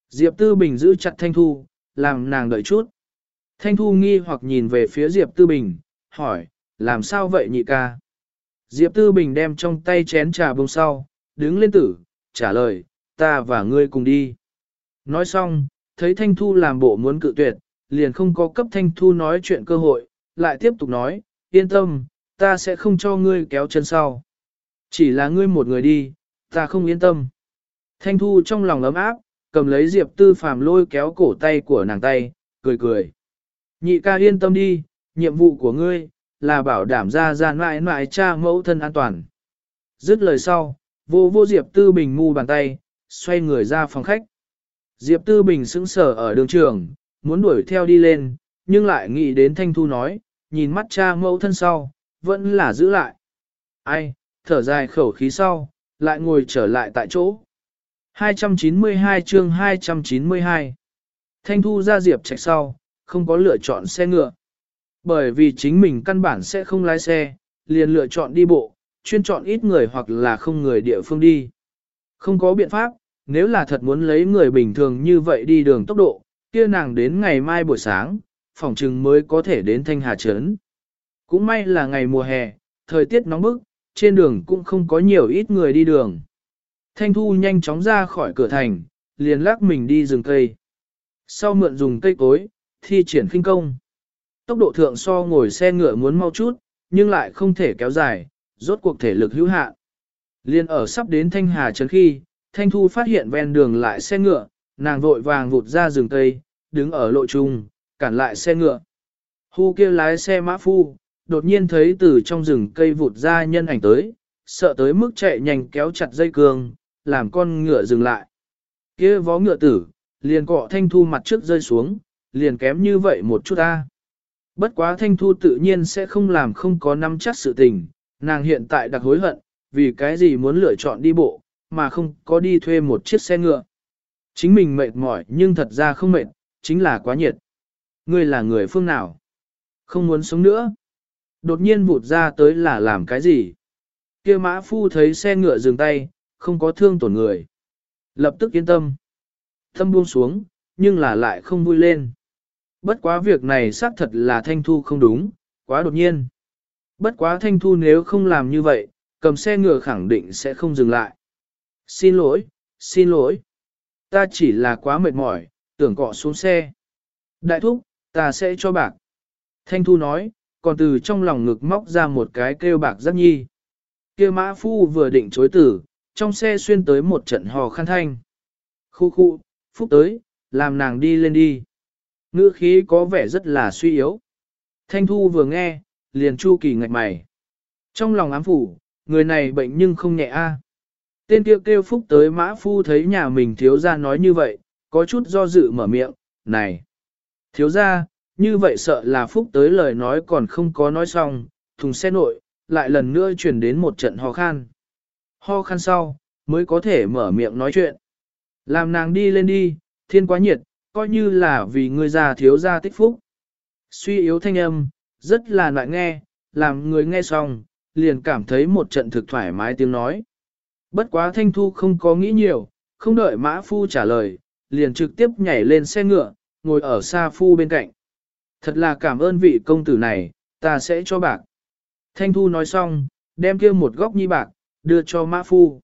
Speaker 1: Diệp Tư Bình giữ chặt Thanh Thu, làm nàng đợi chút. Thanh Thu nghi hoặc nhìn về phía Diệp Tư Bình, hỏi, làm sao vậy nhị ca? Diệp Tư Bình đem trong tay chén trà bông sau, đứng lên tử, trả lời, ta và ngươi cùng đi. Nói xong, thấy Thanh Thu làm bộ muốn cự tuyệt, liền không có cấp Thanh Thu nói chuyện cơ hội, lại tiếp tục nói, yên tâm, ta sẽ không cho ngươi kéo chân sau. Chỉ là ngươi một người đi, ta không yên tâm. Thanh Thu trong lòng ấm áp, cầm lấy Diệp Tư Phàm lôi kéo cổ tay của nàng tay, cười cười. Nhị ca yên tâm đi, nhiệm vụ của ngươi, là bảo đảm ra ra mãi mãi cha mẫu thân an toàn. Dứt lời sau, vô vô Diệp Tư Bình ngu bàn tay, xoay người ra phòng khách. Diệp Tư Bình sững sờ ở đường trường, muốn đuổi theo đi lên, nhưng lại nghĩ đến Thanh Thu nói, nhìn mắt cha mẫu thân sau, vẫn là giữ lại. Ai, thở dài khẩu khí sau, lại ngồi trở lại tại chỗ. 292 chương 292 Thanh Thu ra Diệp Trạch sau, không có lựa chọn xe ngựa. Bởi vì chính mình căn bản sẽ không lái xe, liền lựa chọn đi bộ, chuyên chọn ít người hoặc là không người địa phương đi. Không có biện pháp, nếu là thật muốn lấy người bình thường như vậy đi đường tốc độ, kia nàng đến ngày mai buổi sáng, phòng trừng mới có thể đến Thanh Hà Trấn. Cũng may là ngày mùa hè, thời tiết nóng bức, trên đường cũng không có nhiều ít người đi đường. Thanh Thu nhanh chóng ra khỏi cửa thành, liền lắc mình đi rừng cây. Sau mượn dùng cây cối, thi triển khinh công. Tốc độ thượng so ngồi xe ngựa muốn mau chút, nhưng lại không thể kéo dài, rốt cuộc thể lực hữu hạn. Liên ở sắp đến Thanh Hà Trấn khi, Thanh Thu phát hiện ven đường lại xe ngựa, nàng vội vàng vụt ra rừng cây, đứng ở lộ trung, cản lại xe ngựa. Hu kia lái xe mã phu, đột nhiên thấy từ trong rừng cây vụt ra nhân ảnh tới, sợ tới mức chạy nhanh kéo chặt dây cương, làm con ngựa dừng lại. Kia vó ngựa tử, liền cọ Thanh Thu mặt trước rơi xuống, liền kém như vậy một chút ta. Bất quá Thanh Thu tự nhiên sẽ không làm không có nắm chắc sự tình, nàng hiện tại đặc hối hận, vì cái gì muốn lựa chọn đi bộ, mà không có đi thuê một chiếc xe ngựa. Chính mình mệt mỏi nhưng thật ra không mệt, chính là quá nhiệt. Ngươi là người phương nào? Không muốn sống nữa. Đột nhiên vụt ra tới là làm cái gì? kia mã phu thấy xe ngựa dừng tay, không có thương tổn người. Lập tức yên tâm. thâm buông xuống, nhưng là lại không vui lên. Bất quá việc này xác thật là thanh thu không đúng, quá đột nhiên. Bất quá thanh thu nếu không làm như vậy, cầm xe ngựa khẳng định sẽ không dừng lại. Xin lỗi, xin lỗi. Ta chỉ là quá mệt mỏi, tưởng cọ xuống xe. Đại thúc, ta sẽ cho bạc. Thanh thu nói, còn từ trong lòng ngực móc ra một cái kêu bạc giác nhi. kia mã phu vừa định chối tử, trong xe xuyên tới một trận hò khăn thanh. Khu khu, phúc tới, làm nàng đi lên đi. Ngữ khí có vẻ rất là suy yếu. Thanh Thu vừa nghe, liền chu kỳ ngạch mày. Trong lòng ám phủ, người này bệnh nhưng không nhẹ a. Tên kia kêu, kêu phúc tới mã phu thấy nhà mình thiếu ra nói như vậy, có chút do dự mở miệng, này. Thiếu ra, như vậy sợ là phúc tới lời nói còn không có nói xong, thùng xe nội, lại lần nữa chuyển đến một trận ho khan. Ho khan sau, mới có thể mở miệng nói chuyện. Làm nàng đi lên đi, thiên quá nhiệt, coi như là vì người già thiếu gia tích phúc. Suy yếu thanh âm, rất là nại nghe, làm người nghe xong, liền cảm thấy một trận thực thoải mái tiếng nói. Bất quá thanh thu không có nghĩ nhiều, không đợi mã phu trả lời, liền trực tiếp nhảy lên xe ngựa, ngồi ở xa phu bên cạnh. Thật là cảm ơn vị công tử này, ta sẽ cho bạc. Thanh thu nói xong, đem kia một góc nhi bạc, đưa cho mã phu.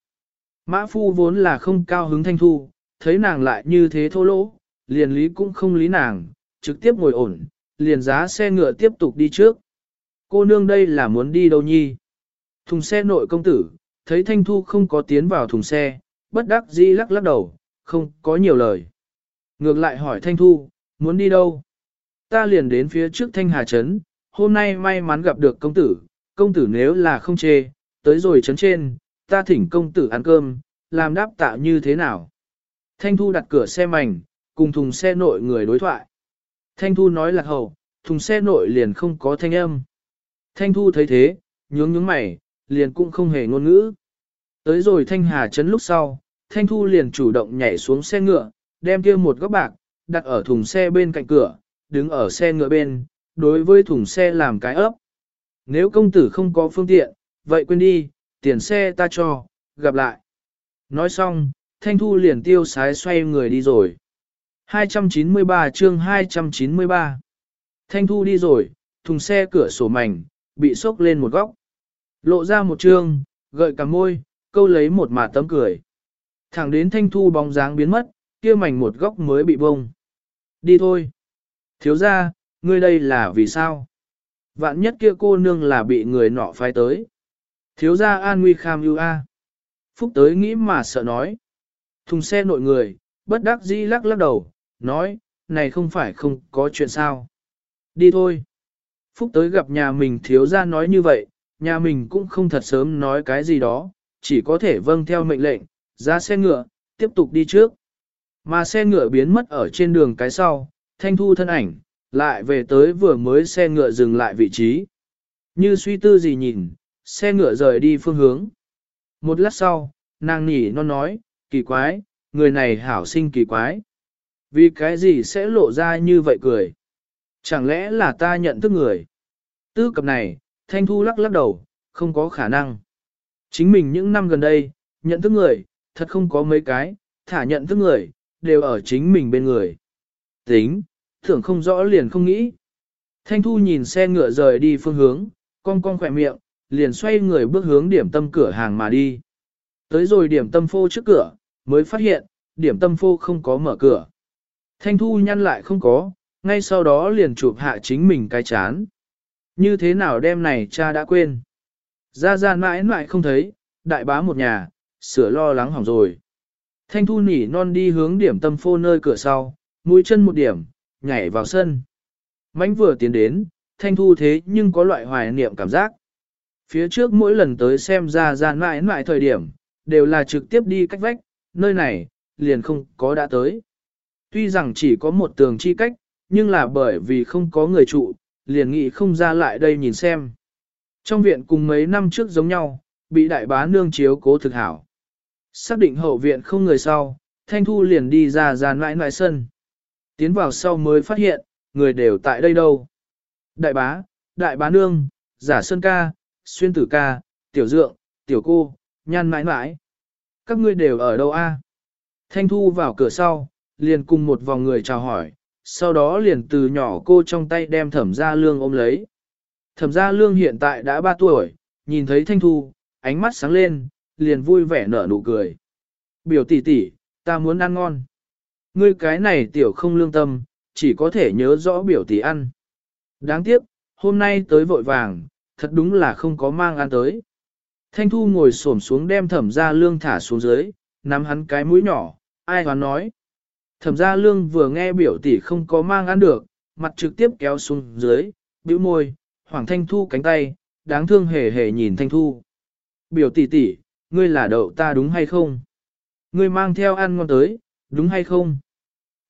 Speaker 1: Mã phu vốn là không cao hứng thanh thu, thấy nàng lại như thế thô lỗ, liền lý cũng không lý nàng, trực tiếp ngồi ổn, liền giá xe ngựa tiếp tục đi trước. Cô nương đây là muốn đi đâu nhi? Thùng xe nội công tử, thấy Thanh Thu không có tiến vào thùng xe, bất đắc dĩ lắc lắc đầu, không có nhiều lời. Ngược lại hỏi Thanh Thu, muốn đi đâu? Ta liền đến phía trước Thanh Hà Trấn, hôm nay may mắn gặp được công tử, công tử nếu là không chê, tới rồi trấn trên, ta thỉnh công tử ăn cơm, làm đáp tạ như thế nào? Thanh Thu đặt cửa xe mảnh, cùng thùng xe nội người đối thoại. Thanh Thu nói là hầu, thùng xe nội liền không có thanh âm. Thanh thu thấy thế, nhướng nhướng mày, liền cũng không hề ngôn ngữ. Tới rồi thanh hà chấn lúc sau, thanh thu liền chủ động nhảy xuống xe ngựa, đem kia một góc bạc, đặt ở thùng xe bên cạnh cửa, đứng ở xe ngựa bên, đối với thùng xe làm cái ấp. Nếu công tử không có phương tiện, vậy quên đi, tiền xe ta cho, gặp lại. Nói xong, Thanh Thu liền tiêu sái xoay người đi rồi. 293 chương 293 Thanh Thu đi rồi, thùng xe cửa sổ mảnh, bị sốc lên một góc. Lộ ra một chương, gợi cả môi, câu lấy một mà tấm cười. Thẳng đến Thanh Thu bóng dáng biến mất, kia mảnh một góc mới bị bông. Đi thôi. Thiếu ra, ngươi đây là vì sao? Vạn nhất kia cô nương là bị người nọ phái tới. Thiếu ra an nguy kham ưu a. Phúc tới nghĩ mà sợ nói. Thùng xe nội người, bất đắc dĩ lắc lắc đầu, nói, này không phải không có chuyện sao. Đi thôi. Phúc tới gặp nhà mình thiếu ra nói như vậy, nhà mình cũng không thật sớm nói cái gì đó, chỉ có thể vâng theo mệnh lệnh, ra xe ngựa, tiếp tục đi trước. Mà xe ngựa biến mất ở trên đường cái sau, thanh thu thân ảnh, lại về tới vừa mới xe ngựa dừng lại vị trí. Như suy tư gì nhìn, xe ngựa rời đi phương hướng. Một lát sau, nàng nhỉ non nói, kỳ quái, người này hảo sinh kỳ quái. Vì cái gì sẽ lộ ra như vậy cười? Chẳng lẽ là ta nhận thức người? Tư cập này, Thanh Thu lắc lắc đầu, không có khả năng. Chính mình những năm gần đây, nhận thức người, thật không có mấy cái, thả nhận thức người, đều ở chính mình bên người. Tính, thưởng không rõ liền không nghĩ. Thanh Thu nhìn xe ngựa rời đi phương hướng, cong cong khỏe miệng, liền xoay người bước hướng điểm tâm cửa hàng mà đi. Tới rồi điểm tâm phô trước cửa, mới phát hiện, điểm tâm phô không có mở cửa. Thanh Thu nhăn lại không có, ngay sau đó liền chụp hạ chính mình cái chán. Như thế nào đêm này cha đã quên. Ra ra mãi mãi không thấy, đại bá một nhà, sửa lo lắng hỏng rồi. Thanh Thu nỉ non đi hướng điểm tâm phô nơi cửa sau, mũi chân một điểm, nhảy vào sân. Mánh vừa tiến đến, Thanh Thu thế nhưng có loại hoài niệm cảm giác. Phía trước mỗi lần tới xem ra ra mãi mãi thời điểm, đều là trực tiếp đi cách vách, nơi này, liền không có đã tới. Tuy rằng chỉ có một tường chi cách, nhưng là bởi vì không có người trụ, liền nghĩ không ra lại đây nhìn xem. Trong viện cùng mấy năm trước giống nhau, bị đại bá nương chiếu cố thực hảo. Xác định hậu viện không người sau, Thanh Thu liền đi ra gian mãi mãi sân. Tiến vào sau mới phát hiện, người đều tại đây đâu. Đại bá, đại bá nương, giả sơn ca, xuyên tử ca, tiểu dượng, tiểu cô, nhan mãi mãi. Các ngươi đều ở đâu a? Thanh Thu vào cửa sau, liền cùng một vòng người chào hỏi, sau đó liền từ nhỏ cô trong tay đem thẩm gia lương ôm lấy. Thẩm gia lương hiện tại đã 3 tuổi, nhìn thấy Thanh Thu, ánh mắt sáng lên, liền vui vẻ nở nụ cười. Biểu tỷ tỷ, ta muốn ăn ngon. Ngươi cái này tiểu không lương tâm, chỉ có thể nhớ rõ biểu tỷ ăn. Đáng tiếc, hôm nay tới vội vàng, thật đúng là không có mang ăn tới. Thanh Thu ngồi xổm xuống đem thẩm gia lương thả xuống dưới, nắm hắn cái mũi nhỏ, ai hoán nói. Thẩm gia lương vừa nghe biểu tỷ không có mang ăn được, mặt trực tiếp kéo xuống dưới, bĩu môi, Hoàng Thanh Thu cánh tay, đáng thương hề hề nhìn Thanh Thu. Biểu tỷ tỷ, ngươi là đậu ta đúng hay không? Ngươi mang theo ăn ngon tới, đúng hay không?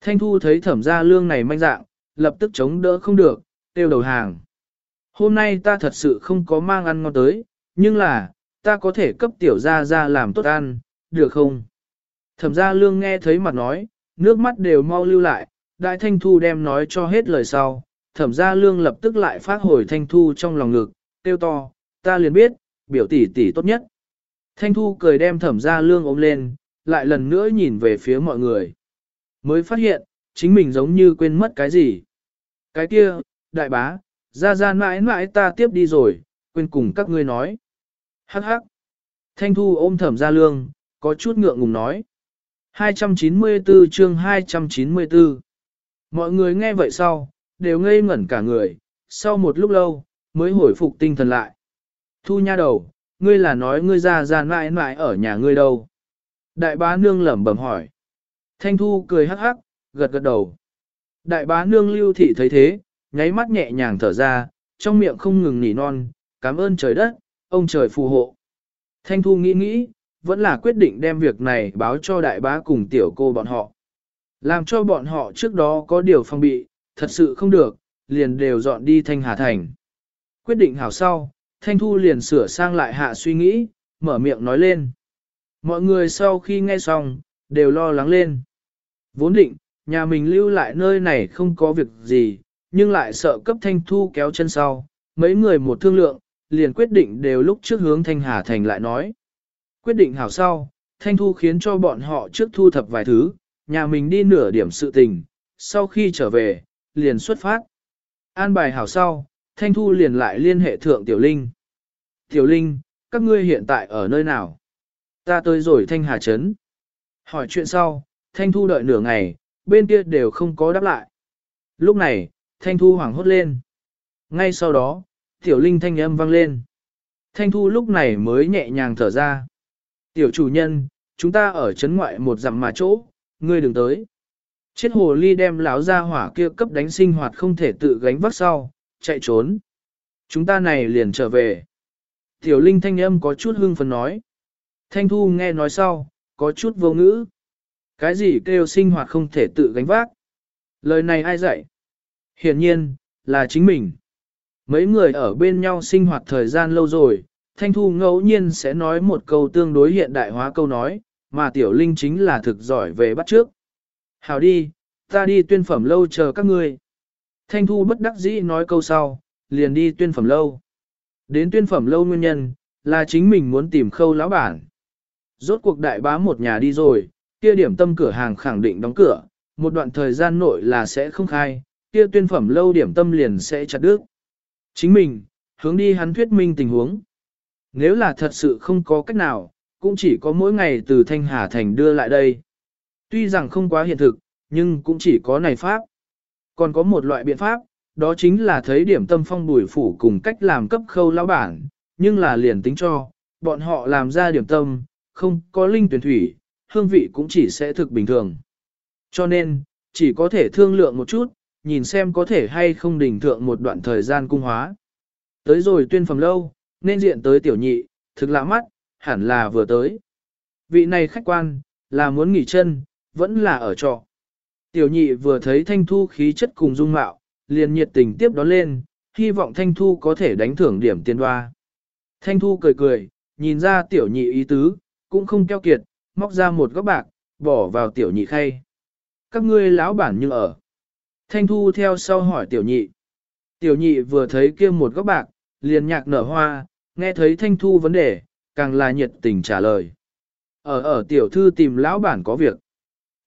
Speaker 1: Thanh Thu thấy thẩm gia lương này manh dạng, lập tức chống đỡ không được, tiêu đầu hàng. Hôm nay ta thật sự không có mang ăn ngon tới, nhưng là, ta có thể cấp tiểu gia gia làm tốt ăn, được không? Thẩm gia lương nghe thấy mặt nói, nước mắt đều mau lưu lại, đại thanh thu đem nói cho hết lời sau, thẩm gia lương lập tức lại phát hồi thanh thu trong lòng ngực, tiêu to, ta liền biết, biểu tỷ tỷ tốt nhất. Thanh thu cười đem thẩm gia lương ôm lên, lại lần nữa nhìn về phía mọi người. Mới phát hiện, chính mình giống như quên mất cái gì. Cái kia, đại bá, ra ra mãi mãi ta tiếp đi rồi, quên cùng các ngươi nói. Hắc hắc. Thanh Thu ôm thẩm ra lương, có chút ngượng ngùng nói. 294 chương 294 Mọi người nghe vậy sau, đều ngây ngẩn cả người, sau một lúc lâu, mới hồi phục tinh thần lại. Thu nha đầu, ngươi là nói ngươi ra ra mãi mãi ở nhà ngươi đâu? Đại bá nương lẩm bẩm hỏi. Thanh Thu cười hắc hắc, gật gật đầu. Đại bá nương lưu thị thấy thế, nháy mắt nhẹ nhàng thở ra, trong miệng không ngừng nỉ non, cảm ơn trời đất, ông trời phù hộ. Thanh Thu nghĩ nghĩ, vẫn là quyết định đem việc này báo cho đại bá cùng tiểu cô bọn họ. Làm cho bọn họ trước đó có điều phong bị, thật sự không được, liền đều dọn đi Thanh Hà Thành. Quyết định hảo sau, Thanh Thu liền sửa sang lại hạ suy nghĩ, mở miệng nói lên. Mọi người sau khi nghe xong, đều lo lắng lên. Vốn định, nhà mình lưu lại nơi này không có việc gì, nhưng lại sợ cấp Thanh Thu kéo chân sau. Mấy người một thương lượng, liền quyết định đều lúc trước hướng Thanh Hà Thành lại nói. Quyết định hảo sau, Thanh Thu khiến cho bọn họ trước thu thập vài thứ, nhà mình đi nửa điểm sự tình, sau khi trở về, liền xuất phát. An bài hảo sau, Thanh Thu liền lại liên hệ thượng Tiểu Linh. Tiểu Linh, các ngươi hiện tại ở nơi nào? Ta tới rồi Thanh Hà Trấn. Hỏi chuyện sau, Thanh Thu đợi nửa ngày, bên kia đều không có đáp lại. Lúc này, Thanh Thu hoảng hốt lên. Ngay sau đó, Tiểu Linh thanh âm vang lên. Thanh Thu lúc này mới nhẹ nhàng thở ra. Tiểu chủ nhân, chúng ta ở trấn ngoại một dặm mà chỗ, ngươi đừng tới. Chết hồ ly đem láo ra hỏa kia cấp đánh sinh hoạt không thể tự gánh vác sau, chạy trốn. Chúng ta này liền trở về. Tiểu Linh thanh âm có chút hưng phấn nói. Thanh Thu nghe nói sau, có chút vô ngữ. Cái gì kêu sinh hoạt không thể tự gánh vác? Lời này ai dạy? Hiển nhiên, là chính mình. Mấy người ở bên nhau sinh hoạt thời gian lâu rồi, Thanh Thu ngẫu nhiên sẽ nói một câu tương đối hiện đại hóa câu nói, mà Tiểu Linh chính là thực giỏi về bắt trước. Hào đi, ta đi tuyên phẩm lâu chờ các ngươi. Thanh Thu bất đắc dĩ nói câu sau, liền đi tuyên phẩm lâu. Đến tuyên phẩm lâu nguyên nhân, là chính mình muốn tìm khâu lão bản. Rốt cuộc đại bá một nhà đi rồi, kia điểm tâm cửa hàng khẳng định đóng cửa, một đoạn thời gian nội là sẽ không khai, kia tuyên phẩm lâu điểm tâm liền sẽ chặt đứt. Chính mình, hướng đi hắn thuyết minh tình huống. Nếu là thật sự không có cách nào, cũng chỉ có mỗi ngày từ Thanh Hà Thành đưa lại đây. Tuy rằng không quá hiện thực, nhưng cũng chỉ có này pháp. Còn có một loại biện pháp, đó chính là thấy điểm tâm phong bùi phủ cùng cách làm cấp khâu lão bản, nhưng là liền tính cho, bọn họ làm ra điểm tâm, không có linh tuyển thủy, hương vị cũng chỉ sẽ thực bình thường. Cho nên, chỉ có thể thương lượng một chút, nhìn xem có thể hay không đình thượng một đoạn thời gian cung hóa. Tới rồi tuyên phẩm lâu, nên diện tới tiểu nhị, thực lạ mắt, hẳn là vừa tới. Vị này khách quan, là muốn nghỉ chân, vẫn là ở trọ. Tiểu nhị vừa thấy thanh thu khí chất cùng dung mạo, liền nhiệt tình tiếp đón lên, hy vọng thanh thu có thể đánh thưởng điểm tiền đoa. Thanh thu cười cười, nhìn ra tiểu nhị ý tứ, cũng không keo kiệt, móc ra một góc bạc, bỏ vào tiểu nhị khay. Các ngươi lão bản như ở. Thanh thu theo sau hỏi tiểu nhị. Tiểu nhị vừa thấy kia một góc bạc, liền nhạc nở hoa, nghe thấy thanh thu vấn đề, càng là nhiệt tình trả lời. Ở ở tiểu thư tìm lão bản có việc.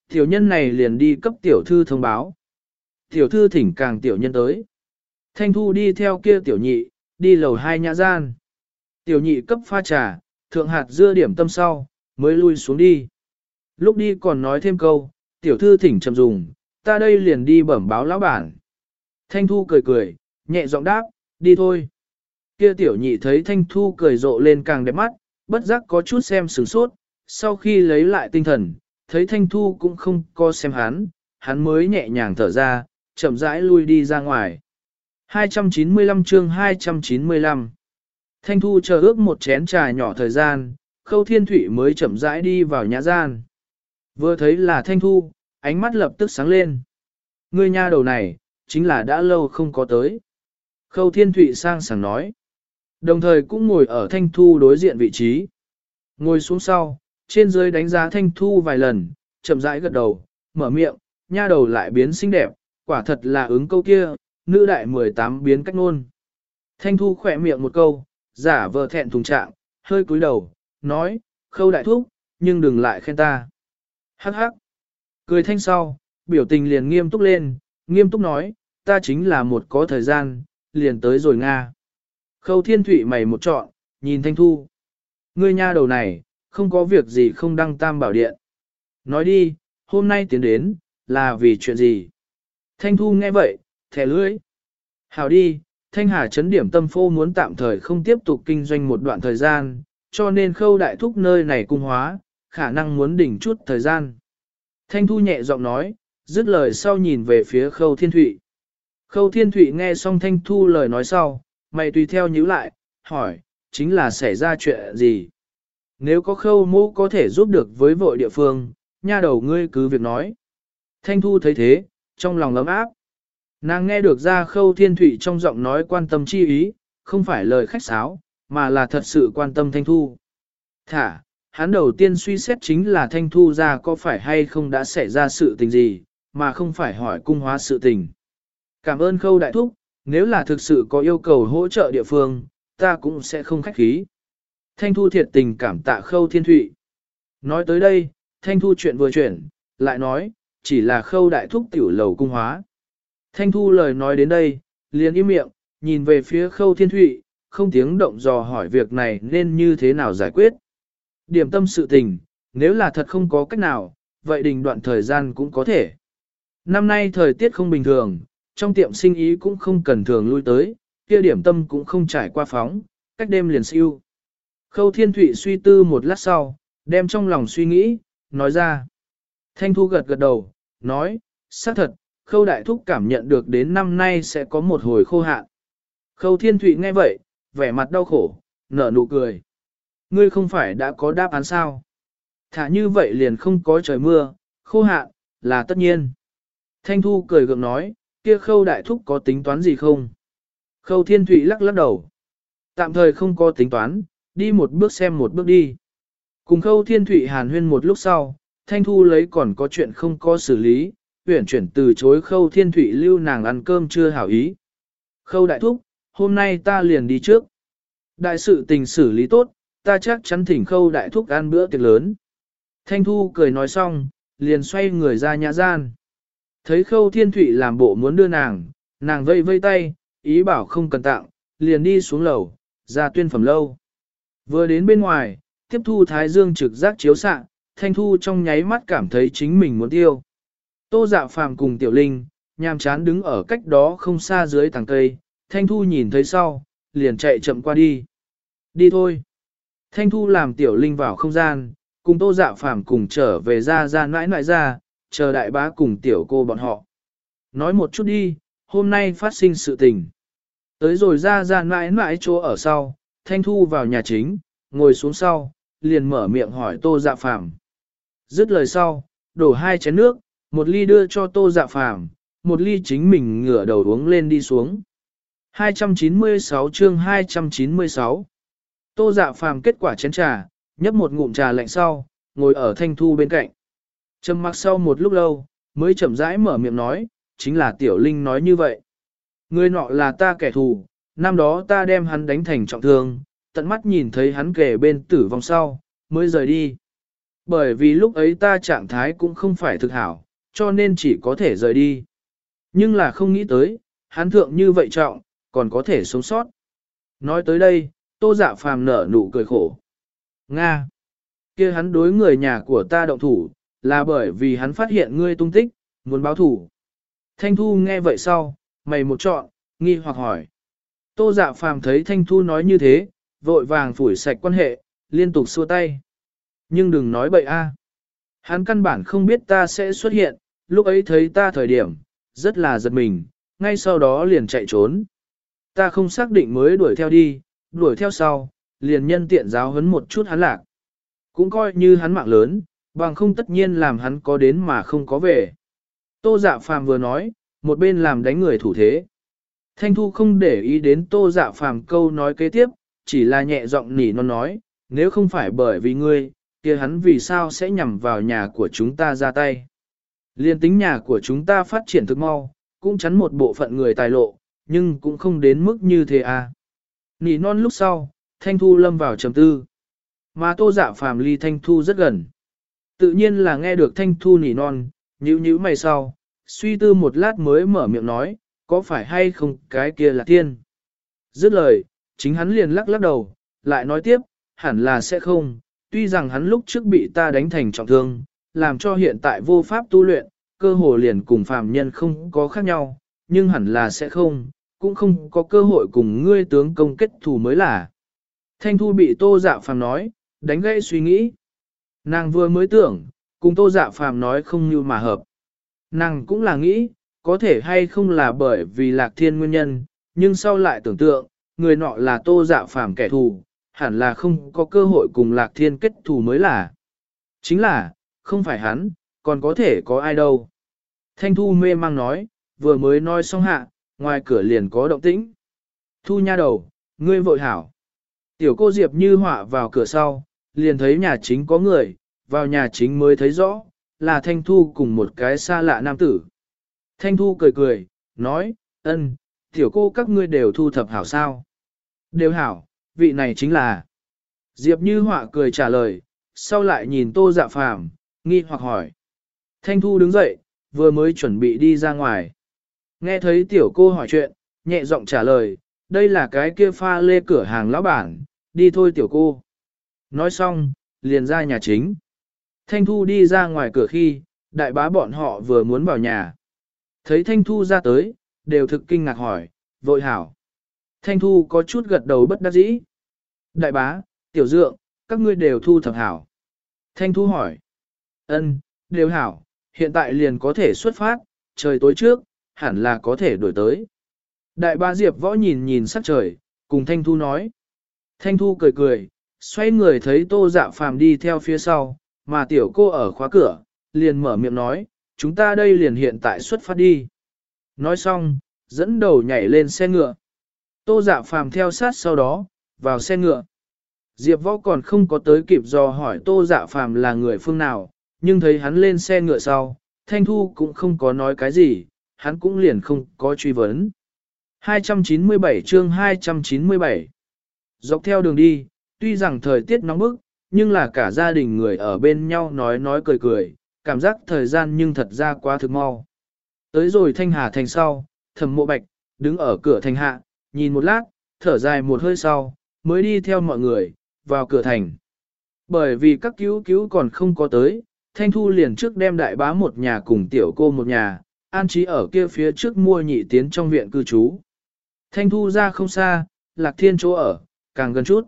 Speaker 1: Tiểu nhân này liền đi cấp tiểu thư thông báo. Tiểu thư thỉnh càng tiểu nhân tới. Thanh thu đi theo kia tiểu nhị, đi lầu hai nhã gian. Tiểu nhị cấp pha trà, thượng hạt dưa điểm tâm sau, mới lui xuống đi. Lúc đi còn nói thêm câu, tiểu thư thỉnh chậm dùng, ta đây liền đi bẩm báo lão bản. Thanh thu cười cười, nhẹ giọng đáp, đi thôi. Kia tiểu nhị thấy thanh thu cười rộ lên càng đẹp mắt, bất giác có chút xem sửng sốt, sau khi lấy lại tinh thần, thấy thanh thu cũng không co xem hắn, hắn mới nhẹ nhàng thở ra, chậm rãi lui đi ra ngoài. 295 chương 295 Thanh thu chờ ước một chén trà nhỏ thời gian, khâu thiên Thụy mới chậm rãi đi vào nhà gian. Vừa thấy là thanh thu, ánh mắt lập tức sáng lên. Người nha đầu này, chính là đã lâu không có tới. Khâu thiên thụy sang sảng nói. Đồng thời cũng ngồi ở thanh thu đối diện vị trí. Ngồi xuống sau, trên dưới đánh giá thanh thu vài lần, chậm rãi gật đầu, mở miệng, nha đầu lại biến xinh đẹp, quả thật là ứng câu kia, nữ đại 18 biến cách ngôn. Thanh thu khỏe miệng một câu, giả vờ thẹn thùng trạng, hơi cúi đầu, nói, khâu đại thúc, nhưng đừng lại khen ta. Hắc hắc. Cười thanh sau, biểu tình liền nghiêm túc lên, nghiêm túc nói, ta chính là một có thời gian, liền tới rồi Nga. Khâu thiên thủy mày một trọn, nhìn thanh thu. Ngươi nha đầu này, không có việc gì không đăng tam bảo điện. Nói đi, hôm nay tiến đến, là vì chuyện gì? Thanh thu nghe vậy, thẻ lưỡi. hảo đi, thanh hà chấn điểm tâm phô muốn tạm thời không tiếp tục kinh doanh một đoạn thời gian, cho nên khâu đại thúc nơi này cung hóa, khả năng muốn đỉnh chút thời gian. Thanh thu nhẹ giọng nói, dứt lời sau nhìn về phía khâu thiên thụy. Khâu thiên thụy nghe xong thanh thu lời nói sau, mày tùy theo nhíu lại, hỏi, chính là xảy ra chuyện gì? Nếu có khâu mô có thể giúp được với vội địa phương, nha đầu ngươi cứ việc nói. Thanh thu thấy thế, trong lòng ấm áp. Nàng nghe được ra khâu thiên thủy trong giọng nói quan tâm chi ý, không phải lời khách sáo, mà là thật sự quan tâm thanh thu. Thả, hắn đầu tiên suy xét chính là thanh thu ra có phải hay không đã xảy ra sự tình gì, mà không phải hỏi cung hóa sự tình. Cảm ơn khâu đại thúc, nếu là thực sự có yêu cầu hỗ trợ địa phương, ta cũng sẽ không khách khí. Thanh thu thiệt tình cảm tạ khâu thiên thụy. Nói tới đây, thanh thu chuyện vừa chuyển, lại nói, chỉ là khâu đại thúc tiểu lầu cung hóa. Thanh thu lời nói đến đây, liền im miệng, nhìn về phía khâu thiên thụy, không tiếng động dò hỏi việc này nên như thế nào giải quyết. Điểm tâm sự tình, nếu là thật không có cách nào, vậy đình đoạn thời gian cũng có thể. Năm nay thời tiết không bình thường, trong tiệm sinh ý cũng không cần thường lui tới, kia điểm tâm cũng không trải qua phóng, cách đêm liền siêu. Khâu Thiên Thụy suy tư một lát sau, đem trong lòng suy nghĩ, nói ra. Thanh Thu gật gật đầu, nói, xác thật, Khâu Đại Thúc cảm nhận được đến năm nay sẽ có một hồi khô hạn. Khâu Thiên Thụy nghe vậy, vẻ mặt đau khổ, nở nụ cười. Ngươi không phải đã có đáp án sao? Thả như vậy liền không có trời mưa, khô hạn, là tất nhiên. Thanh Thu cười gượng nói, kia khâu đại thúc có tính toán gì không? Khâu thiên thụy lắc lắc đầu. Tạm thời không có tính toán, đi một bước xem một bước đi. Cùng khâu thiên thụy hàn huyên một lúc sau, thanh thu lấy còn có chuyện không có xử lý, uyển chuyển từ chối khâu thiên thụy lưu nàng ăn cơm chưa hảo ý. Khâu đại thúc, hôm nay ta liền đi trước. Đại sự tình xử lý tốt, ta chắc chắn thỉnh khâu đại thúc ăn bữa tiệc lớn. Thanh thu cười nói xong, liền xoay người ra nhã gian. Thấy khâu thiên thụy làm bộ muốn đưa nàng, nàng vây vây tay, ý bảo không cần tặng, liền đi xuống lầu, ra tuyên phẩm lâu. Vừa đến bên ngoài, tiếp thu thái dương trực giác chiếu xạ, thanh thu trong nháy mắt cảm thấy chính mình muốn tiêu. Tô dạ phàm cùng tiểu linh, nhàm chán đứng ở cách đó không xa dưới tàng cây, thanh thu nhìn thấy sau, liền chạy chậm qua đi. Đi thôi. Thanh thu làm tiểu linh vào không gian, cùng tô dạ phàm cùng trở về ra ra nãi nãi ra, chờ đại bá cùng tiểu cô bọn họ. Nói một chút đi, hôm nay phát sinh sự tình. Tới rồi ra ra nãi nãi chỗ ở sau, thanh thu vào nhà chính, ngồi xuống sau, liền mở miệng hỏi tô dạ phàm. Dứt lời sau, đổ hai chén nước, một ly đưa cho tô dạ phàm, một ly chính mình ngửa đầu uống lên đi xuống. 296 chương 296 Tô dạ phàm kết quả chén trà, nhấp một ngụm trà lạnh sau, ngồi ở thanh thu bên cạnh. Trầm mặc sau một lúc lâu, mới chậm rãi mở miệng nói, chính là tiểu linh nói như vậy. Người nọ là ta kẻ thù, năm đó ta đem hắn đánh thành trọng thương, tận mắt nhìn thấy hắn kề bên tử vong sau, mới rời đi. Bởi vì lúc ấy ta trạng thái cũng không phải thực hảo, cho nên chỉ có thể rời đi. Nhưng là không nghĩ tới, hắn thượng như vậy trọng, còn có thể sống sót. Nói tới đây, tô dạ phàm nở nụ cười khổ. Nga! kia hắn đối người nhà của ta động thủ, là bởi vì hắn phát hiện ngươi tung tích, muốn báo thủ. Thanh Thu nghe vậy sau, mày một chọn, nghi hoặc hỏi. Tô dạ phàm thấy Thanh Thu nói như thế, vội vàng phủi sạch quan hệ, liên tục xua tay. Nhưng đừng nói bậy a. Hắn căn bản không biết ta sẽ xuất hiện, lúc ấy thấy ta thời điểm, rất là giật mình, ngay sau đó liền chạy trốn. Ta không xác định mới đuổi theo đi, đuổi theo sau, liền nhân tiện giáo hấn một chút hắn lạc. Cũng coi như hắn mạng lớn, bằng không tất nhiên làm hắn có đến mà không có về. Tô dạ phàm vừa nói, một bên làm đánh người thủ thế. Thanh Thu không để ý đến tô dạ phàm câu nói kế tiếp, chỉ là nhẹ giọng nỉ non nói, nếu không phải bởi vì ngươi, kia hắn vì sao sẽ nhằm vào nhà của chúng ta ra tay. Liên tính nhà của chúng ta phát triển thực mau, cũng chắn một bộ phận người tài lộ, nhưng cũng không đến mức như thế à. Nỉ non lúc sau, Thanh Thu lâm vào trầm tư. Mà tô dạ phàm ly Thanh Thu rất gần. Tự nhiên là nghe được Thanh Thu nỉ non, nhíu nhíu mày sau, suy tư một lát mới mở miệng nói, có phải hay không cái kia là tiên. Dứt lời, chính hắn liền lắc lắc đầu, lại nói tiếp, hẳn là sẽ không, tuy rằng hắn lúc trước bị ta đánh thành trọng thương, làm cho hiện tại vô pháp tu luyện, cơ hồ liền cùng phàm nhân không có khác nhau, nhưng hẳn là sẽ không, cũng không có cơ hội cùng ngươi tướng công kết thù mới là. Thanh thu bị tô dạ phàm nói, đánh gãy suy nghĩ. Nàng vừa mới tưởng, cùng tô dạ phàm nói không như mà hợp. Nàng cũng là nghĩ, có thể hay không là bởi vì lạc thiên nguyên nhân, nhưng sau lại tưởng tượng, người nọ là tô dạ phàm kẻ thù, hẳn là không có cơ hội cùng lạc thiên kết thù mới là. Chính là, không phải hắn, còn có thể có ai đâu. Thanh thu mê mang nói, vừa mới nói xong hạ, ngoài cửa liền có động tĩnh. Thu nha đầu, ngươi vội hảo. Tiểu cô Diệp như họa vào cửa sau, liền thấy nhà chính có người, vào nhà chính mới thấy rõ, là Thanh Thu cùng một cái xa lạ nam tử. Thanh Thu cười cười, nói, ân, tiểu cô các ngươi đều thu thập hảo sao. Đều hảo, vị này chính là. Diệp như họa cười trả lời, sau lại nhìn tô dạ phàm, nghi hoặc hỏi. Thanh Thu đứng dậy, vừa mới chuẩn bị đi ra ngoài. Nghe thấy tiểu cô hỏi chuyện, nhẹ giọng trả lời, đây là cái kia pha lê cửa hàng lão bản, đi thôi tiểu cô. Nói xong, liền ra nhà chính. Thanh Thu đi ra ngoài cửa khi, đại bá bọn họ vừa muốn vào nhà. Thấy Thanh Thu ra tới, đều thực kinh ngạc hỏi, vội hảo. Thanh Thu có chút gật đầu bất đắc dĩ. Đại bá, tiểu dượng, các ngươi đều thu thập hảo. Thanh Thu hỏi, ân, đều hảo, hiện tại liền có thể xuất phát, trời tối trước, hẳn là có thể đổi tới. Đại ba Diệp võ nhìn nhìn sắc trời, cùng Thanh Thu nói. Thanh Thu cười cười, xoay người thấy tô dạ phàm đi theo phía sau, mà tiểu cô ở khóa cửa, liền mở miệng nói, chúng ta đây liền hiện tại xuất phát đi. Nói xong, dẫn đầu nhảy lên xe ngựa. Tô dạ phàm theo sát sau đó, vào xe ngựa. Diệp võ còn không có tới kịp do hỏi tô dạ phàm là người phương nào, nhưng thấy hắn lên xe ngựa sau, Thanh Thu cũng không có nói cái gì, hắn cũng liền không có truy vấn. 297 chương 297 Dọc theo đường đi, tuy rằng thời tiết nóng bức, nhưng là cả gia đình người ở bên nhau nói nói cười cười, cảm giác thời gian nhưng thật ra quá thực mau. Tới rồi thanh hà thành sau, thẩm mộ bạch, đứng ở cửa thành hạ, nhìn một lát, thở dài một hơi sau, mới đi theo mọi người, vào cửa thành. Bởi vì các cứu cứu còn không có tới, Thanh Thu liền trước đem đại bá một nhà cùng tiểu cô một nhà, an trí ở kia phía trước mua nhị tiến trong viện cư trú. Thanh Thu ra không xa, Lạc Thiên chỗ ở, càng gần chút.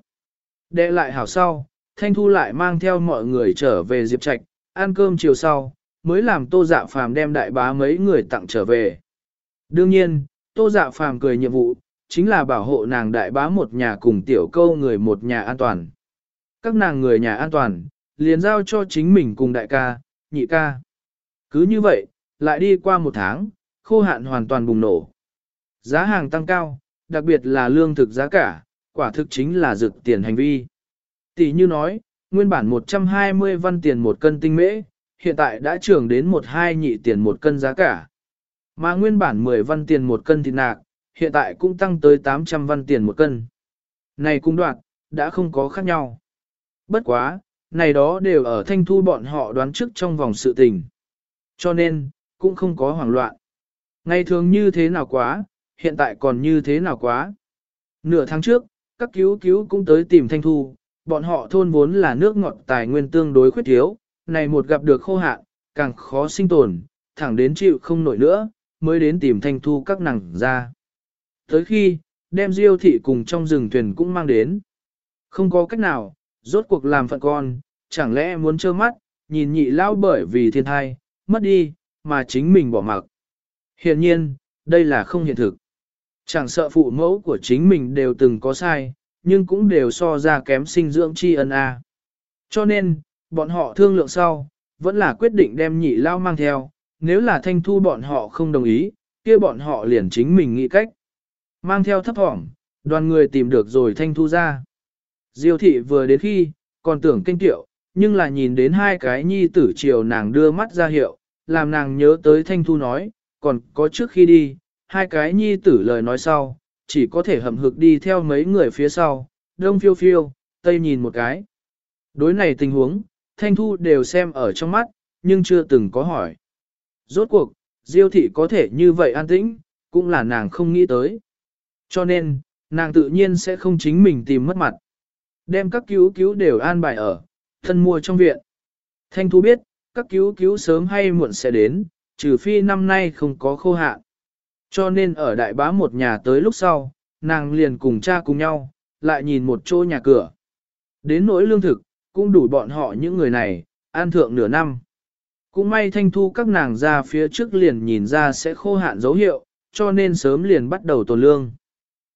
Speaker 1: Đệ lại hảo sau, Thanh Thu lại mang theo mọi người trở về Diệp Trạch, ăn cơm chiều sau, mới làm Tô Dạ Phàm đem đại bá mấy người tặng trở về. Đương nhiên, Tô Dạ Phàm cười nhiệm vụ, chính là bảo hộ nàng đại bá một nhà cùng tiểu câu người một nhà an toàn. Các nàng người nhà an toàn, liền giao cho chính mình cùng đại ca, nhị ca. Cứ như vậy, lại đi qua một tháng, khô hạn hoàn toàn bùng nổ. Giá hàng tăng cao, đặc biệt là lương thực giá cả, quả thực chính là rực tiền hành vi. Tỷ như nói, nguyên bản 120 văn tiền một cân tinh mễ, hiện tại đã trưởng đến 12 nhị tiền một cân giá cả. Mà nguyên bản 10 văn tiền một cân thịt nạc, hiện tại cũng tăng tới 800 văn tiền một cân. Này cũng đoạn, đã không có khác nhau. Bất quá, này đó đều ở thanh thu bọn họ đoán trước trong vòng sự tình. Cho nên, cũng không có hoảng loạn. Ngày thường như thế nào quá, hiện tại còn như thế nào quá. Nửa tháng trước, các cứu cứu cũng tới tìm thanh thu, bọn họ thôn vốn là nước ngọt tài nguyên tương đối khuyết thiếu, này một gặp được khô hạn, càng khó sinh tồn, thẳng đến chịu không nổi nữa, mới đến tìm thanh thu các nàng ra. Tới khi, đem diêu thị cùng trong rừng thuyền cũng mang đến. Không có cách nào, rốt cuộc làm phận con, chẳng lẽ muốn trơ mắt, nhìn nhị lao bởi vì thiên thai, mất đi, mà chính mình bỏ mặc. Hiện nhiên, đây là không hiện thực. Chẳng sợ phụ mẫu của chính mình đều từng có sai, nhưng cũng đều so ra kém sinh dưỡng tri ân a. Cho nên, bọn họ thương lượng sau, vẫn là quyết định đem nhị lao mang theo, nếu là thanh thu bọn họ không đồng ý, kia bọn họ liền chính mình nghĩ cách. Mang theo thấp thỏm, đoàn người tìm được rồi thanh thu ra. Diêu thị vừa đến khi, còn tưởng kinh tiệu, nhưng là nhìn đến hai cái nhi tử chiều nàng đưa mắt ra hiệu, làm nàng nhớ tới thanh thu nói, còn có trước khi đi, hai cái nhi tử lời nói sau, chỉ có thể hậm hực đi theo mấy người phía sau, đông phiêu phiêu, tây nhìn một cái. Đối này tình huống, thanh thu đều xem ở trong mắt, nhưng chưa từng có hỏi. Rốt cuộc, diêu thị có thể như vậy an tĩnh, cũng là nàng không nghĩ tới. Cho nên, nàng tự nhiên sẽ không chính mình tìm mất mặt. Đem các cứu cứu đều an bài ở, thân mua trong viện. Thanh Thu biết, các cứu cứu sớm hay muộn sẽ đến, trừ phi năm nay không có khô hạn. Cho nên ở đại bá một nhà tới lúc sau, nàng liền cùng cha cùng nhau, lại nhìn một chỗ nhà cửa. Đến nỗi lương thực, cũng đủ bọn họ những người này, an thượng nửa năm. Cũng may thanh thu các nàng ra phía trước liền nhìn ra sẽ khô hạn dấu hiệu, cho nên sớm liền bắt đầu tồn lương.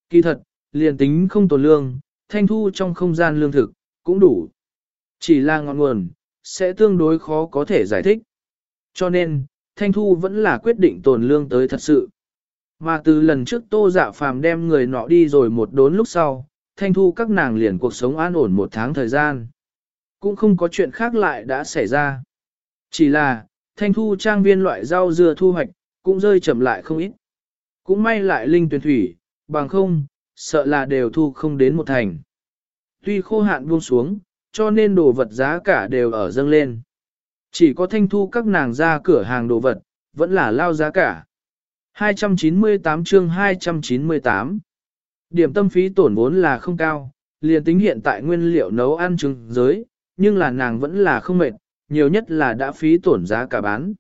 Speaker 1: Kỳ thật, liền tính không tồn lương, thanh thu trong không gian lương thực, cũng đủ. Chỉ là ngọn nguồn, sẽ tương đối khó có thể giải thích. Cho nên, Thanh Thu vẫn là quyết định tồn lương tới thật sự. Mà từ lần trước tô dạ phàm đem người nọ đi rồi một đốn lúc sau, Thanh Thu các nàng liền cuộc sống an ổn một tháng thời gian. Cũng không có chuyện khác lại đã xảy ra. Chỉ là, Thanh Thu trang viên loại rau dưa thu hoạch, cũng rơi chậm lại không ít. Cũng may lại linh tuyển thủy, bằng không, sợ là đều thu không đến một thành. Tuy khô hạn buông xuống, cho nên đồ vật giá cả đều ở dâng lên. Chỉ có thanh thu các nàng ra cửa hàng đồ vật, vẫn là lao giá cả. 298 chương 298 Điểm tâm phí tổn vốn là không cao, liền tính hiện tại nguyên liệu nấu ăn trứng giới, nhưng là nàng vẫn là không mệt, nhiều nhất là đã phí tổn giá cả bán.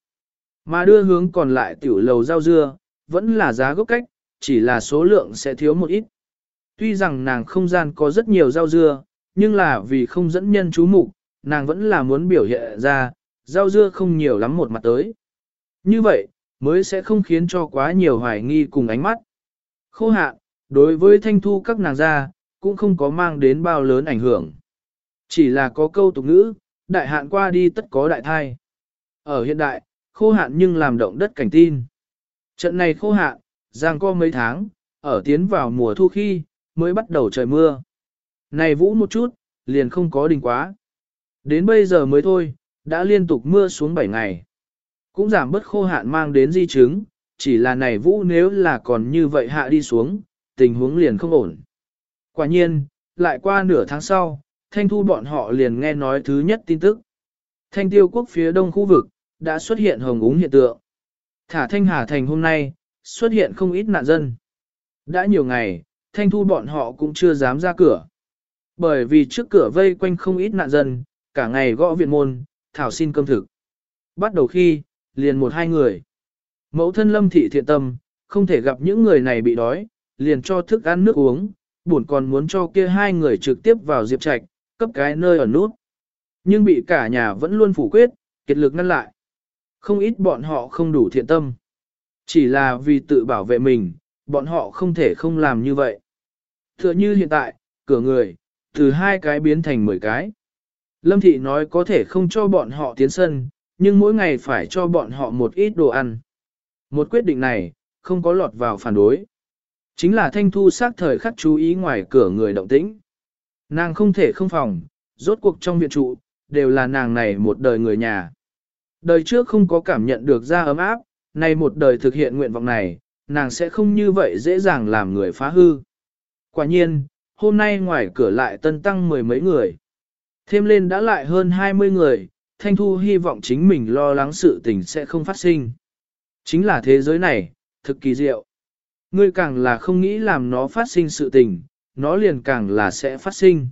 Speaker 1: Mà đưa hướng còn lại tiểu lầu rau dưa, vẫn là giá gốc cách, chỉ là số lượng sẽ thiếu một ít. Tuy rằng nàng không gian có rất nhiều rau dưa, nhưng là vì không dẫn nhân chú mục, nàng vẫn là muốn biểu hiện ra, rau dưa không nhiều lắm một mặt tới. Như vậy, mới sẽ không khiến cho quá nhiều hoài nghi cùng ánh mắt. Khô hạn, đối với thanh thu các nàng ra cũng không có mang đến bao lớn ảnh hưởng. Chỉ là có câu tục ngữ, đại hạn qua đi tất có đại thai. Ở hiện đại, khô hạn nhưng làm động đất cảnh tin. Trận này khô hạn, giang co mấy tháng, ở tiến vào mùa thu khi, mới bắt đầu trời mưa. Này vũ một chút, liền không có đình quá. Đến bây giờ mới thôi, đã liên tục mưa xuống 7 ngày. Cũng giảm bớt khô hạn mang đến di chứng, chỉ là này vũ nếu là còn như vậy hạ đi xuống, tình huống liền không ổn. Quả nhiên, lại qua nửa tháng sau, thanh thu bọn họ liền nghe nói thứ nhất tin tức. Thanh tiêu quốc phía đông khu vực, đã xuất hiện hồng úng hiện tượng. Thả thanh hà thành hôm nay, xuất hiện không ít nạn dân. Đã nhiều ngày, thanh thu bọn họ cũng chưa dám ra cửa. Bởi vì trước cửa vây quanh không ít nạn dân, cả ngày gõ viện môn, thảo xin cơm thực. Bắt đầu khi, liền một hai người. Mẫu thân lâm thị thiện tâm, không thể gặp những người này bị đói, liền cho thức ăn nước uống, buồn còn muốn cho kia hai người trực tiếp vào diệp trạch, cấp cái nơi ở nút. Nhưng bị cả nhà vẫn luôn phủ quyết, kiệt lực ngăn lại. Không ít bọn họ không đủ thiện tâm. Chỉ là vì tự bảo vệ mình, bọn họ không thể không làm như vậy. Tựa như hiện tại, cửa người, từ hai cái biến thành mười cái. Lâm Thị nói có thể không cho bọn họ tiến sân, nhưng mỗi ngày phải cho bọn họ một ít đồ ăn. Một quyết định này, không có lọt vào phản đối. Chính là Thanh Thu sát thời khắc chú ý ngoài cửa người động tĩnh. Nàng không thể không phòng, rốt cuộc trong viện trụ, đều là nàng này một đời người nhà. Đời trước không có cảm nhận được ra ấm áp, nay một đời thực hiện nguyện vọng này, nàng sẽ không như vậy dễ dàng làm người phá hư. Quả nhiên, hôm nay ngoài cửa lại tân tăng mười mấy người. Thêm lên đã lại hơn 20 người, Thanh Thu hy vọng chính mình lo lắng sự tình sẽ không phát sinh. Chính là thế giới này, thực kỳ diệu. Ngươi càng là không nghĩ làm nó phát sinh sự tình, nó liền càng là sẽ phát sinh.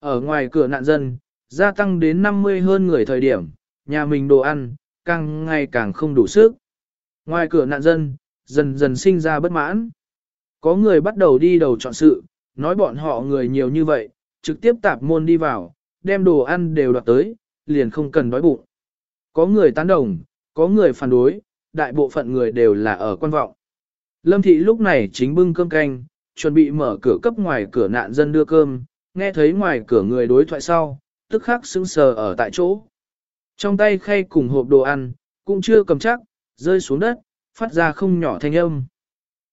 Speaker 1: Ở ngoài cửa nạn dân, gia tăng đến 50 hơn người thời điểm, nhà mình đồ ăn, càng ngày càng không đủ sức. Ngoài cửa nạn dân, dần dần sinh ra bất mãn. Có người bắt đầu đi đầu chọn sự, nói bọn họ người nhiều như vậy, trực tiếp tạp môn đi vào, đem đồ ăn đều đoạt tới, liền không cần đói bụng. Có người tán đồng, có người phản đối, đại bộ phận người đều là ở quan vọng. Lâm thị lúc này chính bưng cơm canh, chuẩn bị mở cửa cấp ngoài cửa nạn dân đưa cơm, nghe thấy ngoài cửa người đối thoại sau, tức khắc sững sờ ở tại chỗ. Trong tay khay cùng hộp đồ ăn, cũng chưa cầm chắc, rơi xuống đất, phát ra không nhỏ thanh âm.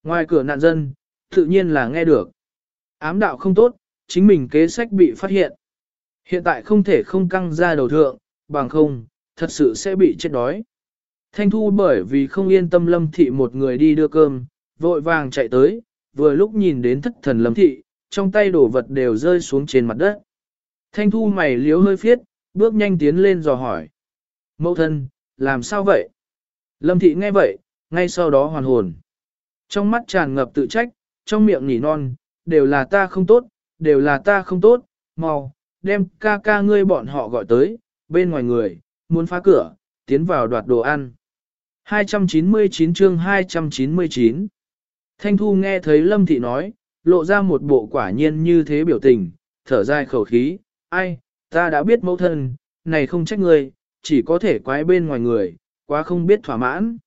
Speaker 1: Ngoài cửa nạn dân, tự nhiên là nghe được. Ám đạo không tốt, chính mình kế sách bị phát hiện. Hiện tại không thể không căng ra đầu thượng, bằng không, thật sự sẽ bị chết đói. Thanh Thu bởi vì không yên tâm Lâm Thị một người đi đưa cơm, vội vàng chạy tới, vừa lúc nhìn đến thất thần Lâm Thị, trong tay đổ vật đều rơi xuống trên mặt đất. Thanh Thu mày liếu hơi phiết, bước nhanh tiến lên dò hỏi. Mẫu thân, làm sao vậy? Lâm Thị nghe vậy, ngay sau đó hoàn hồn. Trong mắt tràn ngập tự trách, trong miệng nỉ non, đều là ta không tốt, đều là ta không tốt, mau, đem ca ca ngươi bọn họ gọi tới, bên ngoài người, muốn phá cửa, tiến vào đoạt đồ ăn. 299 chương 299 Thanh Thu nghe thấy Lâm Thị nói, lộ ra một bộ quả nhiên như thế biểu tình, thở dài khẩu khí, ai, ta đã biết mẫu thân, này không trách ngươi, chỉ có thể quái bên ngoài người, quá không biết thỏa mãn.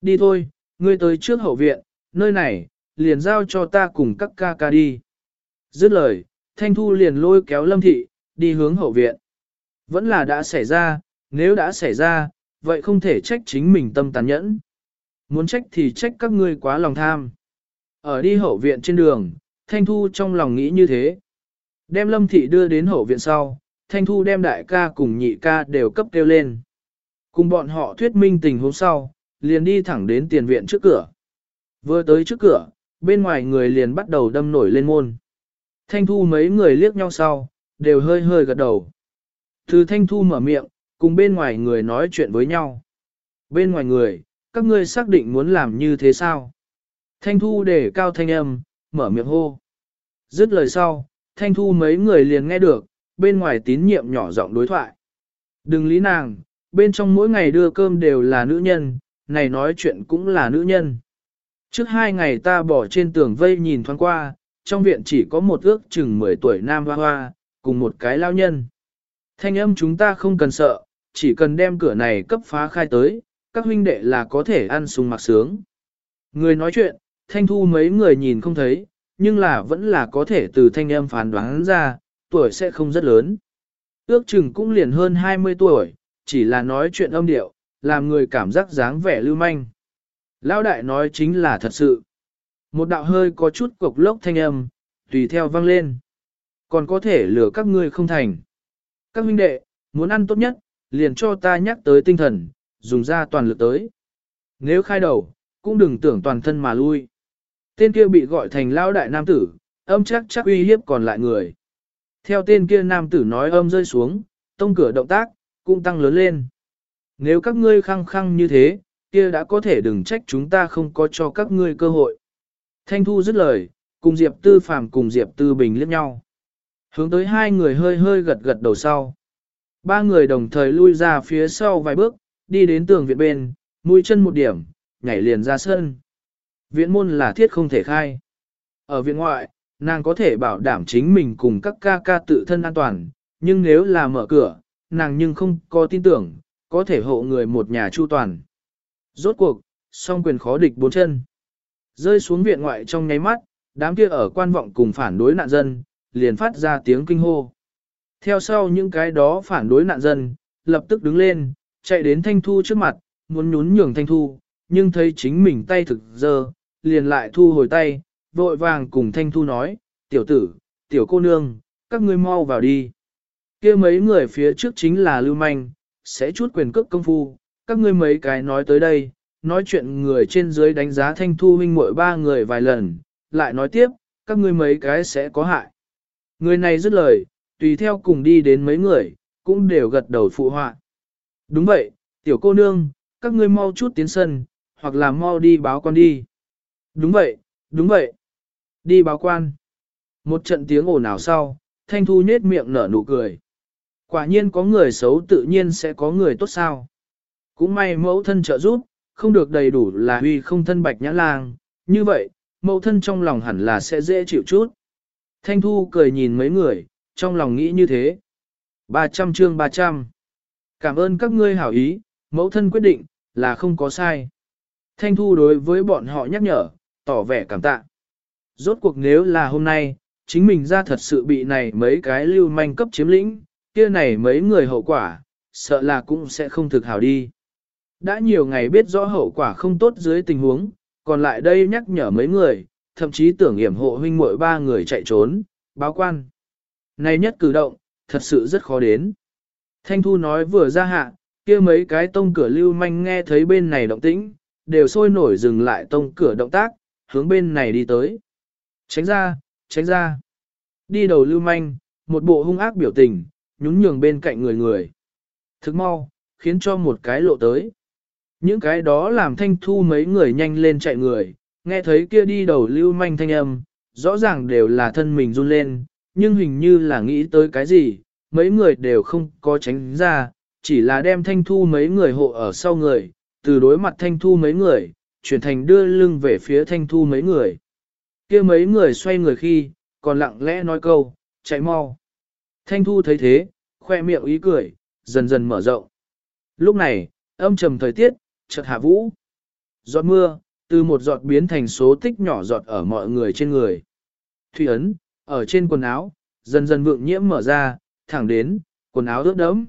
Speaker 1: Đi thôi, ngươi tới trước hậu viện, nơi này, liền giao cho ta cùng các ca ca đi. Dứt lời, Thanh Thu liền lôi kéo Lâm Thị, đi hướng hậu viện. Vẫn là đã xảy ra, nếu đã xảy ra, vậy không thể trách chính mình tâm tàn nhẫn. Muốn trách thì trách các ngươi quá lòng tham. Ở đi hậu viện trên đường, Thanh Thu trong lòng nghĩ như thế. Đem Lâm Thị đưa đến hậu viện sau, Thanh Thu đem đại ca cùng nhị ca đều cấp kêu lên. Cùng bọn họ thuyết minh tình huống sau, liền đi thẳng đến tiền viện trước cửa. Vừa tới trước cửa, bên ngoài người liền bắt đầu đâm nổi lên môn. Thanh Thu mấy người liếc nhau sau, đều hơi hơi gật đầu. Từ Thanh Thu mở miệng, cùng bên ngoài người nói chuyện với nhau. Bên ngoài người, các ngươi xác định muốn làm như thế sao? Thanh Thu để cao thanh âm, mở miệng hô. Dứt lời sau, Thanh Thu mấy người liền nghe được, bên ngoài tín nhiệm nhỏ giọng đối thoại. Đừng lý nàng, bên trong mỗi ngày đưa cơm đều là nữ nhân, này nói chuyện cũng là nữ nhân. Trước hai ngày ta bỏ trên tường vây nhìn thoáng qua, trong viện chỉ có một ước chừng 10 tuổi nam hoa hoa, cùng một cái lao nhân. Thanh âm chúng ta không cần sợ, chỉ cần đem cửa này cấp phá khai tới, các huynh đệ là có thể ăn sung mặc sướng. Người nói chuyện, thanh thu mấy người nhìn không thấy, nhưng là vẫn là có thể từ thanh âm phán đoán ra, tuổi sẽ không rất lớn. Ước chừng cũng liền hơn 20 tuổi, chỉ là nói chuyện âm điệu, làm người cảm giác dáng vẻ lưu manh. Lão đại nói chính là thật sự. Một đạo hơi có chút cục lốc thanh âm, tùy theo vang lên. Còn có thể lừa các ngươi không thành. Các huynh đệ, muốn ăn tốt nhất, liền cho ta nhắc tới tinh thần, dùng ra toàn lực tới. Nếu khai đầu, cũng đừng tưởng toàn thân mà lui. Tên kia bị gọi thành lão đại nam tử, âm chắc chắc uy hiếp còn lại người. Theo tên kia nam tử nói âm rơi xuống, tông cửa động tác, cũng tăng lớn lên. Nếu các ngươi khăng khăng như thế, kia đã có thể đừng trách chúng ta không có cho các ngươi cơ hội. Thanh Thu dứt lời, cùng Diệp Tư Phàm cùng Diệp Tư Bình liếc nhau. Hướng tới hai người hơi hơi gật gật đầu sau. Ba người đồng thời lui ra phía sau vài bước, đi đến tường viện bên, mũi chân một điểm, nhảy liền ra sân. Viện môn là thiết không thể khai. Ở viện ngoại, nàng có thể bảo đảm chính mình cùng các ca ca tự thân an toàn, nhưng nếu là mở cửa, nàng nhưng không có tin tưởng, có thể hộ người một nhà chu toàn. Rốt cuộc, song quyền khó địch bốn chân. Rơi xuống viện ngoại trong nháy mắt, đám kia ở quan vọng cùng phản đối nạn dân, liền phát ra tiếng kinh hô. Theo sau những cái đó phản đối nạn dân, lập tức đứng lên, chạy đến Thanh Thu trước mặt, muốn nhún nhường Thanh Thu, nhưng thấy chính mình tay thực dơ, liền lại thu hồi tay, vội vàng cùng Thanh Thu nói, tiểu tử, tiểu cô nương, các ngươi mau vào đi. kia mấy người phía trước chính là lưu manh, sẽ chút quyền cước công phu, các ngươi mấy cái nói tới đây, nói chuyện người trên dưới đánh giá Thanh Thu huynh muội ba người vài lần, lại nói tiếp, các ngươi mấy cái sẽ có hại. Người này dứt lời, tùy theo cùng đi đến mấy người, cũng đều gật đầu phụ họa. Đúng vậy, tiểu cô nương, các ngươi mau chút tiến sân, hoặc là mau đi báo quan đi. Đúng vậy, đúng vậy. Đi báo quan. Một trận tiếng ồn ào sau, Thanh Thu nhết miệng nở nụ cười. Quả nhiên có người xấu tự nhiên sẽ có người tốt sao. Cũng may mẫu thân trợ giúp, không được đầy đủ là huy không thân bạch nhã lang, như vậy, mẫu thân trong lòng hẳn là sẽ dễ chịu chút. Thanh Thu cười nhìn mấy người, trong lòng nghĩ như thế. 300 chương 300. Cảm ơn các ngươi hảo ý, mẫu thân quyết định, là không có sai. Thanh Thu đối với bọn họ nhắc nhở, tỏ vẻ cảm tạ. Rốt cuộc nếu là hôm nay, chính mình ra thật sự bị này mấy cái lưu manh cấp chiếm lĩnh, kia này mấy người hậu quả, sợ là cũng sẽ không thực hảo đi. Đã nhiều ngày biết rõ hậu quả không tốt dưới tình huống, còn lại đây nhắc nhở mấy người, thậm chí tưởng hiểm hộ huynh muội ba người chạy trốn, báo quan. Này nhất cử động, thật sự rất khó đến. Thanh Thu nói vừa ra hạ, kia mấy cái tông cửa lưu manh nghe thấy bên này động tĩnh, đều sôi nổi dừng lại tông cửa động tác, hướng bên này đi tới. Tránh ra, tránh ra. Đi đầu lưu manh, một bộ hung ác biểu tình, nhún nhường bên cạnh người người. Thức mau, khiến cho một cái lộ tới. Những cái đó làm thanh thu mấy người nhanh lên chạy người, nghe thấy kia đi đầu lưu manh thanh âm, rõ ràng đều là thân mình run lên, nhưng hình như là nghĩ tới cái gì, mấy người đều không có tránh ra, chỉ là đem thanh thu mấy người hộ ở sau người, từ đối mặt thanh thu mấy người, chuyển thành đưa lưng về phía thanh thu mấy người. kia mấy người xoay người khi, còn lặng lẽ nói câu, chạy mau. Thanh thu thấy thế, khoe miệng ý cười, dần dần mở rộng. Lúc này, âm trầm thời tiết, chợt hạ vũ. Giọt mưa, từ một giọt biến thành số tích nhỏ giọt ở mọi người trên người. Thủy ấn, ở trên quần áo, dần dần vượng nhiễm mở ra, thẳng đến, quần áo ướt đẫm.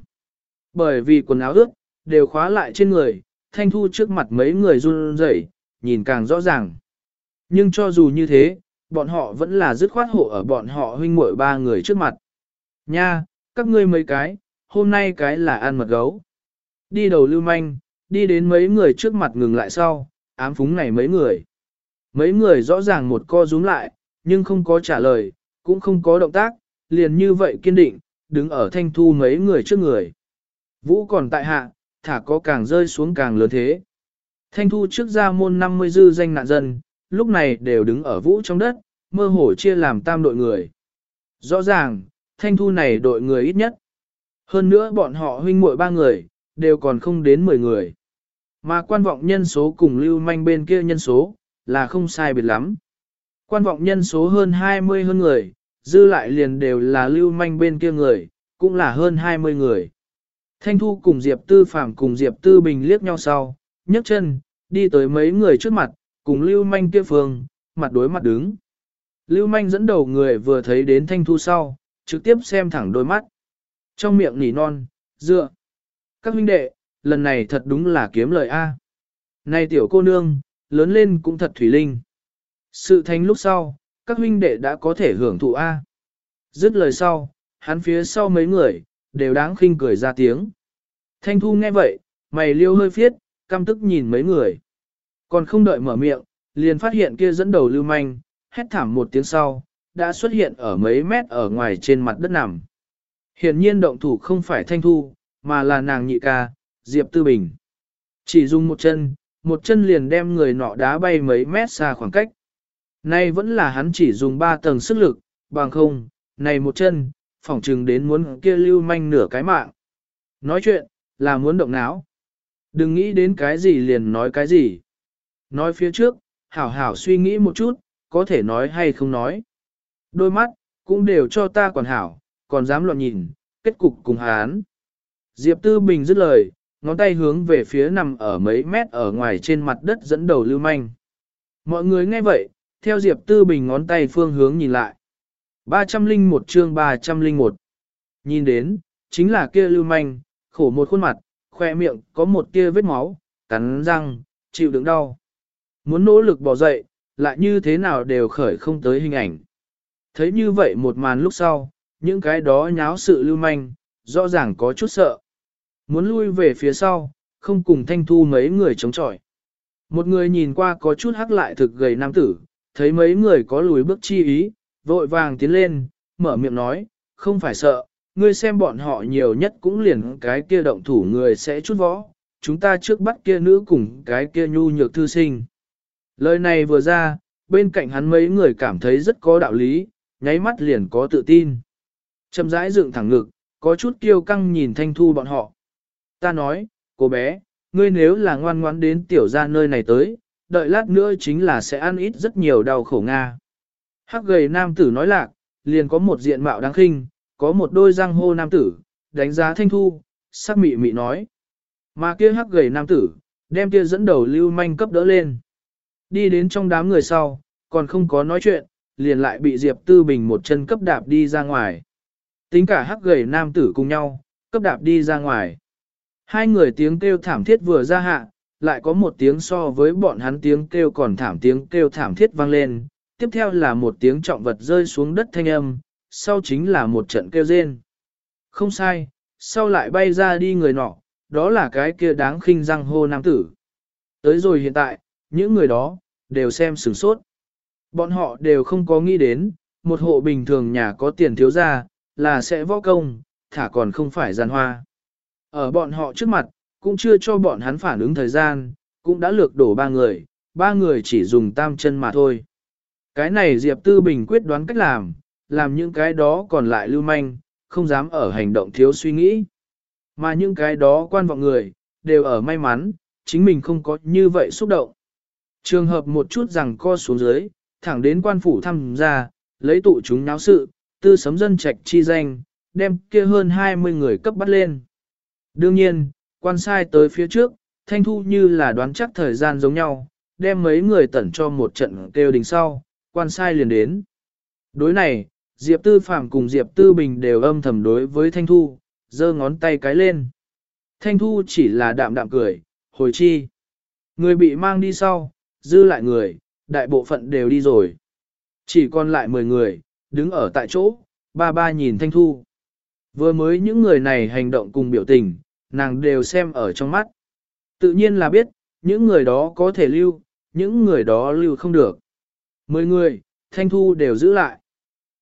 Speaker 1: Bởi vì quần áo ướt, đều khóa lại trên người, thanh thu trước mặt mấy người run rẩy, nhìn càng rõ ràng. Nhưng cho dù như thế, bọn họ vẫn là dứt khoát hộ ở bọn họ huynh muội ba người trước mặt. Nha, các ngươi mấy cái, hôm nay cái là ăn mật gấu. Đi đầu lưu manh, đi đến mấy người trước mặt ngừng lại sau, ám phúng này mấy người. Mấy người rõ ràng một co rúm lại, nhưng không có trả lời, cũng không có động tác, liền như vậy kiên định, đứng ở thanh thu mấy người trước người. Vũ còn tại hạ, thả có càng rơi xuống càng lớn thế. Thanh thu trước ra môn 50 dư danh nạn dân, lúc này đều đứng ở vũ trong đất, mơ hồ chia làm tam đội người. Rõ ràng, thanh thu này đội người ít nhất. Hơn nữa bọn họ huynh muội ba người, đều còn không đến 10 người. Mà quan vọng nhân số cùng lưu manh bên kia nhân số, là không sai biệt lắm. Quan vọng nhân số hơn 20 hơn người, dư lại liền đều là lưu manh bên kia người, cũng là hơn 20 người. Thanh Thu cùng Diệp Tư Phạm cùng Diệp Tư Bình liếc nhau sau, nhấc chân, đi tới mấy người trước mặt, cùng lưu manh kia phương, mặt đối mặt đứng. Lưu manh dẫn đầu người vừa thấy đến Thanh Thu sau, trực tiếp xem thẳng đôi mắt. Trong miệng nỉ non, dựa. Các huynh đệ, lần này thật đúng là kiếm lời A. Này tiểu cô nương, lớn lên cũng thật thủy linh. Sự thành lúc sau, các huynh đệ đã có thể hưởng thụ A. Dứt lời sau, hắn phía sau mấy người, đều đáng khinh cười ra tiếng. Thanh thu nghe vậy, mày liêu hơi phiết, căm tức nhìn mấy người. Còn không đợi mở miệng, liền phát hiện kia dẫn đầu lưu manh, hét thảm một tiếng sau, đã xuất hiện ở mấy mét ở ngoài trên mặt đất nằm. hiển nhiên động thủ không phải thanh thu, mà là nàng nhị ca, Diệp Tư Bình. Chỉ dùng một chân, một chân liền đem người nọ đá bay mấy mét xa khoảng cách. Nay vẫn là hắn chỉ dùng ba tầng sức lực, bằng không, này một chân, phỏng trừng đến muốn kia lưu manh nửa cái mạng. Nói chuyện, là muốn động não. Đừng nghĩ đến cái gì liền nói cái gì. Nói phía trước, hảo hảo suy nghĩ một chút, có thể nói hay không nói. Đôi mắt, cũng đều cho ta còn hảo, còn dám loạn nhìn, kết cục cùng hán. Diệp Tư Bình dứt lời, ngón tay hướng về phía nằm ở mấy mét ở ngoài trên mặt đất dẫn đầu lưu manh. Mọi người nghe vậy, theo Diệp Tư Bình ngón tay phương hướng nhìn lại. 301 chương 301 Nhìn đến, chính là kia lưu manh, khổ một khuôn mặt, khoe miệng có một kia vết máu, cắn răng, chịu đựng đau. Muốn nỗ lực bỏ dậy, lại như thế nào đều khởi không tới hình ảnh. Thấy như vậy một màn lúc sau, những cái đó nháo sự lưu manh, rõ ràng có chút sợ. Muốn lui về phía sau, không cùng thanh thu mấy người chống chọi. Một người nhìn qua có chút hắc lại thực gầy nam tử, thấy mấy người có lùi bước chi ý, vội vàng tiến lên, mở miệng nói, không phải sợ, ngươi xem bọn họ nhiều nhất cũng liền cái kia động thủ người sẽ chút võ, chúng ta trước bắt kia nữ cùng cái kia nhu nhược thư sinh. Lời này vừa ra, bên cạnh hắn mấy người cảm thấy rất có đạo lý, nháy mắt liền có tự tin. Chậm rãi dựng thẳng ngực, có chút kiêu căng nhìn thanh thu bọn họ. Ta nói, cô bé, ngươi nếu là ngoan ngoãn đến tiểu ra nơi này tới, đợi lát nữa chính là sẽ ăn ít rất nhiều đau khổ Nga. Hắc gầy nam tử nói lạc, liền có một diện mạo đáng khinh, có một đôi răng hô nam tử, đánh giá thanh thu, sắc mị mị nói. Mà kia hắc gầy nam tử, đem kia dẫn đầu lưu manh cấp đỡ lên. Đi đến trong đám người sau, còn không có nói chuyện, liền lại bị Diệp Tư Bình một chân cấp đạp đi ra ngoài. Tính cả hắc gầy nam tử cùng nhau, cấp đạp đi ra ngoài. Hai người tiếng kêu thảm thiết vừa ra hạ, lại có một tiếng so với bọn hắn tiếng kêu còn thảm tiếng kêu thảm thiết vang lên, tiếp theo là một tiếng trọng vật rơi xuống đất thanh âm, sau chính là một trận kêu rên. Không sai, sau lại bay ra đi người nọ, đó là cái kia đáng khinh răng hô nam tử. Tới rồi hiện tại, những người đó, đều xem sửng sốt. Bọn họ đều không có nghĩ đến, một hộ bình thường nhà có tiền thiếu ra, là sẽ võ công, thả còn không phải giàn hoa. Ở bọn họ trước mặt, cũng chưa cho bọn hắn phản ứng thời gian, cũng đã lược đổ ba người, ba người chỉ dùng tam chân mà thôi. Cái này Diệp Tư Bình quyết đoán cách làm, làm những cái đó còn lại lưu manh, không dám ở hành động thiếu suy nghĩ. Mà những cái đó quan vọng người, đều ở may mắn, chính mình không có như vậy xúc động. Trường hợp một chút rằng co xuống dưới, thẳng đến quan phủ thăm ra, lấy tụ chúng náo sự, tư sấm dân trạch chi danh, đem kia hơn 20 người cấp bắt lên. Đương nhiên, quan sai tới phía trước, thanh thu như là đoán chắc thời gian giống nhau, đem mấy người tẩn cho một trận kêu đình sau, quan sai liền đến. Đối này, Diệp Tư Phạm cùng Diệp Tư Bình đều âm thầm đối với Thanh Thu, giơ ngón tay cái lên. Thanh Thu chỉ là đạm đạm cười, hồi chi. Người bị mang đi sau, dư lại người, đại bộ phận đều đi rồi. Chỉ còn lại 10 người, đứng ở tại chỗ, ba ba nhìn Thanh Thu. Vừa mới những người này hành động cùng biểu tình, nàng đều xem ở trong mắt. Tự nhiên là biết, những người đó có thể lưu, những người đó lưu không được. Mười người, Thanh Thu đều giữ lại.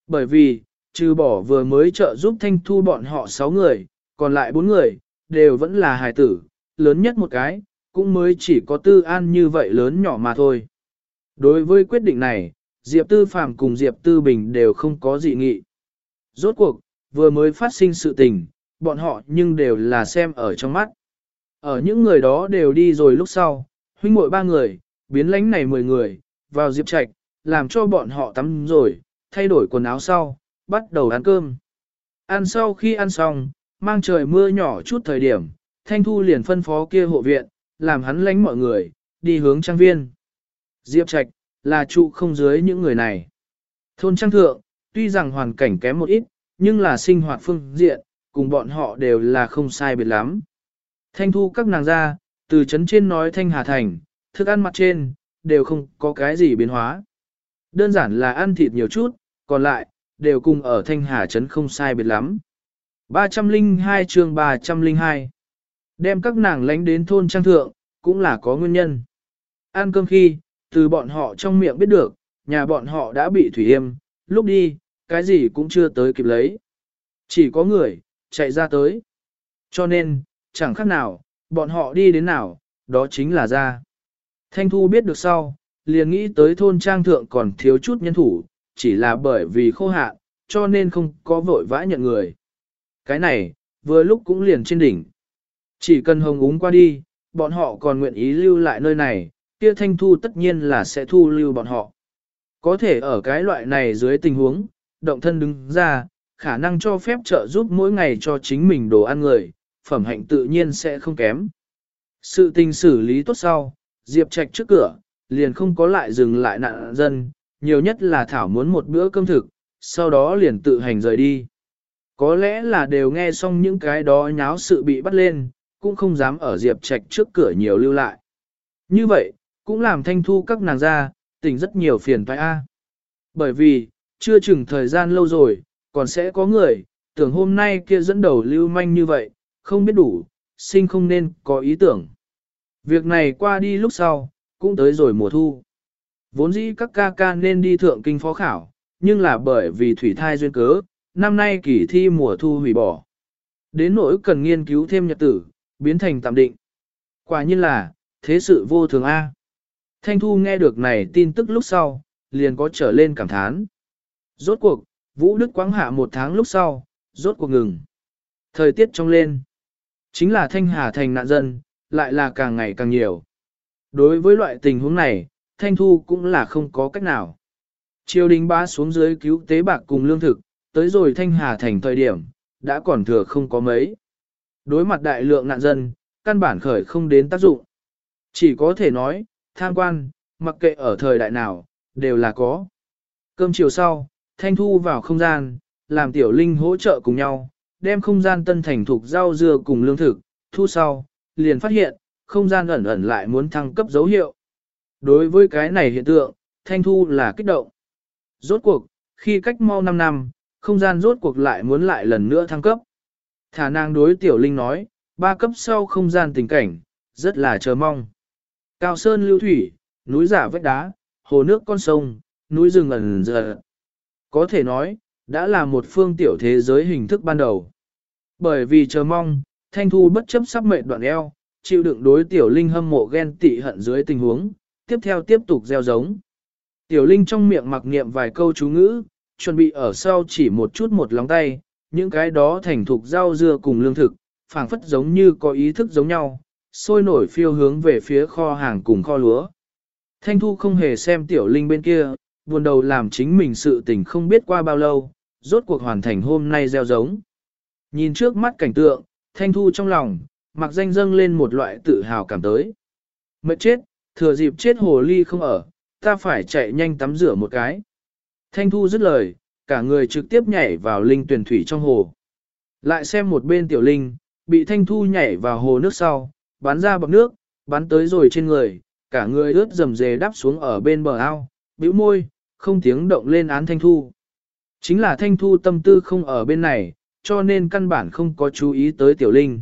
Speaker 1: Bởi vì, trừ bỏ vừa mới trợ giúp Thanh Thu bọn họ 6 người, còn lại 4 người, đều vẫn là hài tử, lớn nhất một cái, cũng mới chỉ có tư an như vậy lớn nhỏ mà thôi. Đối với quyết định này, Diệp Tư Phạm cùng Diệp Tư Bình đều không có dị nghị. Rốt cuộc, vừa mới phát sinh sự tình, bọn họ nhưng đều là xem ở trong mắt. Ở những người đó đều đi rồi lúc sau, huynh muội ba người, biến lánh này 10 người, vào Diệp Trạch, làm cho bọn họ tắm rồi, thay đổi quần áo sau, bắt đầu ăn cơm. Ăn sau khi ăn xong, mang trời mưa nhỏ chút thời điểm, Thanh Thu liền phân phó kia hộ viện, làm hắn lánh mọi người, đi hướng trang viên. Diệp Trạch, là trụ không dưới những người này. Thôn trang thượng, tuy rằng hoàn cảnh kém một ít, nhưng là sinh hoạt phương diện, cùng bọn họ đều là không sai biệt lắm. Thanh thu các nàng ra, từ chấn trên nói thanh hà thành, thức ăn mặt trên, đều không có cái gì biến hóa. Đơn giản là ăn thịt nhiều chút, còn lại, đều cùng ở thanh hà chấn không sai biệt lắm. 302 chương 302 Đem các nàng lánh đến thôn trang thượng, cũng là có nguyên nhân. Ăn cơm khi, từ bọn họ trong miệng biết được, nhà bọn họ đã bị thủy yêm, lúc đi, cái gì cũng chưa tới kịp lấy. Chỉ có người, chạy ra tới. Cho nên, chẳng khác nào, bọn họ đi đến nào, đó chính là ra. Thanh Thu biết được sau, liền nghĩ tới thôn trang thượng còn thiếu chút nhân thủ, chỉ là bởi vì khô hạn, cho nên không có vội vã nhận người. Cái này, vừa lúc cũng liền trên đỉnh. Chỉ cần hồng úng qua đi, bọn họ còn nguyện ý lưu lại nơi này, kia thanh thu tất nhiên là sẽ thu lưu bọn họ. Có thể ở cái loại này dưới tình huống, động thân đứng ra, khả năng cho phép trợ giúp mỗi ngày cho chính mình đồ ăn người, phẩm hạnh tự nhiên sẽ không kém. Sự tình xử lý tốt sau, Diệp Trạch trước cửa, liền không có lại dừng lại nạn dân, nhiều nhất là Thảo muốn một bữa cơm thực, sau đó liền tự hành rời đi. Có lẽ là đều nghe xong những cái đó nháo sự bị bắt lên, cũng không dám ở Diệp Trạch trước cửa nhiều lưu lại. Như vậy, cũng làm thanh thu các nàng ra, tỉnh rất nhiều phiền phải a. Bởi vì, chưa chừng thời gian lâu rồi, còn sẽ có người, tưởng hôm nay kia dẫn đầu lưu manh như vậy, không biết đủ, sinh không nên có ý tưởng. Việc này qua đi lúc sau, cũng tới rồi mùa thu. Vốn dĩ các ca ca nên đi thượng kinh phó khảo, nhưng là bởi vì thủy thai duyên cớ, năm nay kỳ thi mùa thu hủy bỏ. Đến nỗi cần nghiên cứu thêm nhật tử, biến thành tạm định. Quả nhiên là, thế sự vô thường A. Thanh Thu nghe được này tin tức lúc sau, liền có trở lên cảm thán. Rốt cuộc, Vũ Đức quáng hạ một tháng lúc sau, rốt cuộc ngừng. Thời tiết trong lên, chính là Thanh Hà thành nạn dân, lại là càng ngày càng nhiều. Đối với loại tình huống này, Thanh Thu cũng là không có cách nào. Triều đình ba xuống dưới cứu tế bạc cùng lương thực, tới rồi Thanh Hà thành thời điểm, đã còn thừa không có mấy. Đối mặt đại lượng nạn dân, căn bản khởi không đến tác dụng. Chỉ có thể nói, tham quan, mặc kệ ở thời đại nào, đều là có. Cơm chiều sau, Thanh Thu vào không gian, làm tiểu linh hỗ trợ cùng nhau, đem không gian tân thành thục rau dưa cùng lương thực, thu sau, liền phát hiện, không gian ẩn ẩn lại muốn thăng cấp dấu hiệu. Đối với cái này hiện tượng, Thanh Thu là kích động. Rốt cuộc, khi cách mau 5 năm, không gian rốt cuộc lại muốn lại lần nữa thăng cấp. Thả nàng đối tiểu linh nói, ba cấp sau không gian tình cảnh, rất là chờ mong. Cao sơn lưu thủy, núi giả vách đá, hồ nước con sông, núi rừng ẩn giờ. Có thể nói, đã là một phương tiểu thế giới hình thức ban đầu. Bởi vì chờ mong, Thanh Thu bất chấp sắp mệnh đoạn eo, chịu đựng đối tiểu linh hâm mộ ghen tị hận dưới tình huống, tiếp theo tiếp tục gieo giống. Tiểu linh trong miệng mặc niệm vài câu chú ngữ, chuẩn bị ở sau chỉ một chút một lóng tay, những cái đó thành thục rau dưa cùng lương thực, phảng phất giống như có ý thức giống nhau, sôi nổi phiêu hướng về phía kho hàng cùng kho lúa. Thanh Thu không hề xem tiểu linh bên kia, buồn đầu làm chính mình sự tình không biết qua bao lâu, rốt cuộc hoàn thành hôm nay gieo giống. Nhìn trước mắt cảnh tượng, Thanh Thu trong lòng, mặc danh dâng lên một loại tự hào cảm tới. Mệt chết, thừa dịp chết hồ ly không ở, ta phải chạy nhanh tắm rửa một cái. Thanh Thu dứt lời, cả người trực tiếp nhảy vào linh tuyển thủy trong hồ. Lại xem một bên tiểu linh, bị thanh thu nhảy vào hồ nước sau, bắn ra bọc nước, bắn tới rồi trên người, cả người ướt dầm dề đắp xuống ở bên bờ ao, bĩu môi, không tiếng động lên án thanh thu. Chính là thanh thu tâm tư không ở bên này, cho nên căn bản không có chú ý tới tiểu linh.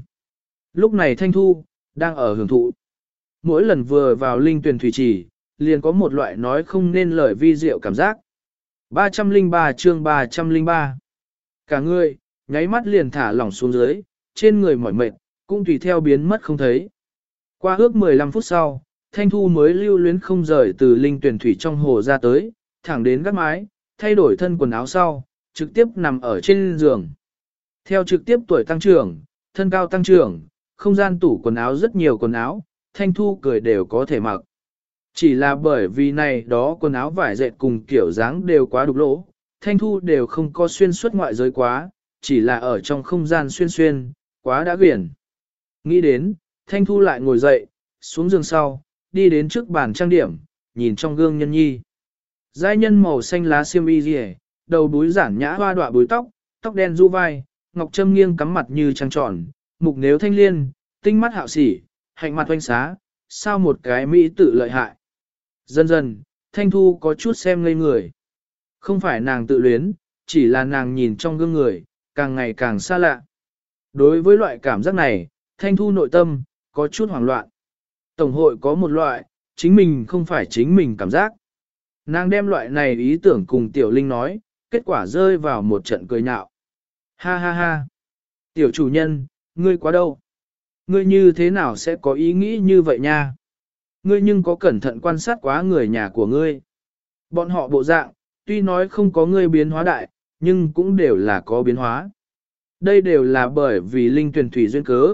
Speaker 1: Lúc này thanh thu, đang ở hưởng thụ. Mỗi lần vừa vào linh tuyển thủy trì, liền có một loại nói không nên lời vi diệu cảm giác. 303 chương 303 Cả người, nháy mắt liền thả lỏng xuống dưới, trên người mỏi mệt, cũng tùy theo biến mất không thấy. Qua ước 15 phút sau, Thanh Thu mới lưu luyến không rời từ linh tuyển thủy trong hồ ra tới, thẳng đến gác mái, thay đổi thân quần áo sau, trực tiếp nằm ở trên giường. Theo trực tiếp tuổi tăng trưởng, thân cao tăng trưởng, không gian tủ quần áo rất nhiều quần áo, Thanh Thu cười đều có thể mặc. Chỉ là bởi vì này đó quần áo vải dệt cùng kiểu dáng đều quá đục lỗ, Thanh Thu đều không có xuyên suốt ngoại giới quá, chỉ là ở trong không gian xuyên xuyên, quá đã quyển. Nghĩ đến, Thanh Thu lại ngồi dậy, xuống giường sau, đi đến trước bàn trang điểm, nhìn trong gương nhân nhi. Giai nhân màu xanh lá xiêm y rìa, đầu búi giản nhã hoa đọa búi tóc, tóc đen du vai, ngọc trâm nghiêng cắm mặt như trăng tròn, mục nếu thanh liên, tinh mắt hạo sỉ, hạnh mặt oanh xá, sao một cái mỹ tự lợi hại. Dần dần, Thanh Thu có chút xem ngây người. Không phải nàng tự luyến, chỉ là nàng nhìn trong gương người, càng ngày càng xa lạ. Đối với loại cảm giác này, Thanh Thu nội tâm, có chút hoảng loạn. Tổng hội có một loại, chính mình không phải chính mình cảm giác. Nàng đem loại này ý tưởng cùng Tiểu Linh nói, kết quả rơi vào một trận cười nhạo. Ha ha ha! Tiểu chủ nhân, ngươi quá đâu? Ngươi như thế nào sẽ có ý nghĩ như vậy nha? Ngươi nhưng có cẩn thận quan sát quá người nhà của ngươi. Bọn họ bộ dạng, tuy nói không có ngươi biến hóa đại, nhưng cũng đều là có biến hóa. Đây đều là bởi vì linh tuyển thủy duyên cớ.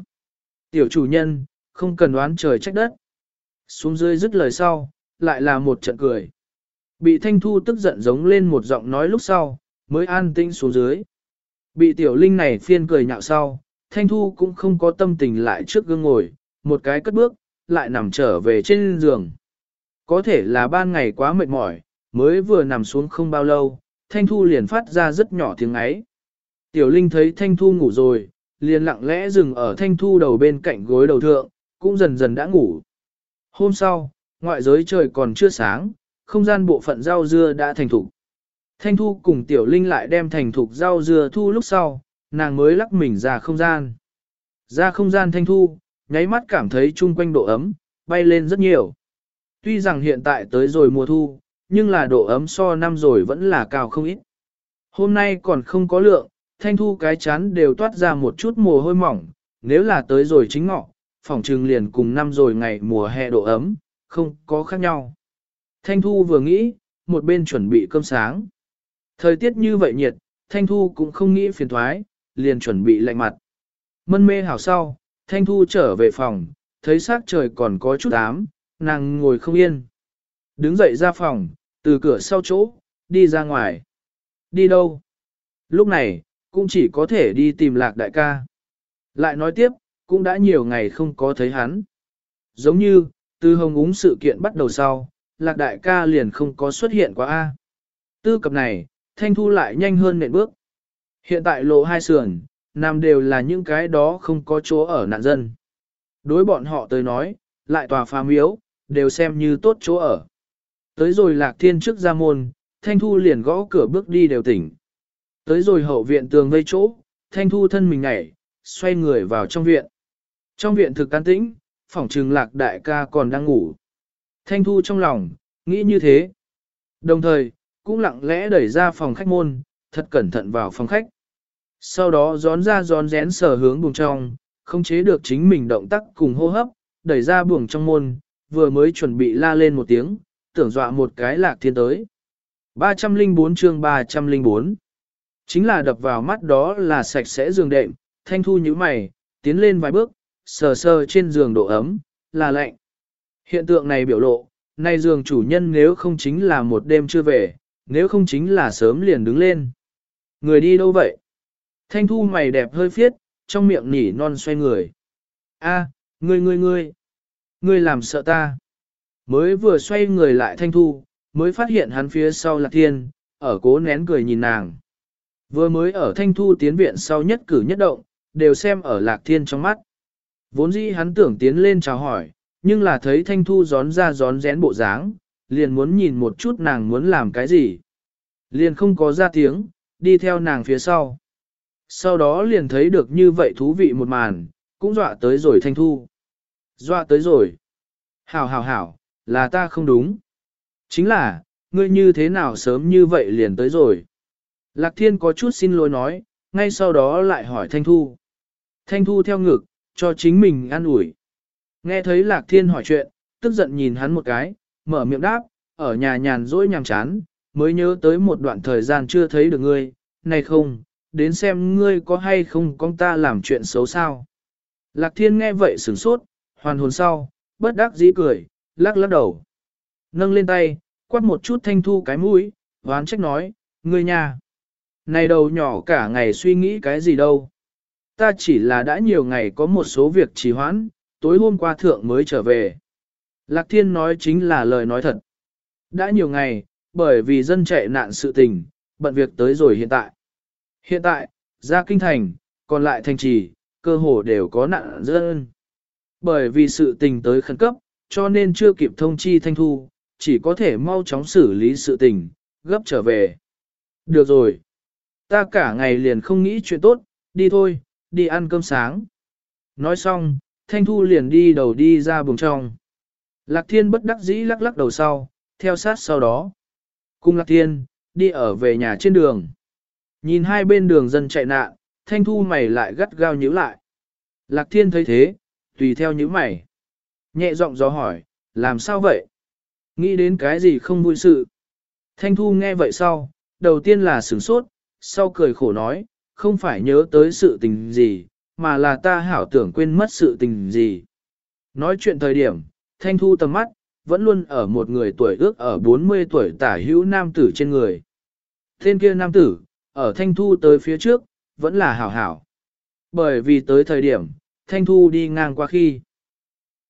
Speaker 1: Tiểu chủ nhân, không cần đoán trời trách đất. Xuống dưới dứt lời sau, lại là một trận cười. Bị thanh thu tức giận giống lên một giọng nói lúc sau, mới an tĩnh xuống dưới. Bị tiểu linh này phiên cười nhạo sau, thanh thu cũng không có tâm tình lại trước gương ngồi, một cái cất bước, lại nằm trở về trên giường. Có thể là ban ngày quá mệt mỏi, mới vừa nằm xuống không bao lâu, Thanh Thu liền phát ra rất nhỏ tiếng ấy. Tiểu Linh thấy Thanh Thu ngủ rồi, liền lặng lẽ dừng ở Thanh Thu đầu bên cạnh gối đầu thượng, cũng dần dần đã ngủ. Hôm sau, ngoại giới trời còn chưa sáng, không gian bộ phận rau dưa đã thành thục. Thanh Thu cùng Tiểu Linh lại đem thành thục rau dưa thu lúc sau, nàng mới lắc mình ra không gian. Ra không gian Thanh Thu, nháy mắt cảm thấy chung quanh độ ấm, bay lên rất nhiều. Tuy rằng hiện tại tới rồi mùa thu, nhưng là độ ấm so năm rồi vẫn là cao không ít. Hôm nay còn không có lượng, thanh thu cái chán đều toát ra một chút mồ hôi mỏng, nếu là tới rồi chính ngọ, phòng trừng liền cùng năm rồi ngày mùa hè độ ấm, không có khác nhau. Thanh thu vừa nghĩ, một bên chuẩn bị cơm sáng. Thời tiết như vậy nhiệt, thanh thu cũng không nghĩ phiền thoái, liền chuẩn bị lạnh mặt. Mân mê hảo sau, Thanh Thu trở về phòng, thấy sắc trời còn có chút ám, nàng ngồi không yên. Đứng dậy ra phòng, từ cửa sau chỗ, đi ra ngoài. Đi đâu? Lúc này, cũng chỉ có thể đi tìm lạc đại ca. Lại nói tiếp, cũng đã nhiều ngày không có thấy hắn. Giống như, từ hồng úng sự kiện bắt đầu sau, lạc đại ca liền không có xuất hiện quá A. Tư cập này, thanh thu lại nhanh hơn nệm bước. Hiện tại lộ hai sườn, nam đều là những cái đó không có chỗ ở nạn dân. Đối bọn họ tới nói, lại tòa phá miếu, đều xem như tốt chỗ ở. Tới rồi lạc thiên trước ra môn, thanh thu liền gõ cửa bước đi đều tỉnh. Tới rồi hậu viện tường vây chỗ, thanh thu thân mình nhảy, xoay người vào trong viện. Trong viện thực can tĩnh, phỏng trừng lạc đại ca còn đang ngủ. Thanh thu trong lòng, nghĩ như thế. Đồng thời, cũng lặng lẽ đẩy ra phòng khách môn, thật cẩn thận vào phòng khách. Sau đó gión ra gión rén sờ hướng buồng trong, không chế được chính mình động tác cùng hô hấp, đẩy ra buồng trong môn, vừa mới chuẩn bị la lên một tiếng, tưởng dọa một cái lạc thiên tới. 304 chương 304 Chính là đập vào mắt đó là sạch sẽ giường đệm, thanh thu như mày, tiến lên vài bước, sờ sờ trên giường độ ấm, là lạnh. Hiện tượng này biểu lộ, nay giường chủ nhân nếu không chính là một đêm chưa về, nếu không chính là sớm liền đứng lên. Người đi đâu vậy? Thanh thu mày đẹp hơi phiết, trong miệng nỉ non xoay người. A, ngươi ngươi ngươi, ngươi làm sợ ta. Mới vừa xoay người lại thanh thu, mới phát hiện hắn phía sau là thiên, ở cố nén cười nhìn nàng. Vừa mới ở thanh thu tiến viện sau nhất cử nhất động, đều xem ở lạc thiên trong mắt. Vốn dĩ hắn tưởng tiến lên chào hỏi, nhưng là thấy thanh thu gión ra gión rén bộ dáng, liền muốn nhìn một chút nàng muốn làm cái gì. Liền không có ra tiếng, đi theo nàng phía sau. Sau đó liền thấy được như vậy thú vị một màn, cũng dọa tới rồi thanh thu. Dọa tới rồi. Hảo hảo hảo, là ta không đúng. Chính là, ngươi như thế nào sớm như vậy liền tới rồi. Lạc thiên có chút xin lỗi nói, ngay sau đó lại hỏi thanh thu. Thanh thu theo ngực, cho chính mình ăn ủi. Nghe thấy lạc thiên hỏi chuyện, tức giận nhìn hắn một cái, mở miệng đáp, ở nhà nhàn rỗi nhàm chán, mới nhớ tới một đoạn thời gian chưa thấy được ngươi, này không, đến xem ngươi có hay không con ta làm chuyện xấu sao. Lạc thiên nghe vậy sửng sốt, hoàn hồn sau, bất đắc dĩ cười, lắc lắc đầu. Nâng lên tay, quát một chút thanh thu cái mũi, hoán trách nói, ngươi nhà. Này đầu nhỏ cả ngày suy nghĩ cái gì đâu. Ta chỉ là đã nhiều ngày có một số việc trì hoãn, tối hôm qua thượng mới trở về. Lạc thiên nói chính là lời nói thật. Đã nhiều ngày, bởi vì dân chạy nạn sự tình, bận việc tới rồi hiện tại. Hiện tại, ra kinh thành, còn lại thành trì, cơ hồ đều có nạn dân. Bởi vì sự tình tới khẩn cấp, cho nên chưa kịp thông chi thanh thu, chỉ có thể mau chóng xử lý sự tình, gấp trở về. Được rồi. Ta cả ngày liền không nghĩ chuyện tốt, đi thôi, đi ăn cơm sáng. Nói xong, thanh thu liền đi đầu đi ra buồng trong. Lạc thiên bất đắc dĩ lắc lắc đầu sau, theo sát sau đó. cùng lạc thiên, đi ở về nhà trên đường. Nhìn hai bên đường dân chạy nạn, thanh thu mày lại gắt gao nhíu lại. Lạc thiên thấy thế, tùy theo nhíu mày. Nhẹ giọng gió hỏi, làm sao vậy? Nghĩ đến cái gì không vui sự? Thanh thu nghe vậy sau, đầu tiên là sửng sốt, sau cười khổ nói, không phải nhớ tới sự tình gì, mà là ta hảo tưởng quên mất sự tình gì. Nói chuyện thời điểm, thanh thu tầm mắt, vẫn luôn ở một người tuổi ước ở 40 tuổi tả hữu nam tử trên người. Tên kia nam tử, ở thanh thu tới phía trước, vẫn là hảo hảo. Bởi vì tới thời điểm, thanh thu đi ngang qua khi.